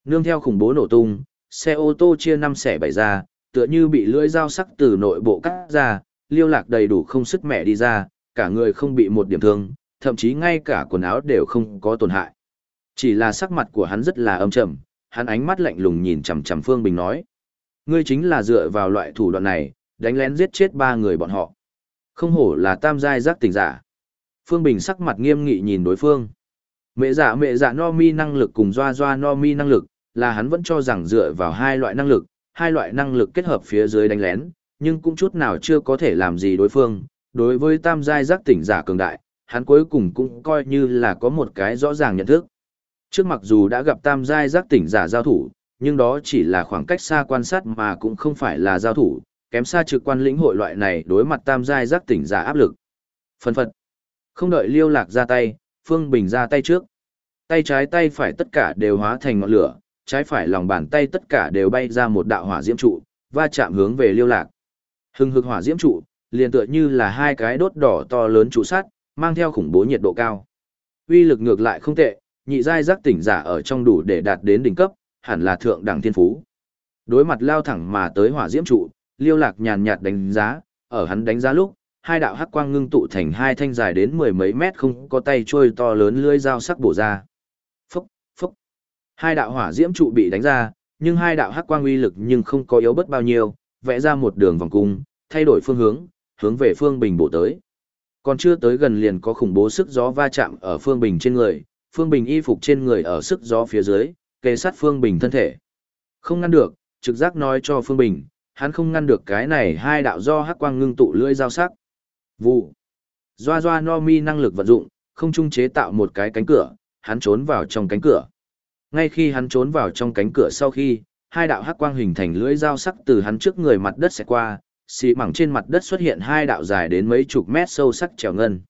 nương theo khủng bố nổ tung, xe ô tô chia năm xẻ bảy ra, tựa như bị lưỡi dao sắc từ nội bộ cắt ra, liêu lạc đầy đủ không sức mẹ đi ra, cả người không bị một điểm thương, thậm chí ngay cả quần áo đều không có tổn hại. Chỉ là sắc mặt của hắn rất là âm trầm, hắn ánh mắt lạnh lùng nhìn chằm chằm Phương Bình nói. Ngươi chính là dựa vào loại thủ đoạn này, đánh lén giết chết ba người bọn họ. Không hổ là tam giai giác tỉnh giả. Phương Bình sắc mặt nghiêm nghị nhìn đối phương. Mẹ giả mẹ giả no mi năng lực cùng doa doa no mi năng lực, là hắn vẫn cho rằng dựa vào hai loại năng lực, hai loại năng lực kết hợp phía dưới đánh lén, nhưng cũng chút nào chưa có thể làm gì đối phương. Đối với tam giai giác tỉnh giả cường đại, hắn cuối cùng cũng coi như là có một cái rõ ràng nhận thức. Trước mặc dù đã gặp tam giai giác tỉnh giả giao thủ, nhưng đó chỉ là khoảng cách xa quan sát mà cũng không phải là giao thủ, kém xa trực quan lĩnh hội loại này đối mặt tam giai giác tỉnh giả áp lực. Phân phật. Không đợi Liêu Lạc ra tay, Phương Bình ra tay trước. Tay trái tay phải tất cả đều hóa thành ngọn lửa, trái phải lòng bàn tay tất cả đều bay ra một đạo hỏa diễm trụ, va chạm hướng về Liêu Lạc. Hưng hực hỏa diễm trụ, liền tựa như là hai cái đốt đỏ to lớn trụ sắt, mang theo khủng bố nhiệt độ cao. Uy lực ngược lại không tệ, nhị giai giác tỉnh giả ở trong đủ để đạt đến đỉnh cấp, hẳn là thượng đẳng thiên phú. Đối mặt lao thẳng mà tới hỏa diễm trụ, Liêu Lạc nhàn nhạt đánh giá, ở hắn đánh giá lúc, hai đạo hắc quang ngưng tụ thành hai thanh dài đến mười mấy mét không có tay trôi to lớn lưỡi dao sắc bổ ra. Hai đạo hỏa diễm trụ bị đánh ra, nhưng hai đạo hắc quang uy lực nhưng không có yếu bất bao nhiêu, vẽ ra một đường vòng cung, thay đổi phương hướng, hướng về phương bình bổ tới. Còn chưa tới gần liền có khủng bố sức gió va chạm ở Phương Bình trên người, Phương Bình y phục trên người ở sức gió phía dưới, kề sát Phương Bình thân thể. Không ngăn được, trực giác nói cho Phương Bình, hắn không ngăn được cái này hai đạo do hắc quang ngưng tụ lưỡi dao sắc. Vụ. Doa doa no mi năng lực vận dụng, không trung chế tạo một cái cánh cửa, hắn trốn vào trong cánh cửa. Ngay khi hắn trốn vào trong cánh cửa sau khi, hai đạo hắc quang hình thành lưỡi dao sắc từ hắn trước người mặt đất sẽ qua, xì mẳng trên mặt đất xuất hiện hai đạo dài đến mấy chục mét sâu sắc trèo ngân.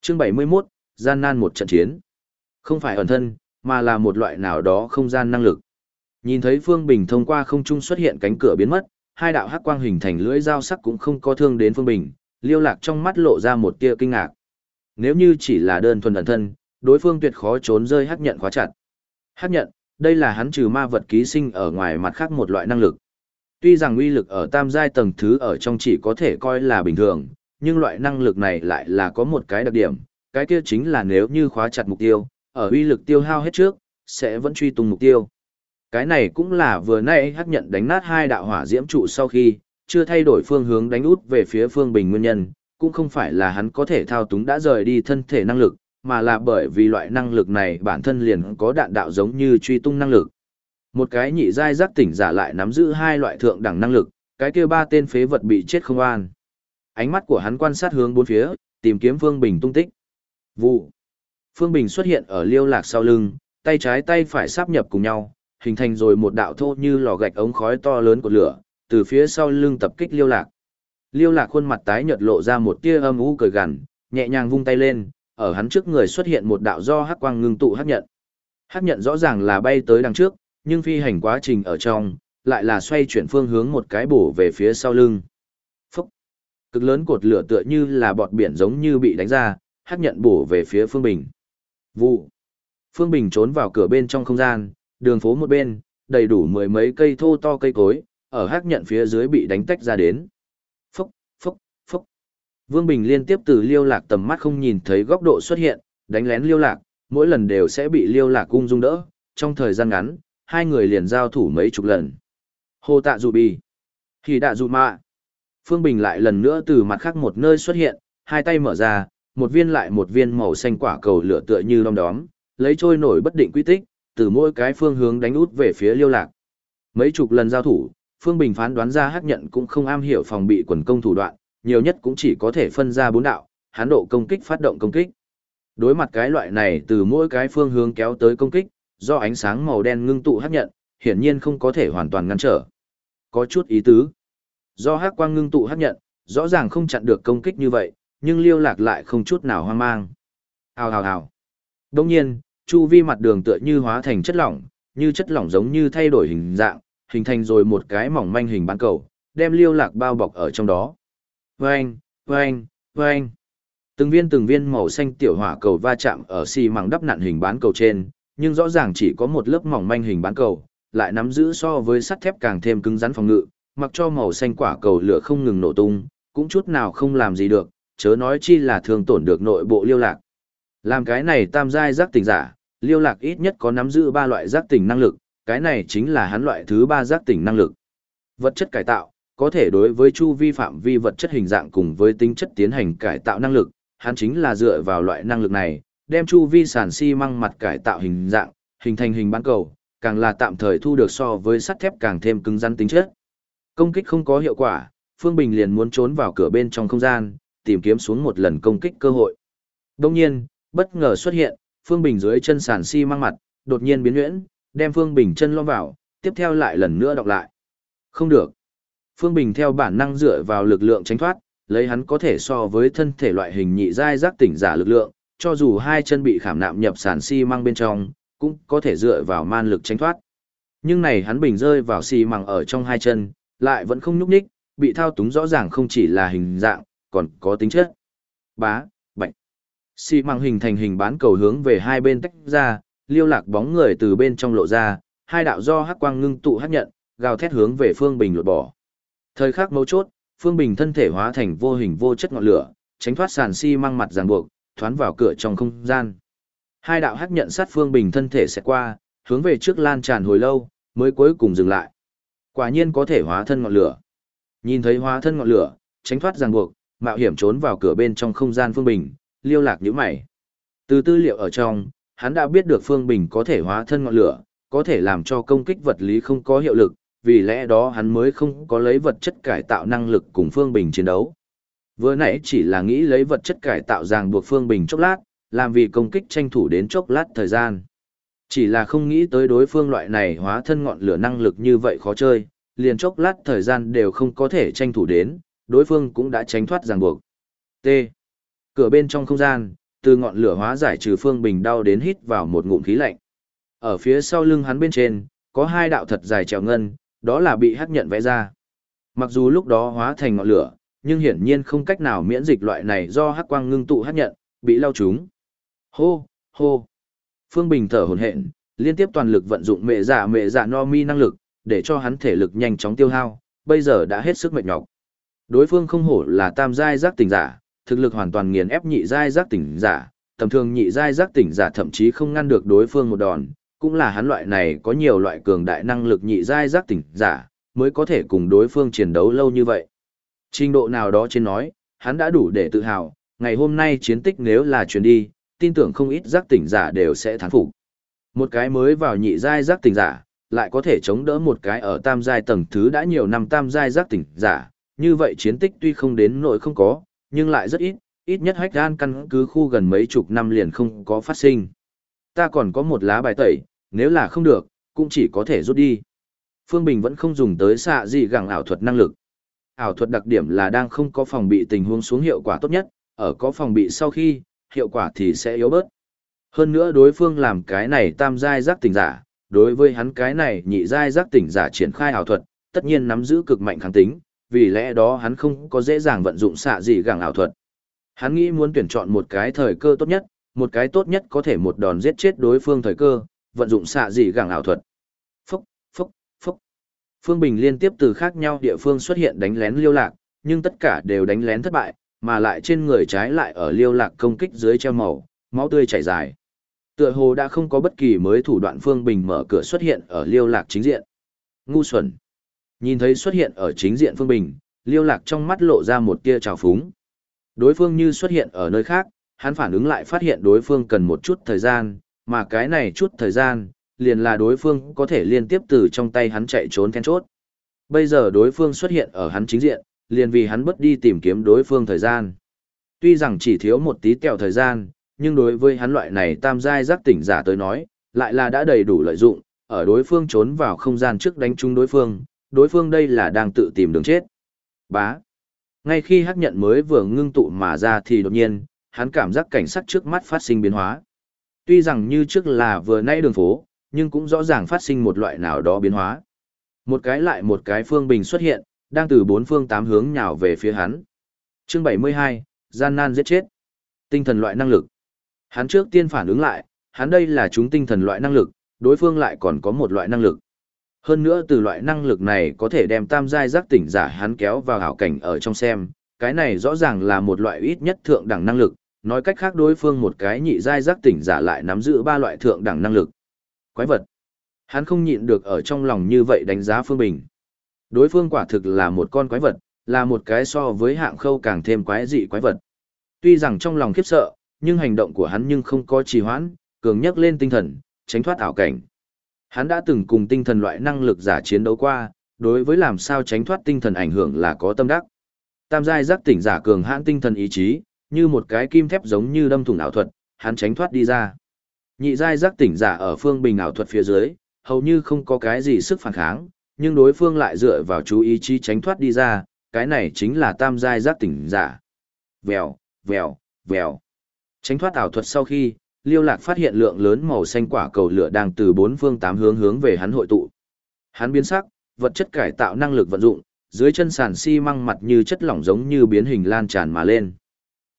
Chương 71, gian nan một trận chiến. Không phải ẩn thân, mà là một loại nào đó không gian năng lực. Nhìn thấy Phương Bình thông qua không trung xuất hiện cánh cửa biến mất, hai đạo hắc quang hình thành lưỡi dao sắc cũng không có thương đến Phương Bình, Liêu Lạc trong mắt lộ ra một tia kinh ngạc. Nếu như chỉ là đơn thuần ẩn thân, đối phương tuyệt khó trốn rơi hắc nhận khóa chặt. Hát nhận, đây là hắn trừ ma vật ký sinh ở ngoài mặt khác một loại năng lực. Tuy rằng uy lực ở tam giai tầng thứ ở trong chỉ có thể coi là bình thường, nhưng loại năng lực này lại là có một cái đặc điểm, cái kia chính là nếu như khóa chặt mục tiêu, ở uy lực tiêu hao hết trước, sẽ vẫn truy tung mục tiêu. Cái này cũng là vừa nãy hắc nhận đánh nát hai đạo hỏa diễm trụ sau khi, chưa thay đổi phương hướng đánh út về phía phương bình nguyên nhân, cũng không phải là hắn có thể thao túng đã rời đi thân thể năng lực, mà là bởi vì loại năng lực này bản thân liền có đạn đạo giống như truy tung năng lực. Một cái nhị giai giác tỉnh giả lại nắm giữ hai loại thượng đẳng năng lực, cái kia ba tên phế vật bị chết không an. Ánh mắt của hắn quan sát hướng bốn phía, tìm kiếm Phương Bình tung tích. Vụ. Phương Bình xuất hiện ở liêu lạc sau lưng, tay trái tay phải sáp nhập cùng nhau, hình thành rồi một đạo thô như lò gạch ống khói to lớn của lửa, từ phía sau lưng tập kích liêu lạc. Liêu lạc khuôn mặt tái nhợt lộ ra một tia âm u cười gằn, nhẹ nhàng vung tay lên, ở hắn trước người xuất hiện một đạo do hắc quang ngưng tụ hắc nhận. Hắc nhận rõ ràng là bay tới đằng trước, nhưng phi hành quá trình ở trong, lại là xoay chuyển phương hướng một cái bổ về phía sau lưng. Phúc! Cực lớn cột lửa tựa như là bọt biển giống như bị đánh ra, hắc nhận bổ về phía Phương Bình. Vụ! Phương Bình trốn vào cửa bên trong không gian, đường phố một bên, đầy đủ mười mấy cây thô to cây cối, ở hắc nhận phía dưới bị đánh tách ra đến. Vương Bình liên tiếp từ liêu lạc tầm mắt không nhìn thấy góc độ xuất hiện, đánh lén liêu lạc, mỗi lần đều sẽ bị liêu lạc cung dung đỡ, trong thời gian ngắn, hai người liền giao thủ mấy chục lần. Hồ tạ dù bì. Thì đạ dù mạ. Phương Bình lại lần nữa từ mặt khác một nơi xuất hiện, hai tay mở ra, một viên lại một viên màu xanh quả cầu lửa tựa như đom đóm, lấy trôi nổi bất định quy tích, từ mỗi cái phương hướng đánh út về phía liêu lạc. Mấy chục lần giao thủ, Phương Bình phán đoán ra hắc nhận cũng không am hiểu phòng bị quần công thủ đoạn, nhiều nhất cũng chỉ có thể phân ra bốn đạo, hắn độ công kích phát động công kích. Đối mặt cái loại này từ mỗi cái phương hướng kéo tới công kích, do ánh sáng màu đen ngưng tụ hấp nhận, hiển nhiên không có thể hoàn toàn ngăn trở. Có chút ý tứ. Do hắc quang ngưng tụ hấp nhận, rõ ràng không chặn được công kích như vậy, nhưng liêu lạc lại không chút nào hoang mang. Hào hào hào. Đương nhiên, chu vi mặt đường tựa như hóa thành chất lỏng, như chất lỏng giống như thay đổi hình dạng, hình thành rồi một cái mỏng manh hình bán cầu, đem liêu lạc bao bọc ở trong đó. Vâng, vâng, vâng. Từng viên từng viên màu xanh tiểu hỏa cầu va chạm ở xi măng đắp nặn hình bán cầu trên, nhưng rõ ràng chỉ có một lớp mỏng manh hình bán cầu, lại nắm giữ so với sắt thép càng thêm cứng rắn phòng ngự, mặc cho màu xanh quả cầu lửa không ngừng nổ tung, cũng chút nào không làm gì được, chớ nói chi là thường tổn được nội bộ liêu lạc. Làm cái này tam giai giác tỉnh giả, liêu lạc ít nhất có nắm giữ ba loại giác tỉnh năng lực, cái này chính là hắn loại thứ ba giác tỉnh năng lực. Vật chất cải tạo, có thể đối với chu vi phạm vi vật chất hình dạng cùng với tính chất tiến hành cải tạo năng lực, hắn chính là dựa vào loại năng lực này, đem chu vi sản xi măng mặt cải tạo hình dạng, hình thành hình bán cầu, càng là tạm thời thu được so với sắt thép càng thêm cứng rắn tính chất. Công kích không có hiệu quả, Phương Bình liền muốn trốn vào cửa bên trong không gian, tìm kiếm xuống một lần công kích cơ hội. Đồng nhiên, bất ngờ xuất hiện, Phương Bình dưới chân sàn xi măng mặt, đột nhiên biến nhuyễn, đem Phương Bình chân lom vào, tiếp theo lại lần nữa đọc lại. Không được. Phương Bình theo bản năng dựa vào lực lượng tránh thoát, lấy hắn có thể so với thân thể loại hình nhị giai giác tỉnh giả lực lượng, cho dù hai chân bị khảm nạm nhập sàn xi măng bên trong, cũng có thể dựa vào man lực tránh thoát. Nhưng này hắn bình rơi vào xi măng ở trong hai chân, lại vẫn không nhúc nhích, bị thao túng rõ ràng không chỉ là hình dạng, còn có tính chất. Bá, bệnh. Xi măng hình thành hình bán cầu hướng về hai bên tách ra, liêu lạc bóng người từ bên trong lộ ra, hai đạo do hắc quang ngưng tụ hấp nhận, gào thét hướng về Phương Bình lột bỏ. Thời khắc mấu chốt, Phương Bình thân thể hóa thành vô hình vô chất ngọn lửa, tránh thoát sàn xi măng mặt ràng buộc, thoán vào cửa trong không gian. Hai đạo hắc nhận sát Phương Bình thân thể sẽ qua, hướng về trước lan tràn hồi lâu, mới cuối cùng dừng lại. Quả nhiên có thể hóa thân ngọn lửa. Nhìn thấy hóa thân ngọn lửa, tránh thoát ràng buộc, mạo hiểm trốn vào cửa bên trong không gian Phương Bình, liêu lạc nhíu mày. Từ tư liệu ở trong, hắn đã biết được Phương Bình có thể hóa thân ngọn lửa, có thể làm cho công kích vật lý không có hiệu lực, vì lẽ đó hắn mới không có lấy vật chất cải tạo năng lực cùng Phương Bình chiến đấu. Vừa nãy chỉ là nghĩ lấy vật chất cải tạo ràng buộc Phương Bình chốc lát, làm vì công kích tranh thủ đến chốc lát thời gian. Chỉ là không nghĩ tới đối phương loại này hóa thân ngọn lửa năng lực như vậy khó chơi, liền chốc lát thời gian đều không có thể tranh thủ đến, đối phương cũng đã tránh thoát ràng buộc. T. Cửa bên trong không gian, từ ngọn lửa hóa giải trừ Phương Bình đau đến hít vào một ngụm khí lạnh. Ở phía sau lưng hắn bên trên, có hai đạo thật dài trèo ngân, đó là bị hắc nhận vẽ ra. Mặc dù lúc đó hóa thành ngọn lửa, nhưng hiển nhiên không cách nào miễn dịch loại này do hắc quang ngưng tụ hắc nhận, bị lao trúng. Hô, hô. Phương Bình thở hổn hển, liên tiếp toàn lực vận dụng mẹ giả mẹ giả no mi năng lực, để cho hắn thể lực nhanh chóng tiêu hao, bây giờ đã hết sức mệt nhọc. Đối phương không hổ là tam giai giác tỉnh giả, thực lực hoàn toàn nghiền ép nhị giai giác tỉnh giả, tầm thường nhị giai giác tỉnh giả thậm chí không ngăn được đối phương một đòn, cũng là hắn loại này có nhiều loại cường đại năng lực nhị giai giác tỉnh giả, mới có thể cùng đối phương chiến đấu lâu như vậy. Trình độ nào đó trên nói, hắn đã đủ để tự hào, ngày hôm nay chiến tích nếu là chuyến đi, tin tưởng không ít giác tỉnh giả đều sẽ thắng phục. Một cái mới vào nhị giai giác tỉnh giả, lại có thể chống đỡ một cái ở tam giai tầng thứ đã nhiều năm tam giai giác tỉnh giả, như vậy chiến tích tuy không đến nỗi không có, nhưng lại rất ít, ít nhất hách gan căn cứ khu gần mấy chục năm liền không có phát sinh. Ta còn có một lá bài tẩy, nếu là không được, cũng chỉ có thể rút đi. Phương Bình vẫn không dùng tới xạ gì gẳng ảo thuật năng lực. Ảo thuật đặc điểm là đang không có phòng bị tình huống xuống hiệu quả tốt nhất, ở có phòng bị sau khi, hiệu quả thì sẽ yếu bớt. Hơn nữa đối phương làm cái này tam giai giác tỉnh giả, đối với hắn cái này nhị giai giác tỉnh giả triển khai ảo thuật, tất nhiên nắm giữ cực mạnh kháng tính, vì lẽ đó hắn không có dễ dàng vận dụng xạ gì gẳng ảo thuật. Hắn nghĩ muốn tuyển chọn một cái thời cơ tốt nhất, một cái tốt nhất có thể một đòn giết chết đối phương thời cơ, vận dụng xạ gì gẳng ảo thuật. Phúc, phúc, phúc. Phương Bình liên tiếp từ khác nhau địa phương xuất hiện đánh lén liêu lạc, nhưng tất cả đều đánh lén thất bại, mà lại trên người trái lại ở liêu lạc công kích dưới treo màu, máu tươi chảy dài. Tựa hồ đã không có bất kỳ mới thủ đoạn Phương Bình mở cửa xuất hiện ở liêu lạc chính diện. Ngu xuẩn. Nhìn thấy xuất hiện ở chính diện Phương Bình, liêu lạc trong mắt lộ ra một tia trào phúng. Đối phương như xuất hiện ở nơi khác, hắn phản ứng lại phát hiện đối phương cần một chút thời gian, mà cái này chút thời gian, liền là đối phương có thể liên tiếp từ trong tay hắn chạy trốn then chốt. Bây giờ đối phương xuất hiện ở hắn chính diện, liền vì hắn bất đi tìm kiếm đối phương thời gian. Tuy rằng chỉ thiếu một tí kẹo thời gian, nhưng đối với hắn loại này tam giai giác tỉnh giả tới nói, lại là đã đầy đủ lợi dụng, ở đối phương trốn vào không gian trước đánh trúng đối phương, đối phương đây là đang tự tìm đường chết. Bá. Ngay khi hắc nhận mới vừa ngưng tụ mà ra thì đột nhiên, hắn cảm giác cảnh sắc trước mắt phát sinh biến hóa. Tuy rằng như trước là vừa nay đường phố, nhưng cũng rõ ràng phát sinh một loại nào đó biến hóa. Một cái lại một cái phương bình xuất hiện, đang từ bốn phương tám hướng nhào về phía hắn. Chương 72, gian nan giết chết. Tinh thần loại năng lực. Hắn trước tiên phản ứng lại, hắn đây là chúng tinh thần loại năng lực, đối phương lại còn có một loại năng lực. Hơn nữa từ loại năng lực này có thể đem tam giai giác tỉnh giả hắn kéo vào hảo cảnh ở trong xem, cái này rõ ràng là một loại ít nhất thượng đẳng năng lực, nói cách khác đối phương một cái nhị giai giác tỉnh giả lại nắm giữ ba loại thượng đẳng năng lực. Quái vật. Hắn không nhịn được ở trong lòng như vậy đánh giá Phương Bình. Đối phương quả thực là một con quái vật, là một cái so với hạng khâu càng thêm quái dị quái vật. Tuy rằng trong lòng khiếp sợ, nhưng hành động của hắn nhưng không có trì hoãn, cường nhắc lên tinh thần, tránh thoát ảo cảnh. Hắn đã từng cùng tinh thần loại năng lực giả chiến đấu qua, đối với làm sao tránh thoát tinh thần ảnh hưởng là có tâm đắc. Tam giai giác tỉnh giả cường hãn tinh thần ý chí, như một cái kim thép giống như đâm thủng ảo thuật, hắn tránh thoát đi ra. Nhị giai giác tỉnh giả ở phương bình ảo thuật phía dưới, hầu như không có cái gì sức phản kháng, nhưng đối phương lại dựa vào chú ý chí tránh thoát đi ra, cái này chính là tam giai giác tỉnh giả. Vèo, vèo, vèo. Tránh thoát ảo thuật sau khi, Liêu Lạc phát hiện lượng lớn màu xanh quả cầu lửa đang từ bốn phương tám hướng hướng về hắn hội tụ. Hắn biến sắc, vật chất cải tạo năng lực vận dụng, dưới chân sàn xi măng mặt như chất lỏng giống như biến hình lan tràn mà lên.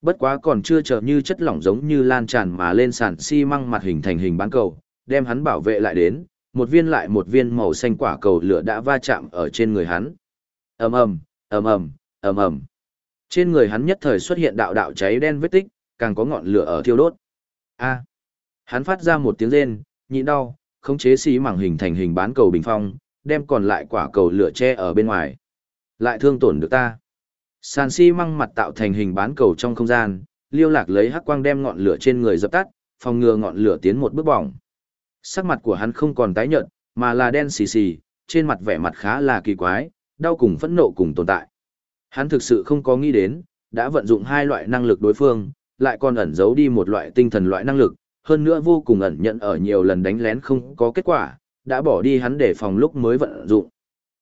Bất quá còn chưa chờ như chất lỏng giống như lan tràn mà lên sàn xi măng mặt hình thành hình bán cầu, đem hắn bảo vệ lại đến, một viên lại một viên màu xanh quả cầu lửa đã va chạm ở trên người hắn. Ầm ầm, ầm ầm, ầm ầm. Trên người hắn nhất thời xuất hiện đạo đạo cháy đen vết tích, càng có ngọn lửa ở thiêu đốt. A. Hắn phát ra một tiếng rên, nhịn đau, khống chế xí mảng hình thành hình bán cầu bình phong, đem còn lại quả cầu lửa che ở bên ngoài. Lại thương tổn được ta. Sàn xi măng mặt tạo thành hình bán cầu trong không gian, liêu lạc lấy hắc quang đem ngọn lửa trên người dập tắt, phòng ngừa ngọn lửa tiến một bước bỏng. Sắc mặt của hắn không còn tái nhợt, mà là đen xì xì, trên mặt vẻ mặt khá là kỳ quái, đau cùng phẫn nộ cùng tồn tại. Hắn thực sự không có nghĩ đến, đã vận dụng hai loại năng lực đối phương, lại còn ẩn giấu đi một loại tinh thần loại năng lực, hơn nữa vô cùng ẩn nhận ở nhiều lần đánh lén không có kết quả, đã bỏ đi hắn để phòng lúc mới vận dụng.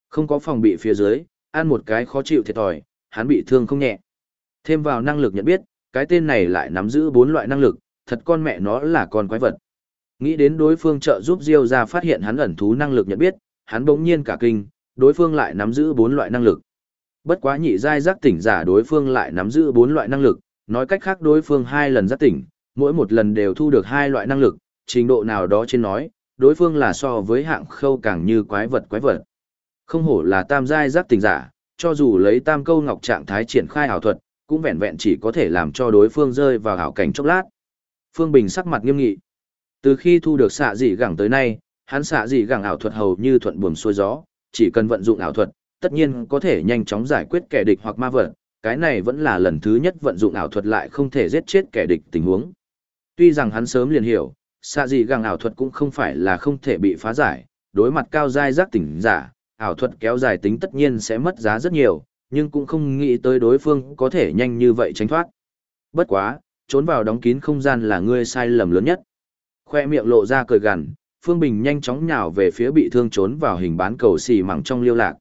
Không có phòng bị phía dưới, ăn một cái khó chịu thiệt thòi, hắn bị thương không nhẹ. Thêm vào năng lực nhận biết, cái tên này lại nắm giữ bốn loại năng lực, thật con mẹ nó là con quái vật. Nghĩ đến đối phương trợ giúp Diêu ra phát hiện hắn ẩn thú năng lực nhận biết, hắn bỗng nhiên cả kinh, đối phương lại nắm giữ bốn loại năng lực. Bất quá nhị giai giác tỉnh giả đối phương lại nắm giữ bốn loại năng lực, nói cách khác đối phương hai lần giác tỉnh, mỗi một lần đều thu được hai loại năng lực, trình độ nào đó trên nói, đối phương là so với hạng khâu càng như quái vật quái vật. Không hổ là tam giai giác tỉnh giả, cho dù lấy tam câu ngọc trạng thái triển khai ảo thuật, cũng vẹn vẹn chỉ có thể làm cho đối phương rơi vào ảo cảnh chốc lát. Phương Bình sắc mặt nghiêm nghị. Từ khi thu được xạ dị gẳng tới nay, hắn xạ dị gẳng ảo thuật hầu như thuận buồm xuôi gió, chỉ cần vận dụng ảo thuật, tất nhiên có thể nhanh chóng giải quyết kẻ địch hoặc ma vật, cái này vẫn là lần thứ nhất vận dụng ảo thuật lại không thể giết chết kẻ địch tình huống. Tuy rằng hắn sớm liền hiểu, xạ dị gẳng ảo thuật cũng không phải là không thể bị phá giải, đối mặt cao giai giác tỉnh giả, ảo thuật kéo dài tính tất nhiên sẽ mất giá rất nhiều, nhưng cũng không nghĩ tới đối phương có thể nhanh như vậy tránh thoát. Bất quá, trốn vào đóng kín không gian là ngươi sai lầm lớn nhất. Khoe miệng lộ ra cười gằn, Phương Bình nhanh chóng nhào về phía bị thương trốn vào hình bán cầu xì mẳng trong liêu lạc.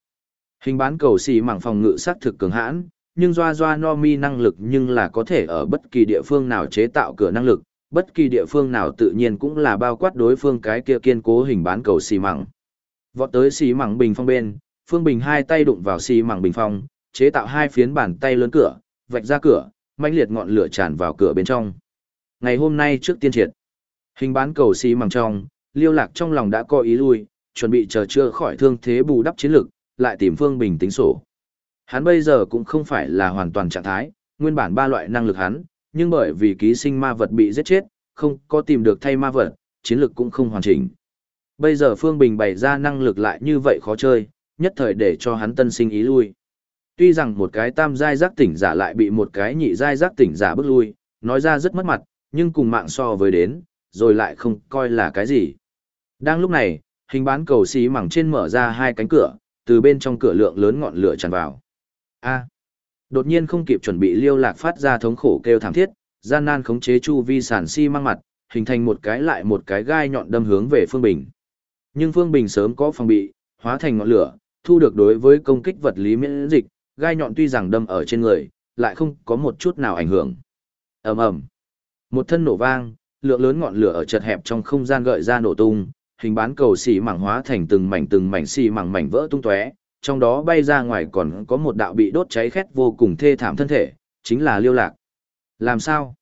Hình bán cầu xì mẳng phòng ngự sắc thực cường hãn, nhưng doa doa no mi năng lực nhưng là có thể ở bất kỳ địa phương nào chế tạo cửa năng lực, bất kỳ địa phương nào tự nhiên cũng là bao quát đối phương cái kia kiên cố hình bán cầu xì mẳng. Vọt tới xì mảng bình phong bên, Phương Bình hai tay đụng vào xì mảng bình phong, chế tạo hai phiến bàn tay lớn cửa, vạch ra cửa, mãnh liệt ngọn lửa tràn vào cửa bên trong. Ngày hôm nay trước tiên triệt, hình bán cầu xì mảng trong, Liêu Lạc trong lòng đã có ý lui, chuẩn bị chờ chưa khỏi thương thế bù đắp chiến lực, lại tìm Phương Bình tính sổ. Hắn bây giờ cũng không phải là hoàn toàn trạng thái, nguyên bản ba loại năng lực hắn, nhưng bởi vì ký sinh ma vật bị giết chết, không có tìm được thay ma vật, chiến lực cũng không hoàn chỉnh. Bây giờ Phương Bình bày ra năng lực lại như vậy khó chơi, nhất thời để cho hắn tân sinh ý lui. Tuy rằng một cái tam giai giác tỉnh giả lại bị một cái nhị giai giác tỉnh giả bước lui, nói ra rất mất mặt, nhưng cùng mạng so với đến, rồi lại không coi là cái gì. Đang lúc này, hình bán cầu xí mẳng trên mở ra hai cánh cửa, từ bên trong cửa lượng lớn ngọn lửa tràn vào. A. Đột nhiên không kịp chuẩn bị liêu lạc phát ra thống khổ kêu thảm thiết, gian nan khống chế chu vi sản si mang mặt, hình thành một cái lại một cái gai nhọn đâm hướng về Phương Bình. Nhưng Phương Bình sớm có phòng bị, hóa thành ngọn lửa, thu được đối với công kích vật lý miễn dịch, gai nhọn tuy rằng đâm ở trên người, lại không có một chút nào ảnh hưởng. ầm ầm, một thân nổ vang, lượng lớn ngọn lửa ở chật hẹp trong không gian gợi ra nổ tung, hình bán cầu xì mảng hóa thành từng mảnh từng mảnh xì mảng mảnh vỡ tung tóe, trong đó bay ra ngoài còn có một đạo bị đốt cháy khét vô cùng thê thảm thân thể, chính là Liêu Lạc. Làm sao?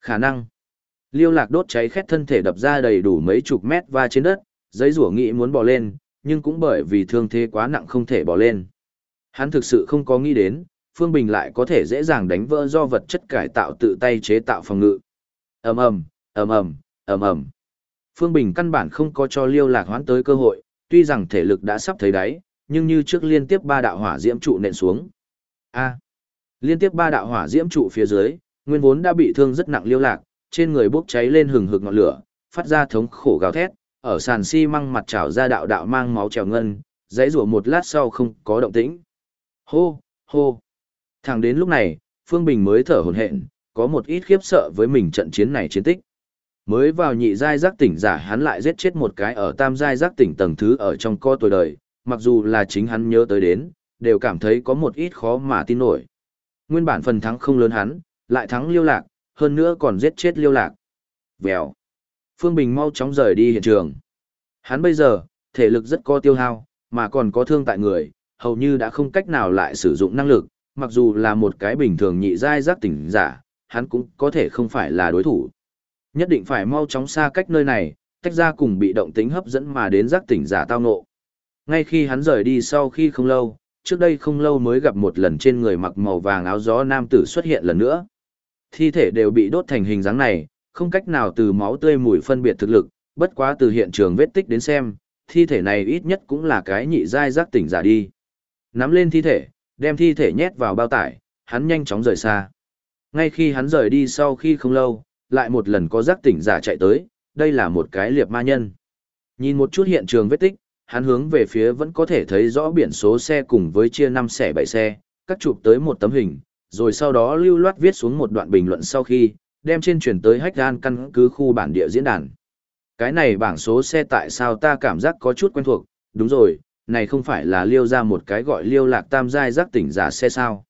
Khả năng. Liêu Lạc đốt cháy khét thân thể đập ra đầy đủ mấy chục mét va trên đất, giấy rủa nghĩ muốn bỏ lên, nhưng cũng bởi vì thương thế quá nặng không thể bỏ lên. Hắn thực sự không có nghĩ đến, Phương Bình lại có thể dễ dàng đánh vỡ do vật chất cải tạo tự tay chế tạo phòng ngự. Ầm ầm, ầm ầm, ầm ầm. Phương Bình căn bản không có cho Liêu Lạc hoán tới cơ hội, tuy rằng thể lực đã sắp thấy đáy, nhưng như trước liên tiếp ba đạo hỏa diễm trụ nện xuống. A. Liên tiếp ba đạo hỏa diễm trụ phía dưới, nguyên vốn đã bị thương rất nặng Liêu Lạc, trên người bốc cháy lên hừng hực ngọn lửa, phát ra thống khổ gào thét, ở sàn xi măng mặt trào ra đạo đạo mang máu trèo ngân, dãy rủa một lát sau không có động tĩnh. Hô, hô. Thẳng đến lúc này, Phương Bình mới thở hổn hển, có một ít khiếp sợ với mình trận chiến này chiến tích. Mới vào nhị giai giác tỉnh giả hắn lại giết chết một cái ở tam giai giác tỉnh tầng thứ ở trong co tuổi đời, mặc dù là chính hắn nhớ tới đến, đều cảm thấy có một ít khó mà tin nổi. Nguyên bản phần thắng không lớn hắn, lại thắng liêu lạc, hơn nữa còn giết chết liêu lạc. Vèo. Phương Bình mau chóng rời đi hiện trường. Hắn bây giờ, thể lực rất có tiêu hao, mà còn có thương tại người, hầu như đã không cách nào lại sử dụng năng lực, mặc dù là một cái bình thường nhị giai giác tỉnh giả, hắn cũng có thể không phải là đối thủ. Nhất định phải mau chóng xa cách nơi này, tách ra cùng bị động tính hấp dẫn mà đến giác tỉnh giả tao ngộ. Ngay khi hắn rời đi sau khi không lâu, trước đây không lâu mới gặp một lần trên người mặc màu vàng áo gió nam tử xuất hiện lần nữa. Thi thể đều bị đốt thành hình dáng này, không cách nào từ máu tươi mùi phân biệt thực lực, bất quá từ hiện trường vết tích đến xem, thi thể này ít nhất cũng là cái nhị giai giác tỉnh giả đi. Nắm lên thi thể, đem thi thể nhét vào bao tải, hắn nhanh chóng rời xa. Ngay khi hắn rời đi sau khi không lâu, lại một lần có giác tỉnh giả chạy tới, đây là một cái liệp ma nhân. Nhìn một chút hiện trường vết tích, hắn hướng về phía vẫn có thể thấy rõ biển số xe cùng với chia năm xẻ bảy xe, cắt chụp tới một tấm hình, rồi sau đó lưu loát viết xuống một đoạn bình luận sau khi, đem trên chuyển tới hách gan căn cứ khu bản địa diễn đàn. Cái này bảng số xe tại sao ta cảm giác có chút quen thuộc, đúng rồi, này không phải là liêu ra một cái gọi liêu lạc tam giai giác tỉnh giả xe sao.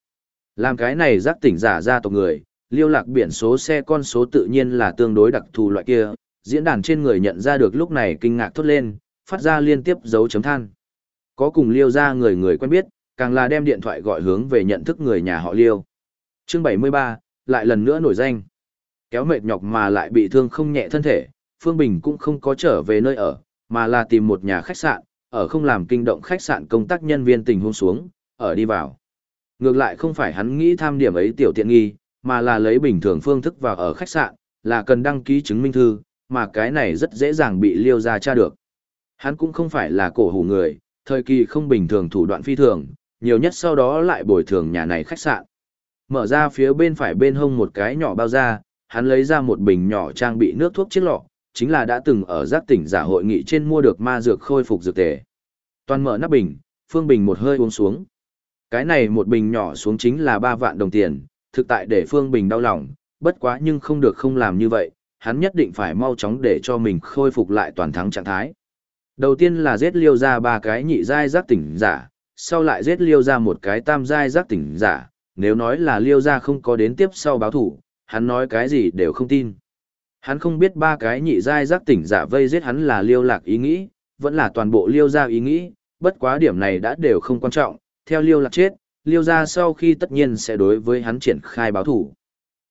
Làm cái này giác tỉnh giả ra tộc người, liêu lạc biển số xe con số tự nhiên là tương đối đặc thù loại kia, diễn đàn trên người nhận ra được lúc này kinh ngạc thốt lên, phát ra liên tiếp dấu chấm than. Có cùng liêu ra người người quen biết, càng là đem điện thoại gọi hướng về nhận thức người nhà họ liêu. Chương 73, lại lần nữa nổi danh. Kéo mệt nhọc mà lại bị thương không nhẹ thân thể, Phương Bình cũng không có trở về nơi ở, mà là tìm một nhà khách sạn, ở không làm kinh động khách sạn công tác nhân viên tình huống xuống, ở đi vào. Ngược lại không phải hắn nghĩ tham điểm ấy tiểu tiện nghi, mà là lấy bình thường phương thức vào ở khách sạn, là cần đăng ký chứng minh thư, mà cái này rất dễ dàng bị liêu ra tra được. Hắn cũng không phải là cổ hủ người, thời kỳ không bình thường thủ đoạn phi thường, nhiều nhất sau đó lại bồi thường nhà này khách sạn. Mở ra phía bên phải bên hông một cái nhỏ bao ra, hắn lấy ra một bình nhỏ trang bị nước thuốc chiếc lọ, chính là đã từng ở giác tỉnh giả hội nghị trên mua được ma dược khôi phục dược tề. Toàn mở nắp bình, Phương Bình một hơi uống xuống. Cái này một bình nhỏ xuống chính là 3 vạn đồng tiền, thực tại để Phương Bình đau lòng, bất quá nhưng không được không làm như vậy, hắn nhất định phải mau chóng để cho mình khôi phục lại toàn thắng trạng thái. Đầu tiên là giết liêu ra ba cái nhị giai giác tỉnh giả, sau lại giết liêu ra một cái tam giai giác tỉnh giả, nếu nói là liêu ra không có đến tiếp sau báo thủ, hắn nói cái gì đều không tin. Hắn không biết ba cái nhị giai giác tỉnh giả vây giết hắn là liêu lạc ý nghĩ, vẫn là toàn bộ liêu gia ý nghĩ, bất quá điểm này đã đều không quan trọng, theo liêu lạc chết, liêu gia sau khi tất nhiên sẽ đối với hắn triển khai báo thủ.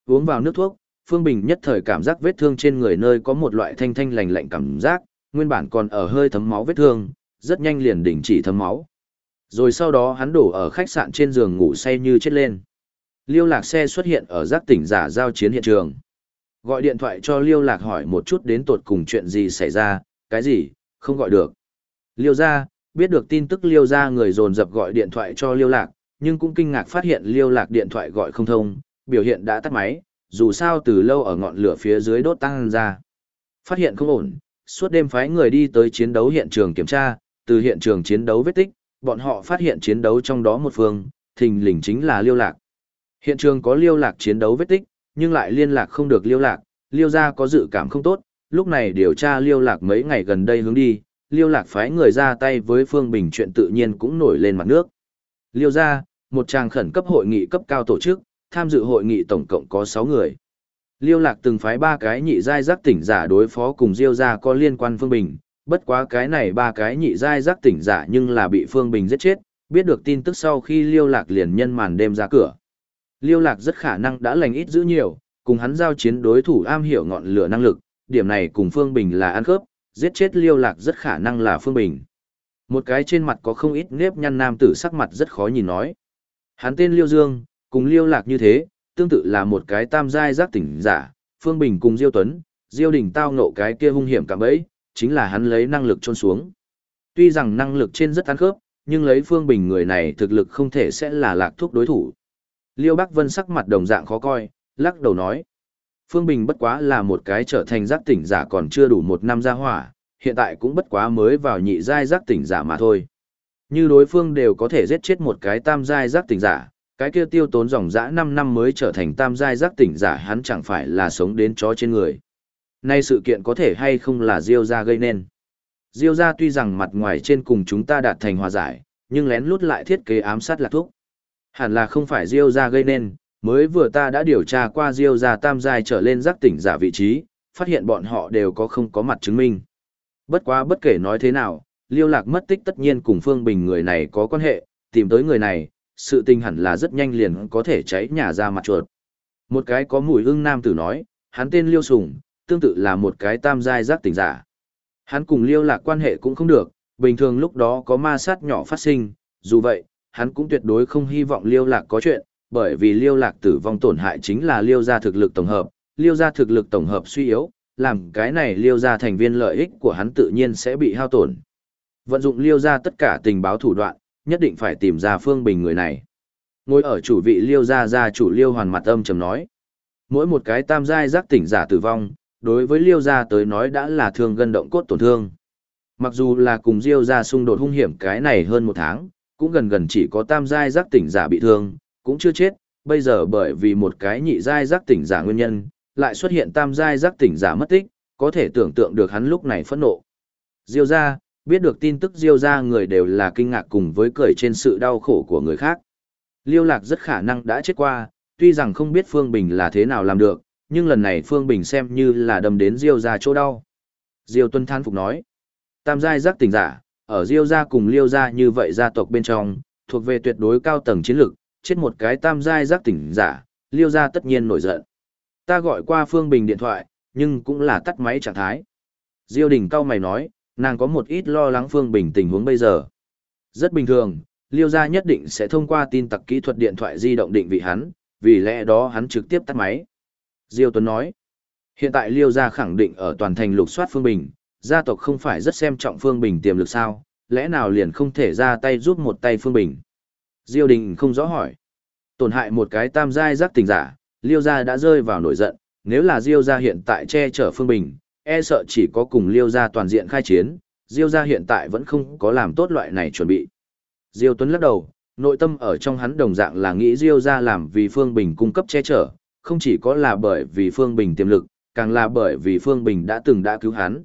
Uống vào nước thuốc, Phương Bình nhất thời cảm giác vết thương trên người nơi có một loại thanh thanh lành lạnh cảm giác, nguyên bản còn ở hơi thấm máu vết thương, rất nhanh liền đình chỉ thấm máu. Rồi sau đó hắn đổ ở khách sạn trên giường ngủ say như chết lên. Liêu lạc xe xuất hiện ở giác tỉnh giả giao chiến hiện trường. Gọi điện thoại cho Liêu lạc hỏi một chút đến tột cùng chuyện gì xảy ra, cái gì, không gọi được. Liêu ra, biết được tin tức Liêu ra người dồn dập gọi điện thoại cho Liêu lạc, nhưng cũng kinh ngạc phát hiện Liêu lạc điện thoại gọi không thông, biểu hiện đã tắt máy, dù sao từ lâu ở ngọn lửa phía dưới đốt tăng ra. Phát hiện không ổn, suốt đêm phái người đi tới chiến đấu hiện trường kiểm tra, từ hiện trường chiến đấu vết tích, bọn họ phát hiện chiến đấu trong đó một phương, thình lình chính là Liêu Lạc. Hiện trường có Liêu Lạc chiến đấu vết tích, nhưng lại liên lạc không được Liêu Lạc, Liêu gia có dự cảm không tốt, lúc này điều tra Liêu Lạc mấy ngày gần đây hướng đi, Liêu Lạc phái người ra tay với Phương Bình chuyện tự nhiên cũng nổi lên mặt nước. Liêu gia, một tràng khẩn cấp hội nghị cấp cao tổ chức, tham dự hội nghị tổng cộng có 6 người. Liêu Lạc từng phái ba cái nhị giai giác tỉnh giả đối phó cùng Diêu gia có liên quan Phương Bình, bất quá cái này ba cái nhị giai giác tỉnh giả nhưng là bị Phương Bình giết chết, biết được tin tức sau khi Liêu Lạc liền nhân màn đêm ra cửa. Liêu Lạc rất khả năng đã lành ít giữ nhiều, cùng hắn giao chiến đối thủ am hiểu ngọn lửa năng lực, điểm này cùng Phương Bình là ăn khớp, giết chết Liêu Lạc rất khả năng là Phương Bình. Một cái trên mặt có không ít nếp nhăn nam tử sắc mặt rất khó nhìn nói. Hắn tên Liêu Dương, cùng Liêu Lạc như thế, tương tự là một cái tam giai giác tỉnh giả, Phương Bình cùng Diêu Tuấn, Diêu Đình tao ngộ cái kia hung hiểm cả bấy, chính là hắn lấy năng lực trôn xuống. Tuy rằng năng lực trên rất ăn khớp, nhưng lấy Phương Bình người này thực lực không thể sẽ là lạc thuốc đối thủ. Liêu Bắc Vân sắc mặt đồng dạng khó coi, lắc đầu nói. Phương Bình bất quá là một cái trở thành giác tỉnh giả còn chưa đủ một năm ra hỏa, hiện tại cũng bất quá mới vào nhị giai giác tỉnh giả mà thôi. Như đối phương đều có thể giết chết một cái tam giai giác tỉnh giả, cái kia tiêu tốn dòng dã 5 năm mới trở thành tam giai giác tỉnh giả hắn chẳng phải là sống đến chó trên người. Nay sự kiện có thể hay không là Diêu gia gây nên. Diêu gia tuy rằng mặt ngoài trên cùng chúng ta đạt thành hòa giải, nhưng lén lút lại thiết kế ám sát lạc thuốc. Hẳn là không phải Diêu gia gây nên, mới vừa ta đã điều tra qua Diêu gia tam giai trở lên giác tỉnh giả vị trí, phát hiện bọn họ đều có không có mặt chứng minh. Bất quá bất kể nói thế nào, Liêu Lạc mất tích tất nhiên cùng Phương Bình người này có quan hệ, tìm tới người này, sự tình hẳn là rất nhanh liền có thể cháy nhà ra mặt chuột. Một cái có mùi hương nam tử nói, hắn tên Liêu Sùng, tương tự là một cái tam giai giác tỉnh giả. Hắn cùng Liêu Lạc quan hệ cũng không được, bình thường lúc đó có ma sát nhỏ phát sinh, dù vậy, hắn cũng tuyệt đối không hy vọng Liêu Lạc có chuyện, bởi vì Liêu Lạc tử vong tổn hại chính là Liêu gia thực lực tổng hợp, Liêu gia thực lực tổng hợp suy yếu, làm cái này Liêu gia thành viên lợi ích của hắn tự nhiên sẽ bị hao tổn. Vận dụng Liêu gia tất cả tình báo thủ đoạn, nhất định phải tìm ra Phương Bình người này. Ngồi ở chủ vị Liêu gia gia chủ Liêu Hoàn mặt âm trầm nói, mỗi một cái tam giai giác tỉnh giả tử vong, đối với Liêu gia tới nói đã là thương gân động cốt tổn thương. Mặc dù là cùng Diêu gia xung đột hung hiểm cái này hơn một tháng, cũng gần gần chỉ có tam giai giác tỉnh giả bị thương, cũng chưa chết, bây giờ bởi vì một cái nhị giai giác tỉnh giả nguyên nhân, lại xuất hiện tam giai giác tỉnh giả mất tích, có thể tưởng tượng được hắn lúc này phẫn nộ. Diêu gia, biết được tin tức Diêu gia người đều là kinh ngạc cùng với cười trên sự đau khổ của người khác. Liêu Lạc rất khả năng đã chết qua, tuy rằng không biết Phương Bình là thế nào làm được, nhưng lần này Phương Bình xem như là đâm đến Diêu gia chỗ đau. Diêu Tuân than phục nói, tam giai giác tỉnh giả, ở Diêu gia cùng Liêu gia như vậy gia tộc bên trong, thuộc về tuyệt đối cao tầng chiến lược, chết một cái tam giai giác tỉnh giả, Liêu gia tất nhiên nổi giận. Ta gọi qua Phương Bình điện thoại, nhưng cũng là tắt máy trạng thái. Diêu Đình cao mày nói, nàng có một ít lo lắng Phương Bình tình huống bây giờ. Rất bình thường, Liêu gia nhất định sẽ thông qua tin tặc kỹ thuật điện thoại di động định vị hắn, vì lẽ đó hắn trực tiếp tắt máy. Diêu Tuấn nói, hiện tại Liêu gia khẳng định ở toàn thành lục soát Phương Bình, gia tộc không phải rất xem trọng Phương Bình tiềm lực sao, lẽ nào liền không thể ra tay giúp một tay Phương Bình. Diêu Đình không rõ hỏi. Tổn hại một cái tam giai giác tình giả, Liêu gia đã rơi vào nổi giận, nếu là Diêu gia hiện tại che chở Phương Bình, e sợ chỉ có cùng Liêu gia toàn diện khai chiến, Diêu gia hiện tại vẫn không có làm tốt loại này chuẩn bị. Diêu Tuấn lắc đầu, nội tâm ở trong hắn đồng dạng là nghĩ Diêu gia làm vì Phương Bình cung cấp che chở, không chỉ có là bởi vì Phương Bình tiềm lực, càng là bởi vì Phương Bình đã từng đã cứu hắn.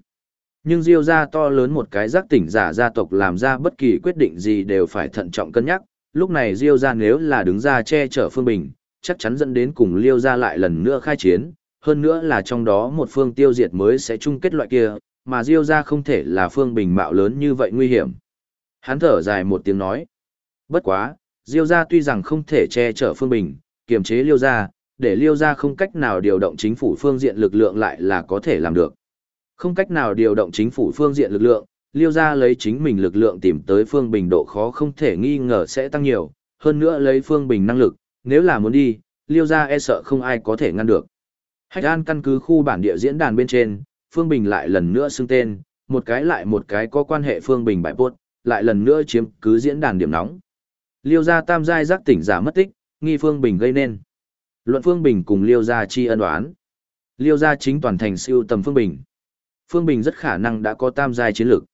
Nhưng Diêu gia to lớn một cái giác tỉnh giả gia tộc làm ra bất kỳ quyết định gì đều phải thận trọng cân nhắc, lúc này Diêu gia nếu là đứng ra che chở Phương Bình, chắc chắn dẫn đến cùng Liêu gia lại lần nữa khai chiến, hơn nữa là trong đó một phương tiêu diệt mới sẽ chung kết loại kia, mà Diêu gia không thể là Phương Bình mạo lớn như vậy nguy hiểm. Hắn thở dài một tiếng nói, bất quá, Diêu gia tuy rằng không thể che chở Phương Bình, kiềm chế Liêu gia, để Liêu gia không cách nào điều động chính phủ phương diện lực lượng lại là có thể làm được. Không cách nào điều động chính phủ phương diện lực lượng, liêu ra lấy chính mình lực lượng tìm tới phương bình độ khó không thể nghi ngờ sẽ tăng nhiều, hơn nữa lấy phương bình năng lực, nếu là muốn đi, liêu ra e sợ không ai có thể ngăn được. Hách An căn cứ khu bản địa diễn đàn bên trên, Phương Bình lại lần nữa xưng tên, một cái lại một cái có quan hệ Phương Bình bại bốt, lại lần nữa chiếm cứ diễn đàn điểm nóng. Liêu gia tam giai giác tỉnh giả mất tích, nghi Phương Bình gây nên. Luận Phương Bình cùng Liêu gia chi ân oán, Liêu gia chính toàn thành siêu tầm Phương Bình. Phương Bình rất khả năng đã có tam giai chiến lược.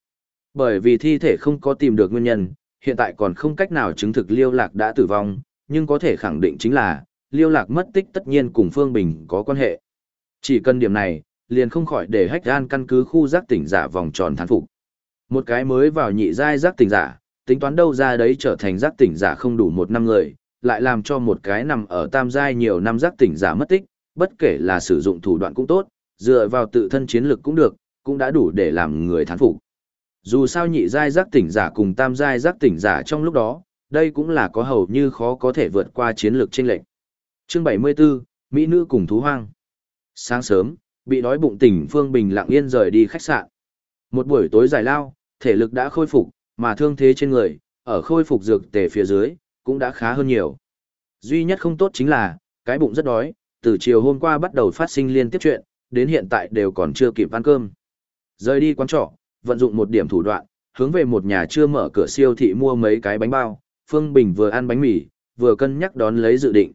Bởi vì thi thể không có tìm được nguyên nhân, hiện tại còn không cách nào chứng thực Liêu Lạc đã tử vong, nhưng có thể khẳng định chính là, Liêu Lạc mất tích tất nhiên cùng Phương Bình có quan hệ. Chỉ cần điểm này, liền không khỏi để hách gan căn cứ khu giác tỉnh giả vòng tròn thán phục. Một cái mới vào nhị giai giác tỉnh giả, tính toán đâu ra đấy trở thành giác tỉnh giả không đủ một năm người, lại làm cho một cái nằm ở tam giai nhiều năm giác tỉnh giả mất tích, bất kể là sử dụng thủ đoạn cũng tốt, dựa vào tự thân chiến lực cũng được, cũng đã đủ để làm người thán phục. Dù sao nhị giai giác tỉnh giả cùng tam giai giác tỉnh giả trong lúc đó, đây cũng là có hầu như khó có thể vượt qua chiến lược chênh lệch. Chương 74, Mỹ nữ cùng thú hoang. Sáng sớm, bị đói bụng tỉnh Phương Bình lặng yên rời đi khách sạn. Một buổi tối dài lao, thể lực đã khôi phục, mà thương thế trên người, ở khôi phục dược tề phía dưới, cũng đã khá hơn nhiều. Duy nhất không tốt chính là, cái bụng rất đói, từ chiều hôm qua bắt đầu phát sinh liên tiếp chuyện, đến hiện tại đều còn chưa kịp ăn cơm. Rời đi quán trọ, vận dụng một điểm thủ đoạn, hướng về một nhà chưa mở cửa siêu thị mua mấy cái bánh bao, Phương Bình vừa ăn bánh mì, vừa cân nhắc đón lấy dự định.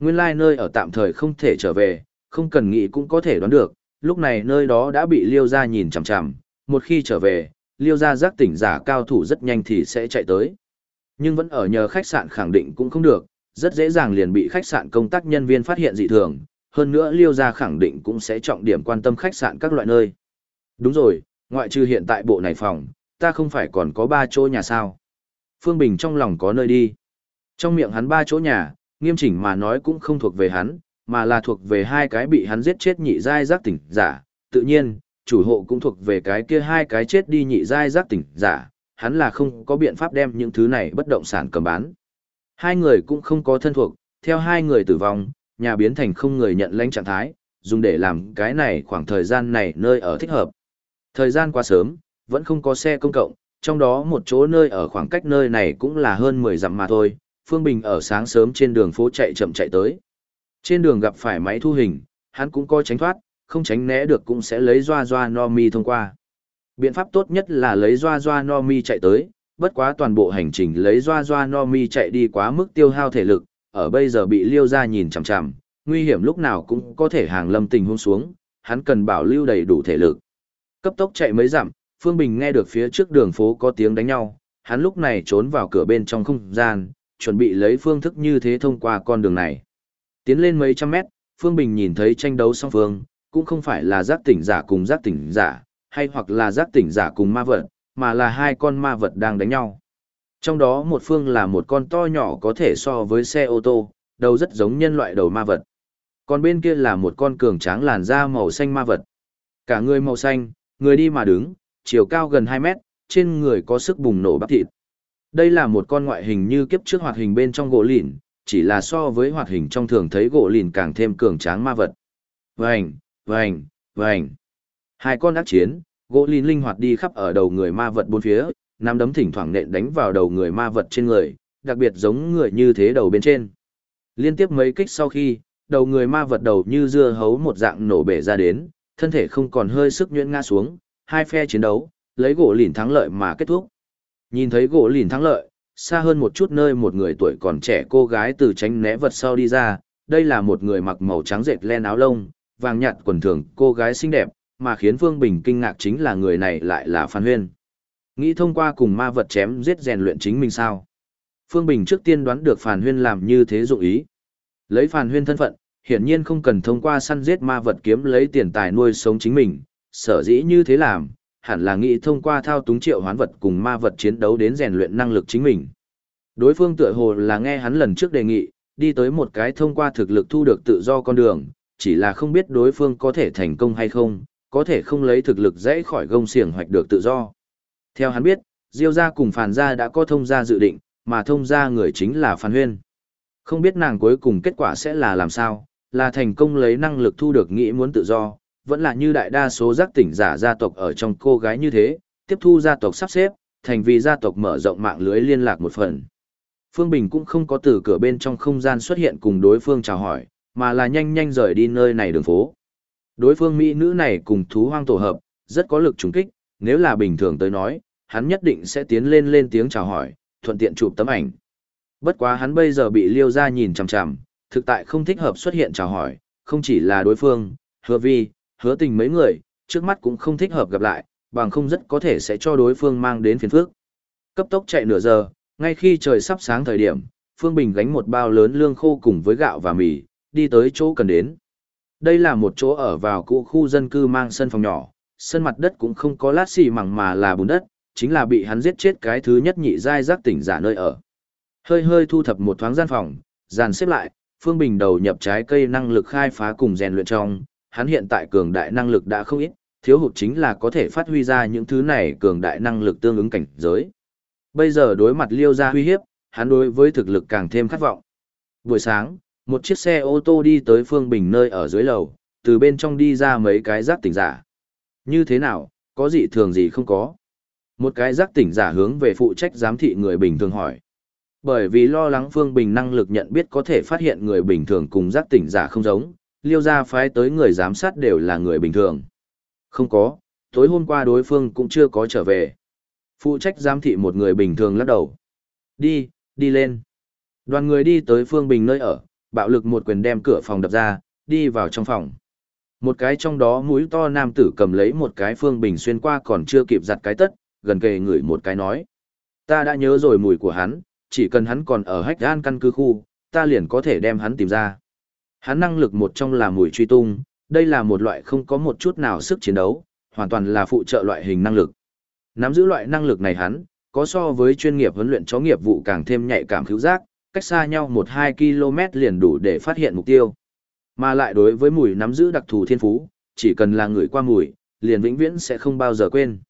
Nguyên lai like nơi ở tạm thời không thể trở về, không cần nghĩ cũng có thể đoán được, lúc này nơi đó đã bị Liêu gia nhìn chằm chằm, một khi trở về, Liêu gia giác tỉnh giả cao thủ rất nhanh thì sẽ chạy tới. Nhưng vẫn ở nhờ khách sạn khẳng định cũng không được, rất dễ dàng liền bị khách sạn công tác nhân viên phát hiện dị thường, hơn nữa Liêu gia khẳng định cũng sẽ trọng điểm quan tâm khách sạn các loại nơi. Đúng rồi, ngoại trừ hiện tại bộ này phòng, ta không phải còn có ba chỗ nhà sao. Phương Bình trong lòng có nơi đi. Trong miệng hắn ba chỗ nhà, nghiêm chỉnh mà nói cũng không thuộc về hắn, mà là thuộc về hai cái bị hắn giết chết nhị giai giác tỉnh giả. Tự nhiên, chủ hộ cũng thuộc về cái kia hai cái chết đi nhị giai giác tỉnh giả, hắn là không có biện pháp đem những thứ này bất động sản cầm bán. Hai người cũng không có thân thuộc, theo hai người tử vong, nhà biến thành không người nhận lãnh trạng thái, dùng để làm cái này khoảng thời gian này nơi ở thích hợp. Thời gian quá sớm, vẫn không có xe công cộng, trong đó một chỗ nơi ở khoảng cách nơi này cũng là hơn 10 dặm mà thôi. Phương Bình ở sáng sớm trên đường phố chạy chậm chạy tới. Trên đường gặp phải máy thu hình, hắn cũng coi tránh thoát, không tránh né được cũng sẽ lấy doa doa no mi thông qua. Biện pháp tốt nhất là lấy doa doa no mi chạy tới, bất quá toàn bộ hành trình lấy doa doa no mi chạy đi quá mức tiêu hao thể lực, ở bây giờ bị liêu ra nhìn chằm chằm, nguy hiểm lúc nào cũng có thể hàng lâm tình huống xuống, hắn cần bảo lưu đầy đủ thể lực. Cấp tốc chạy mấy dặm, Phương Bình nghe được phía trước đường phố có tiếng đánh nhau, hắn lúc này trốn vào cửa bên trong không gian, chuẩn bị lấy phương thức như thế thông qua con đường này. Tiến lên mấy trăm mét, Phương Bình nhìn thấy tranh đấu song phương, cũng không phải là giác tỉnh giả cùng giác tỉnh giả, hay hoặc là giác tỉnh giả cùng ma vật, mà là hai con ma vật đang đánh nhau. Trong đó một phương là một con to nhỏ có thể so với xe ô tô, đầu rất giống nhân loại đầu ma vật. Còn bên kia là một con cường tráng làn da màu xanh ma vật. Cả người màu xanh, người đi mà đứng, chiều cao gần 2 mét, trên người có sức bùng nổ bắp thịt. Đây là một con ngoại hình như kiếp trước hoạt hình bên trong gỗ lìn, chỉ là so với hoạt hình trong thường thấy gỗ lìn càng thêm cường tráng ma vật. Vành, vành, vành. Hai con ác chiến, gỗ lìn linh hoạt đi khắp ở đầu người ma vật bốn phía, nắm đấm thỉnh thoảng nện đánh vào đầu người ma vật trên người, đặc biệt giống người như thế đầu bên trên. Liên tiếp mấy kích sau khi, đầu người ma vật đầu như dưa hấu một dạng nổ bể ra đến, thân thể không còn hơi sức nhuyễn ngã xuống, hai phe chiến đấu, lấy gỗ lìn thắng lợi mà kết thúc. Nhìn thấy gỗ lìn thắng lợi, xa hơn một chút nơi một người tuổi còn trẻ cô gái từ tránh né vật sau đi ra, đây là một người mặc màu trắng dệt len áo lông, vàng nhạt quần thường, cô gái xinh đẹp, mà khiến Vương Bình kinh ngạc chính là người này lại là Phan Huyên. Nghĩ thông qua cùng ma vật chém giết rèn luyện chính mình sao? Phương Bình trước tiên đoán được Phản Huyên làm như thế dụng ý. Lấy Phản Huyên thân phận, hiển nhiên không cần thông qua săn giết ma vật kiếm lấy tiền tài nuôi sống chính mình, sở dĩ như thế làm, hẳn là nghĩ thông qua thao túng triệu hoán vật cùng ma vật chiến đấu đến rèn luyện năng lực chính mình. Đối phương tựa hồ là nghe hắn lần trước đề nghị, đi tới một cái thông qua thực lực thu được tự do con đường, chỉ là không biết đối phương có thể thành công hay không, có thể không lấy thực lực dễ khỏi gông xiềng hoạch được tự do. Theo hắn biết, Diêu gia cùng Phàn gia đã có thông gia dự định, mà thông gia người chính là Phan Huyên. Không biết nàng cuối cùng kết quả sẽ là làm sao, là thành công lấy năng lực thu được nghĩ muốn tự do, vẫn là như đại đa số giác tỉnh giả gia tộc ở trong cô gái như thế, tiếp thu gia tộc sắp xếp, thành vì gia tộc mở rộng mạng lưới liên lạc một phần. Phương Bình cũng không có từ cửa bên trong không gian xuất hiện cùng đối phương chào hỏi, mà là nhanh nhanh rời đi nơi này đường phố. Đối phương mỹ nữ này cùng thú hoang tổ hợp, rất có lực trùng kích, nếu là bình thường tới nói, hắn nhất định sẽ tiến lên lên tiếng chào hỏi, thuận tiện chụp tấm ảnh. Bất quá hắn bây giờ bị liêu ra nhìn chằm chằm, thực tại không thích hợp xuất hiện chào hỏi, không chỉ là đối phương, hứa vi, hứa tình mấy người, trước mắt cũng không thích hợp gặp lại, bằng không rất có thể sẽ cho đối phương mang đến phiền phức. Cấp tốc chạy nửa giờ, ngay khi trời sắp sáng thời điểm, Phương Bình gánh một bao lớn lương khô cùng với gạo và mì, đi tới chỗ cần đến. Đây là một chỗ ở vào cũ khu dân cư mang sân phòng nhỏ, sân mặt đất cũng không có lát xì mẳng mà là bùn đất, chính là bị hắn giết chết cái thứ nhất nhị giai giác tỉnh giả nơi ở. Hơi hơi thu thập một thoáng gian phòng, dàn xếp lại, Phương Bình đầu nhập trái cây năng lực khai phá cùng rèn luyện trong, hắn hiện tại cường đại năng lực đã không ít, thiếu hụt chính là có thể phát huy ra những thứ này cường đại năng lực tương ứng cảnh giới. Bây giờ đối mặt liêu gia uy hiếp, hắn đối với thực lực càng thêm khát vọng. Buổi sáng, một chiếc xe ô tô đi tới Phương Bình nơi ở dưới lầu, từ bên trong đi ra mấy cái giác tỉnh giả. Như thế nào, có gì thường gì không có? Một cái giác tỉnh giả hướng về phụ trách giám thị người bình thường hỏi. Bởi vì lo lắng Phương Bình năng lực nhận biết có thể phát hiện người bình thường cùng giác tỉnh giả không giống, liêu ra phái tới người giám sát đều là người bình thường. Không có, tối hôm qua đối phương cũng chưa có trở về. Phụ trách giám thị một người bình thường lắc đầu. Đi, đi lên. Đoàn người đi tới Phương Bình nơi ở, bạo lực một quyền đem cửa phòng đập ra, đi vào trong phòng. Một cái trong đó mũi to nam tử cầm lấy một cái Phương Bình xuyên qua còn chưa kịp giặt cái tất, gần kề ngửi một cái nói. Ta đã nhớ rồi mùi của hắn, chỉ cần hắn còn ở hách gian căn cứ khu, ta liền có thể đem hắn tìm ra. Hắn năng lực một trong là mùi truy tung, đây là một loại không có một chút nào sức chiến đấu, hoàn toàn là phụ trợ loại hình năng lực. Nắm giữ loại năng lực này hắn, có so với chuyên nghiệp huấn luyện chó nghiệp vụ càng thêm nhạy cảm cứu giác, cách xa nhau 1-2 km liền đủ để phát hiện mục tiêu. Mà lại đối với mùi nắm giữ đặc thù thiên phú, chỉ cần là người qua mùi, liền vĩnh viễn sẽ không bao giờ quên.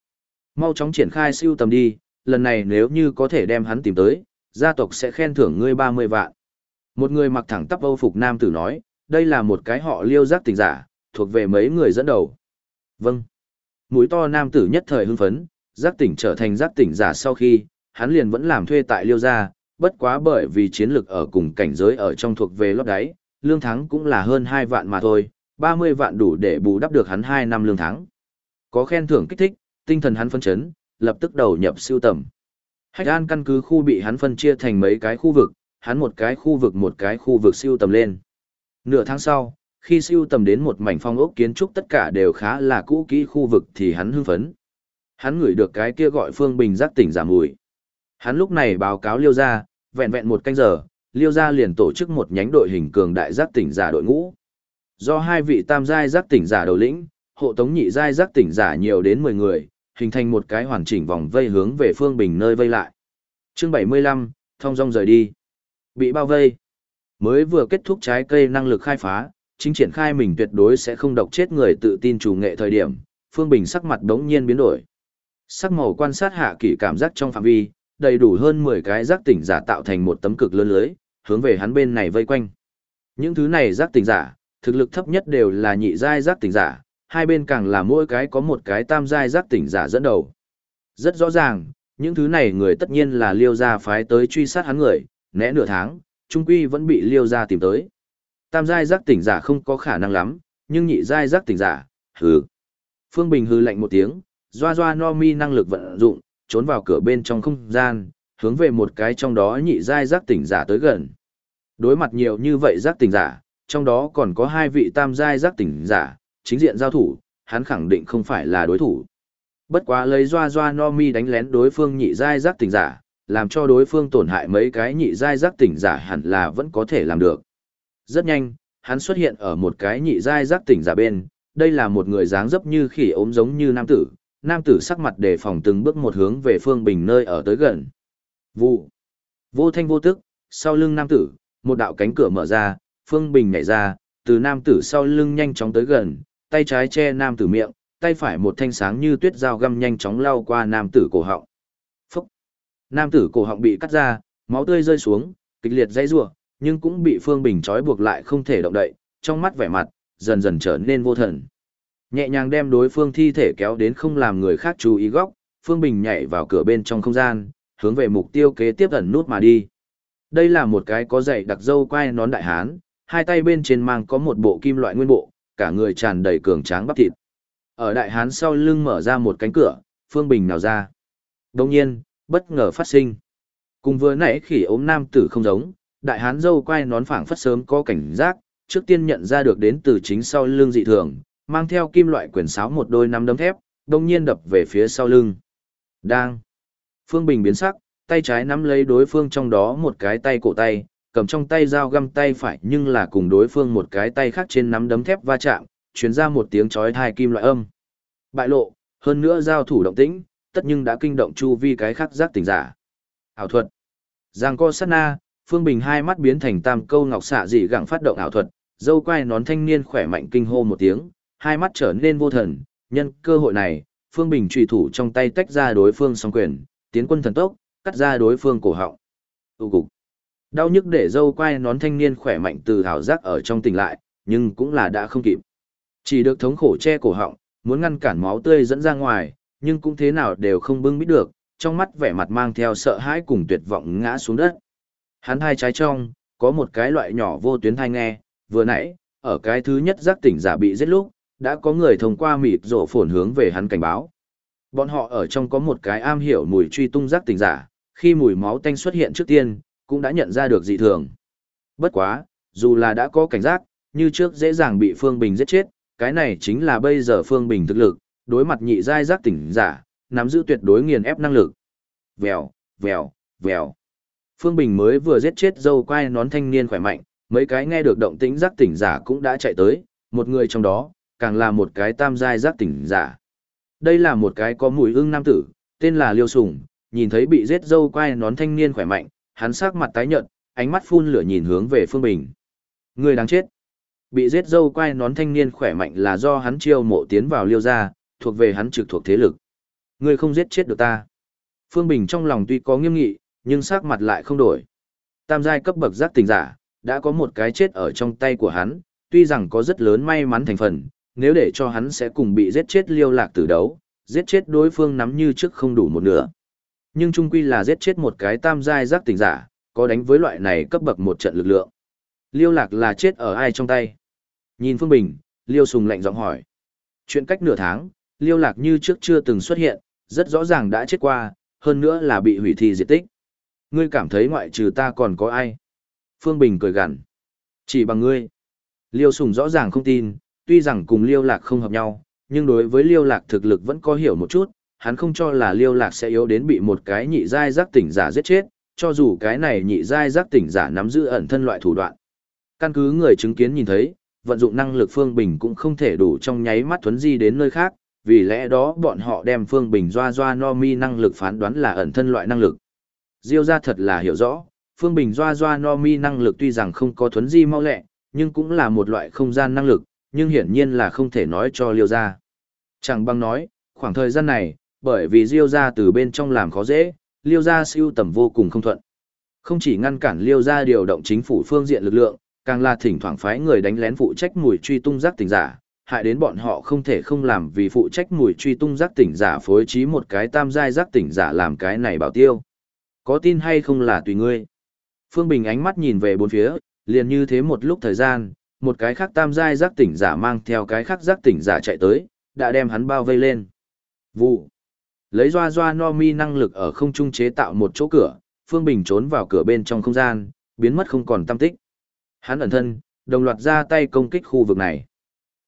Mau chóng triển khai siêu tầm đi, lần này nếu như có thể đem hắn tìm tới, gia tộc sẽ khen thưởng ngươi 30 vạn. Một người mặc thẳng tắp âu phục nam tử nói, đây là một cái họ liêu giác tình giả, thuộc về mấy người dẫn đầu. Vâng. Mũi to nam tử nhất thời hưng phấn, giác tỉnh trở thành giác tỉnh giả sau khi, hắn liền vẫn làm thuê tại liêu gia, bất quá bởi vì chiến lược ở cùng cảnh giới ở trong thuộc về lót đáy, lương thắng cũng là hơn 2 vạn mà thôi, 30 vạn đủ để bù đắp được hắn 2 năm lương thắng. Có khen thưởng kích thích, tinh thần hắn phân chấn, lập tức đầu nhập siêu tầm. Hách An căn cứ khu bị hắn phân chia thành mấy cái khu vực, hắn một cái khu vực một cái khu vực siêu tầm lên. Nửa tháng sau, khi siêu tầm đến một mảnh phong ốc kiến trúc tất cả đều khá là cũ kỹ khu vực thì hắn hưng phấn. Hắn ngửi được cái kia gọi Phương Bình giác tỉnh giảm mùi. Hắn lúc này báo cáo Liêu ra, vẹn vẹn một canh giờ, Liêu gia liền tổ chức một nhánh đội hình cường đại giác tỉnh giả đội ngũ. Do hai vị tam giai giác tỉnh giả đầu lĩnh, hộ tống nhị giai giác tỉnh giả nhiều đến 10 người, hình thành một cái hoàn chỉnh vòng vây hướng về Phương Bình nơi vây lại. Chương 75, thông dong rời đi. Bị bao vây. Mới vừa kết thúc trái cây năng lực khai phá, chính triển khai mình tuyệt đối sẽ không độc chết người tự tin chủ nghệ thời điểm, Phương Bình sắc mặt đống nhiên biến đổi. Sắc màu quan sát hạ kỳ cảm giác trong phạm vi, đầy đủ hơn 10 cái giác tỉnh giả tạo thành một tấm cực lớn lưới, hướng về hắn bên này vây quanh. Những thứ này giác tỉnh giả, thực lực thấp nhất đều là nhị giai giác tỉnh giả, hai bên càng là mỗi cái có một cái tam giai giác tỉnh giả dẫn đầu. Rất rõ ràng, những thứ này người tất nhiên là liêu gia phái tới truy sát hắn người, né nửa tháng, trung quy vẫn bị liêu gia tìm tới. Tam giai giác tỉnh giả không có khả năng lắm, nhưng nhị giai giác tỉnh giả, hừ. Phương Bình hừ lạnh một tiếng, doa doa no mi năng lực vận dụng, trốn vào cửa bên trong không gian, hướng về một cái trong đó nhị giai giác tỉnh giả tới gần. Đối mặt nhiều như vậy giác tỉnh giả, trong đó còn có hai vị tam giai giác tỉnh giả, chính diện giao thủ, hắn khẳng định không phải là đối thủ. Bất quá lấy doa doa no mi đánh lén đối phương nhị giai giác tỉnh giả, làm cho đối phương tổn hại mấy cái nhị giai giác tỉnh giả hẳn là vẫn có thể làm được. Rất nhanh, hắn xuất hiện ở một cái nhị giai giác tỉnh giả bên, đây là một người dáng dấp như khỉ ốm giống như nam tử, nam tử sắc mặt đề phòng từng bước một hướng về Phương Bình nơi ở tới gần. Vụ. Vô thanh vô tức, sau lưng nam tử, một đạo cánh cửa mở ra, Phương Bình nhảy ra, từ nam tử sau lưng nhanh chóng tới gần, tay trái che nam tử miệng, tay phải một thanh sáng như tuyết dao găm nhanh chóng lao qua nam tử cổ họng. Phúc! Nam tử cổ họng bị cắt ra, máu tươi rơi xuống, kịch liệt dãy rủa, nhưng cũng bị Phương Bình trói buộc lại không thể động đậy, trong mắt vẻ mặt dần dần trở nên vô thần. Nhẹ nhàng đem đối phương thi thể kéo đến không làm người khác chú ý góc, Phương Bình nhảy vào cửa bên trong không gian, hướng về mục tiêu kế tiếp ẩn nút mà đi. Đây là một cái có dạy đặc dâu quai nón đại hán, hai tay bên trên mang có một bộ kim loại nguyên bộ, cả người tràn đầy cường tráng bắp thịt. Ở đại hán sau lưng mở ra một cánh cửa, Phương Bình nào ra. Đồng nhiên, bất ngờ phát sinh. Cùng vừa nãy khỉ ốm nam tử không giống, đại hán dâu quai nón phảng phất sớm có cảnh giác, trước tiên nhận ra được đến từ chính sau lưng dị thường, mang theo kim loại quyền sáo một đôi nắm đấm thép, đồng nhiên đập về phía sau lưng. Đang. Phương Bình biến sắc, tay trái nắm lấy đối phương trong đó một cái tay cổ tay, cầm trong tay dao găm tay phải nhưng là cùng đối phương một cái tay khác trên nắm đấm thép va chạm, truyền ra một tiếng chói tai kim loại âm. Bại lộ, hơn nữa giao thủ động tĩnh, tất nhưng đã kinh động chu vi cái khác giác tỉnh giả. Ảo thuật. Giang co sát na, Phương Bình hai mắt biến thành tam câu ngọc xạ dị gặng phát động ảo thuật, dâu quai nón thanh niên khỏe mạnh kinh hô một tiếng, hai mắt trở nên vô thần, nhân cơ hội này, Phương Bình trùy thủ trong tay tách ra đối phương song quyền, tiến quân thần tốc, cắt ra đối phương cổ họng. Tu cục. Đau nhức để dâu quai nón thanh niên khỏe mạnh từ thảo giác ở trong tỉnh lại, nhưng cũng là đã không kịp. Chỉ được thống khổ che cổ họng, muốn ngăn cản máu tươi dẫn ra ngoài, nhưng cũng thế nào đều không bưng bít được, trong mắt vẻ mặt mang theo sợ hãi cùng tuyệt vọng ngã xuống đất. Hắn hai trái trong, có một cái loại nhỏ vô tuyến thai nghe, vừa nãy, ở cái thứ nhất giác tỉnh giả bị giết lúc, đã có người thông qua mịt rổ phồn hướng về hắn cảnh báo. Bọn họ ở trong có một cái am hiểu mùi truy tung giác tỉnh giả, khi mùi máu tanh xuất hiện trước tiên, cũng đã nhận ra được dị thường. Bất quá, dù là đã có cảnh giác, như trước dễ dàng bị Phương Bình giết chết, cái này chính là bây giờ Phương Bình thực lực, đối mặt nhị giai giác tỉnh giả, nắm giữ tuyệt đối nghiền ép năng lực. Vèo, vèo, vèo. Phương Bình mới vừa giết chết dâu quai nón thanh niên khỏe mạnh, mấy cái nghe được động tĩnh giác tỉnh giả cũng đã chạy tới, một người trong đó, càng là một cái tam giai giác tỉnh giả. Đây là một cái có mùi ưng nam tử, tên là Liêu Sùng, nhìn thấy bị giết dâu quai nón thanh niên khỏe mạnh, hắn sắc mặt tái nhợt, ánh mắt phun lửa nhìn hướng về Phương Bình. Người đáng chết. Bị giết dâu quai nón thanh niên khỏe mạnh là do hắn chiêu mộ tiến vào liêu gia, thuộc về hắn trực thuộc thế lực. Người không giết chết được ta. Phương Bình trong lòng tuy có nghiêm nghị, nhưng sắc mặt lại không đổi. Tam giai cấp bậc giác tình giả, đã có một cái chết ở trong tay của hắn, tuy rằng có rất lớn may mắn thành phần, nếu để cho hắn sẽ cùng bị giết chết liêu lạc tử đấu, giết chết đối phương nắm như trước không đủ một nửa. Nhưng trung quy là giết chết một cái tam giai giác tỉnh giả, có đánh với loại này cấp bậc một trận lực lượng. Liêu lạc là chết ở ai trong tay? Nhìn Phương Bình, Liêu Sùng lạnh giọng hỏi. Chuyện cách nửa tháng, Liêu lạc như trước chưa từng xuất hiện, rất rõ ràng đã chết qua, hơn nữa là bị hủy thi diệt tích. Ngươi cảm thấy ngoại trừ ta còn có ai? Phương Bình cười gằn. Chỉ bằng ngươi. Liêu Sùng rõ ràng không tin, tuy rằng cùng Liêu Lạc không hợp nhau, nhưng đối với Liêu Lạc thực lực vẫn có hiểu một chút, hắn không cho là Liêu Lạc sẽ yếu đến bị một cái nhị giai giác tỉnh giả giết chết, cho dù cái này nhị giai giác tỉnh giả nắm giữ ẩn thân loại thủ đoạn. Căn cứ người chứng kiến nhìn thấy, vận dụng năng lực Phương Bình cũng không thể đủ trong nháy mắt thuấn di đến nơi khác, vì lẽ đó bọn họ đem Phương Bình doa doa no mi năng lực phán đoán là ẩn thân loại năng lực. Diêu ra thật là hiểu rõ, Phương Bình doa doa no mi năng lực tuy rằng không có thuấn di mau lẹ, nhưng cũng là một loại không gian năng lực, nhưng hiển nhiên là không thể nói cho Liêu gia. Chẳng bằng nói, khoảng thời gian này, bởi vì Diêu gia từ bên trong làm khó dễ, Liêu gia siêu tầm vô cùng không thuận. Không chỉ ngăn cản Liêu gia điều động chính phủ phương diện lực lượng, càng là thỉnh thoảng phái người đánh lén phụ trách mùi truy tung giác tỉnh giả, hại đến bọn họ không thể không làm vì phụ trách mùi truy tung giác tỉnh giả phối trí một cái tam giai giác tỉnh giả làm cái này bảo tiêu. Có tin hay không là tùy ngươi. Phương Bình ánh mắt nhìn về bốn phía, liền như thế một lúc thời gian, một cái khác tam giai giác tỉnh giả mang theo cái khác giác tỉnh giả chạy tới, đã đem hắn bao vây lên. Vụ. Lấy doa doa no mi năng lực ở không trung chế tạo một chỗ cửa, Phương Bình trốn vào cửa bên trong không gian, biến mất không còn tâm tích. Hắn ẩn thân, đồng loạt ra tay công kích khu vực này.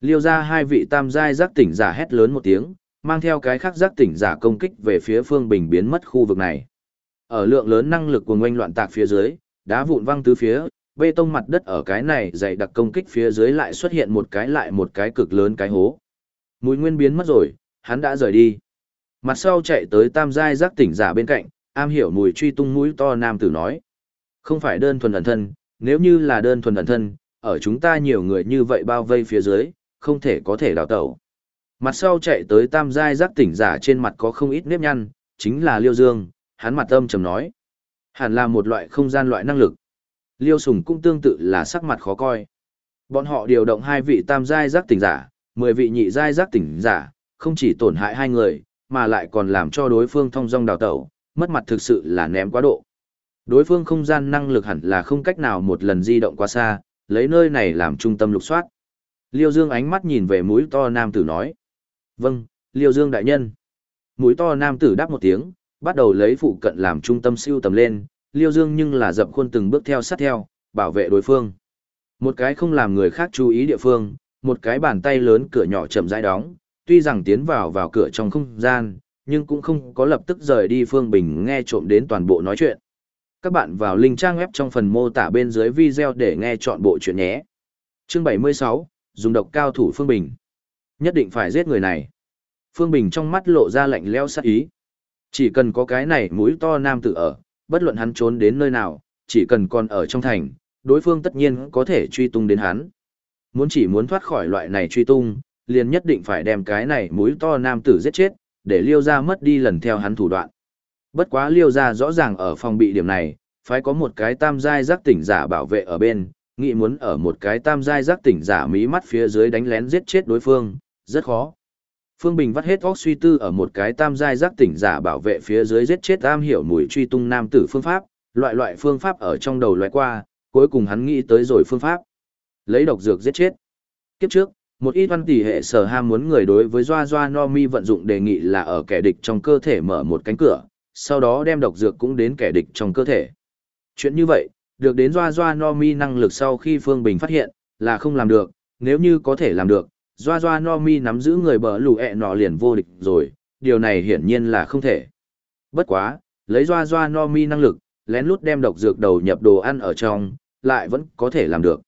Liêu ra hai vị tam giai giác tỉnh giả hét lớn một tiếng, mang theo cái khác giác tỉnh giả công kích về phía Phương Bình biến mất khu vực này. Ở lượng lớn năng lực của ngoanh loạn tạc phía dưới, đá vụn văng tứ phía, bê tông mặt đất ở cái này dày đặc công kích phía dưới lại xuất hiện một cái lại một cái cực lớn cái hố. Mùi nguyên biến mất rồi, hắn đã rời đi. Mặt sau chạy tới tam giai giác tỉnh giả bên cạnh, am hiểu mùi truy tung mũi to nam tử nói. Không phải đơn thuần ẩn thân, nếu như là đơn thuần ẩn thân, ở chúng ta nhiều người như vậy bao vây phía dưới, không thể có thể đào tẩu. Mặt sau chạy tới tam giai giác tỉnh giả trên mặt có không ít nếp nhăn, chính là Liêu Dương, hắn mặt âm trầm nói. Hẳn là một loại không gian loại năng lực. Liêu Sùng cũng tương tự là sắc mặt khó coi. Bọn họ điều động hai vị tam giai giác tỉnh giả, mười vị nhị giai giác tỉnh giả, không chỉ tổn hại hai người, mà lại còn làm cho đối phương thông dong đào tẩu, mất mặt thực sự là ném quá độ. Đối phương không gian năng lực hẳn là không cách nào một lần di động quá xa, lấy nơi này làm trung tâm lục soát. Liêu Dương ánh mắt nhìn về mũi to nam tử nói. Vâng, Liêu Dương đại nhân. Mũi to nam tử đáp một tiếng, bắt đầu lấy phụ cận làm trung tâm siêu tầm lên, Liêu Dương nhưng là dập khuôn từng bước theo sát theo, bảo vệ đối phương. Một cái không làm người khác chú ý địa phương, một cái bàn tay lớn cửa nhỏ chậm rãi đóng, tuy rằng tiến vào vào cửa trong không gian, nhưng cũng không có lập tức rời đi Phương Bình nghe trộm đến toàn bộ nói chuyện. Các bạn vào link trang web trong phần mô tả bên dưới video để nghe chọn bộ chuyện nhé. Chương 76, dùng độc cao thủ Phương Bình. Nhất định phải giết người này. Phương Bình trong mắt lộ ra lạnh leo sát ý. Chỉ cần có cái này mũi to nam tử ở, bất luận hắn trốn đến nơi nào, chỉ cần còn ở trong thành, đối phương tất nhiên có thể truy tung đến hắn. Muốn chỉ muốn thoát khỏi loại này truy tung, liền nhất định phải đem cái này mũi to nam tử giết chết, để liêu ra mất đi lần theo hắn thủ đoạn. Bất quá liêu ra rõ ràng ở phòng bị điểm này, phải có một cái tam giai giác tỉnh giả bảo vệ ở bên, nghĩ muốn ở một cái tam giai giác tỉnh giả mí mắt phía dưới đánh lén giết chết đối phương, rất khó. Phương Bình vắt hết óc suy tư ở một cái tam giai giác tỉnh giả bảo vệ phía dưới giết chết am hiểu mùi truy tung nam tử phương pháp, loại loại phương pháp ở trong đầu loại qua, cuối cùng hắn nghĩ tới rồi phương pháp. Lấy độc dược giết chết. Kiếp trước, một ít văn tỷ hệ sở ham muốn người đối với Doa Doa No Mi vận dụng đề nghị là ở kẻ địch trong cơ thể mở một cánh cửa, sau đó đem độc dược cũng đến kẻ địch trong cơ thể. Chuyện như vậy, được đến Doa Doa No Mi năng lực sau khi Phương Bình phát hiện, là không làm được, nếu như có thể làm được, Doa Doa No Mi nắm giữ người bờ lù ẹ nọ liền vô địch rồi, điều này hiển nhiên là không thể. Bất quá, lấy Doa Doa No Mi năng lực, lén lút đem độc dược đầu nhập đồ ăn ở trong, lại vẫn có thể làm được.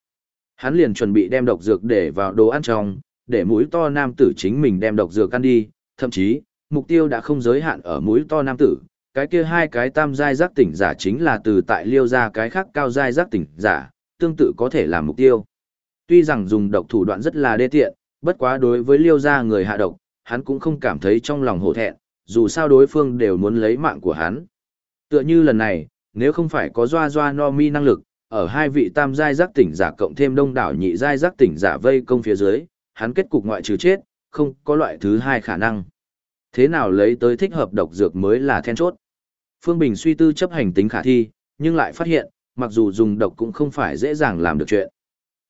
Hắn liền chuẩn bị đem độc dược để vào đồ ăn trong, để mũi to nam tử chính mình đem độc dược ăn đi, thậm chí, mục tiêu đã không giới hạn ở mũi to nam tử, cái kia hai cái tam giai giác tỉnh giả chính là từ tại liêu ra cái khác cao giai giác tỉnh giả, tương tự có thể làm mục tiêu. Tuy rằng dùng độc thủ đoạn rất là đê tiện, bất quá đối với liêu gia người hạ độc, hắn cũng không cảm thấy trong lòng hổ thẹn, dù sao đối phương đều muốn lấy mạng của hắn. Tựa như lần này, nếu không phải có doa doa no mi năng lực, ở hai vị tam giai giác tỉnh giả cộng thêm đông đảo nhị giai giác tỉnh giả vây công phía dưới, hắn kết cục ngoại trừ chết, không có loại thứ hai khả năng. Thế nào lấy tới thích hợp độc dược mới là then chốt. Phương Bình suy tư chấp hành tính khả thi, nhưng lại phát hiện, mặc dù dùng độc cũng không phải dễ dàng làm được chuyện.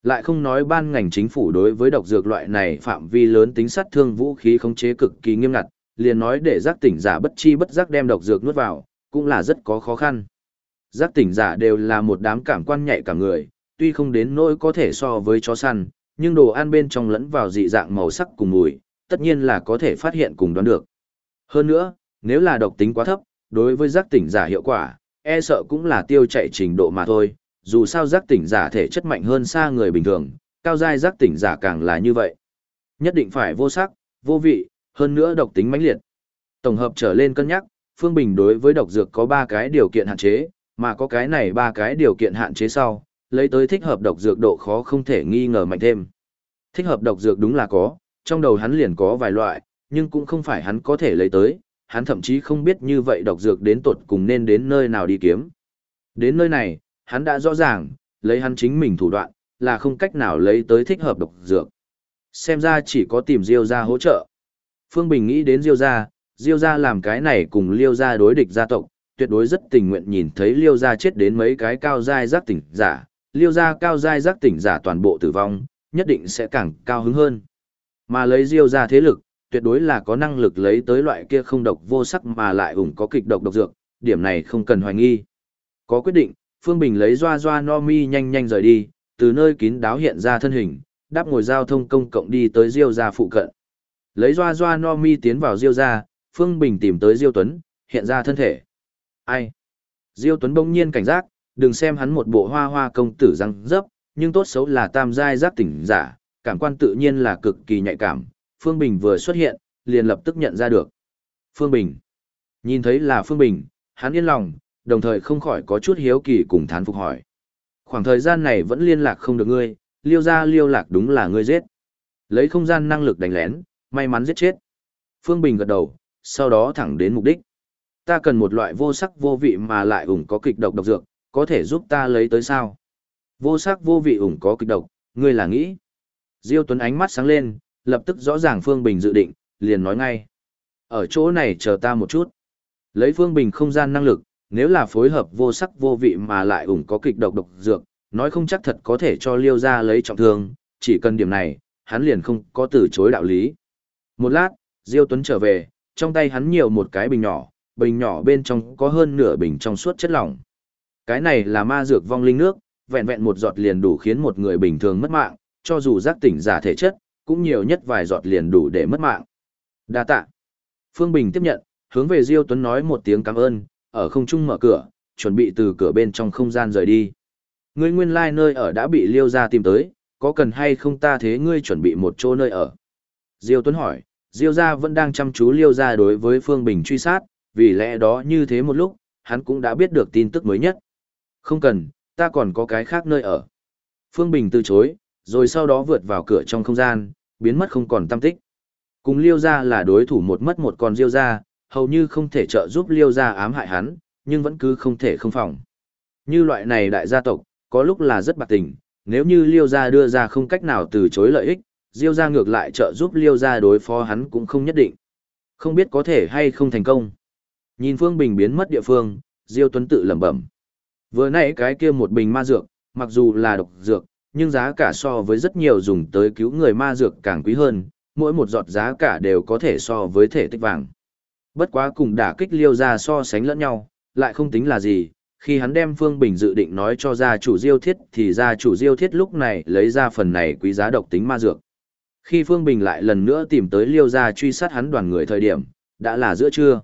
Lại không nói ban ngành chính phủ đối với độc dược loại này phạm vi lớn tính sát thương vũ khí khống chế cực kỳ nghiêm ngặt, liền nói để giác tỉnh giả bất chi bất giác đem độc dược nuốt vào, cũng là rất có khó khăn. Giác tỉnh giả đều là một đám cảm quan nhạy cả người, tuy không đến nỗi có thể so với chó săn, nhưng đồ ăn bên trong lẫn vào dị dạng màu sắc cùng mùi, tất nhiên là có thể phát hiện cùng đoán được. Hơn nữa, nếu là độc tính quá thấp, đối với giác tỉnh giả hiệu quả, e sợ cũng là tiêu chạy trình độ mà thôi, dù sao giác tỉnh giả thể chất mạnh hơn xa người bình thường, cao giai giác tỉnh giả càng là như vậy. Nhất định phải vô sắc, vô vị, hơn nữa độc tính mãnh liệt. Tổng hợp trở lên cân nhắc, Phương Bình đối với độc dược có 3 cái điều kiện hạn chế, mà có cái này ba cái điều kiện hạn chế sau, lấy tới thích hợp độc dược độ khó không thể nghi ngờ mạnh thêm. Thích hợp độc dược đúng là có, trong đầu hắn liền có vài loại, nhưng cũng không phải hắn có thể lấy tới, hắn thậm chí không biết như vậy độc dược đến tột cùng nên đến nơi nào đi kiếm. Đến nơi này, hắn đã rõ ràng, lấy hắn chính mình thủ đoạn, là không cách nào lấy tới thích hợp độc dược. Xem ra chỉ có tìm Diêu gia hỗ trợ. Phương Bình nghĩ đến Diêu gia, Diêu gia làm cái này cùng Liêu gia đối địch gia tộc, tuyệt đối rất tình nguyện nhìn thấy liêu gia chết đến mấy cái cao giai giác tỉnh giả, liêu gia cao giai giác tỉnh giả toàn bộ tử vong, nhất định sẽ càng cao hứng hơn. Mà lấy diêu gia thế lực, tuyệt đối là có năng lực lấy tới loại kia không độc vô sắc mà lại ủng có kịch độc độc dược, điểm này không cần hoài nghi. Có quyết định, Phương Bình lấy doa doa no mi nhanh nhanh rời đi, từ nơi kín đáo hiện ra thân hình, đáp ngồi giao thông công cộng đi tới Diêu gia phụ cận. Lấy Doa Doa No Mi tiến vào Diêu gia, Phương Bình tìm tới Diêu Tuấn, hiện ra thân thể. Ai? Diêu Tuấn bỗng nhiên cảnh giác, đừng xem hắn một bộ hoa hoa công tử răng dấp, nhưng tốt xấu là tam giai giác tỉnh giả, cảm quan tự nhiên là cực kỳ nhạy cảm. Phương Bình vừa xuất hiện, liền lập tức nhận ra được. Phương Bình. Nhìn thấy là Phương Bình, hắn yên lòng, đồng thời không khỏi có chút hiếu kỳ cùng thán phục hỏi. Khoảng thời gian này vẫn liên lạc không được ngươi, liêu ra liêu lạc đúng là ngươi giết. Lấy không gian năng lực đánh lén, may mắn giết chết. Phương Bình gật đầu, sau đó thẳng đến mục đích. Ta cần một loại vô sắc vô vị mà lại ủng có kịch độc độc dược, có thể giúp ta lấy tới sao? Vô sắc vô vị ủng có kịch độc, ngươi là nghĩ. Diêu Tuấn ánh mắt sáng lên, lập tức rõ ràng Phương Bình dự định, liền nói ngay. Ở chỗ này chờ ta một chút. Lấy Phương Bình không gian năng lực, nếu là phối hợp vô sắc vô vị mà lại ủng có kịch độc độc dược, nói không chắc thật có thể cho liêu ra lấy trọng thương, chỉ cần điểm này, hắn liền không có từ chối đạo lý. Một lát, Diêu Tuấn trở về, trong tay hắn nhiều một cái bình nhỏ, bình nhỏ bên trong có hơn nửa bình trong suốt chất lỏng. Cái này là ma dược vong linh nước, vẹn vẹn một giọt liền đủ khiến một người bình thường mất mạng, cho dù giác tỉnh giả thể chất, cũng nhiều nhất vài giọt liền đủ để mất mạng. Đa tạ. Phương Bình tiếp nhận, hướng về Diêu Tuấn nói một tiếng cảm ơn, ở không trung mở cửa, chuẩn bị từ cửa bên trong không gian rời đi. Ngươi nguyên lai like nơi ở đã bị Liêu gia tìm tới, có cần hay không ta thế ngươi chuẩn bị một chỗ nơi ở? Diêu Tuấn hỏi, Diêu gia vẫn đang chăm chú Liêu gia đối với Phương Bình truy sát, vì lẽ đó như thế một lúc, hắn cũng đã biết được tin tức mới nhất. Không cần, ta còn có cái khác nơi ở. Phương Bình từ chối, rồi sau đó vượt vào cửa trong không gian, biến mất không còn tâm tích. Cùng Liêu gia là đối thủ một mất một còn Diêu gia, hầu như không thể trợ giúp Liêu gia ám hại hắn, nhưng vẫn cứ không thể không phòng. Như loại này đại gia tộc, có lúc là rất bạc tình, nếu như Liêu gia đưa ra không cách nào từ chối lợi ích, Diêu gia ngược lại trợ giúp Liêu gia đối phó hắn cũng không nhất định. Không biết có thể hay không thành công. Nhìn Phương Bình biến mất địa phương, Diêu Tuấn tự lẩm bẩm. Vừa nãy cái kia một bình ma dược, mặc dù là độc dược, nhưng giá cả so với rất nhiều dùng tới cứu người ma dược càng quý hơn, mỗi một giọt giá cả đều có thể so với thể tích vàng. Bất quá cùng đả kích liêu ra so sánh lẫn nhau, lại không tính là gì, khi hắn đem Phương Bình dự định nói cho gia chủ Diêu Thiết thì gia chủ Diêu Thiết lúc này lấy ra phần này quý giá độc tính ma dược. Khi Phương Bình lại lần nữa tìm tới liêu gia truy sát hắn đoàn người thời điểm, đã là giữa trưa.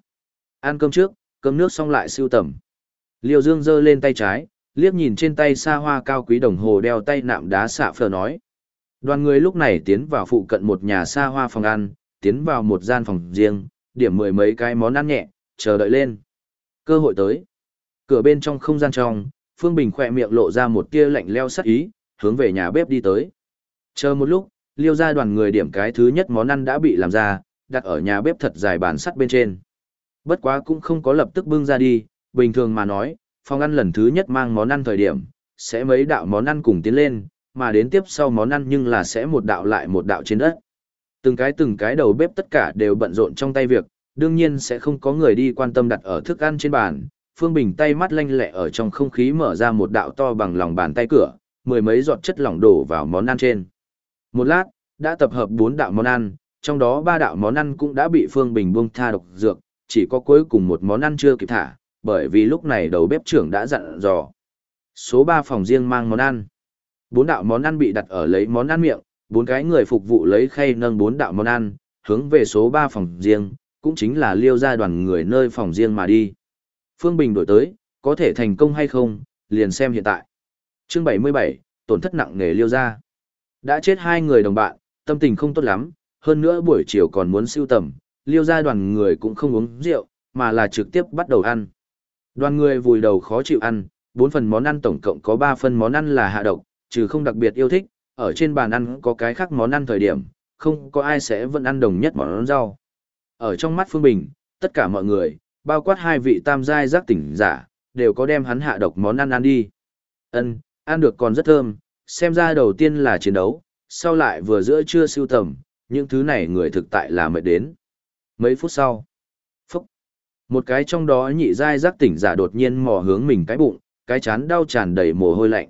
Ăn cơm trước, cơm nước xong lại siêu tầm. Liêu Dương giơ lên tay trái, liếc nhìn trên tay xa hoa cao quý đồng hồ đeo tay nạm đá xạ phờ nói. Đoàn người lúc này tiến vào phụ cận một nhà xa hoa phòng ăn, tiến vào một gian phòng riêng, điểm mười mấy cái món ăn nhẹ, chờ đợi lên. Cơ hội tới. Cửa bên trong không gian trong, Phương Bình khỏe miệng lộ ra một tia lạnh leo sắc ý, hướng về nhà bếp đi tới. Chờ một lúc, liêu ra đoàn người điểm cái thứ nhất món ăn đã bị làm ra, đặt ở nhà bếp thật dài bàn sắt bên trên. Bất quá cũng không có lập tức bưng ra đi, bình thường mà nói, phòng ăn lần thứ nhất mang món ăn thời điểm, sẽ mấy đạo món ăn cùng tiến lên, mà đến tiếp sau món ăn nhưng là sẽ một đạo lại một đạo trên đất. Từng cái từng cái đầu bếp tất cả đều bận rộn trong tay việc, đương nhiên sẽ không có người đi quan tâm đặt ở thức ăn trên bàn. Phương Bình tay mắt lanh lẹ ở trong không khí mở ra một đạo to bằng lòng bàn tay cửa, mười mấy giọt chất lỏng đổ vào món ăn trên. Một lát, đã tập hợp bốn đạo món ăn, trong đó ba đạo món ăn cũng đã bị Phương Bình buông tha độc dược, chỉ có cuối cùng một món ăn chưa kịp thả, bởi vì lúc này đầu bếp trưởng đã dặn dò. Số 3 phòng riêng mang món ăn. Bốn đạo món ăn bị đặt ở lấy món ăn miệng, bốn cái người phục vụ lấy khay nâng bốn đạo món ăn, hướng về số ba phòng riêng, cũng chính là liêu gia đoàn người nơi phòng riêng mà đi. Phương Bình đổi tới, có thể thành công hay không, liền xem hiện tại. Chương 77, tổn thất nặng nề liêu gia. Đã chết hai người đồng bạn, tâm tình không tốt lắm, hơn nữa buổi chiều còn muốn siêu tầm, liêu gia đoàn người cũng không uống rượu, mà là trực tiếp bắt đầu ăn. Đoàn người vùi đầu khó chịu ăn, bốn phần món ăn tổng cộng có ba phần món ăn là hạ độc, trừ không đặc biệt yêu thích, ở trên bàn ăn có cái khác món ăn thời điểm, không có ai sẽ vẫn ăn đồng nhất món ăn rau. Ở trong mắt Phương Bình, tất cả mọi người, bao quát hai vị tam giai giác tỉnh giả, đều có đem hắn hạ độc món ăn ăn đi. Ân, ăn được còn rất thơm, xem ra đầu tiên là chiến đấu, sau lại vừa giữa trưa siêu tầm, những thứ này người thực tại là mệt đến. Mấy phút sau, phúc, một cái trong đó nhị giai giác tỉnh giả đột nhiên mò hướng mình cái bụng, cái chán đau tràn đầy mồ hôi lạnh.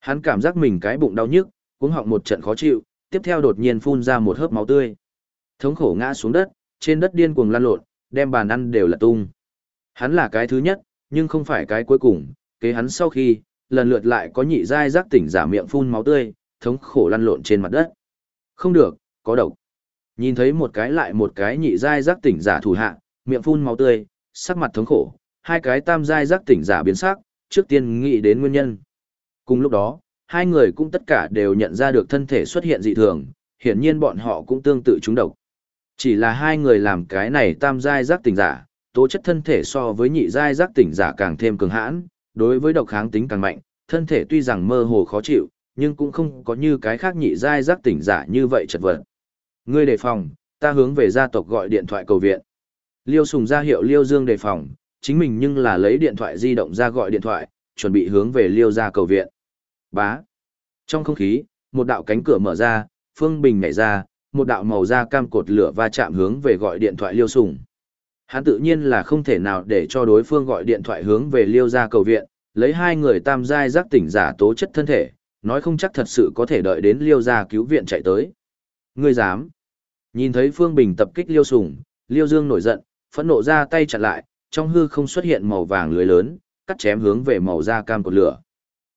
Hắn cảm giác mình cái bụng đau nhức, cuống họng một trận khó chịu, tiếp theo đột nhiên phun ra một hớp máu tươi. Thống khổ ngã xuống đất, trên đất điên cuồng lăn lộn, đem bàn ăn đều là tung. Hắn là cái thứ nhất, nhưng không phải cái cuối cùng, kế hắn sau khi, lần lượt lại có nhị giai giác tỉnh giả miệng phun máu tươi, thống khổ lăn lộn trên mặt đất. Không được, có độc. Nhìn thấy một cái lại một cái nhị giai giác tỉnh giả thủ hạ, miệng phun máu tươi, sắc mặt thống khổ, hai cái tam giai giác tỉnh giả biến sắc, trước tiên nghĩ đến nguyên nhân. Cùng lúc đó, hai người cũng tất cả đều nhận ra được thân thể xuất hiện dị thường, hiển nhiên bọn họ cũng tương tự trúng độc. Chỉ là hai người làm cái này tam giai giác tỉnh giả, tố chất thân thể so với nhị giai giác tỉnh giả càng thêm cường hãn, đối với độc kháng tính càng mạnh, thân thể tuy rằng mơ hồ khó chịu, nhưng cũng không có như cái khác nhị giai giác tỉnh giả như vậy chật vật. Ngươi đề phòng, ta hướng về gia tộc gọi điện thoại cầu viện. Liêu Sùng ra hiệu Liêu Dương đề phòng, chính mình nhưng là lấy điện thoại di động ra gọi điện thoại, chuẩn bị hướng về Liêu gia cầu viện. Bá. Trong không khí, một đạo cánh cửa mở ra, Phương Bình nhảy ra, một đạo màu da cam cột lửa va chạm hướng về gọi điện thoại Liêu Sùng. Hắn tự nhiên là không thể nào để cho đối phương gọi điện thoại hướng về Liêu gia cầu viện, lấy hai người tam giai giác tỉnh giả tố chất thân thể, nói không chắc thật sự có thể đợi đến Liêu gia cứu viện chạy tới. Ngươi dám? Nhìn thấy Phương Bình tập kích Liêu Sùng, Liêu Dương nổi giận, phẫn nộ ra tay chặn lại, trong hư không xuất hiện màu vàng lưới lớn, cắt chém hướng về màu da cam cột lửa.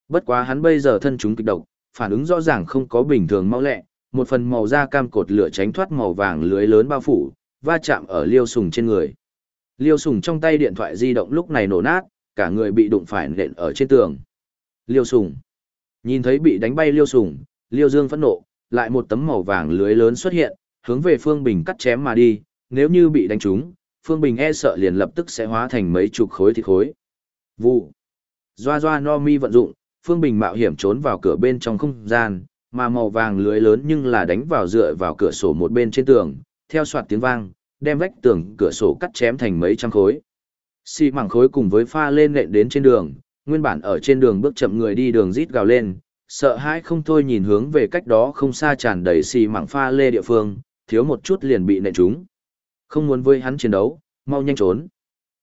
Bất quá hắn bây giờ thân chúng kịch độc, phản ứng rõ ràng không có bình thường mau lẹ, một phần màu da cam cột lửa tránh thoát màu vàng lưới lớn bao phủ, va chạm ở Liêu Sùng trên người. Liêu Sùng trong tay điện thoại di động lúc này nổ nát, cả người bị đụng phải nện ở trên tường. Liêu Sùng. Nhìn thấy bị đánh bay Liêu Sùng, Liêu Dương phẫn nộ, lại một tấm màu vàng lưới lớn xuất hiện, hướng về Phương Bình cắt chém mà đi, nếu như bị đánh trúng, Phương Bình e sợ liền lập tức sẽ hóa thành mấy chục khối thịt khối. Vụ. Doa doa no mi vận dụng, Phương Bình mạo hiểm trốn vào cửa bên trong không gian, mà màu vàng lưới lớn nhưng là đánh vào dựa vào cửa sổ một bên trên tường, theo soạt tiếng vang, đem vách tường cửa sổ cắt chém thành mấy trăm khối. Xi mảng khối cùng với pha lên nện đến trên đường, nguyên bản ở trên đường bước chậm người đi đường rít gào lên, sợ hãi không thôi nhìn hướng về cách đó không xa tràn đầy xi mảng pha lê địa phương, thiếu một chút liền bị nện trúng. Không muốn với hắn chiến đấu, mau nhanh trốn.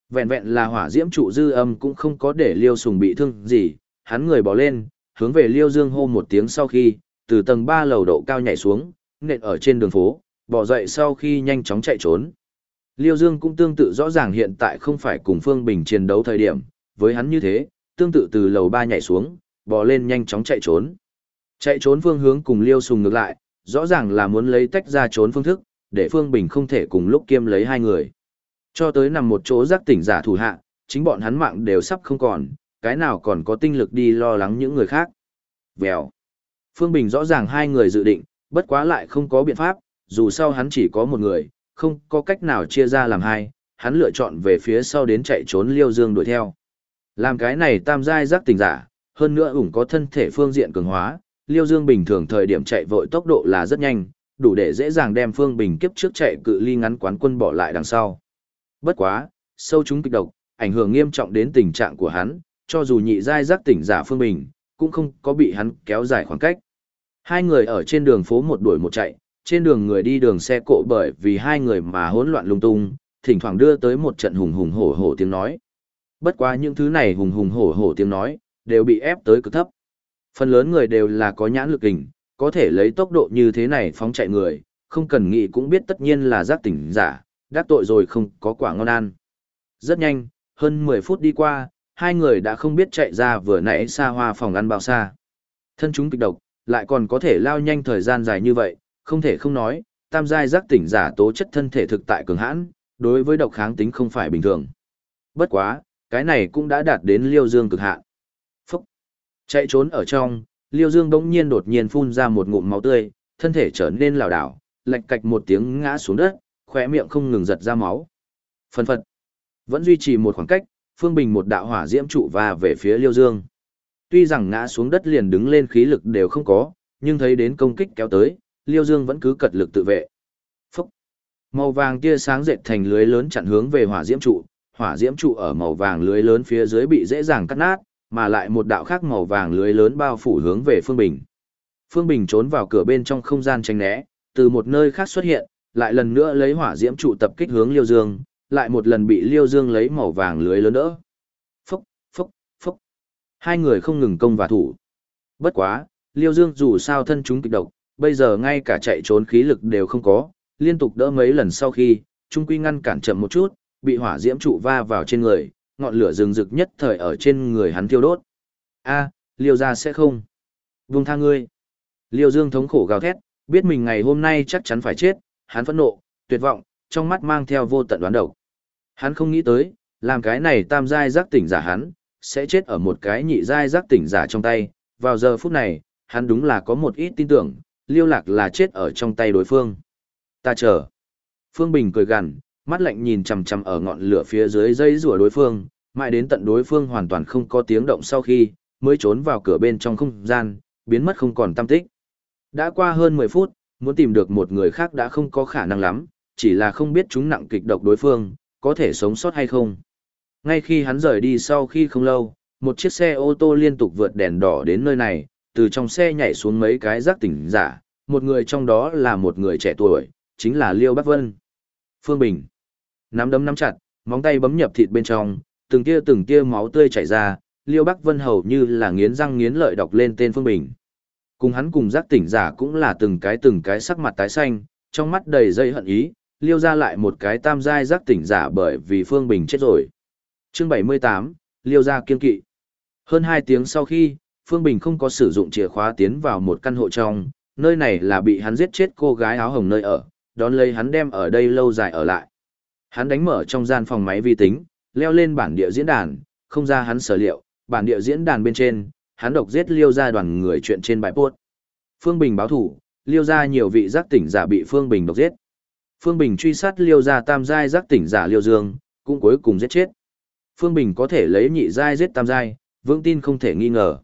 Vẹn vẹn là hỏa diễm trụ dư âm cũng không có để Liêu Sùng bị thương gì, hắn người bỏ lên, hướng về Liêu Dương hô một tiếng sau khi, từ tầng 3 lầu độ cao nhảy xuống, nện ở trên đường phố, bỏ dậy sau khi nhanh chóng chạy trốn. Liêu Dương cũng tương tự rõ ràng hiện tại không phải cùng Phương Bình chiến đấu thời điểm, với hắn như thế, tương tự từ lầu 3 nhảy xuống, bò lên nhanh chóng chạy trốn. Chạy trốn phương hướng cùng Liêu Sùng ngược lại, rõ ràng là muốn lấy tách ra trốn phương thức, để Phương Bình không thể cùng lúc kiêm lấy hai người. Cho tới nằm một chỗ giác tỉnh giả thủ hạ, chính bọn hắn mạng đều sắp không còn, cái nào còn có tinh lực đi lo lắng những người khác. Vèo. Phương Bình rõ ràng hai người dự định, bất quá lại không có biện pháp, dù sao hắn chỉ có một người, không có cách nào chia ra làm hai, hắn lựa chọn về phía sau đến chạy trốn Liêu Dương đuổi theo. Làm cái này tam giai giác tình giả, hơn nữa ủng có thân thể phương diện cường hóa, Liêu Dương bình thường thời điểm chạy vội tốc độ là rất nhanh, đủ để dễ dàng đem Phương Bình kiếp trước chạy cự ly ngắn quán quân bỏ lại đằng sau. Bất quá, sâu chúng kịch độc, ảnh hưởng nghiêm trọng đến tình trạng của hắn, cho dù nhị giai giác tỉnh giả Phương Bình, cũng không có bị hắn kéo dài khoảng cách. Hai người ở trên đường phố một đuổi một chạy, trên đường người đi đường xe cộ bởi vì hai người mà hỗn loạn lung tung, thỉnh thoảng đưa tới một trận hùng hùng hổ hổ tiếng nói. Bất quá những thứ này hùng hùng hổ hổ tiếng nói, đều bị ép tới cực thấp. Phần lớn người đều là có nhãn lực hình, có thể lấy tốc độ như thế này phóng chạy người, không cần nghĩ cũng biết tất nhiên là giác tỉnh giả, đắc tội rồi không có quả ngon ăn. Rất nhanh, hơn 10 phút đi qua, hai người đã không biết chạy ra vừa nãy xa hoa phòng ăn bao xa. Thân chúng kịch độc, lại còn có thể lao nhanh thời gian dài như vậy, không thể không nói, tam giai giác tỉnh giả tố chất thân thể thực tại cường hãn, đối với độc kháng tính không phải bình thường. Bất quá, cái này cũng đã đạt đến liêu dương cực hạn. Phúc! Chạy trốn ở trong, liêu dương đống nhiên đột nhiên phun ra một ngụm máu tươi, thân thể trở nên lảo đảo, lạch cạch một tiếng ngã xuống đất, khỏe miệng không ngừng giật ra máu. Phần phật! Vẫn duy trì một khoảng cách, Phương Bình một đạo hỏa diễm trụ và về phía liêu dương. Tuy rằng ngã xuống đất liền đứng lên khí lực đều không có, nhưng thấy đến công kích kéo tới, Liêu Dương vẫn cứ cật lực tự vệ. Phúc! Màu vàng tia sáng dệt thành lưới lớn chặn hướng về hỏa diễm trụ, hỏa diễm trụ ở màu vàng lưới lớn phía dưới bị dễ dàng cắt nát, mà lại một đạo khác màu vàng lưới lớn bao phủ hướng về Phương Bình. Phương Bình trốn vào cửa bên trong không gian tránh né, từ một nơi khác xuất hiện, lại lần nữa lấy hỏa diễm trụ tập kích hướng Liêu Dương, lại một lần bị Liêu Dương lấy màu vàng lưới lớn đỡ. Phúc, phúc, phúc. Hai người không ngừng công và thủ. Bất quá, Liêu Dương dù sao thân chúng kịch độc, bây giờ ngay cả chạy trốn khí lực đều không có, liên tục đỡ mấy lần sau khi, trung quy ngăn cản chậm một chút, bị hỏa diễm trụ va vào trên người, ngọn lửa rừng rực nhất thời ở trên người hắn thiêu đốt. A, liêu ra sẽ không. Vung tha ngươi. Liêu Dương thống khổ gào thét, biết mình ngày hôm nay chắc chắn phải chết, hắn phẫn nộ, tuyệt vọng, trong mắt mang theo vô tận đoán độc. Hắn không nghĩ tới, làm cái này tam giai giác tỉnh giả hắn, sẽ chết ở một cái nhị giai giác tỉnh giả trong tay. Vào giờ phút này, hắn đúng là có một ít tin tưởng, liêu lạc là chết ở trong tay đối phương. Ta chờ. Phương Bình cười gằn, mắt lạnh nhìn chằm chằm ở ngọn lửa phía dưới dây rùa đối phương, mãi đến tận đối phương hoàn toàn không có tiếng động sau khi, mới trốn vào cửa bên trong không gian, biến mất không còn tâm tích. Đã qua hơn 10 phút, muốn tìm được một người khác đã không có khả năng lắm, chỉ là không biết chúng nặng kịch độc đối phương, có thể sống sót hay không. Ngay khi hắn rời đi sau khi không lâu, một chiếc xe ô tô liên tục vượt đèn đỏ đến nơi này, từ trong xe nhảy xuống mấy cái giác tỉnh giả, một người trong đó là một người trẻ tuổi, chính là Liêu Bắc Vân. Phương Bình. Nắm đấm nắm chặt, móng tay bấm nhập thịt bên trong, từng tia từng tia máu tươi chảy ra, Liêu Bắc Vân hầu như là nghiến răng nghiến lợi đọc lên tên Phương Bình. Cùng hắn cùng giác tỉnh giả cũng là từng cái từng cái sắc mặt tái xanh, trong mắt đầy dây hận ý, liêu ra lại một cái tam giai giác tỉnh giả bởi vì Phương Bình chết rồi. Chương 78, liêu ra kiên kỵ. Hơn 2 tiếng sau khi, Phương Bình không có sử dụng chìa khóa tiến vào một căn hộ trong, nơi này là bị hắn giết chết cô gái áo hồng nơi ở, đón lấy hắn đem ở đây lâu dài ở lại. Hắn đánh mở trong gian phòng máy vi tính, leo lên bản địa diễn đàn, không ra hắn sở liệu, bản địa diễn đàn bên trên, hắn độc giết liêu ra đoàn người chuyện trên bài post. Phương Bình báo thủ, liêu ra nhiều vị giác tỉnh giả bị Phương Bình độc giết. Phương Bình truy sát liêu ra tam giai giác tỉnh giả liêu dương, cũng cuối cùng giết chết. Phương Bình có thể lấy nhị giai giết tam giai, vững tin không thể nghi ngờ.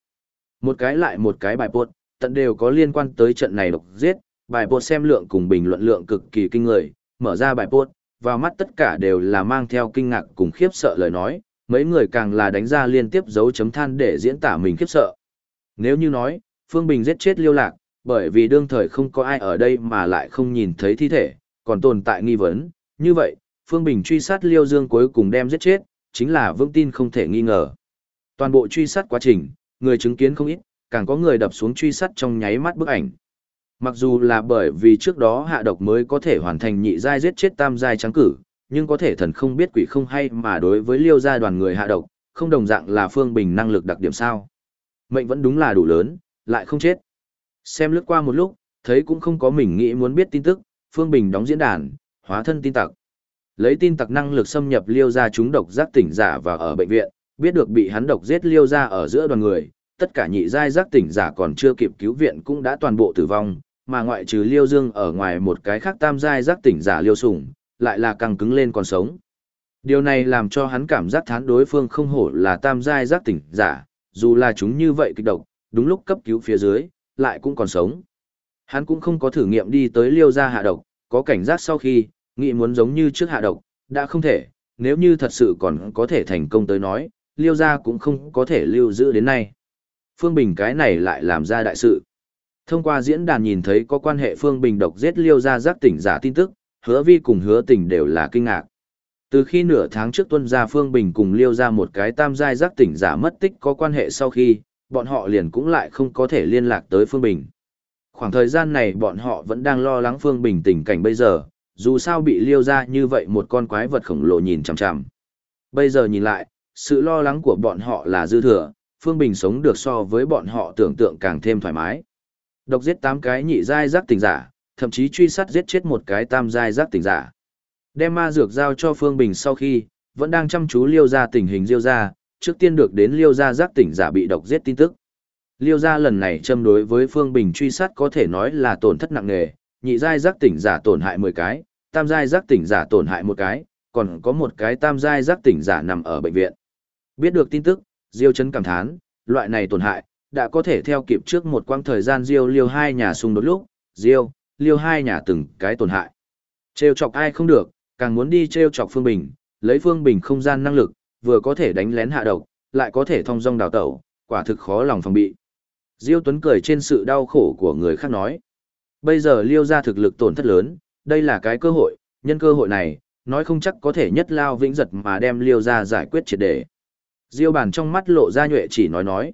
Một cái lại một cái bài post, tận đều có liên quan tới trận này độc giết, bài post xem lượng cùng bình luận lượng cực kỳ kinh người, mở ra bài post, vào mắt tất cả đều là mang theo kinh ngạc cùng khiếp sợ lời nói, mấy người càng là đánh ra liên tiếp dấu chấm than để diễn tả mình khiếp sợ. Nếu như nói, Phương Bình giết chết liêu lạc, bởi vì đương thời không có ai ở đây mà lại không nhìn thấy thi thể, còn tồn tại nghi vấn, như vậy, Phương Bình truy sát liêu dương cuối cùng đem giết chết, chính là vững tin không thể nghi ngờ. Toàn bộ truy sát quá trình, người chứng kiến không ít, càng có người đập xuống truy sát trong nháy mắt bức ảnh. Mặc dù là bởi vì trước đó hạ độc mới có thể hoàn thành nhị giai giết chết tam giai trắng cử, nhưng có thể thần không biết quỷ không hay mà đối với liêu gia đoàn người hạ độc, không đồng dạng là Phương Bình năng lực đặc điểm sao. Mệnh vẫn đúng là đủ lớn, lại không chết. Xem lướt qua một lúc, thấy cũng không có mình nghĩ muốn biết tin tức, Phương Bình đóng diễn đàn, hóa thân tin tặc. Lấy tin tặc năng lực xâm nhập liêu gia chúng độc giác tỉnh giả và ở bệnh viện, biết được bị hắn độc giết liêu gia ở giữa đoàn người, tất cả nhị giai giác tỉnh giả còn chưa kịp cứu viện cũng đã toàn bộ tử vong, mà ngoại trừ liêu dương ở ngoài một cái khác tam giai giác tỉnh giả liêu sủng, lại là càng cứng lên còn sống. Điều này làm cho hắn cảm giác thán đối phương không hổ là tam giai giác tỉnh giả, dù là chúng như vậy kịch độc, đúng lúc cấp cứu phía dưới, lại cũng còn sống. Hắn cũng không có thử nghiệm đi tới liêu gia hạ độc, có cảnh giác sau khi, nghĩ muốn giống như trước hạ độc, đã không thể, nếu như thật sự còn có thể thành công tới nói, liêu gia cũng không có thể lưu giữ đến nay. Phương Bình cái này lại làm ra đại sự. Thông qua diễn đàn nhìn thấy có quan hệ Phương Bình độc giết liêu gia giác tỉnh giả tin tức, hứa vi cùng hứa tình đều là kinh ngạc. Từ khi nửa tháng trước tuân gia Phương Bình cùng liêu ra một cái tam giai giác tỉnh giả mất tích có quan hệ sau khi, bọn họ liền cũng lại không có thể liên lạc tới Phương Bình. Khoảng thời gian này bọn họ vẫn đang lo lắng Phương Bình tình cảnh bây giờ, dù sao bị liêu ra như vậy một con quái vật khổng lồ nhìn chằm chằm. Bây giờ nhìn lại, sự lo lắng của bọn họ là dư thừa, Phương Bình sống được so với bọn họ tưởng tượng càng thêm thoải mái. Độc giết 8 cái nhị giai giác tỉnh giả, thậm chí truy sát giết chết một cái tam giai giác tỉnh giả. Đem ma dược giao cho Phương Bình sau khi, vẫn đang chăm chú liêu ra tình hình liêu ra, trước tiên được đến liêu ra giác tỉnh giả bị độc giết tin tức. Liêu gia lần này châm đối với Phương Bình truy sát có thể nói là tổn thất nặng nề, nhị giai giác tỉnh giả tổn hại 10 cái, tam giai giác tỉnh giả tổn hại một cái, còn có một cái tam giai giác tỉnh giả nằm ở bệnh viện. Biết được tin tức, Diêu chấn cảm thán, loại này tổn hại, đã có thể theo kịp trước một quãng thời gian Diêu liêu hai nhà xung đột lúc, Diêu, liêu hai nhà từng cái tổn hại. Trêu chọc ai không được, càng muốn đi trêu chọc Phương Bình, lấy Phương Bình không gian năng lực, vừa có thể đánh lén hạ độc, lại có thể thông dong đào tẩu, quả thực khó lòng phòng bị. Diêu Tuấn cười trên sự đau khổ của người khác nói. Bây giờ liêu ra thực lực tổn thất lớn, đây là cái cơ hội, nhân cơ hội này, nói không chắc có thể nhất lao vĩnh giật mà đem liêu ra giải quyết triệt để. Diêu bản trong mắt lộ ra nhuệ chỉ nói nói.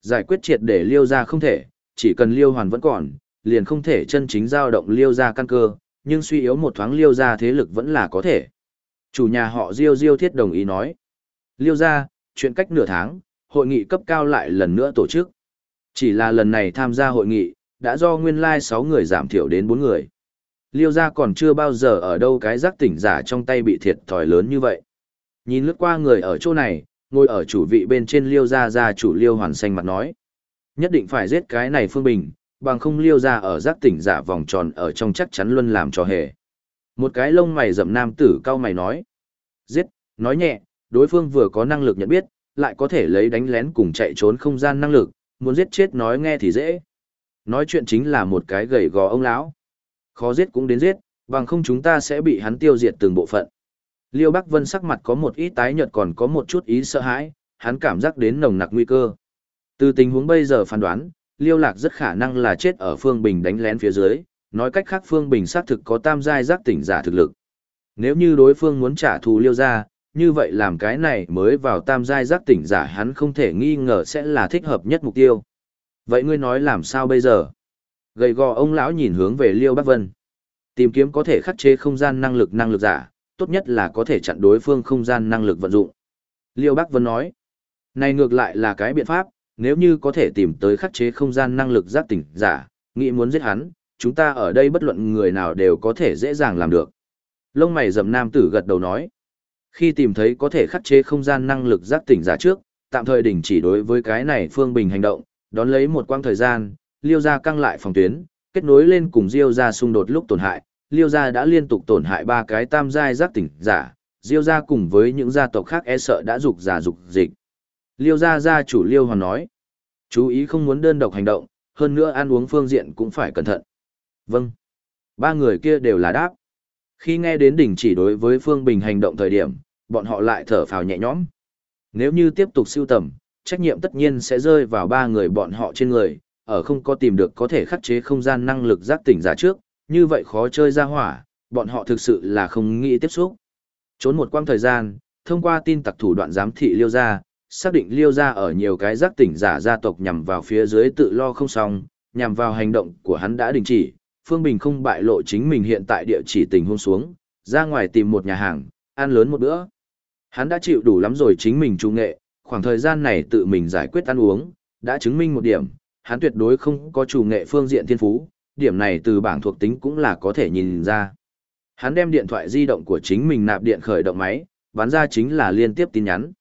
Giải quyết triệt để liêu ra không thể, chỉ cần liêu hoàn vẫn còn, liền không thể chân chính giao động liêu ra căn cơ, nhưng suy yếu một thoáng liêu ra thế lực vẫn là có thể. Chủ nhà họ Diêu Diêu Thiết đồng ý nói. Liêu ra, chuyện cách nửa tháng, hội nghị cấp cao lại lần nữa tổ chức. Chỉ là lần này tham gia hội nghị, đã do nguyên lai 6 người giảm thiểu đến 4 người. Liêu gia còn chưa bao giờ ở đâu cái giác tỉnh giả trong tay bị thiệt thòi lớn như vậy. Nhìn lướt qua người ở chỗ này, ngồi ở chủ vị bên trên Liêu gia gia chủ Liêu Hoàn xanh mặt nói. Nhất định phải giết cái này Phương Bình, bằng không Liêu gia ở giác tỉnh giả vòng tròn ở trong chắc chắn luôn làm trò hề. Một cái lông mày rậm nam tử cao mày nói. Giết, nói nhẹ, đối phương vừa có năng lực nhận biết, lại có thể lấy đánh lén cùng chạy trốn không gian năng lực, muốn giết chết nói nghe thì dễ. Nói chuyện chính là một cái gầy gò ông lão. Khó giết cũng đến giết, bằng không chúng ta sẽ bị hắn tiêu diệt từng bộ phận. Liêu Bắc Vân sắc mặt có một ít tái nhợt còn có một chút ý sợ hãi, hắn cảm giác đến nồng nặc nguy cơ. Từ tình huống bây giờ phán đoán, Liêu Lạc rất khả năng là chết ở Phương Bình đánh lén phía dưới, nói cách khác Phương Bình xác thực có tam giai giác tỉnh giả thực lực. Nếu như đối phương muốn trả thù Liêu ra, như vậy làm cái này mới vào tam giai giác tỉnh giả hắn không thể nghi ngờ sẽ là thích hợp nhất mục tiêu. Vậy ngươi nói làm sao bây giờ? Gầy gò ông lão nhìn hướng về Liêu Bắc Vân. Tìm kiếm có thể khắc chế không gian năng lực năng lực giả, tốt nhất là có thể chặn đối phương không gian năng lực vận dụng. Liêu Bắc Vân nói, này ngược lại là cái biện pháp, nếu như có thể tìm tới khắc chế không gian năng lực giác tỉnh giả, nghĩ muốn giết hắn, chúng ta ở đây bất luận người nào đều có thể dễ dàng làm được. Lông mày rậm nam tử gật đầu nói, khi tìm thấy có thể khắc chế không gian năng lực giác tỉnh giả trước, tạm thời đình chỉ đối với cái này Phương Bình hành động, đón lấy một quãng thời gian, Liêu gia căng lại phòng tuyến, kết nối lên cùng Diêu gia xung đột lúc tổn hại, Liêu gia đã liên tục tổn hại ba cái tam giai giác tỉnh giả, Diêu gia cùng với những gia tộc khác e sợ đã dục giả dục dịch. Liêu gia gia chủ Liêu Hoàn nói, chú ý không muốn đơn độc hành động, hơn nữa ăn uống phương diện cũng phải cẩn thận. Vâng. Ba người kia đều là đáp. Khi nghe đến đỉnh chỉ đối với Phương Bình hành động thời điểm, bọn họ lại thở phào nhẹ nhõm. Nếu như tiếp tục siêu tầm, trách nhiệm tất nhiên sẽ rơi vào ba người bọn họ trên người, ở không có tìm được có thể khắc chế không gian năng lực giác tỉnh giả trước, như vậy khó chơi ra hỏa, bọn họ thực sự là không nghĩ tiếp xúc. Trốn một quãng thời gian, thông qua tin tặc thủ đoạn giám thị liêu Gia xác định liêu Gia ở nhiều cái giác tỉnh giả gia tộc nhằm vào phía dưới tự lo không xong, nhằm vào hành động của hắn đã đình chỉ, Phương Bình không bại lộ chính mình hiện tại địa chỉ tình hôn xuống, ra ngoài tìm một nhà hàng, ăn lớn một bữa. Hắn đã chịu đủ lắm rồi chính mình trung nghệ, khoảng thời gian này tự mình giải quyết ăn uống, đã chứng minh một điểm, hắn tuyệt đối không có chủ nghệ phương diện thiên phú, điểm này từ bảng thuộc tính cũng là có thể nhìn ra. Hắn đem điện thoại di động của chính mình nạp điện khởi động máy, bắn ra chính là liên tiếp tin nhắn.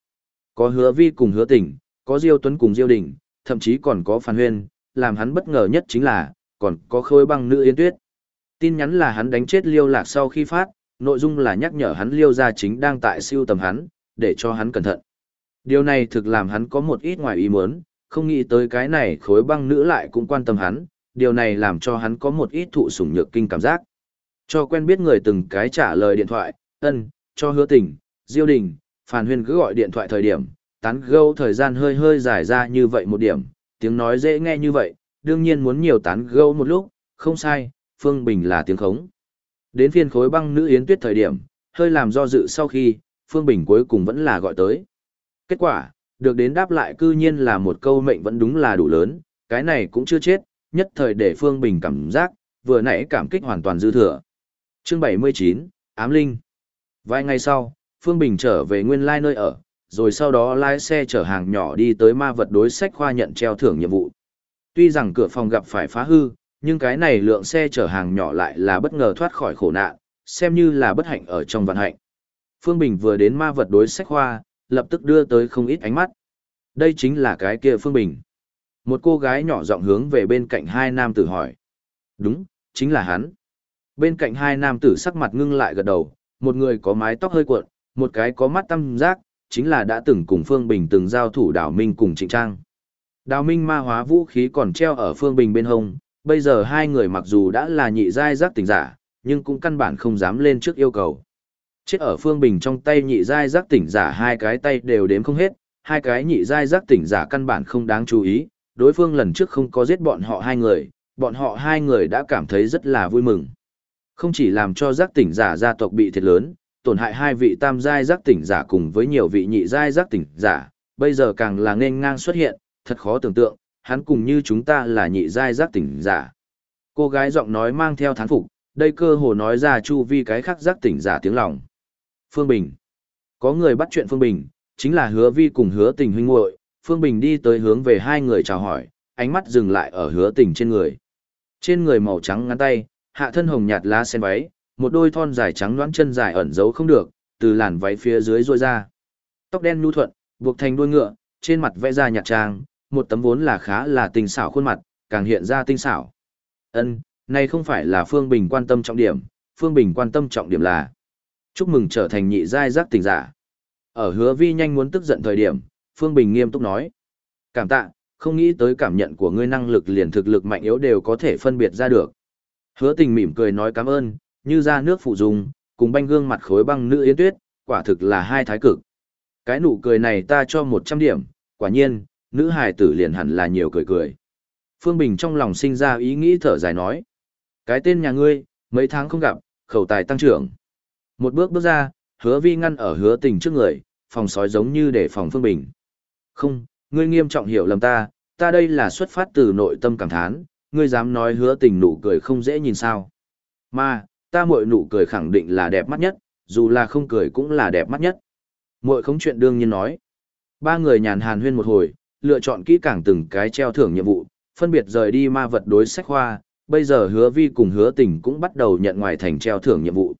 Có hứa vi cùng hứa tình, có Diêu Tuấn cùng Diêu Đình, thậm chí còn có Phan Huyên, làm hắn bất ngờ nhất chính là, còn có khôi băng nữ Yên Tuyết. Tin nhắn là hắn đánh chết Liêu Lạc sau khi phát, nội dung là nhắc nhở hắn Liêu gia chính đang tại siêu tầm hắn, để cho hắn cẩn thận. Điều này thực làm hắn có một ít ngoài ý muốn, không nghĩ tới cái này khối băng nữ lại cũng quan tâm hắn, điều này làm cho hắn có một ít thụ sủng nhược kinh cảm giác. Cho quen biết người từng cái trả lời điện thoại, ân, cho hứa tình, diêu đình, phàn huyên cứ gọi điện thoại thời điểm, tán gâu thời gian hơi hơi dài ra như vậy một điểm, tiếng nói dễ nghe như vậy, đương nhiên muốn nhiều tán gẫu một lúc, không sai, Phương Bình là tiếng khống. Đến phiên khối băng nữ yến tuyết thời điểm, hơi làm do dự sau khi, Phương Bình cuối cùng vẫn là gọi tới. Kết quả, được đến đáp lại cư nhiên là một câu mệnh vẫn đúng là đủ lớn, cái này cũng chưa chết, nhất thời để Phương Bình cảm giác, vừa nãy cảm kích hoàn toàn dư thừa. Chương 79, Ám Linh Vài ngày sau, Phương Bình trở về nguyên lai nơi ở, rồi sau đó lái xe chở hàng nhỏ đi tới ma vật đối sách khoa nhận treo thưởng nhiệm vụ. Tuy rằng cửa phòng gặp phải phá hư, nhưng cái này lượng xe chở hàng nhỏ lại là bất ngờ thoát khỏi khổ nạn, xem như là bất hạnh ở trong vận hạnh. Phương Bình vừa đến ma vật đối sách hoa, lập tức đưa tới không ít ánh mắt. Đây chính là cái kia Phương Bình. Một cô gái nhỏ giọng hướng về bên cạnh hai nam tử hỏi. Đúng, chính là hắn. Bên cạnh hai nam tử sắc mặt ngưng lại gật đầu, một người có mái tóc hơi cuộn, một cái có mắt tăm giác, chính là đã từng cùng Phương Bình từng giao thủ đảo Minh cùng Trịnh Trang. Đào Minh ma hóa vũ khí còn treo ở Phương Bình bên hông, bây giờ hai người mặc dù đã là nhị giai giác tỉnh giả, nhưng cũng căn bản không dám lên trước yêu cầu. Chết ở Phương Bình trong tay nhị giai giác tỉnh giả hai cái tay đều đếm không hết, hai cái nhị giai giác tỉnh giả căn bản không đáng chú ý, đối phương lần trước không có giết bọn họ hai người, bọn họ hai người đã cảm thấy rất là vui mừng. Không chỉ làm cho giác tỉnh giả gia tộc bị thiệt lớn, tổn hại hai vị tam giai giác tỉnh giả cùng với nhiều vị nhị giai giác tỉnh giả, bây giờ càng là nên ngang xuất hiện, thật khó tưởng tượng, hắn cùng như chúng ta là nhị giai giác tỉnh giả. Cô gái giọng nói mang theo thán phục, đây cơ hồ nói ra chu vi cái khác giác tỉnh giả tiếng lòng. Phương Bình. Có người bắt chuyện Phương Bình, chính là hứa vi cùng hứa tình huynh muội Phương Bình đi tới hướng về hai người chào hỏi, ánh mắt dừng lại ở hứa tình trên người. Trên người màu trắng ngắn tay, hạ thân hồng nhạt lá sen váy, một đôi thon dài trắng đoán chân dài ẩn giấu không được, từ làn váy phía dưới rôi ra. Tóc đen nhu thuận, buộc thành đuôi ngựa, trên mặt vẽ ra nhạt trang, một tấm vốn là khá là tinh xảo khuôn mặt, càng hiện ra tinh xảo. Ân, này không phải là Phương Bình quan tâm trọng điểm, Phương Bình quan tâm trọng điểm là chúc mừng trở thành nhị giai giác tỉnh giả. Ở hứa vi nhanh muốn tức giận thời điểm, Phương Bình nghiêm túc nói. Cảm tạ, không nghĩ tới cảm nhận của ngươi năng lực liền thực lực mạnh yếu đều có thể phân biệt ra được. Hứa tình mỉm cười nói cảm ơn, như ra nước phụ dùng, cùng banh gương mặt khối băng nữ yến tuyết, quả thực là hai thái cực. Cái nụ cười này ta cho 100 điểm, quả nhiên, nữ hài tử liền hẳn là nhiều cười cười. Phương Bình trong lòng sinh ra ý nghĩ thở dài nói. Cái tên nhà ngươi, mấy tháng không gặp, khẩu tài tăng trưởng. Một bước bước ra, hứa vi ngăn ở hứa tình trước người, phòng sói giống như để phòng Phương Bình. Không, ngươi nghiêm trọng hiểu lầm ta, ta đây là xuất phát từ nội tâm cảm thán, ngươi dám nói hứa tình nụ cười không dễ nhìn sao. Mà, ta muội nụ cười khẳng định là đẹp mắt nhất, dù là không cười cũng là đẹp mắt nhất. Muội không chuyện đương nhiên nói. Ba người nhàn hàn huyên một hồi, lựa chọn kỹ càng từng cái treo thưởng nhiệm vụ, phân biệt rời đi ma vật đối sách khoa, bây giờ hứa vi cùng hứa tình cũng bắt đầu nhận ngoài thành treo thưởng nhiệm vụ.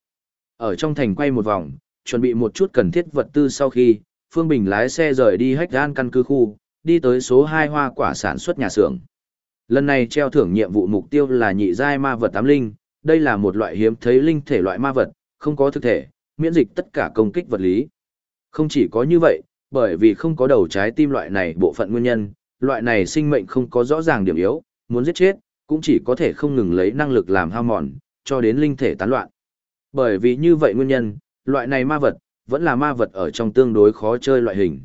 Ở trong thành quay một vòng, chuẩn bị một chút cần thiết vật tư sau khi, Phương Bình lái xe rời đi hách gan căn cứ khu, đi tới số 2 hoa quả sản xuất nhà xưởng. Lần này treo thưởng nhiệm vụ mục tiêu là nhị giai ma vật tám linh, đây là một loại hiếm thấy linh thể loại ma vật, không có thực thể, miễn dịch tất cả công kích vật lý. Không chỉ có như vậy, bởi vì không có đầu trái tim loại này bộ phận nguyên nhân, loại này sinh mệnh không có rõ ràng điểm yếu, muốn giết chết, cũng chỉ có thể không ngừng lấy năng lực làm hao mòn, cho đến linh thể tán loạn. Bởi vì như vậy nguyên nhân, loại này ma vật, vẫn là ma vật ở trong tương đối khó chơi loại hình.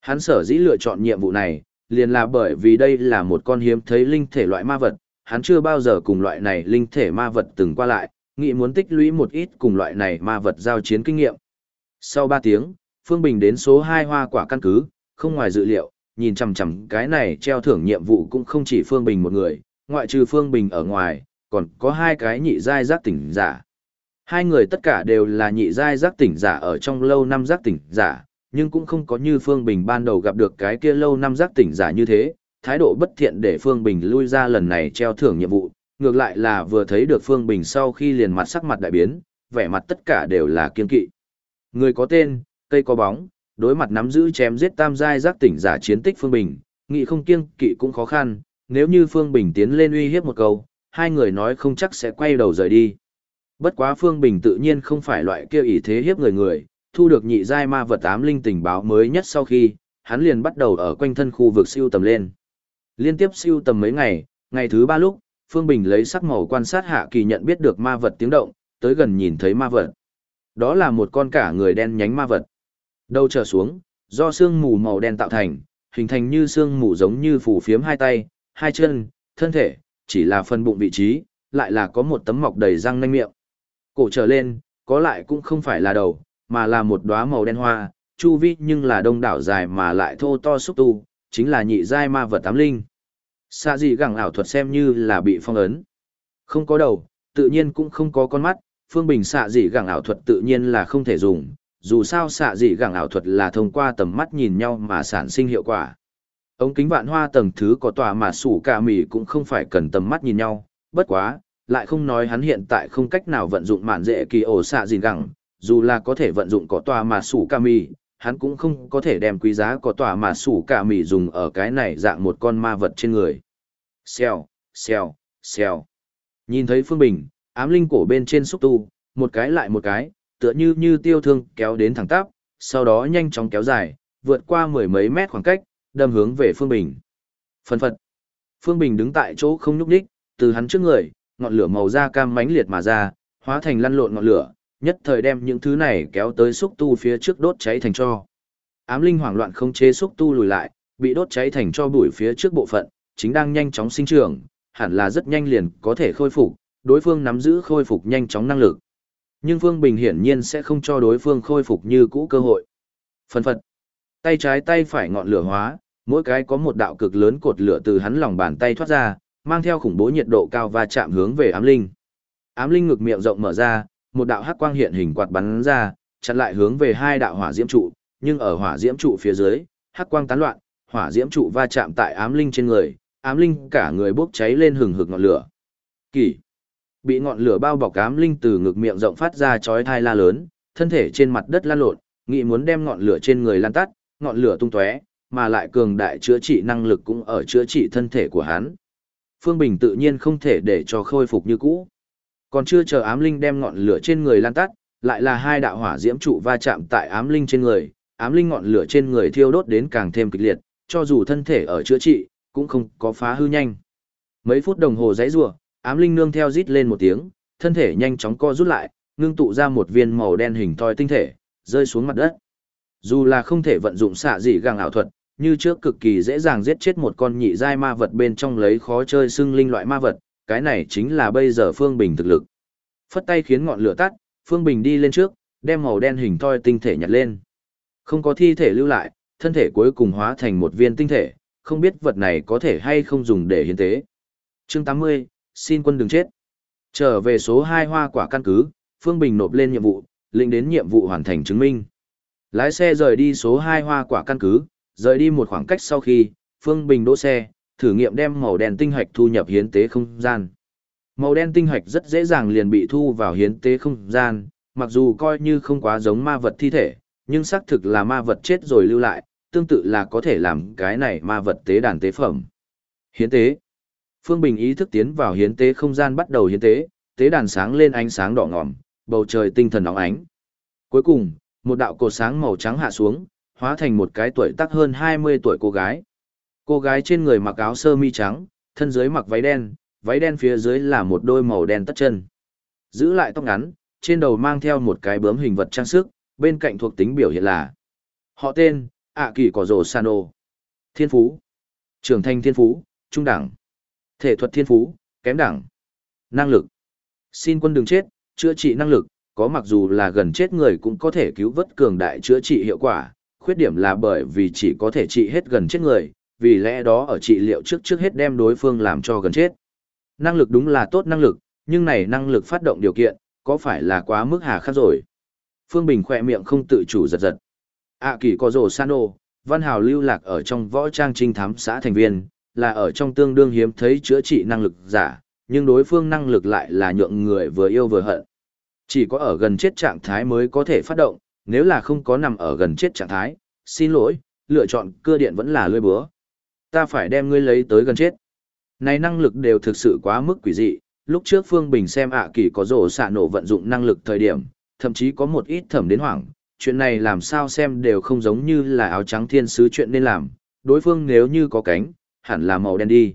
Hắn sở dĩ lựa chọn nhiệm vụ này, liền là bởi vì đây là một con hiếm thấy linh thể loại ma vật, hắn chưa bao giờ cùng loại này linh thể ma vật từng qua lại, nghĩ muốn tích lũy một ít cùng loại này ma vật giao chiến kinh nghiệm. Sau 3 tiếng, Phương Bình đến số 2 hoa quả căn cứ, không ngoài dự liệu, nhìn chằm chằm cái này treo thưởng nhiệm vụ cũng không chỉ Phương Bình một người, ngoại trừ Phương Bình ở ngoài, còn có hai cái nhị giai giác tỉnh giả. Hai người tất cả đều là nhị giai giác tỉnh giả ở trong lâu năm giác tỉnh giả, nhưng cũng không có như Phương Bình ban đầu gặp được cái kia lâu năm giác tỉnh giả như thế, thái độ bất thiện để Phương Bình lui ra lần này treo thưởng nhiệm vụ, ngược lại là vừa thấy được Phương Bình sau khi liền mặt sắc mặt đại biến, vẻ mặt tất cả đều là kiên kỵ. Người có tên, cây có bóng, đối mặt nắm giữ chém giết tam giai giác tỉnh giả chiến tích Phương Bình, nghị không kiêng kỵ cũng khó khăn, nếu như Phương Bình tiến lên uy hiếp một câu, hai người nói không chắc sẽ quay đầu rời đi. Bất quá Phương Bình tự nhiên không phải loại kia ỷ thế hiếp người người, thu được nhị giai ma vật ám linh tình báo mới nhất sau khi, hắn liền bắt đầu ở quanh thân khu vực siêu tầm lên. Liên tiếp siêu tầm mấy ngày, ngày thứ ba lúc, Phương Bình lấy sắc màu quan sát hạ kỳ nhận biết được ma vật tiếng động, tới gần nhìn thấy ma vật. Đó là một con cả người đen nhánh ma vật. Đầu trở xuống, do xương mù màu đen tạo thành, hình thành như xương mù giống như phủ phiếm hai tay, hai chân, thân thể, chỉ là phần bụng vị trí, lại là có một tấm mọc đầy răng nanh miệng. Cổ trở lên, có lại cũng không phải là đầu, mà là một đóa màu đen hoa, chu vi nhưng là đông đảo dài mà lại thô to xúc tu, chính là nhị giai ma vật tám linh. Xa dị gẳng ảo thuật xem như là bị phong ấn. Không có đầu, tự nhiên cũng không có con mắt, phương bình xạ dị gẳng ảo thuật tự nhiên là không thể dùng, dù sao xạ dị gẳng ảo thuật là thông qua tầm mắt nhìn nhau mà sản sinh hiệu quả. Ống kính vạn hoa tầng thứ có tòa mà sủ cả mì cũng không phải cần tầm mắt nhìn nhau, bất quá, lại không nói hắn hiện tại không cách nào vận dụng mạn dễ kỳ ổ xạ dị gẳng, dù là có thể vận dụng có tòa mà sủ cả mì, hắn cũng không có thể đem quý giá có tòa mà sủ cả mì dùng ở cái này dạng một con ma vật trên người. Xèo, xèo, xèo. Nhìn thấy Phương Bình, ám linh cổ bên trên xúc tu, một cái lại một cái, tựa như như tiêu thương kéo đến thẳng tắp, sau đó nhanh chóng kéo dài, vượt qua mười mấy mét khoảng cách, đâm hướng về Phương Bình. Phần phật. Phương Bình đứng tại chỗ không nhúc đích, từ hắn trước người, ngọn lửa màu da cam mãnh liệt mà ra, hóa thành lăn lộn ngọn lửa, nhất thời đem những thứ này kéo tới xúc tu phía trước đốt cháy thành cho. Ám linh hoảng loạn không chế xúc tu lùi lại, bị đốt cháy thành cho bụi phía trước bộ phận, chính đang nhanh chóng sinh trưởng, hẳn là rất nhanh liền có thể khôi phục, đối phương nắm giữ khôi phục nhanh chóng năng lực. Nhưng Phương Bình hiển nhiên sẽ không cho đối phương khôi phục như cũ cơ hội. Phần phật, tay trái tay phải ngọn lửa hóa, mỗi cái có một đạo cực lớn cột lửa từ hắn lòng bàn tay thoát ra, mang theo khủng bố nhiệt độ cao và chạm hướng về ám linh. Ám linh ngực miệng rộng mở ra, một đạo hắc quang hiện hình quạt bắn ra, chặn lại hướng về hai đạo hỏa diễm trụ, nhưng ở hỏa diễm trụ phía dưới, hắc quang tán loạn, hỏa diễm trụ va chạm tại ám linh trên người, ám linh cả người bốc cháy lên hừng hực ngọn lửa. Kỷ. Bị ngọn lửa bao bọc ám linh từ ngực miệng rộng phát ra chói thai la lớn, thân thể trên mặt đất lan lộn, nghĩ muốn đem ngọn lửa trên người lan tắt, ngọn lửa tung tóe, mà lại cường đại chữa trị năng lực cũng ở chữa trị thân thể của hắn. Phương Bình tự nhiên không thể để cho khôi phục như cũ. Còn chưa chờ ám linh đem ngọn lửa trên người lan tắt, lại là hai đạo hỏa diễm trụ va chạm tại ám linh trên người, ám linh ngọn lửa trên người thiêu đốt đến càng thêm kịch liệt, cho dù thân thể ở chữa trị, cũng không có phá hư nhanh. Mấy phút đồng hồ dãy rủa, ám linh nương theo rít lên một tiếng, thân thể nhanh chóng co rút lại, ngưng tụ ra một viên màu đen hình thoi tinh thể, rơi xuống mặt đất. Dù là không thể vận dụng xạ dị gàng ảo thuật, như trước cực kỳ dễ dàng giết chết một con nhị giai ma vật bên trong lấy khó chơi xưng linh loại ma vật, cái này chính là bây giờ Phương Bình thực lực. Phất tay khiến ngọn lửa tắt, Phương Bình đi lên trước, đem màu đen hình thoi tinh thể nhặt lên. Không có thi thể lưu lại, thân thể cuối cùng hóa thành một viên tinh thể, không biết vật này có thể hay không dùng để hiến tế. Chương 80, xin quân đừng chết. Trở về số 2 hoa quả căn cứ, Phương Bình nộp lên nhiệm vụ, lĩnh đến nhiệm vụ hoàn thành chứng minh. Lái xe rời đi số 2 hoa quả căn cứ, rời đi một khoảng cách sau khi, Phương Bình đỗ xe, thử nghiệm đem màu đen tinh hạch thu nhập hiến tế không gian. Màu đen tinh hạch rất dễ dàng liền bị thu vào hiến tế không gian, mặc dù coi như không quá giống ma vật thi thể, nhưng xác thực là ma vật chết rồi lưu lại, tương tự là có thể làm cái này ma vật tế đàn tế phẩm. Hiến tế Phương Bình ý thức tiến vào hiến tế không gian bắt đầu hiến tế, tế đàn sáng lên ánh sáng đỏ ngòm, bầu trời tinh thần óng ánh. Cuối cùng, một đạo cột sáng màu trắng hạ xuống, hóa thành một cái tuổi tác hơn 20 tuổi cô gái. Cô gái trên người mặc áo sơ mi trắng, thân dưới mặc váy đen, váy đen phía dưới là một đôi màu đen tất chân. Giữ lại tóc ngắn, trên đầu mang theo một cái bướm hình vật trang sức, bên cạnh thuộc tính biểu hiện là họ tên, ạ kỳ cỏ rồ Sano. Thiên phú, trưởng thành thiên phú, trung đẳng. Thể thuật thiên phú, kém đẳng. Năng lực. Xin quân đừng chết, chữa trị năng lực, có mặc dù là gần chết người cũng có thể cứu vớt cường đại chữa trị hiệu quả, khuyết điểm là bởi vì chỉ có thể trị hết gần chết người, vì lẽ đó ở trị liệu trước trước hết đem đối phương làm cho gần chết. Năng lực đúng là tốt năng lực, nhưng này năng lực phát động điều kiện, có phải là quá mức hà khắc rồi. Phương Bình khỏe miệng không tự chủ giật giật. À kỳ có rổ Sano, văn hào lưu lạc ở trong võ trang trinh thám xã thành viên, là ở trong tương đương hiếm thấy chữa trị năng lực giả, nhưng đối phương năng lực lại là nhượng người vừa yêu vừa hận. Chỉ có ở gần chết trạng thái mới có thể phát động, nếu là không có nằm ở gần chết trạng thái, xin lỗi, lựa chọn cưa điện vẫn là lươi búa. Ta phải đem ngươi lấy tới gần chết. Này năng lực đều thực sự quá mức quỷ dị, lúc trước Phương Bình xem ạ kỳ có rổ xạ nổ vận dụng năng lực thời điểm, thậm chí có một ít thẩm đến hoảng, chuyện này làm sao xem đều không giống như là áo trắng thiên sứ chuyện nên làm, đối phương nếu như có cánh, hẳn là màu đen đi.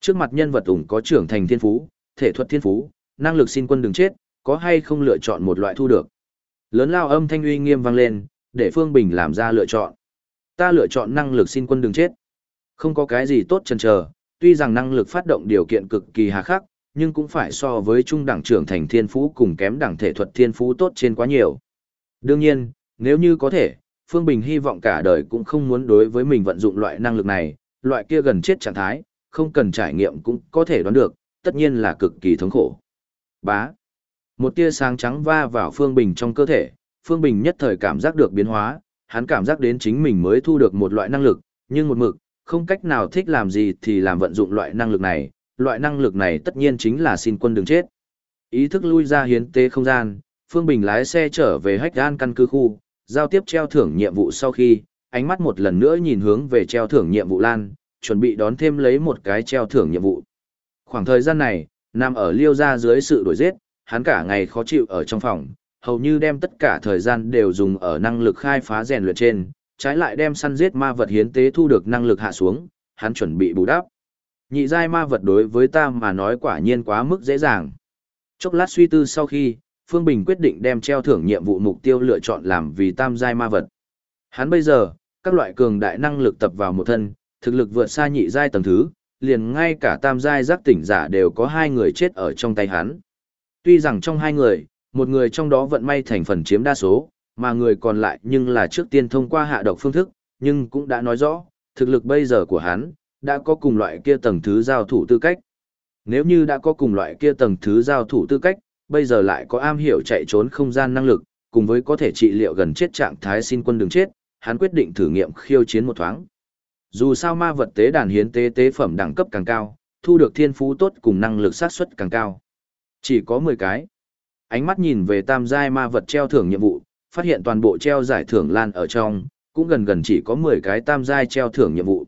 Trước mặt nhân vật ủng có trưởng thành thiên phú, thể thuật thiên phú, năng lực xin quân đừng chết, có hay không lựa chọn một loại thu được. Lớn lao âm thanh uy nghiêm vang lên, để Phương Bình làm ra lựa chọn. Ta lựa chọn năng lực xin quân đừng chết. Không có cái gì tốt chần chờ, tuy rằng năng lực phát động điều kiện cực kỳ hà khắc, nhưng cũng phải so với trung đẳng trưởng thành thiên phú cùng kém đẳng thể thuật thiên phú tốt trên quá nhiều. Đương nhiên, nếu như có thể, Phương Bình hy vọng cả đời cũng không muốn đối với mình vận dụng loại năng lực này, loại kia gần chết trạng thái, không cần trải nghiệm cũng có thể đoán được, tất nhiên là cực kỳ thống khổ. Bá. Một tia sáng trắng va vào Phương Bình trong cơ thể, Phương Bình nhất thời cảm giác được biến hóa, hắn cảm giác đến chính mình mới thu được một loại năng lực, nhưng một mực, không cách nào thích làm gì thì làm vận dụng loại năng lực này, loại năng lực này tất nhiên chính là xin quân đừng chết. Ý thức lui ra hiến tế không gian, Phương Bình lái xe trở về hách gan căn cứ khu, giao tiếp treo thưởng nhiệm vụ sau khi, ánh mắt một lần nữa nhìn hướng về treo thưởng nhiệm vụ lan, chuẩn bị đón thêm lấy một cái treo thưởng nhiệm vụ. Khoảng thời gian này, nằm ở liêu ra dưới sự đổi giết, hắn cả ngày khó chịu ở trong phòng, hầu như đem tất cả thời gian đều dùng ở năng lực khai phá rèn luyện trên, trái lại đem săn giết ma vật hiến tế thu được năng lực hạ xuống, hắn chuẩn bị bù đắp. Nhị giai ma vật đối với ta mà nói quả nhiên quá mức dễ dàng. Chốc lát suy tư sau khi, Phương Bình quyết định đem treo thưởng nhiệm vụ mục tiêu lựa chọn làm vì tam giai ma vật. Hắn bây giờ, các loại cường đại năng lực tập vào một thân, thực lực vượt xa nhị giai tầng thứ, liền ngay cả tam giai giác tỉnh giả đều có hai người chết ở trong tay hắn. Tuy rằng trong hai người, một người trong đó vận may thành phần chiếm đa số, mà người còn lại nhưng là trước tiên thông qua hạ độc phương thức, nhưng cũng đã nói rõ, thực lực bây giờ của hắn, đã có cùng loại kia tầng thứ giao thủ tư cách. Nếu như đã có cùng loại kia tầng thứ giao thủ tư cách, bây giờ lại có am hiểu chạy trốn không gian năng lực, cùng với có thể trị liệu gần chết trạng thái xin quân đường chết, hắn quyết định thử nghiệm khiêu chiến một thoáng. Dù sao ma vật tế đàn hiến tế tế phẩm đẳng cấp càng cao, thu được thiên phú tốt cùng năng lực sát xuất càng cao. Chỉ có 10 cái. Ánh mắt nhìn về tam giai ma vật treo thưởng nhiệm vụ, phát hiện toàn bộ treo giải thưởng lan ở trong, cũng gần gần chỉ có 10 cái tam giai treo thưởng nhiệm vụ.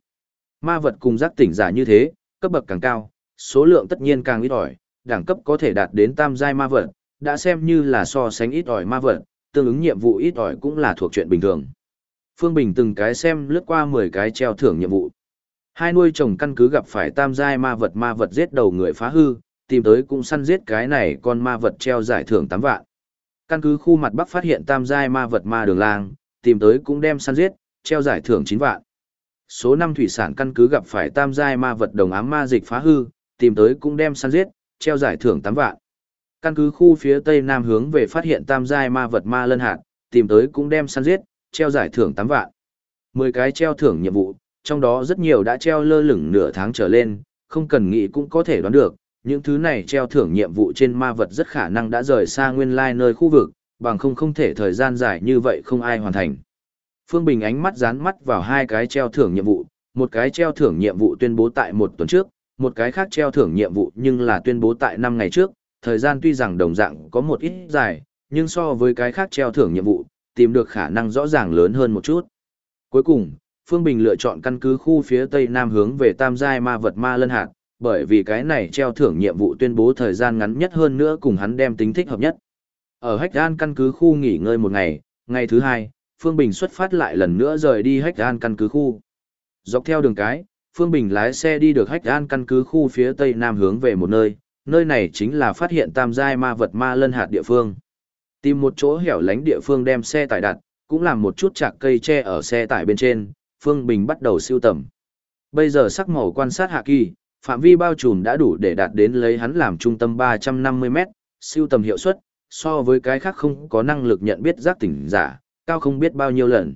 Ma vật cùng giác tỉnh giả như thế, cấp bậc càng cao, số lượng tất nhiên càng ít ỏi, đẳng cấp có thể đạt đến tam giai ma vật, đã xem như là so sánh ít ỏi ma vật, tương ứng nhiệm vụ ít ỏi cũng là thuộc chuyện bình thường. Phương Bình từng cái xem lướt qua 10 cái treo thưởng nhiệm vụ. Hai nuôi chồng căn cứ gặp phải tam giai ma vật ma vật giết đầu người phá hư, tìm tới cũng săn giết cái này con ma vật treo giải thưởng 8 vạn. Căn cứ khu mặt bắc phát hiện tam giai ma vật ma đường lang, tìm tới cũng đem săn giết, treo giải thưởng 9 vạn. Số 5 thủy sản căn cứ gặp phải tam giai ma vật đồng ám ma dịch phá hư, tìm tới cũng đem săn giết, treo giải thưởng 8 vạn. Căn cứ khu phía tây nam hướng về phát hiện tam giai ma vật ma lân hạt, tìm tới cũng đem săn giết, treo giải thưởng 8 vạn. 10 cái treo thưởng nhiệm vụ, trong đó rất nhiều đã treo lơ lửng nửa tháng trở lên, không cần nghĩ cũng có thể đoán được, những thứ này treo thưởng nhiệm vụ trên ma vật rất khả năng đã rời xa nguyên lai nơi khu vực, bằng không không thể thời gian dài như vậy không ai hoàn thành. Phương Bình ánh mắt dán mắt vào hai cái treo thưởng nhiệm vụ, một cái treo thưởng nhiệm vụ tuyên bố tại một tuần trước, một cái khác treo thưởng nhiệm vụ nhưng là tuyên bố tại 5 ngày trước, thời gian tuy rằng đồng dạng có một ít dài, nhưng so với cái khác treo thưởng nhiệm vụ, tìm được khả năng rõ ràng lớn hơn một chút. Cuối cùng, Phương Bình lựa chọn căn cứ khu phía tây nam hướng về tam giai ma vật ma lân hạt, bởi vì cái này treo thưởng nhiệm vụ tuyên bố thời gian ngắn nhất hơn nữa cùng hắn đem tính thích hợp nhất. Ở Hách An căn cứ khu nghỉ ngơi một ngày, ngày thứ hai, Phương Bình xuất phát lại lần nữa rời đi Hách An căn cứ khu. Dọc theo đường cái, Phương Bình lái xe đi được Hách An căn cứ khu phía tây nam hướng về một nơi, nơi này chính là phát hiện tam giai ma vật ma lân hạt địa phương. Tìm một chỗ hẻo lánh địa phương đem xe tải đặt, cũng làm một chút chạc cây tre ở xe tải bên trên, Phương Bình bắt đầu siêu tầm. Bây giờ sắc màu quan sát hạ kỳ, phạm vi bao trùm đã đủ để đạt đến lấy hắn làm trung tâm 350 mét, siêu tầm hiệu suất, so với cái khác không có năng lực nhận biết giác tỉnh giả, cao không biết bao nhiêu lần.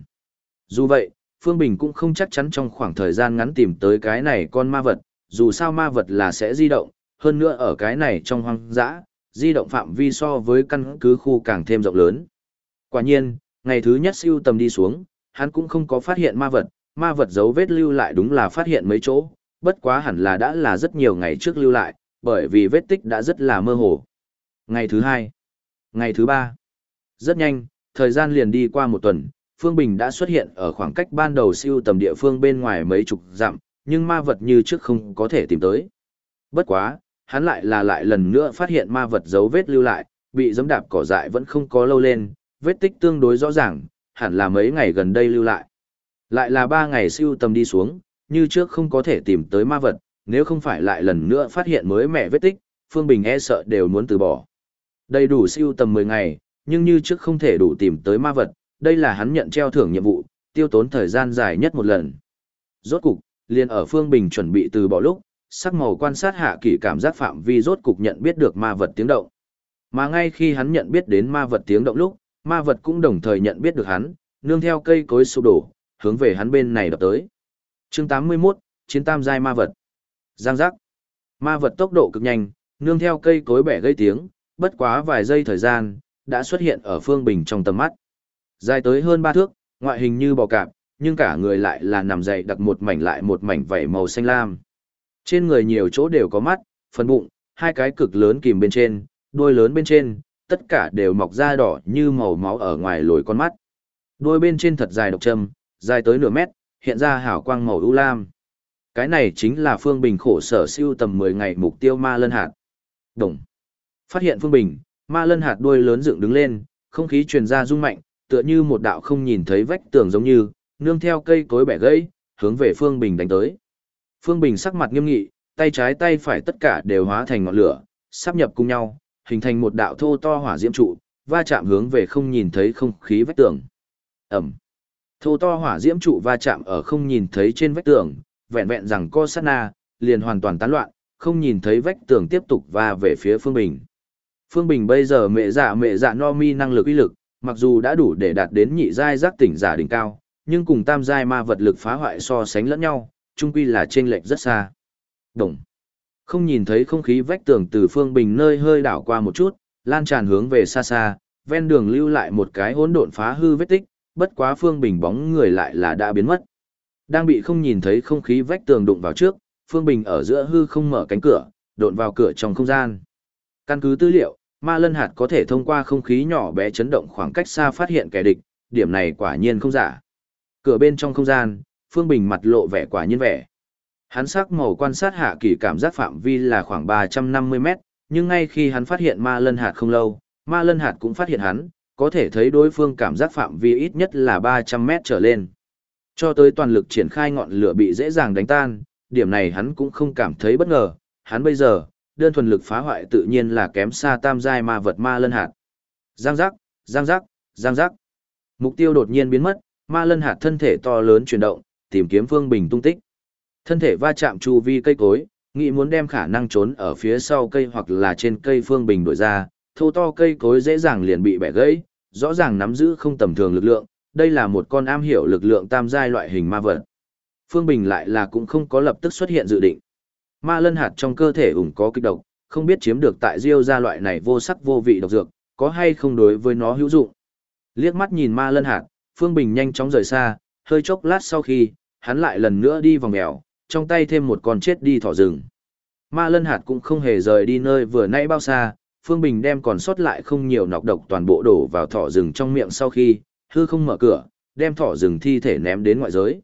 Dù vậy, Phương Bình cũng không chắc chắn trong khoảng thời gian ngắn tìm tới cái này con ma vật, dù sao ma vật là sẽ di động, hơn nữa ở cái này trong hoang dã, di động phạm vi so với căn cứ khu càng thêm rộng lớn. Quả nhiên, ngày thứ nhất siêu tầm đi xuống, hắn cũng không có phát hiện ma vật, ma vật dấu vết lưu lại đúng là phát hiện mấy chỗ, bất quá hẳn là đã là rất nhiều ngày trước lưu lại, bởi vì vết tích đã rất là mơ hồ. Ngày thứ hai, ngày thứ ba, rất nhanh, thời gian liền đi qua một tuần, Phương Bình đã xuất hiện ở khoảng cách ban đầu siêu tầm địa phương bên ngoài mấy chục dặm, nhưng ma vật như trước không có thể tìm tới. Bất quá, hắn lại là lại lần nữa phát hiện ma vật dấu vết lưu lại, bị giẫm đạp cỏ dại vẫn không có lâu lên, vết tích tương đối rõ ràng, hẳn là mấy ngày gần đây lưu lại. Lại là ba ngày siêu tầm đi xuống, như trước không có thể tìm tới ma vật, nếu không phải lại lần nữa phát hiện mới mẹ vết tích, Phương Bình e sợ đều muốn từ bỏ. Đầy đủ siêu tầm 10 ngày, nhưng như trước không thể đủ tìm tới ma vật, đây là hắn nhận treo thưởng nhiệm vụ, tiêu tốn thời gian dài nhất một lần. Rốt cục, liền ở Phương Bình chuẩn bị từ bỏ lúc, sắc màu quan sát hạ kỳ cảm giác phạm vi rốt cục nhận biết được ma vật tiếng động. Mà ngay khi hắn nhận biết đến ma vật tiếng động lúc, ma vật cũng đồng thời nhận biết được hắn, nương theo cây cối sụp đổ, hướng về hắn bên này đập tới. Chương 81, Chiến tam giai ma vật. Giang giác. Ma vật tốc độ cực nhanh, nương theo cây cối bẻ gây tiếng, bất quá vài giây thời gian, đã xuất hiện ở Phương Bình trong tầm mắt. Dài tới hơn ba thước, ngoại hình như bò cạp, nhưng cả người lại là nằm dậy đặt một mảnh lại một mảnh vảy màu xanh lam. Trên người nhiều chỗ đều có mắt, phần bụng, hai cái cực lớn kìm bên trên, đuôi lớn bên trên, tất cả đều mọc da đỏ như màu máu ở ngoài lồi con mắt. Đuôi bên trên thật dài độc châm, dài tới nửa mét, hiện ra hào quang màu ưu lam. Cái này chính là Phương Bình khổ sở siêu tầm 10 ngày mục tiêu ma lân hạt. Đồng. Phát hiện Phương Bình, ma lân hạt đuôi lớn dựng đứng lên, không khí truyền ra rung mạnh, tựa như một đạo không nhìn thấy vách tường giống như, nương theo cây cối bẻ gãy, hướng về Phương Bình đánh tới. Phương Bình sắc mặt nghiêm nghị, tay trái tay phải tất cả đều hóa thành ngọn lửa, sắp nhập cùng nhau, hình thành một đạo thô to hỏa diễm trụ, va chạm hướng về không nhìn thấy không khí vách tường. Ẩm. Thô to hỏa diễm trụ va chạm ở không nhìn thấy trên vách tường, vẹn vẹn rằng co sát na, liền hoàn toàn tán loạn, không nhìn thấy vách tường tiếp tục va về phía Phương Bình. Phương Bình bây giờ mẹ dạ mẹ dạ no mi năng lực uy lực, mặc dù đã đủ để đạt đến nhị giai giác tỉnh giả đỉnh cao, nhưng cùng tam giai ma vật lực phá hoại so sánh lẫn nhau, chung quy là trên lệch rất xa. Đồng. Không nhìn thấy không khí vách tường từ Phương Bình nơi hơi đảo qua một chút, lan tràn hướng về xa xa, ven đường lưu lại một cái hỗn độn phá hư vết tích, bất quá Phương Bình bóng người lại là đã biến mất. Đang bị không nhìn thấy không khí vách tường đụng vào trước, Phương Bình ở giữa hư không mở cánh cửa, độn vào cửa trong không gian. Căn cứ tư liệu, ma lân hạt có thể thông qua không khí nhỏ bé chấn động khoảng cách xa phát hiện kẻ địch, điểm này quả nhiên không giả. Cửa bên trong không gian, Phương Bình mặt lộ vẻ quả nhiên vẻ. Hắn sắc màu quan sát hạ kỳ cảm giác phạm vi là khoảng 350 mét, nhưng ngay khi hắn phát hiện ma lân hạt không lâu, ma lân hạt cũng phát hiện hắn, có thể thấy đối phương cảm giác phạm vi ít nhất là 300 mét trở lên. Cho tới toàn lực triển khai ngọn lửa bị dễ dàng đánh tan, điểm này hắn cũng không cảm thấy bất ngờ, hắn bây giờ, đơn thuần lực phá hoại tự nhiên là kém xa tam giai ma vật ma lân hạt. Giang giác, giang giác, giang giác. Mục tiêu đột nhiên biến mất, ma lân hạt thân thể to lớn chuyển động, tìm kiếm Phương Bình tung tích. Thân thể va chạm chu vi cây cối, nghĩ muốn đem khả năng trốn ở phía sau cây hoặc là trên cây Phương Bình đổi ra, thô to cây cối dễ dàng liền bị bẻ gãy, rõ ràng nắm giữ không tầm thường lực lượng, đây là một con am hiểu lực lượng tam giai loại hình ma vật. Phương Bình lại là cũng không có lập tức xuất hiện dự định. Ma lân hạt trong cơ thể ủng có kích độc, không biết chiếm được tại diêu gia loại này vô sắc vô vị độc dược, có hay không đối với nó hữu dụng. Liếc mắt nhìn ma lân hạt, Phương Bình nhanh chóng rời xa, hơi chốc lát sau khi, hắn lại lần nữa đi vòng mèo, trong tay thêm một con chết đi thỏ rừng. Ma lân hạt cũng không hề rời đi nơi vừa nãy bao xa, Phương Bình đem còn sót lại không nhiều nọc độc toàn bộ đổ vào thỏ rừng trong miệng sau khi, hư không mở cửa, đem thỏ rừng thi thể ném đến ngoại giới.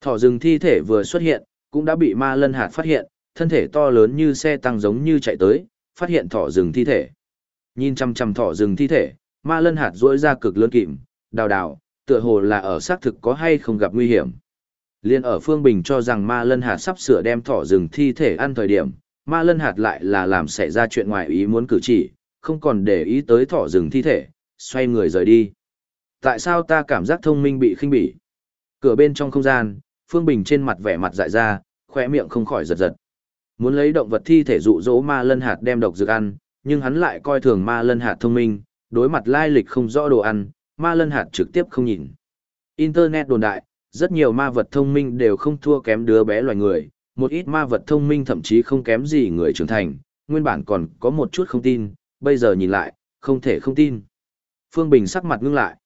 Thỏ rừng thi thể vừa xuất hiện, cũng đã bị ma lân hạt phát hiện, thân thể to lớn như xe tăng giống như chạy tới, phát hiện thỏ rừng thi thể. Nhìn chăm chăm thỏ rừng thi thể, ma lân hạt rỗi ra cực lớn kìm, đào đào, tựa hồ là ở xác thực có hay không gặp nguy hiểm. Liên ở Phương Bình cho rằng ma lân hạt sắp sửa đem thỏ rừng thi thể ăn thời điểm, ma lân hạt lại là làm xảy ra chuyện ngoài ý muốn cử chỉ, không còn để ý tới thỏ rừng thi thể, xoay người rời đi. Tại sao ta cảm giác thông minh bị khinh bỉ? Cửa bên trong không gian, Phương Bình trên mặt vẻ mặt dại ra, khỏe miệng không khỏi giật giật. Muốn lấy động vật thi thể dụ dỗ ma lân hạt đem độc dược ăn, nhưng hắn lại coi thường ma lân hạt thông minh, đối mặt lai lịch không rõ đồ ăn, ma lân hạt trực tiếp không nhìn. Internet đồn đại, rất nhiều ma vật thông minh đều không thua kém đứa bé loài người, một ít ma vật thông minh thậm chí không kém gì người trưởng thành, nguyên bản còn có một chút không tin, bây giờ nhìn lại, không thể không tin. Phương Bình sắc mặt ngưng lại.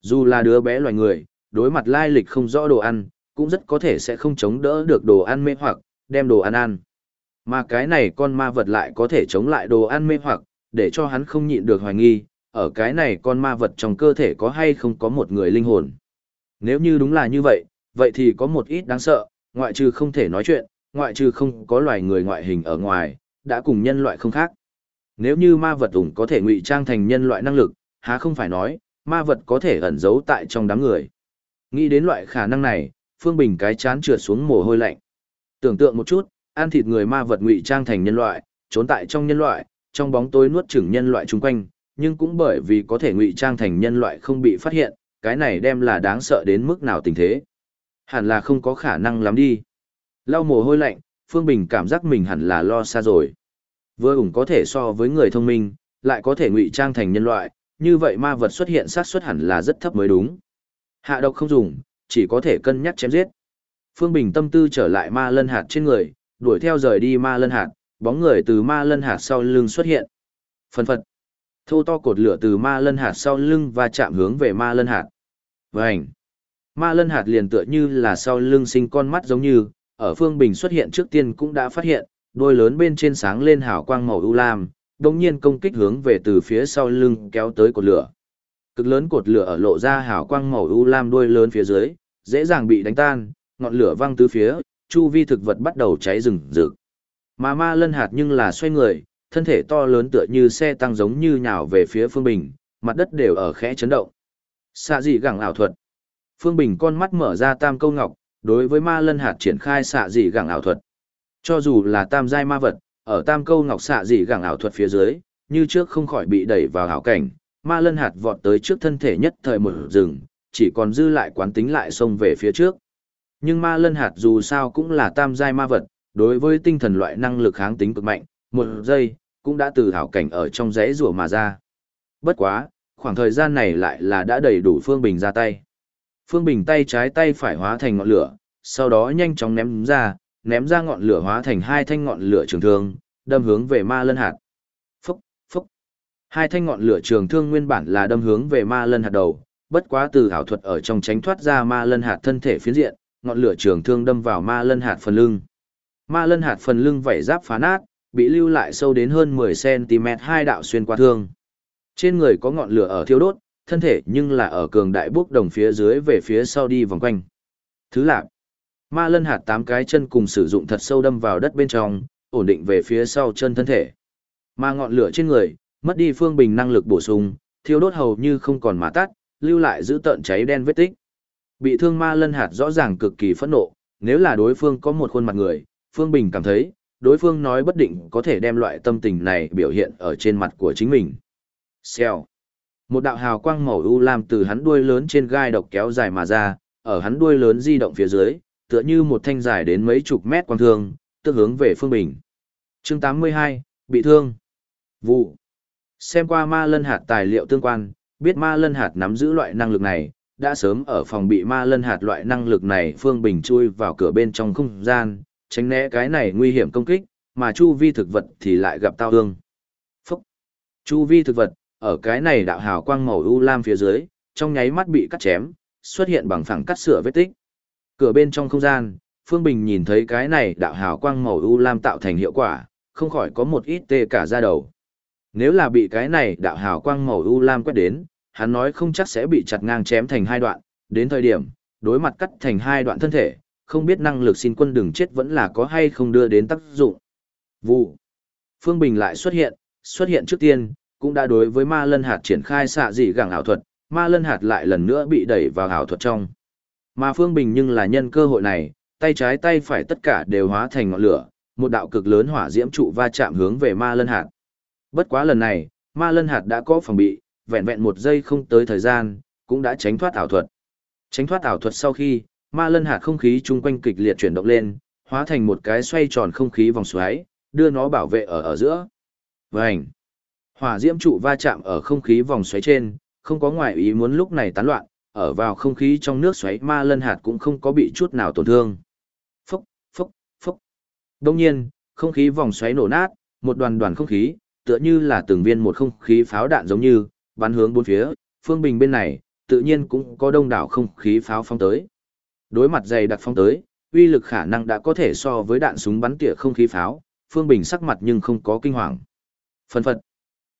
Dù là đứa bé loài người, đối mặt lai lịch không rõ đồ ăn, cũng rất có thể sẽ không chống đỡ được đồ ăn mê hoặc, đem đồ ăn ăn. Mà cái này con ma vật lại có thể chống lại đồ ăn mê hoặc, để cho hắn không nhịn được hoài nghi, ở cái này con ma vật trong cơ thể có hay không có một người linh hồn. Nếu như đúng là như vậy, vậy thì có một ít đáng sợ, ngoại trừ không thể nói chuyện, ngoại trừ không có loài người ngoại hình ở ngoài, đã cùng nhân loại không khác. Nếu như ma vật ủng có thể ngụy trang thành nhân loại năng lực, há không phải nói, ma vật có thể ẩn giấu tại trong đám người. Nghĩ đến loại khả năng này, Phương Bình cái chán trượt xuống mồ hôi lạnh. Tưởng tượng một chút, ăn thịt người ma vật ngụy trang thành nhân loại, trốn tại trong nhân loại, trong bóng tối nuốt chửng nhân loại chung quanh, nhưng cũng bởi vì có thể ngụy trang thành nhân loại không bị phát hiện, cái này đem là đáng sợ đến mức nào tình thế. Hẳn là không có khả năng lắm đi. Lau mồ hôi lạnh, Phương Bình cảm giác mình hẳn là lo xa rồi. Vừa ủng có thể so với người thông minh, lại có thể ngụy trang thành nhân loại, như vậy ma vật xuất hiện sát suất hẳn là rất thấp mới đúng. Hạ độc không dùng, chỉ có thể cân nhắc chém giết. Phương Bình tâm tư trở lại ma lân hạt trên người, đuổi theo rời đi ma lân hạt, bóng người từ ma lân hạt sau lưng xuất hiện. Phần phật. Thô to cột lửa từ ma lân hạt sau lưng và chạm hướng về ma lân hạt. Vành. Ma lân hạt liền tựa như là sau lưng sinh con mắt giống như, ở Phương Bình xuất hiện trước tiên cũng đã phát hiện, đôi lớn bên trên sáng lên hào quang màu ưu lam, đồng nhiên công kích hướng về từ phía sau lưng kéo tới cột lửa. Cực lớn cột lửa ở lộ ra hào quang màu ưu lam đôi lớn phía dưới, dễ dàng bị đánh tan, ngọn lửa văng tứ phía, chu vi thực vật bắt đầu cháy rừng rực. Mà ma lân hạt nhưng là xoay người, thân thể to lớn tựa như xe tăng giống như nhào về phía Phương Bình, mặt đất đều ở khẽ chấn động. Xạ dị gẳng ảo thuật. Phương Bình con mắt mở ra tam câu ngọc, đối với ma lân hạt triển khai xạ dị gẳng ảo thuật. Cho dù là tam giai ma vật, ở tam câu ngọc xạ dị gẳng ảo thuật phía dưới, như trước không khỏi bị đẩy vào ảo cảnh, ma lân hạt vọt tới trước thân thể nhất thời một rừng, chỉ còn dư lại quán tính lại xông về phía trước. Nhưng ma lân hạt dù sao cũng là tam giai ma vật, đối với tinh thần loại năng lực kháng tính cực mạnh, một giây, cũng đã từ hảo cảnh ở trong rẽ rùa mà ra. Bất quá, khoảng thời gian này lại là đã đầy đủ Phương Bình ra tay. Phương Bình tay trái tay phải hóa thành ngọn lửa, sau đó nhanh chóng ném ra, ném ra ngọn lửa hóa thành hai thanh ngọn lửa trường thương, đâm hướng về ma lân hạt. Phúc, phúc. Hai thanh ngọn lửa trường thương nguyên bản là đâm hướng về ma lân hạt đầu, bất quá từ hảo thuật ở trong tránh thoát ra ma lân hạt thân thể phiến diện, ngọn lửa trường thương đâm vào ma lân hạt phần lưng. Ma lân hạt phần lưng vảy giáp phá nát, bị lưu lại sâu đến hơn 10cm hai đạo xuyên qua thương. Trên người có ngọn lửa ở thiêu đốt, thân thể nhưng là ở cường đại bước đồng phía dưới về phía sau đi vòng quanh. Thứ lạc. Ma lân hạt tám cái chân cùng sử dụng thật sâu đâm vào đất bên trong, ổn định về phía sau chân thân thể. Mà ngọn lửa trên người, mất đi phương bình năng lực bổ sung, thiêu đốt hầu như không còn mà tắt, lưu lại giữ tợn cháy đen vết tích. Bị thương ma lân hạt rõ ràng cực kỳ phẫn nộ, nếu là đối phương có một khuôn mặt người, Phương Bình cảm thấy, đối phương nói bất định có thể đem loại tâm tình này biểu hiện ở trên mặt của chính mình. Xèo. Một đạo hào quang màu u lam từ hắn đuôi lớn trên gai độc kéo dài mà ra, ở hắn đuôi lớn di động phía dưới, tựa như một thanh dài đến mấy chục mét quang thương, tức hướng về Phương Bình. Chương 82, bị thương. Vụ. Xem qua ma lân hạt tài liệu tương quan, biết ma lân hạt nắm giữ loại năng lực này, đã sớm ở phòng bị ma lân hạt loại năng lực này Phương Bình chui vào cửa bên trong không gian, tránh né cái này nguy hiểm công kích, mà chu vi thực vật thì lại gặp tao ương. Phúc! Chu vi thực vật, ở cái này đạo hào quang màu u lam phía dưới, trong nháy mắt bị cắt chém, xuất hiện bằng phẳng cắt sửa vết tích. Cửa bên trong không gian, Phương Bình nhìn thấy cái này đạo hào quang màu u lam tạo thành hiệu quả, không khỏi có một ít tê cả da đầu. Nếu là bị cái này đạo hào quang màu u lam quét đến, hắn nói không chắc sẽ bị chặt ngang chém thành hai đoạn, đến thời điểm, đối mặt cắt thành hai đoạn thân thể, không biết năng lực xin quân đừng chết vẫn là có hay không đưa đến tác dụng. Vụ. Phương Bình lại xuất hiện, xuất hiện trước tiên, cũng đã đối với ma lân hạt triển khai xạ dị gẳng ảo thuật, ma lân hạt lại lần nữa bị đẩy vào ảo thuật trong. Mà Phương Bình nhưng là nhân cơ hội này, tay trái tay phải tất cả đều hóa thành ngọn lửa, một đạo cực lớn hỏa diễm trụ va chạm hướng về ma lân hạt. Bất quá lần này, ma lân hạt đã có phòng bị, vẹn vẹn một giây không tới thời gian, cũng đã tránh thoát ảo thuật. Tránh thoát ảo thuật sau khi, ma lân hạt không khí chung quanh kịch liệt chuyển động lên, hóa thành một cái xoay tròn không khí vòng xoáy, đưa nó bảo vệ ở ở giữa. Vành. Hỏa diễm trụ va chạm ở không khí vòng xoáy trên, không có ngoại ý muốn lúc này tán loạn, ở vào không khí trong nước xoáy ma lân hạt cũng không có bị chút nào tổn thương. Phốc, phốc, phốc. Đông nhiên, không khí vòng xoáy nổ nát, một đoàn đoàn không khí, tựa như là từng viên một không khí pháo đạn giống như, bắn hướng bốn phía, phương bình bên này, tự nhiên cũng có đông đảo không khí pháo phong tới. Đối mặt dày đặc phong tới, uy lực khả năng đã có thể so với đạn súng bắn tỉa không khí pháo, Phương Bình sắc mặt nhưng không có kinh hoàng. Phần phật.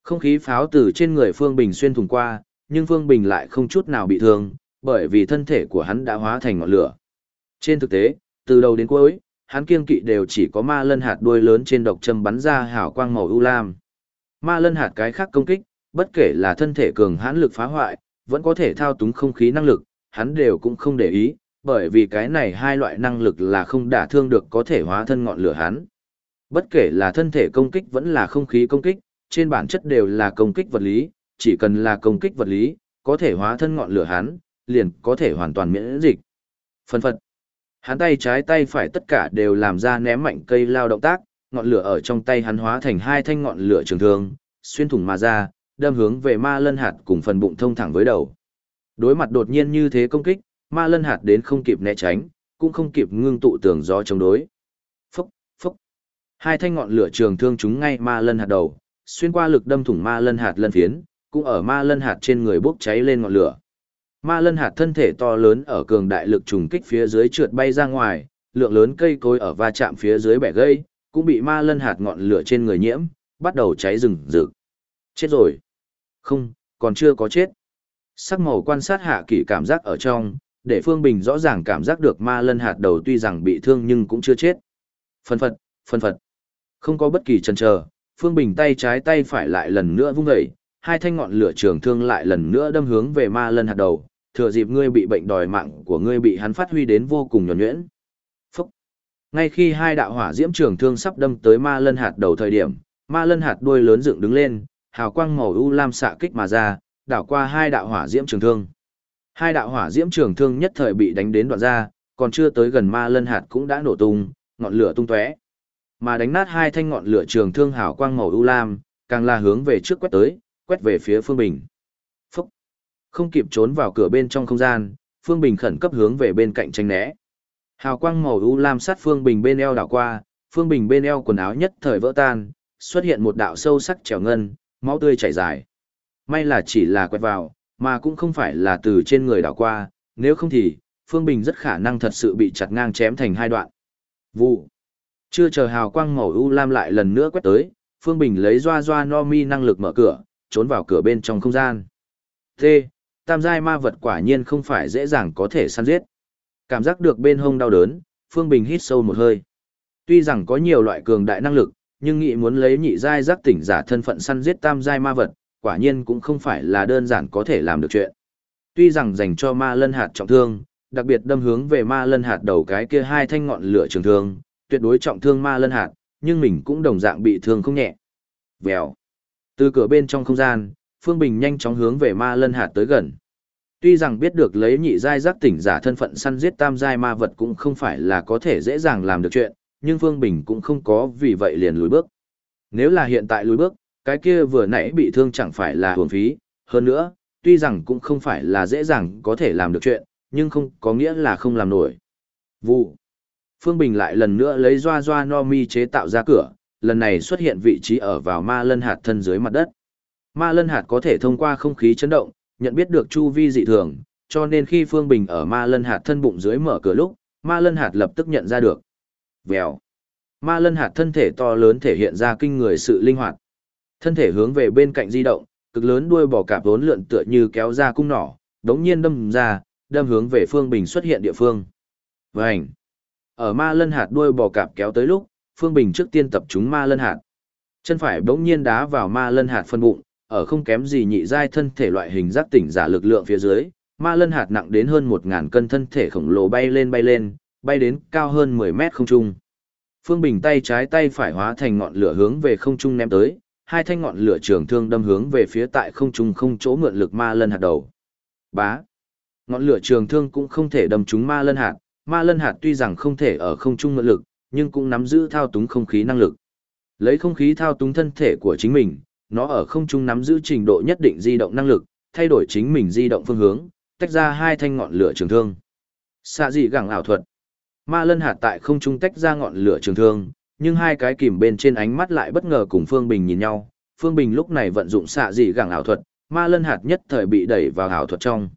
Không khí pháo từ trên người Phương Bình xuyên thủng qua, nhưng Phương Bình lại không chút nào bị thương, bởi vì thân thể của hắn đã hóa thành ngọn lửa. Trên thực tế, từ đầu đến cuối, hắn kiên kỵ đều chỉ có ma lân hạt đuôi lớn trên độc châm bắn ra hào quang màu u lam. Ma lân hạt cái khác công kích, bất kể là thân thể cường hãn lực phá hoại, vẫn có thể thao túng không khí năng lực, hắn đều cũng không để ý, bởi vì cái này hai loại năng lực là không đả thương được có thể hóa thân ngọn lửa hắn. Bất kể là thân thể công kích vẫn là không khí công kích, trên bản chất đều là công kích vật lý, chỉ cần là công kích vật lý, có thể hóa thân ngọn lửa hắn, liền có thể hoàn toàn miễn dịch. Phân phật. Hắn tay trái tay phải tất cả đều làm ra ném mạnh cây lao động tác, ngọn lửa ở trong tay hắn hóa thành hai thanh ngọn lửa trường thương, xuyên thủng mà ra, đâm hướng về ma lân hạt cùng phần bụng thông thẳng với đầu. Đối mặt đột nhiên như thế công kích, ma lân hạt đến không kịp né tránh, cũng không kịp ngưng tụ tường gió chống đối. Phúc, phúc. Hai thanh ngọn lửa trường thương chúng ngay ma lân hạt đầu, xuyên qua lực đâm thủng ma lân hạt lân phiến, cũng ở ma lân hạt trên người bốc cháy lên ngọn lửa. Ma lân hạt thân thể to lớn ở cường đại lực trùng kích phía dưới trượt bay ra ngoài, lượng lớn cây cối ở va chạm phía dưới bẻ gây, cũng bị ma lân hạt ngọn lửa trên người nhiễm, bắt đầu cháy rừng rực. Chết rồi. Không, còn chưa có chết. Sắc màu quan sát hạ kỷ cảm giác ở trong, để Phương Bình rõ ràng cảm giác được ma lân hạt đầu tuy rằng bị thương nhưng cũng chưa chết. Phân phật, phân phật. Không có bất kỳ chần chờ, Phương Bình tay trái tay phải lại lần nữa vung dậy, hai thanh ngọn lửa trường thương lại lần nữa đâm hướng về ma lân hạt đầu, thừa dịp ngươi bị bệnh đòi mạng của ngươi bị hắn phát huy đến vô cùng nhuần nhuyễn. Phúc. Ngay khi hai đạo hỏa diễm trường thương sắp đâm tới ma lân hạt đầu thời điểm, ma lân hạt đuôi lớn dựng đứng lên, hào quang màu u lam xạ kích mà ra, đảo qua hai đạo hỏa diễm trường thương. Hai đạo hỏa diễm trường thương nhất thời bị đánh đến đoạn ra, còn chưa tới gần ma lân hạt cũng đã nổ tung, ngọn lửa tung tóe. Mà đánh nát hai thanh ngọn lửa trường thương hào quang màu u lam, càng là hướng về trước quét tới, quét về phía Phương Bình. Phúc! Không kịp trốn vào cửa bên trong không gian, Phương Bình khẩn cấp hướng về bên cạnh tranh né. Hào quang màu u lam sát Phương Bình bên eo đảo qua, Phương Bình bên eo quần áo nhất thời vỡ tan, xuất hiện một đạo sâu sắc trèo ngân, máu tươi chảy dài. May là chỉ là quét vào, mà cũng không phải là từ trên người đảo qua, nếu không thì, Phương Bình rất khả năng thật sự bị chặt ngang chém thành hai đoạn. Vụ. Chưa chờ hào quang màu u lam lại lần nữa quét tới, Phương Bình lấy doa doa no mi năng lực mở cửa, trốn vào cửa bên trong không gian. T. Tam giai ma vật quả nhiên không phải dễ dàng có thể săn giết. Cảm giác được bên hông đau đớn, Phương Bình hít sâu một hơi. Tuy rằng có nhiều loại cường đại năng lực, nhưng nghĩ muốn lấy nhị giai giác tỉnh giả thân phận săn giết tam giai ma vật, quả nhiên cũng không phải là đơn giản có thể làm được chuyện. Tuy rằng dành cho ma lân hạt trọng thương, đặc biệt đâm hướng về ma lân hạt đầu cái kia hai thanh ngọn lửa trường thương, tuyệt đối trọng thương ma lân hạt, nhưng mình cũng đồng dạng bị thương không nhẹ. Vèo. Từ cửa bên trong không gian, Phương Bình nhanh chóng hướng về ma lân hạt tới gần. Tuy rằng biết được lấy nhị giai giác tỉnh giả thân phận săn giết tam giai ma vật cũng không phải là có thể dễ dàng làm được chuyện, nhưng Phương Bình cũng không có vì vậy liền lùi bước. Nếu là hiện tại lùi bước, cái kia vừa nãy bị thương chẳng phải là hưởng phí, hơn nữa, tuy rằng cũng không phải là dễ dàng có thể làm được chuyện, nhưng không có nghĩa là không làm nổi. Vụ. Phương Bình lại lần nữa lấy doa doa no mi chế tạo ra cửa, lần này xuất hiện vị trí ở vào ma lân hạt thân dưới mặt đất. Ma lân hạt có thể thông qua không khí chấn động, nhận biết được chu vi dị thường, cho nên khi Phương Bình ở ma lân hạt thân bụng dưới mở cửa lúc, ma lân hạt lập tức nhận ra được. Vèo. Ma lân hạt thân thể to lớn thể hiện ra kinh người sự linh hoạt. Thân thể hướng về bên cạnh di động, cực lớn đuôi bò cạp vốn lượn tựa như kéo ra cung nỏ, đống nhiên đâm ra, đâm hướng về Phương Bình xuất hiện địa phương. Vành. Ở ma lân hạt đuôi bò cạp kéo tới lúc, Phương Bình trước tiên tập trung ma lân hạt. Chân phải đống nhiên đá vào ma lân hạt phân bụng, ở không kém gì nhị giai thân thể loại hình giác tỉnh giả lực lượng phía dưới, ma lân hạt nặng đến hơn 1000 cân thân thể khổng lồ bay lên bay lên, bay đến cao hơn 10 mét không trung. Phương Bình tay trái tay phải hóa thành ngọn lửa hướng về không trung ném tới, hai thanh ngọn lửa trường thương đâm hướng về phía tại không trung không chỗ mượn lực ma lân hạt đầu. Bá. Ngọn lửa trường thương cũng không thể đâm trúng ma lân hạt, ma lân hạt tuy rằng không thể ở không trung mượn lực, nhưng cũng nắm giữ thao túng không khí năng lực. Lấy không khí thao túng thân thể của chính mình, nó ở không trung nắm giữ trình độ nhất định di động năng lực, thay đổi chính mình di động phương hướng, tách ra hai thanh ngọn lửa trường thương. Xạ dị gẳng ảo thuật. Ma lân hạt tại không trung tách ra ngọn lửa trường thương, nhưng hai cái kìm bên trên ánh mắt lại bất ngờ cùng Phương Bình nhìn nhau. Phương Bình lúc này vận dụng xạ dị gẳng ảo thuật, ma lân hạt nhất thời bị đẩy vào ảo thuật trong.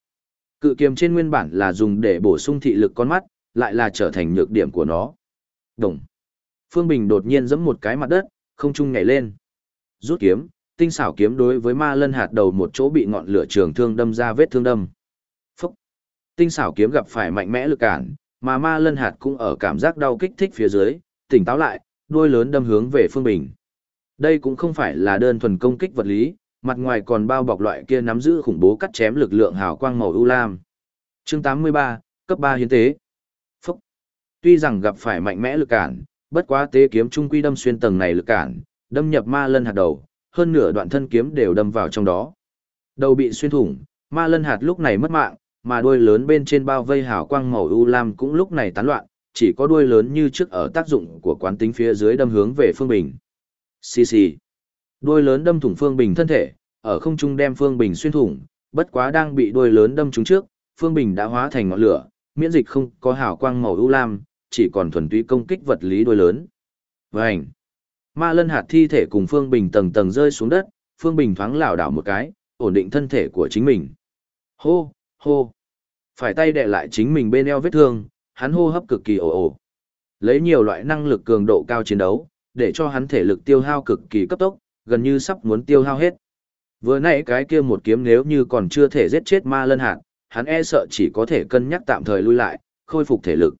Cự kiềm trên nguyên bản là dùng để bổ sung thị lực con mắt, lại là trở thành nhược điểm của nó. Đồng. Phương Bình đột nhiên giẫm một cái mặt đất, không trung nhảy lên. Rút kiếm, tinh xảo kiếm đối với ma lân hạt đầu một chỗ bị ngọn lửa trường thương đâm ra vết thương đâm. Phúc. Tinh xảo kiếm gặp phải mạnh mẽ lực cản, mà ma lân hạt cũng ở cảm giác đau kích thích phía dưới, tỉnh táo lại, đuôi lớn đâm hướng về Phương Bình. Đây cũng không phải là đơn thuần công kích vật lý, mặt ngoài còn bao bọc loại kia nắm giữ khủng bố cắt chém lực lượng hào quang màu ưu lam. Chương 83, cấp 3 hiến tế. Phúc. Tuy rằng gặp phải mạnh mẽ lực cản, bất quá tế kiếm trung quy đâm xuyên tầng này lực cản, đâm nhập ma lân hạt đầu, hơn nửa đoạn thân kiếm đều đâm vào trong đó. Đầu bị xuyên thủng, ma lân hạt lúc này mất mạng, mà đuôi lớn bên trên bao vây hào quang màu u lam cũng lúc này tán loạn, chỉ có đuôi lớn như trước ở tác dụng của quán tính phía dưới đâm hướng về Phương Bình. Xì xì. Đuôi lớn đâm thủng Phương Bình thân thể, ở không trung đem Phương Bình xuyên thủng, bất quá đang bị đuôi lớn đâm trúng trước, Phương Bình đã hóa thành ngọn lửa, miễn dịch không có hào quang màu ưu lam, chỉ còn thuần túy công kích vật lý đuôi lớn. Vành. Ma lân hạt thi thể cùng Phương Bình tầng tầng rơi xuống đất, Phương Bình thoáng lảo đảo một cái, ổn định thân thể của chính mình. Hô, hô. Phải tay đè lại chính mình bên eo vết thương, hắn hô hấp cực kỳ ồ ồ. Lấy nhiều loại năng lực cường độ cao chiến đấu, để cho hắn thể lực tiêu hao cực kỳ cấp tốc, gần như sắp muốn tiêu hao hết. Vừa nãy cái kia một kiếm nếu như còn chưa thể giết chết ma lân hạt, hắn e sợ chỉ có thể cân nhắc tạm thời lui lại, khôi phục thể lực.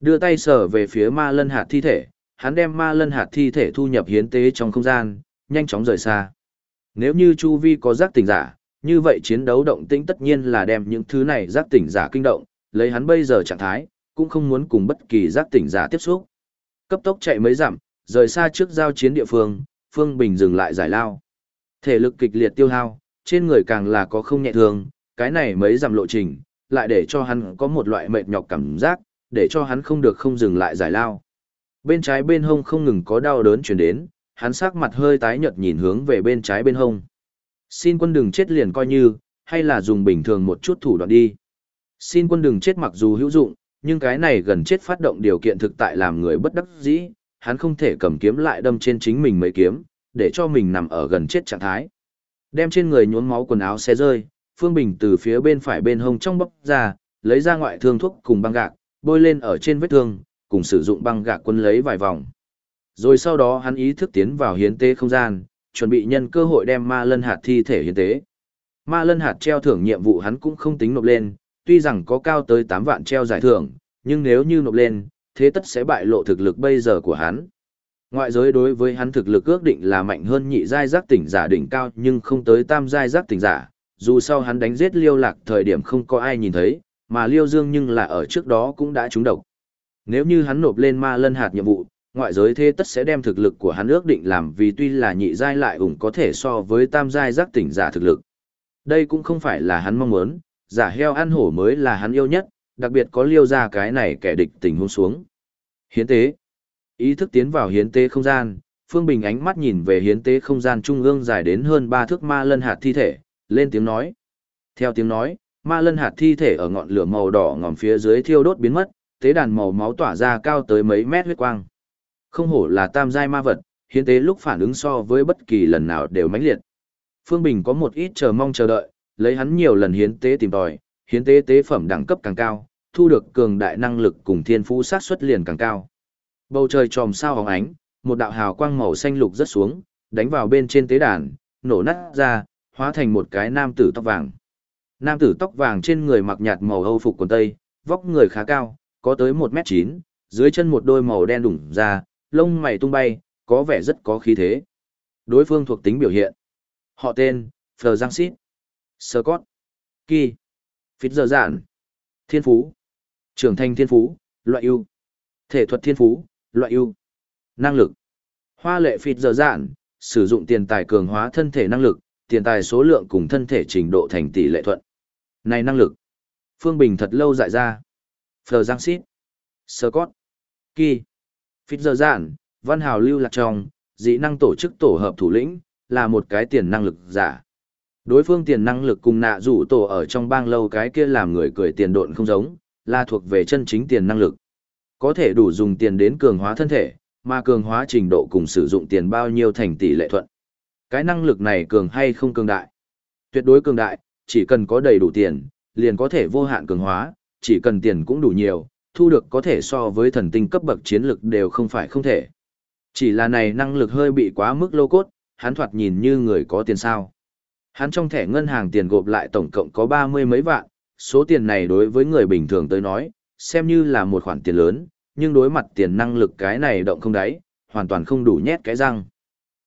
Đưa tay sờ về phía ma lân hạt thi thể, hắn đem ma lân hạt thi thể thu nhập hiến tế trong không gian, nhanh chóng rời xa. Nếu như Chu Vi có giác tỉnh giả, như vậy chiến đấu động tĩnh tất nhiên là đem những thứ này giác tỉnh giả kinh động, lấy hắn bây giờ trạng thái, cũng không muốn cùng bất kỳ giác tỉnh giả tiếp xúc. Cấp tốc chạy mấy dặm, rời xa trước giao chiến địa phương, Phương Bình dừng lại giải lao. Thể lực kịch liệt tiêu hao, trên người càng là có không nhẹ thương, cái này mấy dặm lộ trình, lại để cho hắn có một loại mệt nhọc cảm giác, để cho hắn không được không dừng lại giải lao. Bên trái bên hông không ngừng có đau đớn chuyển đến, hắn sắc mặt hơi tái nhợt nhìn hướng về bên trái bên hông. Xin quân đừng chết liền coi như, hay là dùng bình thường một chút thủ đoạn đi. Xin quân đừng chết mặc dù hữu dụng, nhưng cái này gần chết phát động điều kiện thực tại làm người bất đắc dĩ, hắn không thể cầm kiếm lại đâm trên chính mình mấy kiếm, để cho mình nằm ở gần chết trạng thái. Đem trên người nhuốm máu quần áo xe rơi, Phương Bình từ phía bên phải bên hông trong bóc ra, lấy ra ngoại thương thuốc cùng băng gạc, bôi lên ở trên vết thương, cùng sử dụng băng gạc quân lấy vài vòng, Rồi sau đó hắn ý thức tiến vào hiến tế không gian, chuẩn bị nhân cơ hội đem ma lân hạt thi thể hiến tế. Ma lân hạt treo thưởng nhiệm vụ hắn cũng không tính nộp lên, tuy rằng có cao tới 8 vạn treo giải thưởng, nhưng nếu như nộp lên, thế tất sẽ bại lộ thực lực bây giờ của hắn. Ngoại giới đối với hắn thực lực ước định là mạnh hơn nhị giai giác tỉnh giả đỉnh cao nhưng không tới tam giai giác tỉnh giả, dù sau hắn đánh giết liêu lạc thời điểm không có ai nhìn thấy, mà liêu dương nhưng là ở trước đó cũng đã trúng độc. Nếu như hắn nộp lên ma lân hạt nhiệm vụ, ngoại giới thế tất sẽ đem thực lực của hắn ước định làm vì tuy là nhị giai lại ủng có thể so với tam giai giác tỉnh giả thực lực. Đây cũng không phải là hắn mong muốn, giả heo ăn hổ mới là hắn yêu nhất, đặc biệt có liêu ra cái này kẻ địch tình huống xuống. Hiến tế. Ý thức tiến vào hiến tế không gian, Phương Bình ánh mắt nhìn về hiến tế không gian trung ương dài đến hơn 3 thước ma lân hạt thi thể, lên tiếng nói. Theo tiếng nói, ma lân hạt thi thể ở ngọn lửa màu đỏ ngòm phía dưới thiêu đốt biến mất, tế đàn màu máu tỏa ra cao tới mấy mét huyết quang. Không hổ là tam giai ma vật, hiến tế lúc phản ứng so với bất kỳ lần nào đều mãnh liệt. Phương Bình có một ít chờ mong chờ đợi, lấy hắn nhiều lần hiến tế tìm tòi, hiến tế tế phẩm đẳng cấp càng cao, thu được cường đại năng lực cùng thiên phú sát xuất liền càng cao. Bầu trời tròm sao hóng ánh, một đạo hào quang màu xanh lục rất xuống, đánh vào bên trên tế đàn, nổ nát ra, hóa thành một cái nam tử tóc vàng. Nam tử tóc vàng trên người mặc nhạt màu âu phục quần tây, vóc người khá cao, có tới 1m9, dưới chân một đôi màu đen đủng ra, lông mày tung bay, có vẻ rất có khí thế. Đối phương thuộc tính biểu hiện. Họ tên, Phờ Giang Sít, Scott, Kỳ, Phít Giờ Giản, Thiên Phú, Trưởng thành Thiên Phú, Loại ưu, Thể thuật Thiên Phú, Loại ưu, Năng lực, Hoa lệ Phít Giờ Giản, sử dụng tiền tài cường hóa thân thể năng lực, tiền tài số lượng cùng thân thể trình độ thành tỷ lệ thuận. Này năng lực, Phương Bình thật lâu dại ra. Phờ Giang xít. Sơ cót. Kỳ, Phít Giờ Giản, Văn Hào Lưu Lạc Trong, dị năng tổ chức tổ hợp thủ lĩnh, là một cái tiền năng lực giả. Đối phương tiền năng lực cùng nạ rủ tổ ở trong bang lâu cái kia làm người cười tiền độn không giống, là thuộc về chân chính tiền năng lực. Có thể đủ dùng tiền đến cường hóa thân thể, mà cường hóa trình độ cùng sử dụng tiền bao nhiêu thành tỷ lệ thuận. Cái năng lực này cường hay không cường đại? Tuyệt đối cường đại, chỉ cần có đầy đủ tiền, liền có thể vô hạn cường hóa, chỉ cần tiền cũng đủ nhiều, thu được có thể so với thần tinh cấp bậc chiến lực đều không phải không thể. Chỉ là này năng lực hơi bị quá mức lô cốt, hắn thoạt nhìn như người có tiền sao. Hắn trong thẻ ngân hàng tiền gộp lại tổng cộng có ba mươi mấy vạn, số tiền này đối với người bình thường tới nói, xem như là một khoản tiền lớn, nhưng đối mặt tiền năng lực cái này động không đáy, hoàn toàn không đủ nhét cái răng.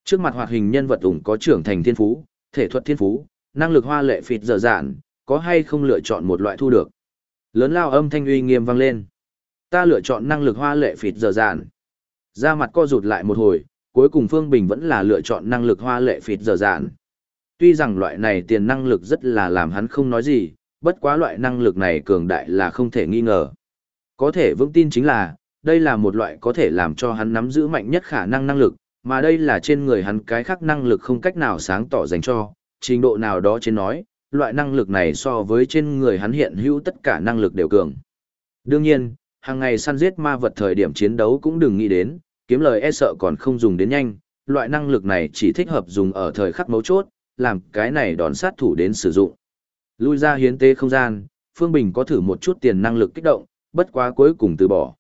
Trước mặt hoạt hình nhân vật ủng có trưởng thành thiên phú, thể thuật thiên phú, năng lực hoa lệ phịt dở dạn, có hay không lựa chọn một loại thu được. Lớn lao âm thanh uy nghiêm vang lên. Ta lựa chọn năng lực hoa lệ phịt dở dạn. Ra mặt co rụt lại một hồi, cuối cùng Phương Bình vẫn là lựa chọn năng lực hoa lệ phịt dở dạn. Tuy rằng loại này tiền năng lực rất là làm hắn không nói gì, bất quá loại năng lực này cường đại là không thể nghi ngờ. Có thể vững tin chính là, đây là một loại có thể làm cho hắn nắm giữ mạnh nhất khả năng năng lực, mà đây là trên người hắn cái khác năng lực không cách nào sáng tỏ dành cho, trình độ nào đó trên nói, loại năng lực này so với trên người hắn hiện hữu tất cả năng lực đều cường. Đương nhiên, hàng ngày săn giết ma vật thời điểm chiến đấu cũng đừng nghĩ đến, kiếm lời e sợ còn không dùng đến nhanh, loại năng lực này chỉ thích hợp dùng ở thời khắc mấu chốt, làm cái này đón sát thủ đến sử dụng. Lui ra hiến tế không gian, Phương Bình có thử một chút tiền năng lực kích động, bất quá cuối cùng từ bỏ.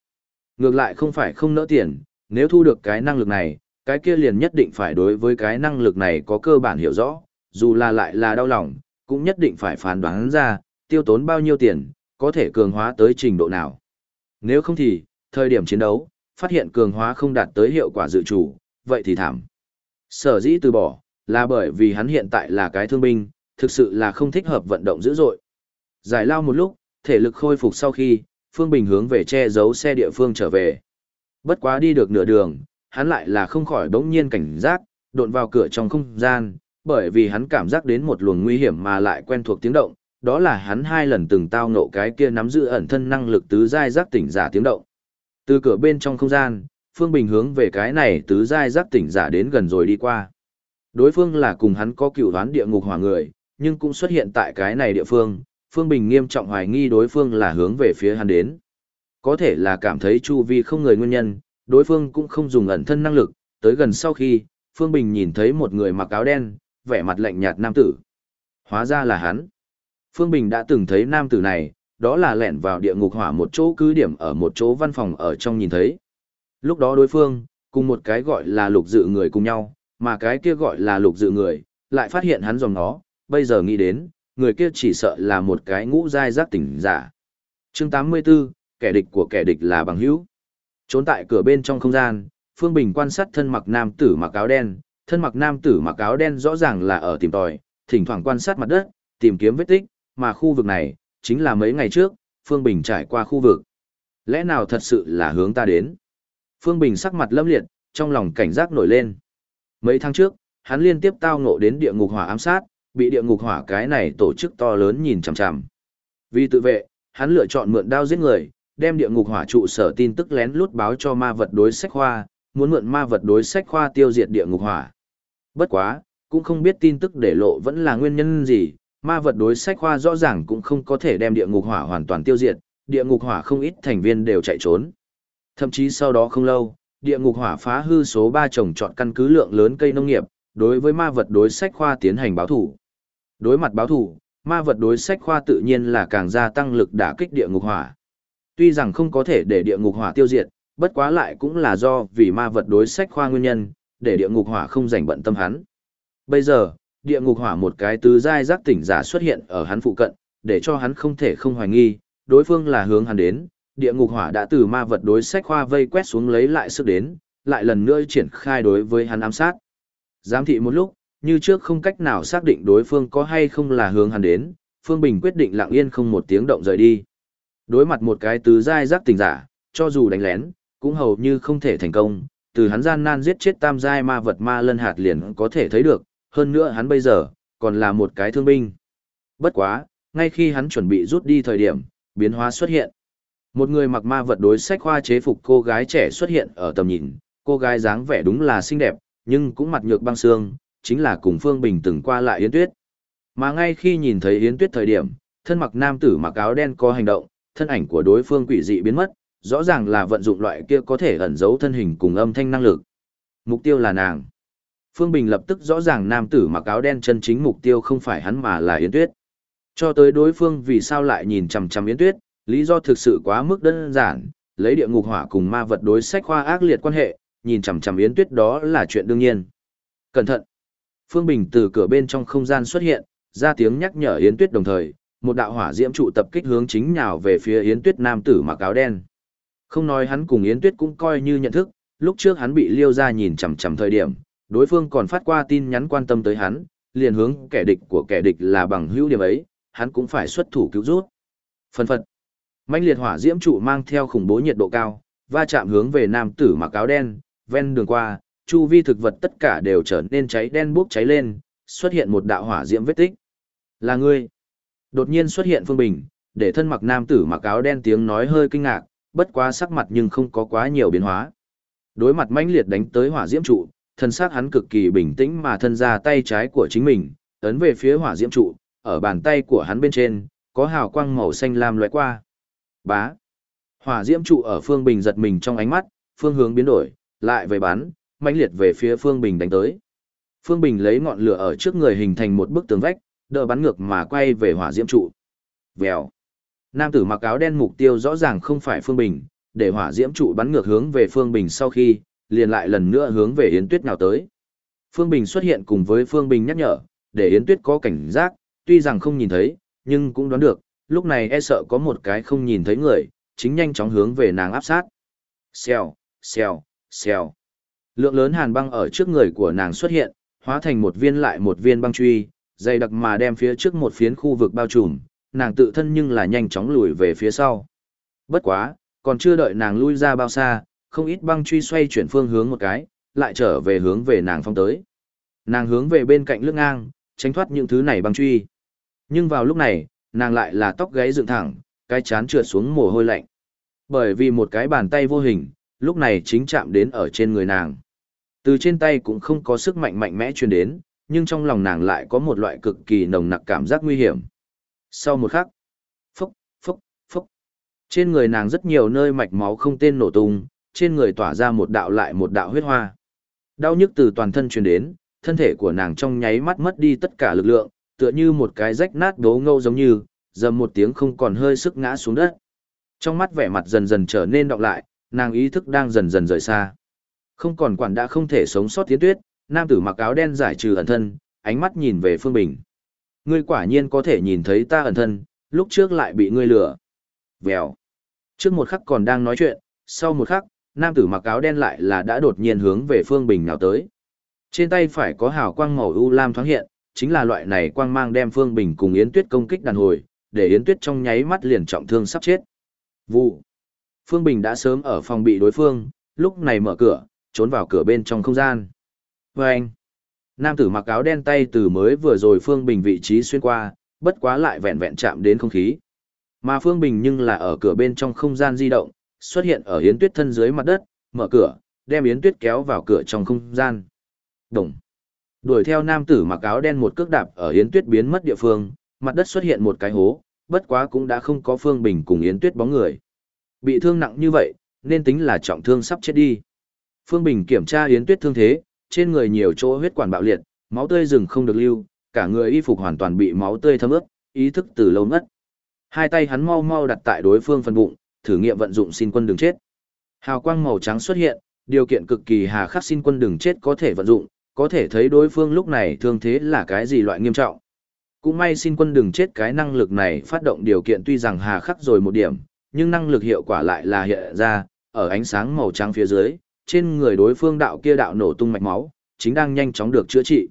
Ngược lại không phải không nỡ tiền, nếu thu được cái năng lực này, cái kia liền nhất định phải đối với cái năng lực này có cơ bản hiểu rõ, dù là lại là đau lòng, cũng nhất định phải phán đoán ra, tiêu tốn bao nhiêu tiền, có thể cường hóa tới trình độ nào. Nếu không thì, thời điểm chiến đấu, phát hiện cường hóa không đạt tới hiệu quả dự chủ, vậy thì thảm. Sở dĩ từ bỏ, là bởi vì hắn hiện tại là cái thương binh, thực sự là không thích hợp vận động dữ dội. Giải lao một lúc, thể lực khôi phục sau khi, Phương Bình hướng về che giấu xe địa phương trở về. Bất quá đi được nửa đường, hắn lại là không khỏi đống nhiên cảnh giác, độn vào cửa trong không gian, bởi vì hắn cảm giác đến một luồng nguy hiểm mà lại quen thuộc tiếng động, đó là hắn hai lần từng tao ngộ cái kia nắm giữ ẩn thân năng lực tứ giai giác tỉnh giả tiếng động. Từ cửa bên trong không gian, Phương Bình hướng về cái này tứ giai giác tỉnh giả đến gần rồi đi qua. Đối phương là cùng hắn có cựu đoán địa ngục hỏa người, nhưng cũng xuất hiện tại cái này địa phương, Phương Bình nghiêm trọng hoài nghi đối phương là hướng về phía hắn đến. Có thể là cảm thấy chu vi không người nguyên nhân, đối phương cũng không dùng ẩn thân năng lực, tới gần sau khi, Phương Bình nhìn thấy một người mặc áo đen, vẻ mặt lạnh nhạt nam tử. Hóa ra là hắn. Phương Bình đã từng thấy nam tử này, đó là lẻn vào địa ngục hỏa một chỗ cứ điểm ở một chỗ văn phòng ở trong nhìn thấy. Lúc đó đối phương, cùng một cái gọi là lục dự người cùng nhau, mà cái kia gọi là lục dự người, lại phát hiện hắn dòng nó, bây giờ nghĩ đến, người kia chỉ sợ là một cái ngũ giai giác tỉnh giả. Chương 84, kẻ địch của kẻ địch là bằng hữu. Trốn tại cửa bên trong không gian, Phương Bình quan sát thân mặc nam tử mặc áo đen, thân mặc nam tử mặc áo đen rõ ràng là ở tìm tòi, thỉnh thoảng quan sát mặt đất, tìm kiếm vết tích, mà khu vực này, chính là mấy ngày trước, Phương Bình trải qua khu vực. Lẽ nào thật sự là hướng ta đến? Phương Bình sắc mặt lâm liệt, trong lòng cảnh giác nổi lên. Mấy tháng trước, hắn liên tiếp tao ngộ đến địa ngục hỏa ám sát, bị địa ngục hỏa cái này tổ chức to lớn nhìn chằm chằm. Vì tự vệ, hắn lựa chọn mượn đao giết người, đem địa ngục hỏa trụ sở tin tức lén lút báo cho ma vật đối sách khoa, muốn mượn ma vật đối sách khoa tiêu diệt địa ngục hỏa. Bất quá, cũng không biết tin tức để lộ vẫn là nguyên nhân gì, ma vật đối sách khoa rõ ràng cũng không có thể đem địa ngục hỏa hoàn toàn tiêu diệt, địa ngục hỏa không ít thành viên đều chạy trốn. Thậm chí sau đó không lâu, địa ngục hỏa phá hư số 3 trồng trọt căn cứ lượng lớn cây nông nghiệp, đối với ma vật đối sách khoa tiến hành báo thủ. Đối mặt báo thủ, ma vật đối sách khoa tự nhiên là càng gia tăng lực đả kích địa ngục hỏa. Tuy rằng không có thể để địa ngục hỏa tiêu diệt, bất quá lại cũng là do vì ma vật đối sách khoa nguyên nhân, để địa ngục hỏa không rảnh bận tâm hắn. Bây giờ, địa ngục hỏa một cái tứ giai giác tỉnh giả xuất hiện ở hắn phụ cận, để cho hắn không thể không hoài nghi, đối phương là hướng hắn đến, địa ngục hỏa đã từ ma vật đối sách khoa vây quét xuống lấy lại sức đến, lại lần nữa triển khai đối với hắn ám sát. Giám thị một lúc, như trước không cách nào xác định đối phương có hay không là hướng hắn đến, Phương Bình quyết định lặng yên không một tiếng động rời đi. Đối mặt một cái tứ giai giác tỉnh giả, cho dù đánh lén, cũng hầu như không thể thành công, từ hắn gian nan giết chết tam giai ma vật ma lân hạt liền có thể thấy được, hơn nữa hắn bây giờ, còn là một cái thương binh. Bất quá, ngay khi hắn chuẩn bị rút đi thời điểm, biến hóa xuất hiện. Một người mặc ma vật đối sách khoa chế phục cô gái trẻ xuất hiện ở tầm nhìn, cô gái dáng vẻ đúng là xinh đẹp, nhưng cũng mặt nhược băng xương, chính là cùng Phương Bình từng qua lại Yến Tuyết. Mà ngay khi nhìn thấy Yến Tuyết thời điểm, thân mặc nam tử mặc áo đen có hành động, thân ảnh của đối phương quỷ dị biến mất, rõ ràng là vận dụng loại kia có thể ẩn giấu thân hình cùng âm thanh năng lực. Mục tiêu là nàng. Phương Bình lập tức rõ ràng nam tử mặc áo đen chân chính mục tiêu không phải hắn mà là Yến Tuyết. Cho tới đối phương vì sao lại nhìn chằm chằm Yến Tuyết, lý do thực sự quá mức đơn giản, lấy địa ngục hỏa cùng ma vật đối sách khoa ác liệt quan hệ, nhìn chằm chằm Yến Tuyết đó là chuyện đương nhiên. Cẩn thận. Phương Bình từ cửa bên trong không gian xuất hiện, ra tiếng nhắc nhở Yến Tuyết đồng thời, một đạo hỏa diễm trụ tập kích hướng chính nhào về phía Yến Tuyết nam tử mặc áo đen. Không nói hắn cùng Yến Tuyết cũng coi như nhận thức, lúc trước hắn bị liêu ra nhìn chằm chằm thời điểm, đối phương còn phát qua tin nhắn quan tâm tới hắn, liền hướng kẻ địch của kẻ địch là bằng hữu điểm ấy, hắn cũng phải xuất thủ cứu rút. phần phật. Mạnh liệt hỏa diễm trụ mang theo khủng bố nhiệt độ cao, va chạm hướng về nam tử mặc áo đen, ven đường qua, chu vi thực vật tất cả đều trở nên cháy đen bốc cháy lên, xuất hiện một đạo hỏa diễm vết tích. Là ngươi. Đột nhiên xuất hiện Phương Bình, để thân mặc nam tử mặc áo đen tiếng nói hơi kinh ngạc, bất quá sắc mặt nhưng không có quá nhiều biến hóa. Đối mặt mãnh liệt đánh tới hỏa diễm trụ, thân xác hắn cực kỳ bình tĩnh mà thân ra tay trái của chính mình, ấn về phía hỏa diễm trụ, ở bàn tay của hắn bên trên, có hào quang màu xanh lam lóe qua. Bá. Hỏa diễm trụ ở Phương Bình giật mình trong ánh mắt, phương hướng biến đổi, lại về bắn, mãnh liệt về phía Phương Bình đánh tới. Phương Bình lấy ngọn lửa ở trước người hình thành một bức tường vách, đỡ bắn ngược mà quay về hỏa diễm trụ. Vèo. Nam tử mặc áo đen mục tiêu rõ ràng không phải Phương Bình, để hỏa diễm trụ bắn ngược hướng về Phương Bình sau khi, liền lại lần nữa hướng về Yến Tuyết nào tới. Phương Bình xuất hiện cùng với Phương Bình nhắc nhở, để Yến Tuyết có cảnh giác, tuy rằng không nhìn thấy, nhưng cũng đoán được, lúc này e sợ có một cái không nhìn thấy người, chính nhanh chóng hướng về nàng áp sát. Xèo, xèo, xèo. Lượng lớn hàn băng ở trước người của nàng xuất hiện, hóa thành một viên lại một viên băng truy, dày đặc mà đem phía trước một phiến khu vực bao trùm, nàng tự thân nhưng là nhanh chóng lùi về phía sau. Bất quá, còn chưa đợi nàng lui ra bao xa, không ít băng truy xoay chuyển phương hướng một cái, lại trở về hướng về nàng phong tới. Nàng hướng về bên cạnh lưng ngang, tránh thoát những thứ này băng truy. Nhưng vào lúc này, nàng lại là tóc gáy dựng thẳng, cái chán trượt xuống mồ hôi lạnh. Bởi vì một cái bàn tay vô hình, lúc này chính chạm đến ở trên người nàng. Từ trên tay cũng không có sức mạnh mạnh mẽ truyền đến, nhưng trong lòng nàng lại có một loại cực kỳ nồng nặc cảm giác nguy hiểm. Sau một khắc, phúc, phúc, phúc, trên người nàng rất nhiều nơi mạch máu không tên nổ tung, trên người tỏa ra một đạo lại một đạo huyết hoa. Đau nhức từ toàn thân truyền đến, thân thể của nàng trong nháy mắt mất đi tất cả lực lượng, tựa như một cái rách nát đố ngâu giống như, dầm một tiếng không còn hơi sức ngã xuống đất. Trong mắt vẻ mặt dần dần trở nên đọc lại, nàng ý thức đang dần dần rời xa. Không còn quản đã không thể sống sót tiến tuyết, nam tử mặc áo đen giải trừ ẩn thân, ánh mắt nhìn về Phương Bình. Ngươi quả nhiên có thể nhìn thấy ta ẩn thân, lúc trước lại bị ngươi lừa. Vèo. Trước một khắc còn đang nói chuyện, sau một khắc, nam tử mặc áo đen lại là đã đột nhiên hướng về Phương Bình nào tới. Trên tay phải có hào quang màu u lam thoáng hiện, chính là loại này quang mang đem Phương Bình cùng Yến Tuyết công kích đàn hồi, để Yến Tuyết trong nháy mắt liền trọng thương sắp chết. Vụ. Phương Bình đã sớm ở phòng bị đối phương, lúc này mở cửa, trốn vào cửa bên trong không gian. Và anh. Nam tử mặc áo đen tay từ mới vừa rồi Phương Bình vị trí xuyên qua, bất quá lại vẹn vẹn chạm đến không khí. Mà Phương Bình nhưng là ở cửa bên trong không gian di động, xuất hiện ở Yến Tuyết thân dưới mặt đất, mở cửa, đem Yến Tuyết kéo vào cửa trong không gian. Đồng. Đuổi theo nam tử mặc áo đen một cước đạp ở Yến Tuyết biến mất địa phương, mặt đất xuất hiện một cái hố, bất quá cũng đã không có Phương Bình cùng Yến Tuyết bóng người. Bị thương nặng như vậy, nên tính là trọng thương sắp chết đi. Phương Bình kiểm tra Yến Tuyết thương thế, trên người nhiều chỗ huyết quản bạo liệt, máu tươi rừng không được lưu, cả người y phục hoàn toàn bị máu tươi thấm ướt, ý thức từ lâu ngất. Hai tay hắn mau mau đặt tại đối phương phần bụng, thử nghiệm vận dụng xin quân đường chết. Hào quang màu trắng xuất hiện, điều kiện cực kỳ hà khắc xin quân đường chết có thể vận dụng, có thể thấy đối phương lúc này thương thế là cái gì loại nghiêm trọng. Cũng may xin quân đừng chết cái năng lực này phát động điều kiện tuy rằng hà khắc rồi một điểm, nhưng năng lực hiệu quả lại là hiện ra, ở ánh sáng màu trắng phía dưới, trên người đối phương đạo kia đạo nổ tung mạch máu, chính đang nhanh chóng được chữa trị.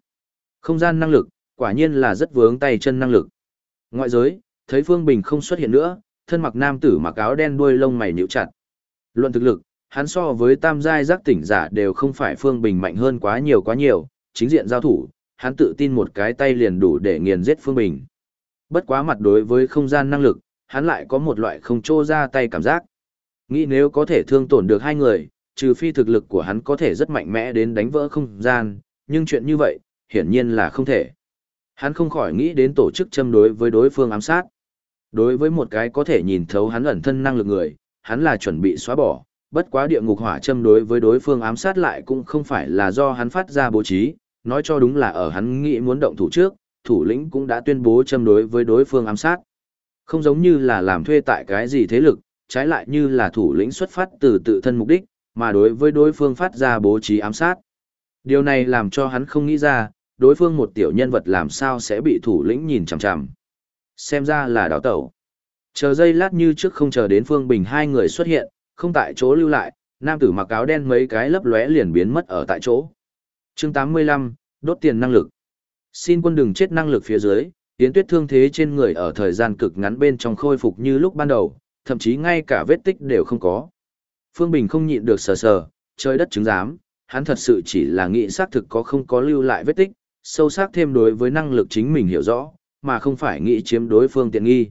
Không gian năng lực, quả nhiên là rất vướng tay chân năng lực. Ngoại giới, thấy Phương Bình không xuất hiện nữa, thân mặc nam tử mặc áo đen đuôi lông mày nhíu chặt. Luận thực lực, hắn so với tam giai giác tỉnh giả đều không phải Phương Bình mạnh hơn quá nhiều quá nhiều, chính diện giao thủ, hắn tự tin một cái tay liền đủ để nghiền giết Phương Bình. Bất quá mặt đối với không gian năng lực, hắn lại có một loại không trô ra tay cảm giác. Nghĩ nếu có thể thương tổn được hai người, trừ phi thực lực của hắn có thể rất mạnh mẽ đến đánh vỡ không gian, nhưng chuyện như vậy, hiển nhiên là không thể. Hắn không khỏi nghĩ đến tổ chức châm đối với đối phương ám sát. Đối với một cái có thể nhìn thấu hắn ẩn thân năng lực người, hắn là chuẩn bị xóa bỏ, bất quá địa ngục hỏa châm đối với đối phương ám sát lại cũng không phải là do hắn phát ra bố trí, nói cho đúng là ở hắn nghĩ muốn động thủ trước, thủ lĩnh cũng đã tuyên bố châm đối với đối phương ám sát. Không giống như là làm thuê tại cái gì thế lực, trái lại như là thủ lĩnh xuất phát từ tự thân mục đích, mà đối với đối phương phát ra bố trí ám sát. Điều này làm cho hắn không nghĩ ra, đối phương một tiểu nhân vật làm sao sẽ bị thủ lĩnh nhìn chằm chằm. Xem ra là đào tẩu. Chờ giây lát như trước không chờ đến Phương Bình hai người xuất hiện, không tại chỗ lưu lại, nam tử mặc áo đen mấy cái lấp lóe liền biến mất ở tại chỗ. Chương 85, đốt tiền năng lực. Xin quân đừng chết năng lực phía dưới, Yến Tuyết thương thế trên người ở thời gian cực ngắn bên trong khôi phục như lúc ban đầu, thậm chí ngay cả vết tích đều không có. Phương Bình không nhịn được sờ sờ, trời đất chứng giám, hắn thật sự chỉ là nghĩ xác thực có không có lưu lại vết tích, sâu sắc thêm đối với năng lực chính mình hiểu rõ, mà không phải nghĩ chiếm đối phương tiện nghi.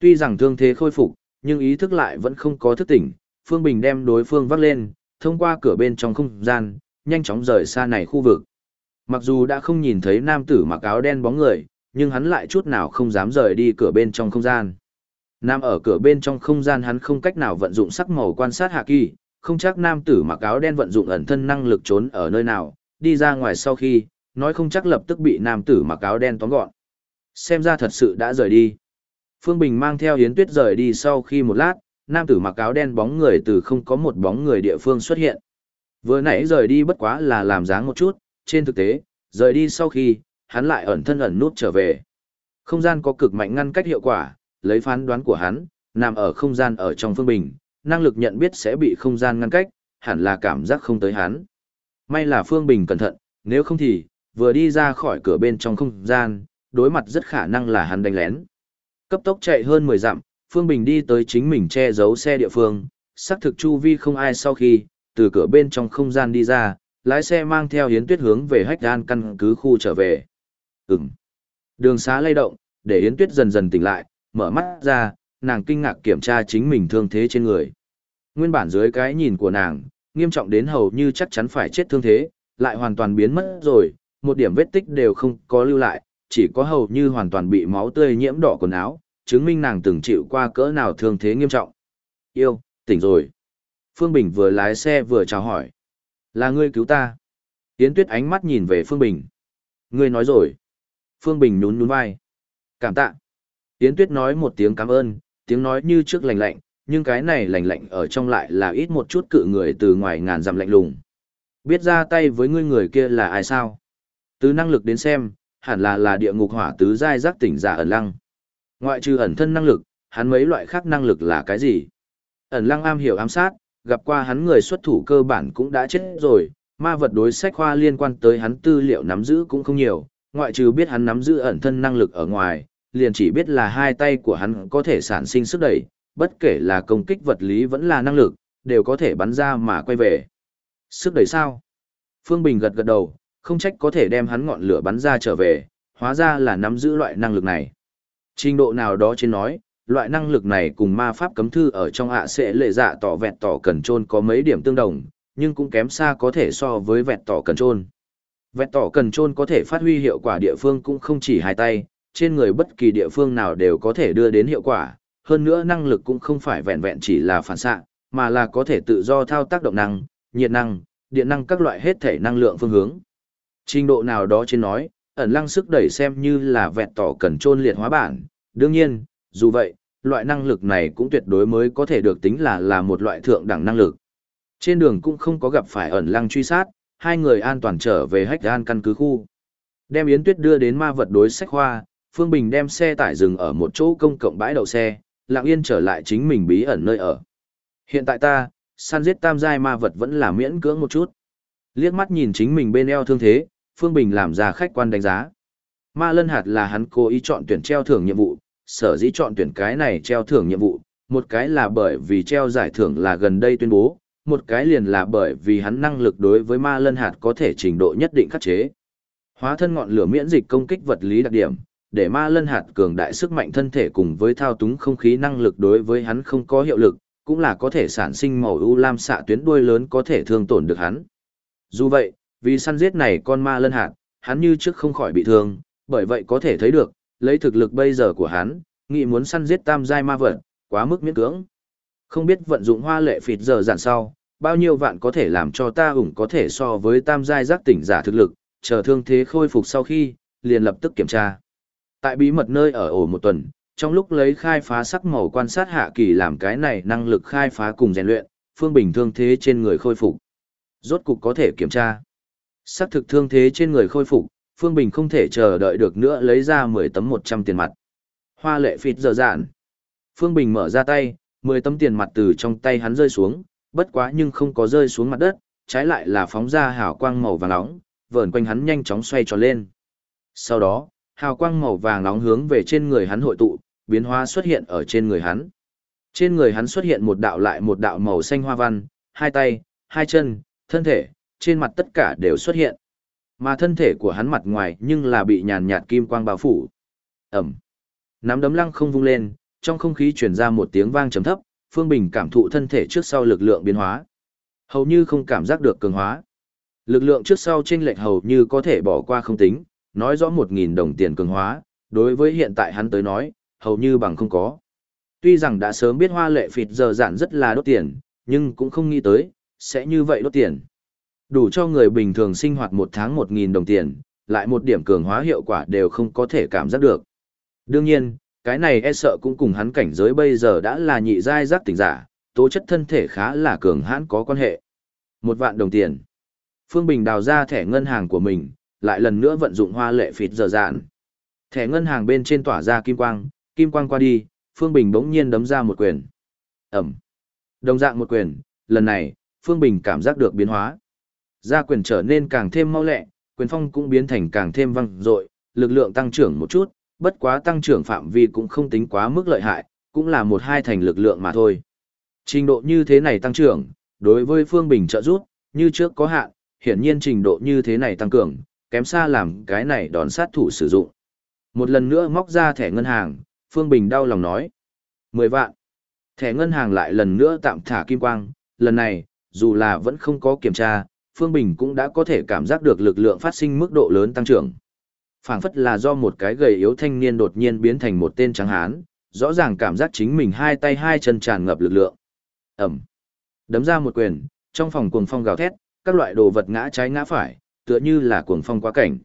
Tuy rằng thương thế khôi phục, nhưng ý thức lại vẫn không có thức tỉnh, Phương Bình đem đối phương vác lên, thông qua cửa bên trong không gian, nhanh chóng rời xa này khu vực. Mặc dù đã không nhìn thấy nam tử mặc áo đen bóng người, nhưng hắn lại chút nào không dám rời đi cửa bên trong không gian. Nam ở cửa bên trong không gian hắn không cách nào vận dụng sắc màu quan sát hạ kỳ, không chắc nam tử mặc áo đen vận dụng ẩn thân năng lực trốn ở nơi nào, đi ra ngoài sau khi, nói không chắc lập tức bị nam tử mặc áo đen tóm gọn. Xem ra thật sự đã rời đi. Phương Bình mang theo Yến Tuyết rời đi sau khi một lát, nam tử mặc áo đen bóng người từ không có một bóng người địa phương xuất hiện. Vừa nãy rời đi bất quá là làm dáng một chút, trên thực tế, rời đi sau khi, hắn lại ẩn thân ẩn nút trở về. Không gian có cực mạnh ngăn cách hiệu quả, lấy phán đoán của hắn, nằm ở không gian ở trong phương bình, năng lực nhận biết sẽ bị không gian ngăn cách, hẳn là cảm giác không tới hắn. May là phương bình cẩn thận, nếu không thì, vừa đi ra khỏi cửa bên trong không gian, đối mặt rất khả năng là hắn đánh lén. Cấp tốc chạy hơn 10 dặm, Phương Bình đi tới chính mình che giấu xe địa phương, xác thực chu vi không ai sau khi, từ cửa bên trong không gian đi ra, lái xe mang theo Yến Tuyết hướng về hách đan căn cứ khu trở về. Ừm. Đường xá lay động, để Yến Tuyết dần dần tỉnh lại, mở mắt ra, nàng kinh ngạc kiểm tra chính mình thương thế trên người. Nguyên bản dưới cái nhìn của nàng, nghiêm trọng đến hầu như chắc chắn phải chết thương thế, lại hoàn toàn biến mất rồi, một điểm vết tích đều không có lưu lại, chỉ có hầu như hoàn toàn bị máu tươi nhiễm đỏ quần áo, chứng minh nàng từng chịu qua cỡ nào thương thế nghiêm trọng. Yêu, tỉnh rồi. Phương Bình vừa lái xe vừa chào hỏi. Là ngươi cứu ta. Yến Tuyết ánh mắt nhìn về Phương Bình. Ngươi nói rồi. Phương Bình nhún nhún vai. Cảm tạ. Yến Tuyết nói một tiếng cảm ơn, tiếng nói như trước lạnh lạnh, nhưng cái này lạnh lạnh ở trong lại là ít một chút cự người từ ngoài ngàn dặm lạnh lùng. Biết ra tay với ngươi người kia là ai sao? Từ năng lực đến xem, hẳn là là địa ngục hỏa tứ giai giác tỉnh giả ẩn lăng. Ngoại trừ ẩn thân năng lực, hắn mấy loại khác năng lực là cái gì? Ẩn lăng am hiểu ám sát, gặp qua hắn người xuất thủ cơ bản cũng đã chết rồi, ma vật đối sách khoa liên quan tới hắn tư liệu nắm giữ cũng không nhiều, ngoại trừ biết hắn nắm giữ ẩn thân năng lực ở ngoài, liền chỉ biết là hai tay của hắn có thể sản sinh sức đẩy, bất kể là công kích vật lý vẫn là năng lực, đều có thể bắn ra mà quay về. Sức đẩy sao? Phương Bình gật gật đầu, không trách có thể đem hắn ngọn lửa bắn ra trở về, hóa ra là nắm giữ loại năng lực này. Trình độ nào đó trên nói, loại năng lực này cùng ma pháp cấm thư ở trong ạ sẽ lệ dạ tỏ vẹn tỏ cần trôn có mấy điểm tương đồng, nhưng cũng kém xa có thể so với vẹn tỏ cần trôn. Vẹn tỏ cần trôn có thể phát huy hiệu quả địa phương cũng không chỉ hai tay, trên người bất kỳ địa phương nào đều có thể đưa đến hiệu quả, hơn nữa năng lực cũng không phải vẹn vẹn chỉ là phản xạ, mà là có thể tự do thao tác động năng, nhiệt năng, điện năng các loại hết thể năng lượng phương hướng. Trình độ nào đó trên nói, ẩn lăng sức đẩy xem như là vẹn tỏ cần trôn liệt hóa bản. Đương nhiên, dù vậy, loại năng lực này cũng tuyệt đối mới có thể được tính là là một loại thượng đẳng năng lực. Trên đường cũng không có gặp phải ẩn lăng truy sát, hai người an toàn trở về hách an căn cứ khu. Đem Yến Tuyết đưa đến ma vật đối sách hoa, Phương Bình đem xe tải dừng ở một chỗ công cộng bãi đậu xe, lặng yên trở lại chính mình bí ẩn nơi ở. Hiện tại ta, săn giết tam giai ma vật vẫn là miễn cưỡng một chút. Liếc mắt nhìn chính mình bên eo thương thế, Phương Bình làm ra khách quan đánh giá. Ma lân hạt là hắn cố ý chọn tuyển treo thưởng nhiệm vụ, sở dĩ chọn tuyển cái này treo thưởng nhiệm vụ, một cái là bởi vì treo giải thưởng là gần đây tuyên bố, một cái liền là bởi vì hắn năng lực đối với ma lân hạt có thể trình độ nhất định khắc chế. Hóa thân ngọn lửa miễn dịch công kích vật lý đặc điểm, để ma lân hạt cường đại sức mạnh thân thể cùng với thao túng không khí năng lực đối với hắn không có hiệu lực, cũng là có thể sản sinh màu u lam xạ tuyến đuôi lớn có thể thương tổn được hắn. Dù vậy, vì săn giết này con ma lân hạt, hắn như trước không khỏi bị thương, bởi vậy có thể thấy được, lấy thực lực bây giờ của hắn, nghĩ muốn săn giết tam giai ma vật, quá mức miễn cưỡng. Không biết vận dụng hoa lệ phịt giờ giản sau, bao nhiêu vạn có thể làm cho ta ủng có thể so với tam giai giác tỉnh giả thực lực, chờ thương thế khôi phục sau khi, liền lập tức kiểm tra. Tại bí mật nơi ở ổ một tuần, trong lúc lấy khai phá sắc màu quan sát hạ kỳ làm cái này năng lực khai phá cùng rèn luyện, phương bình thương thế trên người khôi phục. Rốt cục có thể kiểm tra. Sắc thực thương thế trên người khôi phục, Phương Bình không thể chờ đợi được nữa lấy ra 10 tấm 100 tiền mặt. Hoa lệ phịt dở dạn. Phương Bình mở ra tay, 10 tấm tiền mặt từ trong tay hắn rơi xuống, bất quá nhưng không có rơi xuống mặt đất, trái lại là phóng ra hào quang màu vàng nóng, vờn quanh hắn nhanh chóng xoay tròn lên. Sau đó, hào quang màu vàng nóng hướng về trên người hắn hội tụ, biến hóa xuất hiện ở trên người hắn. Trên người hắn xuất hiện một đạo lại một đạo màu xanh hoa văn, hai tay, hai chân, thân thể, trên mặt tất cả đều xuất hiện. Mà thân thể của hắn mặt ngoài nhưng là bị nhàn nhạt kim quang bao phủ. Ẩm. Nắm đấm lăng không vung lên, trong không khí truyền ra một tiếng vang trầm thấp, Phương Bình cảm thụ thân thể trước sau lực lượng biến hóa. Hầu như không cảm giác được cường hóa. Lực lượng trước sau chênh lệch hầu như có thể bỏ qua không tính, nói rõ 1000 đồng tiền cường hóa, đối với hiện tại hắn tới nói, hầu như bằng không có. Tuy rằng đã sớm biết hoa lệ phịt giờ dạn rất là đốt tiền, nhưng cũng không nghĩ tới, sẽ như vậy đốt tiền. Đủ cho người bình thường sinh hoạt một tháng một nghìn đồng tiền, lại một điểm cường hóa hiệu quả đều không có thể cảm giác được. Đương nhiên, cái này e sợ cũng cùng hắn cảnh giới bây giờ đã là nhị giai giác tỉnh giả, tố chất thân thể khá là cường hãn có quan hệ. Một vạn đồng tiền. Phương Bình đào ra thẻ ngân hàng của mình, lại lần nữa vận dụng hoa lệ phịt giờ dạn. Thẻ ngân hàng bên trên tỏa ra kim quang, kim quang qua đi, Phương Bình bỗng nhiên đấm ra một quyền. Ẩm. Đồng dạng một quyền, lần này, Phương Bình cảm giác được biến hóa. Gia quyền trở nên càng thêm mau lẹ, quyền phong cũng biến thành càng thêm văng dội, lực lượng tăng trưởng một chút, bất quá tăng trưởng phạm vi cũng không tính quá mức lợi hại, cũng là một hai thành lực lượng mà thôi. Trình độ như thế này tăng trưởng, đối với Phương Bình trợ giúp, như trước có hạn, hiển nhiên trình độ như thế này tăng cường, kém xa làm cái này đòn sát thủ sử dụng. Một lần nữa móc ra thẻ ngân hàng, Phương Bình đau lòng nói. 10 vạn. Thẻ ngân hàng lại lần nữa tạm thả kim quang, lần này, dù là vẫn không có kiểm tra, Phương Bình cũng đã có thể cảm giác được lực lượng phát sinh mức độ lớn tăng trưởng. phảng phất là do một cái gầy yếu thanh niên đột nhiên biến thành một tên trắng hán, rõ ràng cảm giác chính mình hai tay hai chân tràn ngập lực lượng. Ẩm. Đấm ra một quyền, trong phòng cuồng phong gào thét, các loại đồ vật ngã trái ngã phải, tựa như là cuồng phong quá cảnh.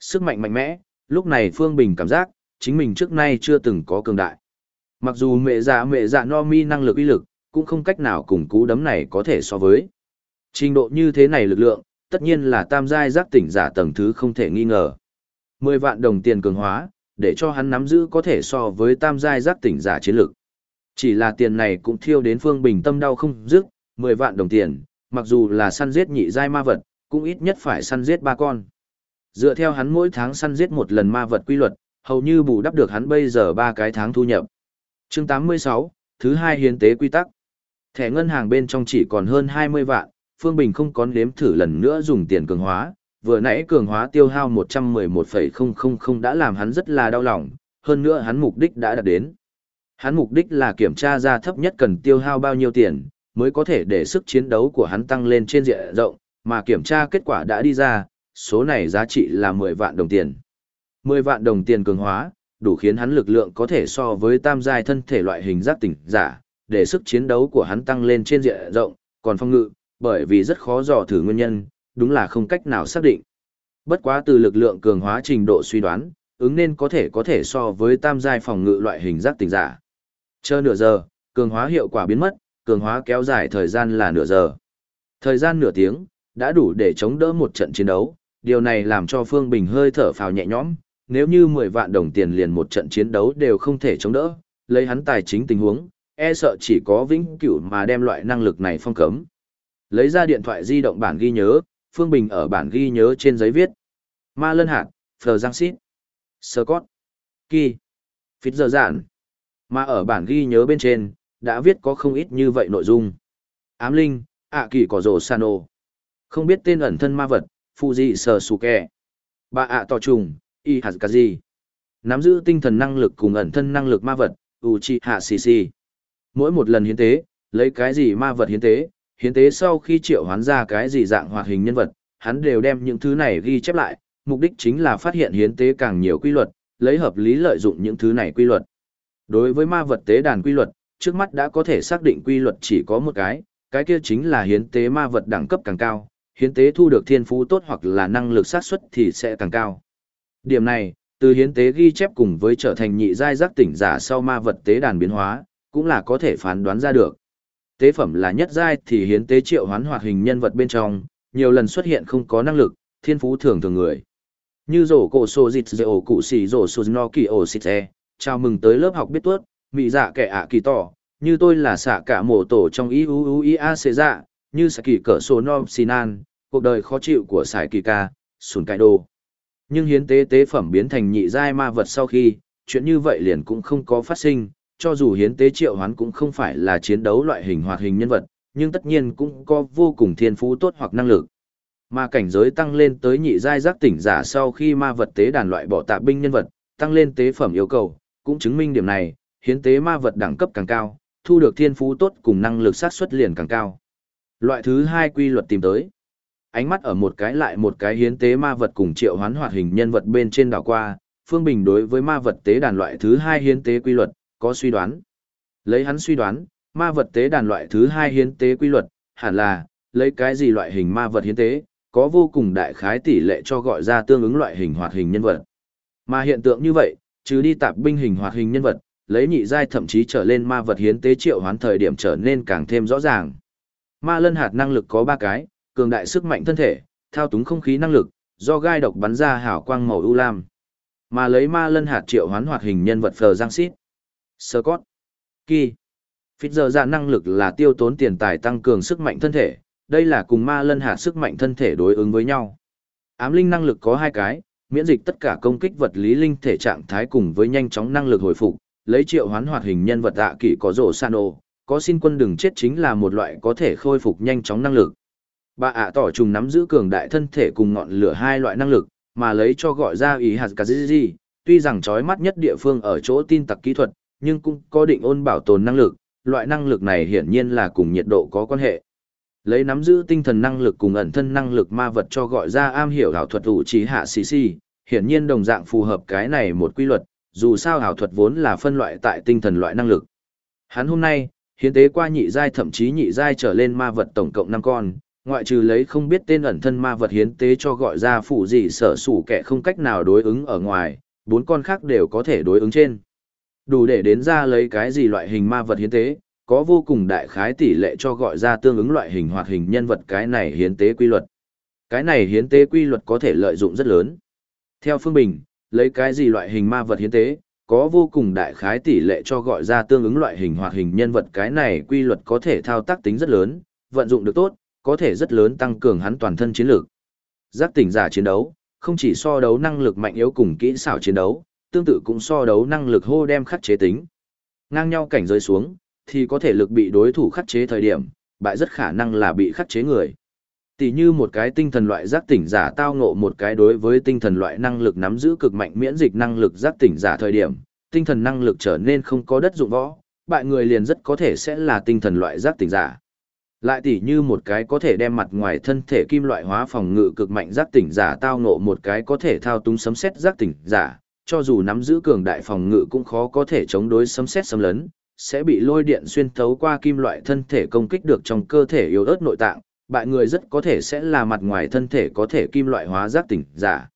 Sức mạnh mạnh mẽ, lúc này Phương Bình cảm giác, chính mình trước nay chưa từng có cường đại. Mặc dù mẹ dạ mẹ dạ no mi năng lực uy lực, cũng không cách nào cùng cú đấm này có thể so với. Trình độ như thế này lực lượng, tất nhiên là tam giai giác tỉnh giả tầng thứ không thể nghi ngờ. 10 vạn đồng tiền cường hóa, để cho hắn nắm giữ có thể so với tam giai giác tỉnh giả chiến lực. Chỉ là tiền này cũng thiêu đến Phương Bình tâm đau không dứt, 10 vạn đồng tiền, mặc dù là săn giết nhị giai ma vật, cũng ít nhất phải săn giết ba con. Dựa theo hắn mỗi tháng săn giết một lần ma vật quy luật, hầu như bù đắp được hắn bây giờ ba cái tháng thu nhập. Chương 86, thứ hai hiến tế quy tắc. Thẻ ngân hàng bên trong chỉ còn hơn 20 vạn, Phương Bình không có nếm thử lần nữa dùng tiền cường hóa, vừa nãy cường hóa tiêu hao 111,000 đã làm hắn rất là đau lòng, hơn nữa hắn mục đích đã đạt đến. Hắn mục đích là kiểm tra ra thấp nhất cần tiêu hao bao nhiêu tiền, mới có thể để sức chiến đấu của hắn tăng lên trên diện rộng, mà kiểm tra kết quả đã đi ra, số này giá trị là 10 vạn đồng tiền. 10 vạn đồng tiền cường hóa, đủ khiến hắn lực lượng có thể so với tam giai thân thể loại hình giác tỉnh giả, để sức chiến đấu của hắn tăng lên trên diện rộng, còn phong ngự, bởi vì rất khó dò thử nguyên nhân, đúng là không cách nào xác định. Bất quá từ lực lượng cường hóa trình độ suy đoán, ứng nên có thể có thể so với tam giai phòng ngự loại hình giác tỉnh giả. Chờ nửa giờ, cường hóa hiệu quả biến mất, cường hóa kéo dài thời gian là nửa giờ. Thời gian nửa tiếng, đã đủ để chống đỡ một trận chiến đấu, điều này làm cho Phương Bình hơi thở phào nhẹ nhõm, nếu như 10 vạn đồng tiền liền một trận chiến đấu đều không thể chống đỡ, lấy hắn tài chính tình huống, e sợ chỉ có vĩnh cửu mà đem loại năng lực này phong cấm. Lấy ra điện thoại di động bản ghi nhớ, Phương Bình ở bản ghi nhớ trên giấy viết. Ma Lân Hạt, Phờ Giang Xít, Scott, Kỳ, Phít Giờ Giản. Mà ở bản ghi nhớ bên trên, đã viết có không ít như vậy nội dung. Ám Linh, ạ kỳ có rồ Sano. Không biết tên ẩn thân ma vật, Fuji Sờ Sù Kè. Bà ạ tò trùng, Y Hạt Cà Di. Nắm giữ tinh thần năng lực cùng ẩn thân năng lực ma vật, uchi hạ sì sì, Mỗi một lần hiến tế, lấy cái gì ma vật hiến tế, hiến tế sau khi triệu hoán ra cái gì dạng hoạt hình nhân vật, hắn đều đem những thứ này ghi chép lại, mục đích chính là phát hiện hiến tế càng nhiều quy luật, lấy hợp lý lợi dụng những thứ này quy luật. Đối với ma vật tế đàn quy luật, trước mắt đã có thể xác định quy luật chỉ có một cái, cái kia chính là hiến tế ma vật đẳng cấp càng cao, hiến tế thu được thiên phú tốt hoặc là năng lực sát xuất thì sẽ càng cao. Điểm này, từ hiến tế ghi chép cùng với trở thành nhị giai giác tỉnh giả sau ma vật tế đàn biến hóa, cũng là có thể phán đoán ra được. Tế phẩm là nhất giai thì hiến tế triệu hoán hoạt hình nhân vật bên trong, nhiều lần xuất hiện không có năng lực, thiên phú thường thường người. Như rổ cổ sổ dịch dễ ổ cụ xì rổ sổ no kỳ ổ xịt e, chào mừng tới lớp học biết tuốt, mị dạ kẻ ạ kỳ tỏ, như tôi là xạ cả mổ tổ trong IUUIA xế dạ, như xạ kỳ cỡ sổ no sinan, cuộc đời khó chịu của xài kỳ ca, sùn cải đồ. Nhưng hiến tế tế phẩm biến thành nhị giai ma vật sau khi, chuyện như vậy liền cũng không có phát sinh, cho dù hiến tế triệu hoán cũng không phải là chiến đấu loại hình hoạt hình nhân vật, nhưng tất nhiên cũng có vô cùng thiên phú tốt hoặc năng lực. Mà cảnh giới tăng lên tới nhị giai giác tỉnh giả sau khi ma vật tế đàn loại bỏ tạ binh nhân vật, tăng lên tế phẩm yêu cầu, cũng chứng minh điểm này, hiến tế ma vật đẳng cấp càng cao, thu được thiên phú tốt cùng năng lực sát xuất liền càng cao. Loại thứ hai quy luật tìm tới. Ánh mắt ở một cái lại một cái hiến tế ma vật cùng triệu hoán hoạt hình nhân vật bên trên đảo qua, Phương Bình đối với ma vật tế đàn loại thứ hai hiến tế quy luật, có suy đoán. Lấy hắn suy đoán, ma vật tế đàn loại thứ hai hiến tế quy luật, hẳn là, lấy cái gì loại hình ma vật hiến tế, có vô cùng đại khái tỷ lệ cho gọi ra tương ứng loại hình hoạt hình nhân vật. Mà hiện tượng như vậy, chứ đi tạp binh hình hoạt hình nhân vật, lấy nhị giai thậm chí trở lên ma vật hiến tế triệu hoán thời điểm trở nên càng thêm rõ ràng. Ma lân hạt năng lực có ba cái, cường đại sức mạnh thân thể, thao túng không khí năng lực, do gai độc bắn ra hào quang màu ưu lam. Mà lấy ma lân hạt triệu hoán hoạt hình nhân vật phờ giang xít. Scott. Kỳ. Phít giờ ra năng lực là tiêu tốn tiền tài tăng cường sức mạnh thân thể, đây là cùng ma lân hạt sức mạnh thân thể đối ứng với nhau. Ám linh năng lực có hai cái, miễn dịch tất cả công kích vật lý linh thể trạng thái cùng với nhanh chóng năng lực hồi phục, lấy triệu hoán hoạt hình nhân vật ạ kỷ có rổ san ô, có xin quân đừng chết chính là một loại có thể khôi phục nhanh chóng năng lực. Bà ạ tỏ trùng nắm giữ cường đại thân thể cùng ngọn lửa hai loại năng lực, mà lấy cho gọi ra ý hạt cả gì, tuy rằng chói mắt nhất địa phương ở chỗ tin tặc kỹ thuật, nhưng cũng có định ôn bảo tồn năng lực, loại năng lực này hiển nhiên là cùng nhiệt độ có quan hệ. Lấy nắm giữ tinh thần năng lực cùng ẩn thân năng lực ma vật cho gọi ra am hiểu ảo thuật ủ trí hạ xì xì, hiển nhiên đồng dạng phù hợp cái này một quy luật, dù sao ảo thuật vốn là phân loại tại tinh thần loại năng lực. Hắn hôm nay, hiến tế qua nhị giai thậm chí nhị giai trở lên ma vật tổng cộng 5 con, ngoại trừ lấy không biết tên ẩn thân ma vật hiến tế cho gọi ra phụ gì sở sủ kẻ không cách nào đối ứng ở ngoài, bốn con khác đều có thể đối ứng trên. Đủ để đến ra lấy cái gì loại hình ma vật hiến tế, có vô cùng đại khái tỷ lệ cho gọi ra tương ứng loại hình hoạt hình nhân vật cái này hiến tế quy luật. Cái này hiến tế quy luật có thể lợi dụng rất lớn. Theo Phương Bình, lấy cái gì loại hình ma vật hiến tế, có vô cùng đại khái tỷ lệ cho gọi ra tương ứng loại hình hoạt hình nhân vật cái này quy luật có thể thao tác tính rất lớn, vận dụng được tốt, có thể rất lớn tăng cường hắn toàn thân chiến lược. Giác tỉnh giả chiến đấu, không chỉ so đấu năng lực mạnh yếu cùng kỹ xảo chiến đấu, tương tự cũng so đấu năng lực hô đem khắc chế tính. Ngang nhau cảnh rơi xuống, thì có thể lực bị đối thủ khắc chế thời điểm, bại rất khả năng là bị khắc chế người. Tỷ như một cái tinh thần loại giác tỉnh giả tao ngộ một cái đối với tinh thần loại năng lực nắm giữ cực mạnh miễn dịch năng lực giác tỉnh giả thời điểm, tinh thần năng lực trở nên không có đất dụng võ, bại người liền rất có thể sẽ là tinh thần loại giác tỉnh giả. Lại tỷ như một cái có thể đem mặt ngoài thân thể kim loại hóa phòng ngự cực mạnh giác tỉnh giả tao ngộ một cái có thể thao túng sấm xét giác tỉnh giả, cho dù nắm giữ cường đại phòng ngự cũng khó có thể chống đối sấm xét sấm lấn, sẽ bị lôi điện xuyên thấu qua kim loại thân thể công kích được trong cơ thể yếu ớt nội tạng, bại người rất có thể sẽ là mặt ngoài thân thể có thể kim loại hóa giác tỉnh giả.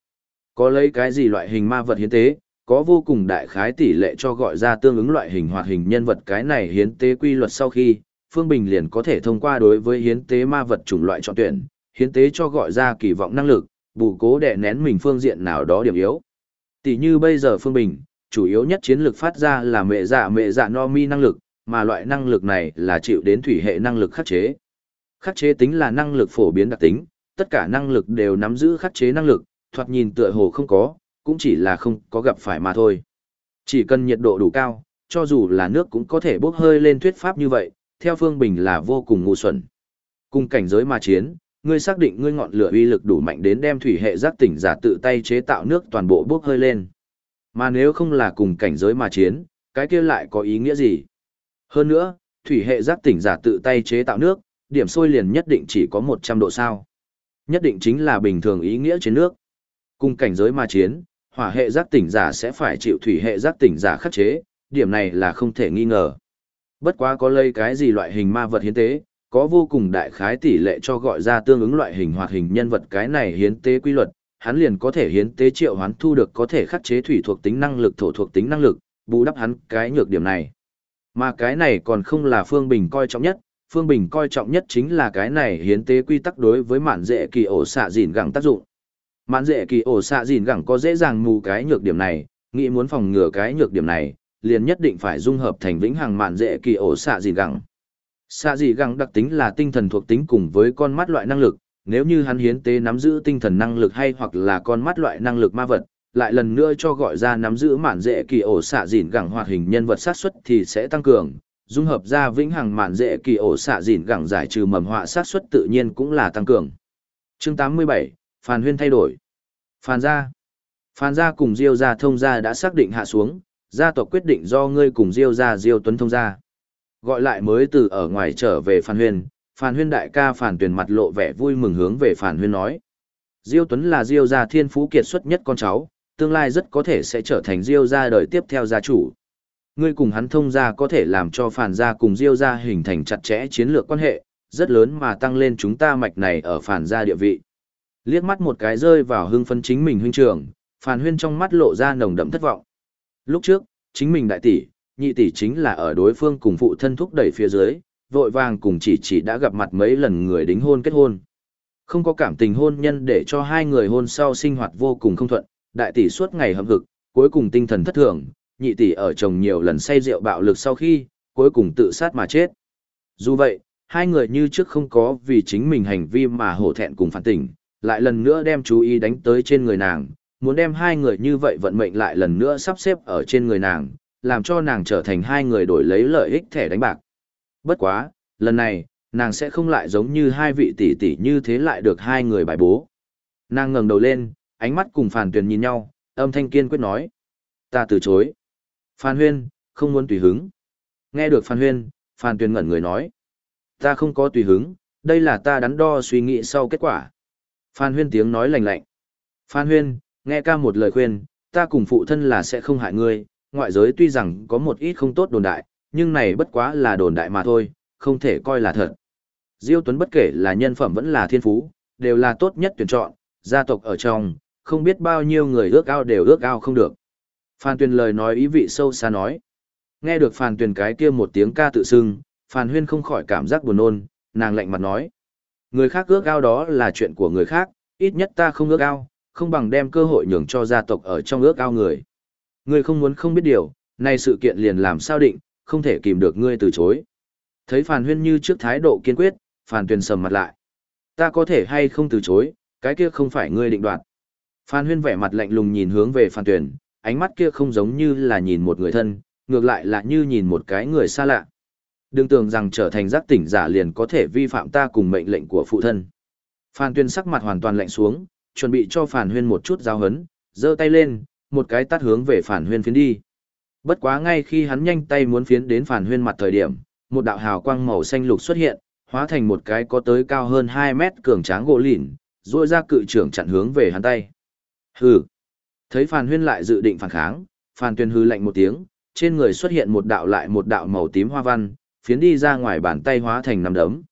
Có lấy cái gì loại hình ma vật hiến tế, có vô cùng đại khái tỷ lệ cho gọi ra tương ứng loại hình hoạt hình nhân vật cái này hiến tế quy luật sau khi, Phương Bình liền có thể thông qua đối với hiến tế ma vật chủng loại chọn tuyển, hiến tế cho gọi ra kỳ vọng năng lực, bù cố đè nén mình phương diện nào đó điểm yếu. Tỷ như bây giờ Phương Bình, chủ yếu nhất chiến lược phát ra là mẹ dạ mẹ dạ no mi năng lực, mà loại năng lực này là chịu đến thủy hệ năng lực khắc chế. Khắc chế tính là năng lực phổ biến đặc tính, tất cả năng lực đều nắm giữ khắc chế năng lực, thoạt nhìn tựa hồ không có, cũng chỉ là không có gặp phải mà thôi. Chỉ cần nhiệt độ đủ cao, cho dù là nước cũng có thể bốc hơi lên thuyết pháp như vậy, theo Phương Bình là vô cùng ngu xuẩn. Cùng cảnh giới mà chiến, ngươi xác định ngươi ngọn lửa uy lực đủ mạnh đến đem thủy hệ giác tỉnh giả tự tay chế tạo nước toàn bộ bốc hơi lên. Mà nếu không là cùng cảnh giới mà chiến, cái kia lại có ý nghĩa gì? Hơn nữa, thủy hệ giác tỉnh giả tự tay chế tạo nước, điểm sôi liền nhất định chỉ có 100 độ sao. Nhất định chính là bình thường ý nghĩa trên nước. Cùng cảnh giới mà chiến, hỏa hệ giác tỉnh giả sẽ phải chịu thủy hệ giác tỉnh giả khắc chế, điểm này là không thể nghi ngờ. Bất quá có lây cái gì loại hình ma vật hiến tế, có vô cùng đại khái tỷ lệ cho gọi ra tương ứng loại hình hoạt hình nhân vật cái này hiến tế quy luật, hắn liền có thể hiến tế triệu hoán thu được có thể khắc chế thủy thuộc tính năng lực thổ thuộc tính năng lực, bù đắp hắn cái nhược điểm này. Mà cái này còn không là Phương Bình coi trọng nhất, Phương Bình coi trọng nhất chính là cái này hiến tế quy tắc đối với mạn dễ kỳ ổ xạ dìn gẳng tác dụng. Mạn dễ kỳ ổ xạ dìn gẳng có dễ dàng mù cái nhược điểm này, nghĩ muốn phòng ngừa cái nhược điểm này, liền nhất định phải dung hợp thành vĩnh hằng mạn dễ kỳ ổ xạ dìn gẳng. Xạ dị gẳng đặc tính là tinh thần thuộc tính cùng với con mắt loại năng lực, nếu như hắn hiến tế nắm giữ tinh thần năng lực hay hoặc là con mắt loại năng lực ma vật, lại lần nữa cho gọi ra nắm giữ mạn dễ kỳ ổ xạ dịn gẳng hoạt hình nhân vật sát xuất thì sẽ tăng cường, dung hợp ra vĩnh hằng mạn dễ kỳ ổ xạ dịn gẳng giải trừ mầm họa sát xuất tự nhiên cũng là tăng cường. Chương 87, Phan Huyên thay đổi. Phan gia. Phan gia cùng Diêu gia thông gia đã xác định hạ xuống, gia tộc quyết định do ngươi cùng Diêu gia Diêu Tuấn thông gia. Gọi lại mới từ ở ngoài trở về Phan Huyên, Phan Huyên đại ca Phan Tuyền mặt lộ vẻ vui mừng hướng về Phan Huyên nói. Diêu Tuấn là Diêu gia thiên phú kiệt xuất nhất con cháu, tương lai rất có thể sẽ trở thành Diêu gia đời tiếp theo gia chủ. Ngươi cùng hắn thông gia có thể làm cho Phan gia cùng Diêu gia hình thành chặt chẽ chiến lược quan hệ, rất lớn mà tăng lên chúng ta mạch này ở Phan gia địa vị. Liếc mắt một cái rơi vào hưng phân chính mình huynh trưởng, Phan Huyên trong mắt lộ ra nồng đậm thất vọng. Lúc trước, chính mình đại tỷ, nhị tỷ chính là ở đối phương cùng phụ thân thúc đẩy phía dưới, vội vàng cùng chỉ chỉ đã gặp mặt mấy lần người đính hôn kết hôn. Không có cảm tình hôn nhân để cho hai người hôn sau sinh hoạt vô cùng không thuận, đại tỷ suốt ngày hâm hực, cuối cùng tinh thần thất thường, nhị tỷ ở chồng nhiều lần say rượu bạo lực sau khi, cuối cùng tự sát mà chết. Dù vậy, hai người như trước không có vì chính mình hành vi mà hổ thẹn cùng phản tỉnh, lại lần nữa đem chú ý đánh tới trên người nàng, muốn đem hai người như vậy vận mệnh lại lần nữa sắp xếp ở trên người nàng, làm cho nàng trở thành hai người đổi lấy lợi ích thẻ đánh bạc. Bất quá, lần này, nàng sẽ không lại giống như hai vị tỷ tỷ như thế lại được hai người bài bố. Nàng ngẩng đầu lên, ánh mắt cùng Phan Tuyền nhìn nhau, âm thanh kiên quyết nói. Ta từ chối. Phan Huyên, không muốn tùy hứng. Nghe được Phan Huyên, Phan Tuyền ngẩn người nói. Ta không có tùy hứng, đây là ta đắn đo suy nghĩ sau kết quả. Phan Huyên tiếng nói lạnh lạnh. Phan Huyên, nghe ca một lời khuyên, ta cùng phụ thân là sẽ không hại ngươi, ngoại giới tuy rằng có một ít không tốt đồn đại, nhưng này bất quá là đồn đại mà thôi, không thể coi là thật. Diêu Tuấn bất kể là nhân phẩm vẫn là thiên phú, đều là tốt nhất tuyển chọn, gia tộc ở trong, không biết bao nhiêu người ước ao đều ước ao không được. Phan Tuyền lời nói ý vị sâu xa nói. Nghe được Phan Tuyền cái kia một tiếng ca tự xưng, Phan Huyên không khỏi cảm giác buồn nôn, nàng lạnh mặt nói. Người khác ước ao đó là chuyện của người khác, ít nhất ta không ước ao, không bằng đem cơ hội nhường cho gia tộc ở trong ước ao người. Ngươi không muốn không biết điều, nay sự kiện liền làm sao định, không thể kìm được ngươi từ chối. Thấy Phan Huyên như trước thái độ kiên quyết, Phan Tuyền sầm mặt lại. Ta có thể hay không từ chối, cái kia không phải ngươi định đoạt. Phan Huyên vẻ mặt lạnh lùng nhìn hướng về Phan Tuyền, ánh mắt kia không giống như là nhìn một người thân, ngược lại là như nhìn một cái người xa lạ. Đừng tưởng rằng trở thành giác tỉnh giả liền có thể vi phạm ta cùng mệnh lệnh của phụ thân. Phan Tuyền sắc mặt hoàn toàn lạnh xuống, chuẩn bị cho Phan Huyên một chút giao hấn, giơ tay lên, một cái tát hướng về Phản Huyên phiến đi. Bất quá ngay khi hắn nhanh tay muốn phiến đến Phản Huyên mặt thời điểm, một đạo hào quang màu xanh lục xuất hiện, hóa thành một cái có tới cao hơn 2 mét cường tráng gỗ lìn, duỗi ra cự trưởng chặn hướng về hắn tay. Hừ. Thấy Phàn Huyên lại dự định phản kháng, Phàn Tuyên hư lạnh một tiếng, trên người xuất hiện một đạo lại một đạo màu tím hoa văn, phiến đi ra ngoài bàn tay hóa thành nắm đấm.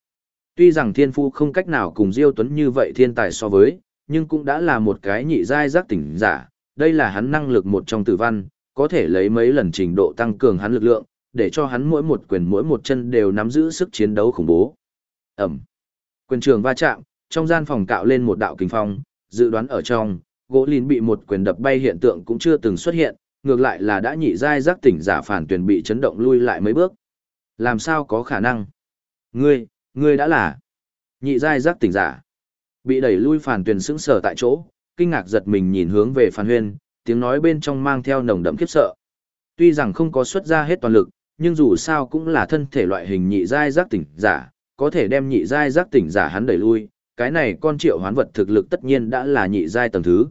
Tuy rằng thiên phu không cách nào cùng Diêu Tuấn như vậy thiên tài so với, nhưng cũng đã là một cái nhị giai giác tỉnh giả, đây là hắn năng lực một trong tử văn, có thể lấy mấy lần trình độ tăng cường hắn lực lượng, để cho hắn mỗi một quyền mỗi một chân đều nắm giữ sức chiến đấu khủng bố. Ẩm. Quyền trường va chạm, trong gian phòng cạo lên một đạo kinh phong, dự đoán ở trong, gỗ lìn bị một quyền đập bay hiện tượng cũng chưa từng xuất hiện, ngược lại là đã nhị giai giác tỉnh giả phản tuyển bị chấn động lui lại mấy bước. Làm sao có khả năng? Ngươi, ngươi đã là nhị giai giác tỉnh giả. Bị đẩy lui phản tuyển sững sờ tại chỗ, kinh ngạc giật mình nhìn hướng về Phan Huyên, tiếng nói bên trong mang theo nồng đậm khiếp sợ. Tuy rằng không có xuất ra hết toàn lực, nhưng dù sao cũng là thân thể loại hình nhị giai giác tỉnh giả, có thể đem nhị giai giác tỉnh giả hắn đẩy lui, cái này con triệu hoán vật thực lực tất nhiên đã là nhị giai tầng thứ.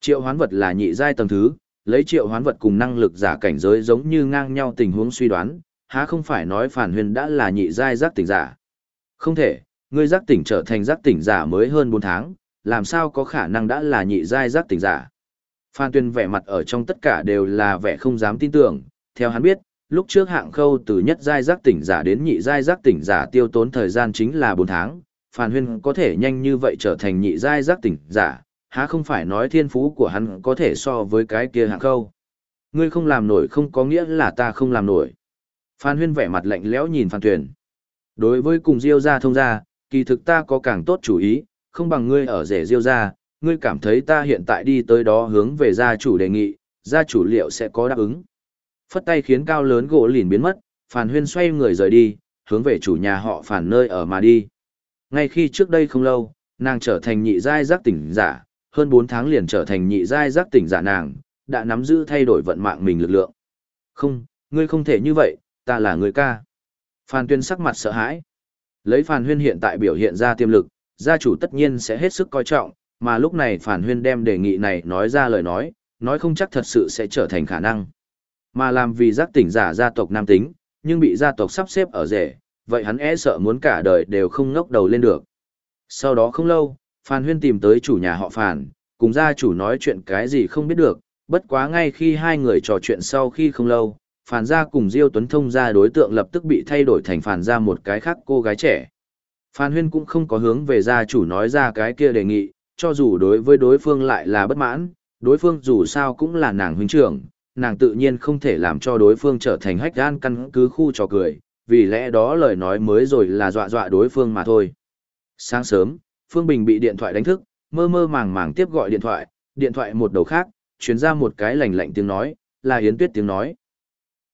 Triệu hoán vật là nhị giai tầng thứ, lấy triệu hoán vật cùng năng lực giả cảnh giới giống như ngang nhau tình huống suy đoán, há không phải nói phản huyền đã là nhị giai giác tỉnh giả. Không thể, ngươi giác tỉnh trở thành giác tỉnh giả mới hơn 4 tháng, làm sao có khả năng đã là nhị giai giác tỉnh giả. Phan Tuyên vẻ mặt ở trong tất cả đều là vẻ không dám tin tưởng, theo hắn biết, lúc trước hạng khâu từ nhất giai giác tỉnh giả đến nhị giai giác tỉnh giả tiêu tốn thời gian chính là 4 tháng, Phan Huyên có thể nhanh như vậy trở thành nhị giai giác tỉnh giả, há không phải nói thiên phú của hắn có thể so với cái kia hạng khâu. Ngươi không làm nổi không có nghĩa là ta không làm nổi. Phan Huyên vẻ mặt lạnh lẽo nhìn Phan Tuyền. Đối với cùng Diêu gia thông gia, kỳ thực ta có càng tốt chủ ý, không bằng ngươi ở rể Diêu ra ngươi cảm thấy ta hiện tại đi tới đó hướng về gia chủ đề nghị, gia chủ liệu sẽ có đáp ứng. Phất tay khiến cao lớn gỗ lìn biến mất, Phản Huyên xoay người rời đi, hướng về chủ nhà họ phản nơi ở mà đi. Ngay khi trước đây không lâu, nàng trở thành nhị giai giác tỉnh giả, hơn 4 tháng liền trở thành nhị giai giác tỉnh giả nàng, đã nắm giữ thay đổi vận mạng mình lực lượng. Không, ngươi không thể như vậy, ta là người ca. Phan Tuyên sắc mặt sợ hãi. Lấy Phan Huyên hiện tại biểu hiện ra tiềm lực, gia chủ tất nhiên sẽ hết sức coi trọng, mà lúc này phản Huyên đem đề nghị này nói ra lời nói, nói không chắc thật sự sẽ trở thành khả năng. Mà làm vì giác tỉnh giả gia tộc nam tính, nhưng bị gia tộc sắp xếp ở rể, vậy hắn e sợ muốn cả đời đều không ngóc đầu lên được. Sau đó không lâu, Phan Huyên tìm tới chủ nhà họ Phan, cùng gia chủ nói chuyện cái gì không biết được, bất quá ngay khi hai người trò chuyện sau khi không lâu, Phan gia cùng Diêu Tuấn Thông gia đối tượng lập tức bị thay đổi thành Phan gia một cái khác cô gái trẻ. Phan Huyên cũng không có hướng về gia chủ nói ra cái kia đề nghị, cho dù đối với đối phương lại là bất mãn, đối phương dù sao cũng là nàng huynh trưởng, nàng tự nhiên không thể làm cho đối phương trở thành hách gan căn cứ khu trò cười, vì lẽ đó lời nói mới rồi là dọa dọa đối phương mà thôi. Sáng sớm, Phương Bình bị điện thoại đánh thức, mơ mơ màng màng tiếp gọi điện thoại, điện thoại một đầu khác, truyền ra một cái lạnh lạnh tiếng nói, là Yến Tuyết tiếng nói.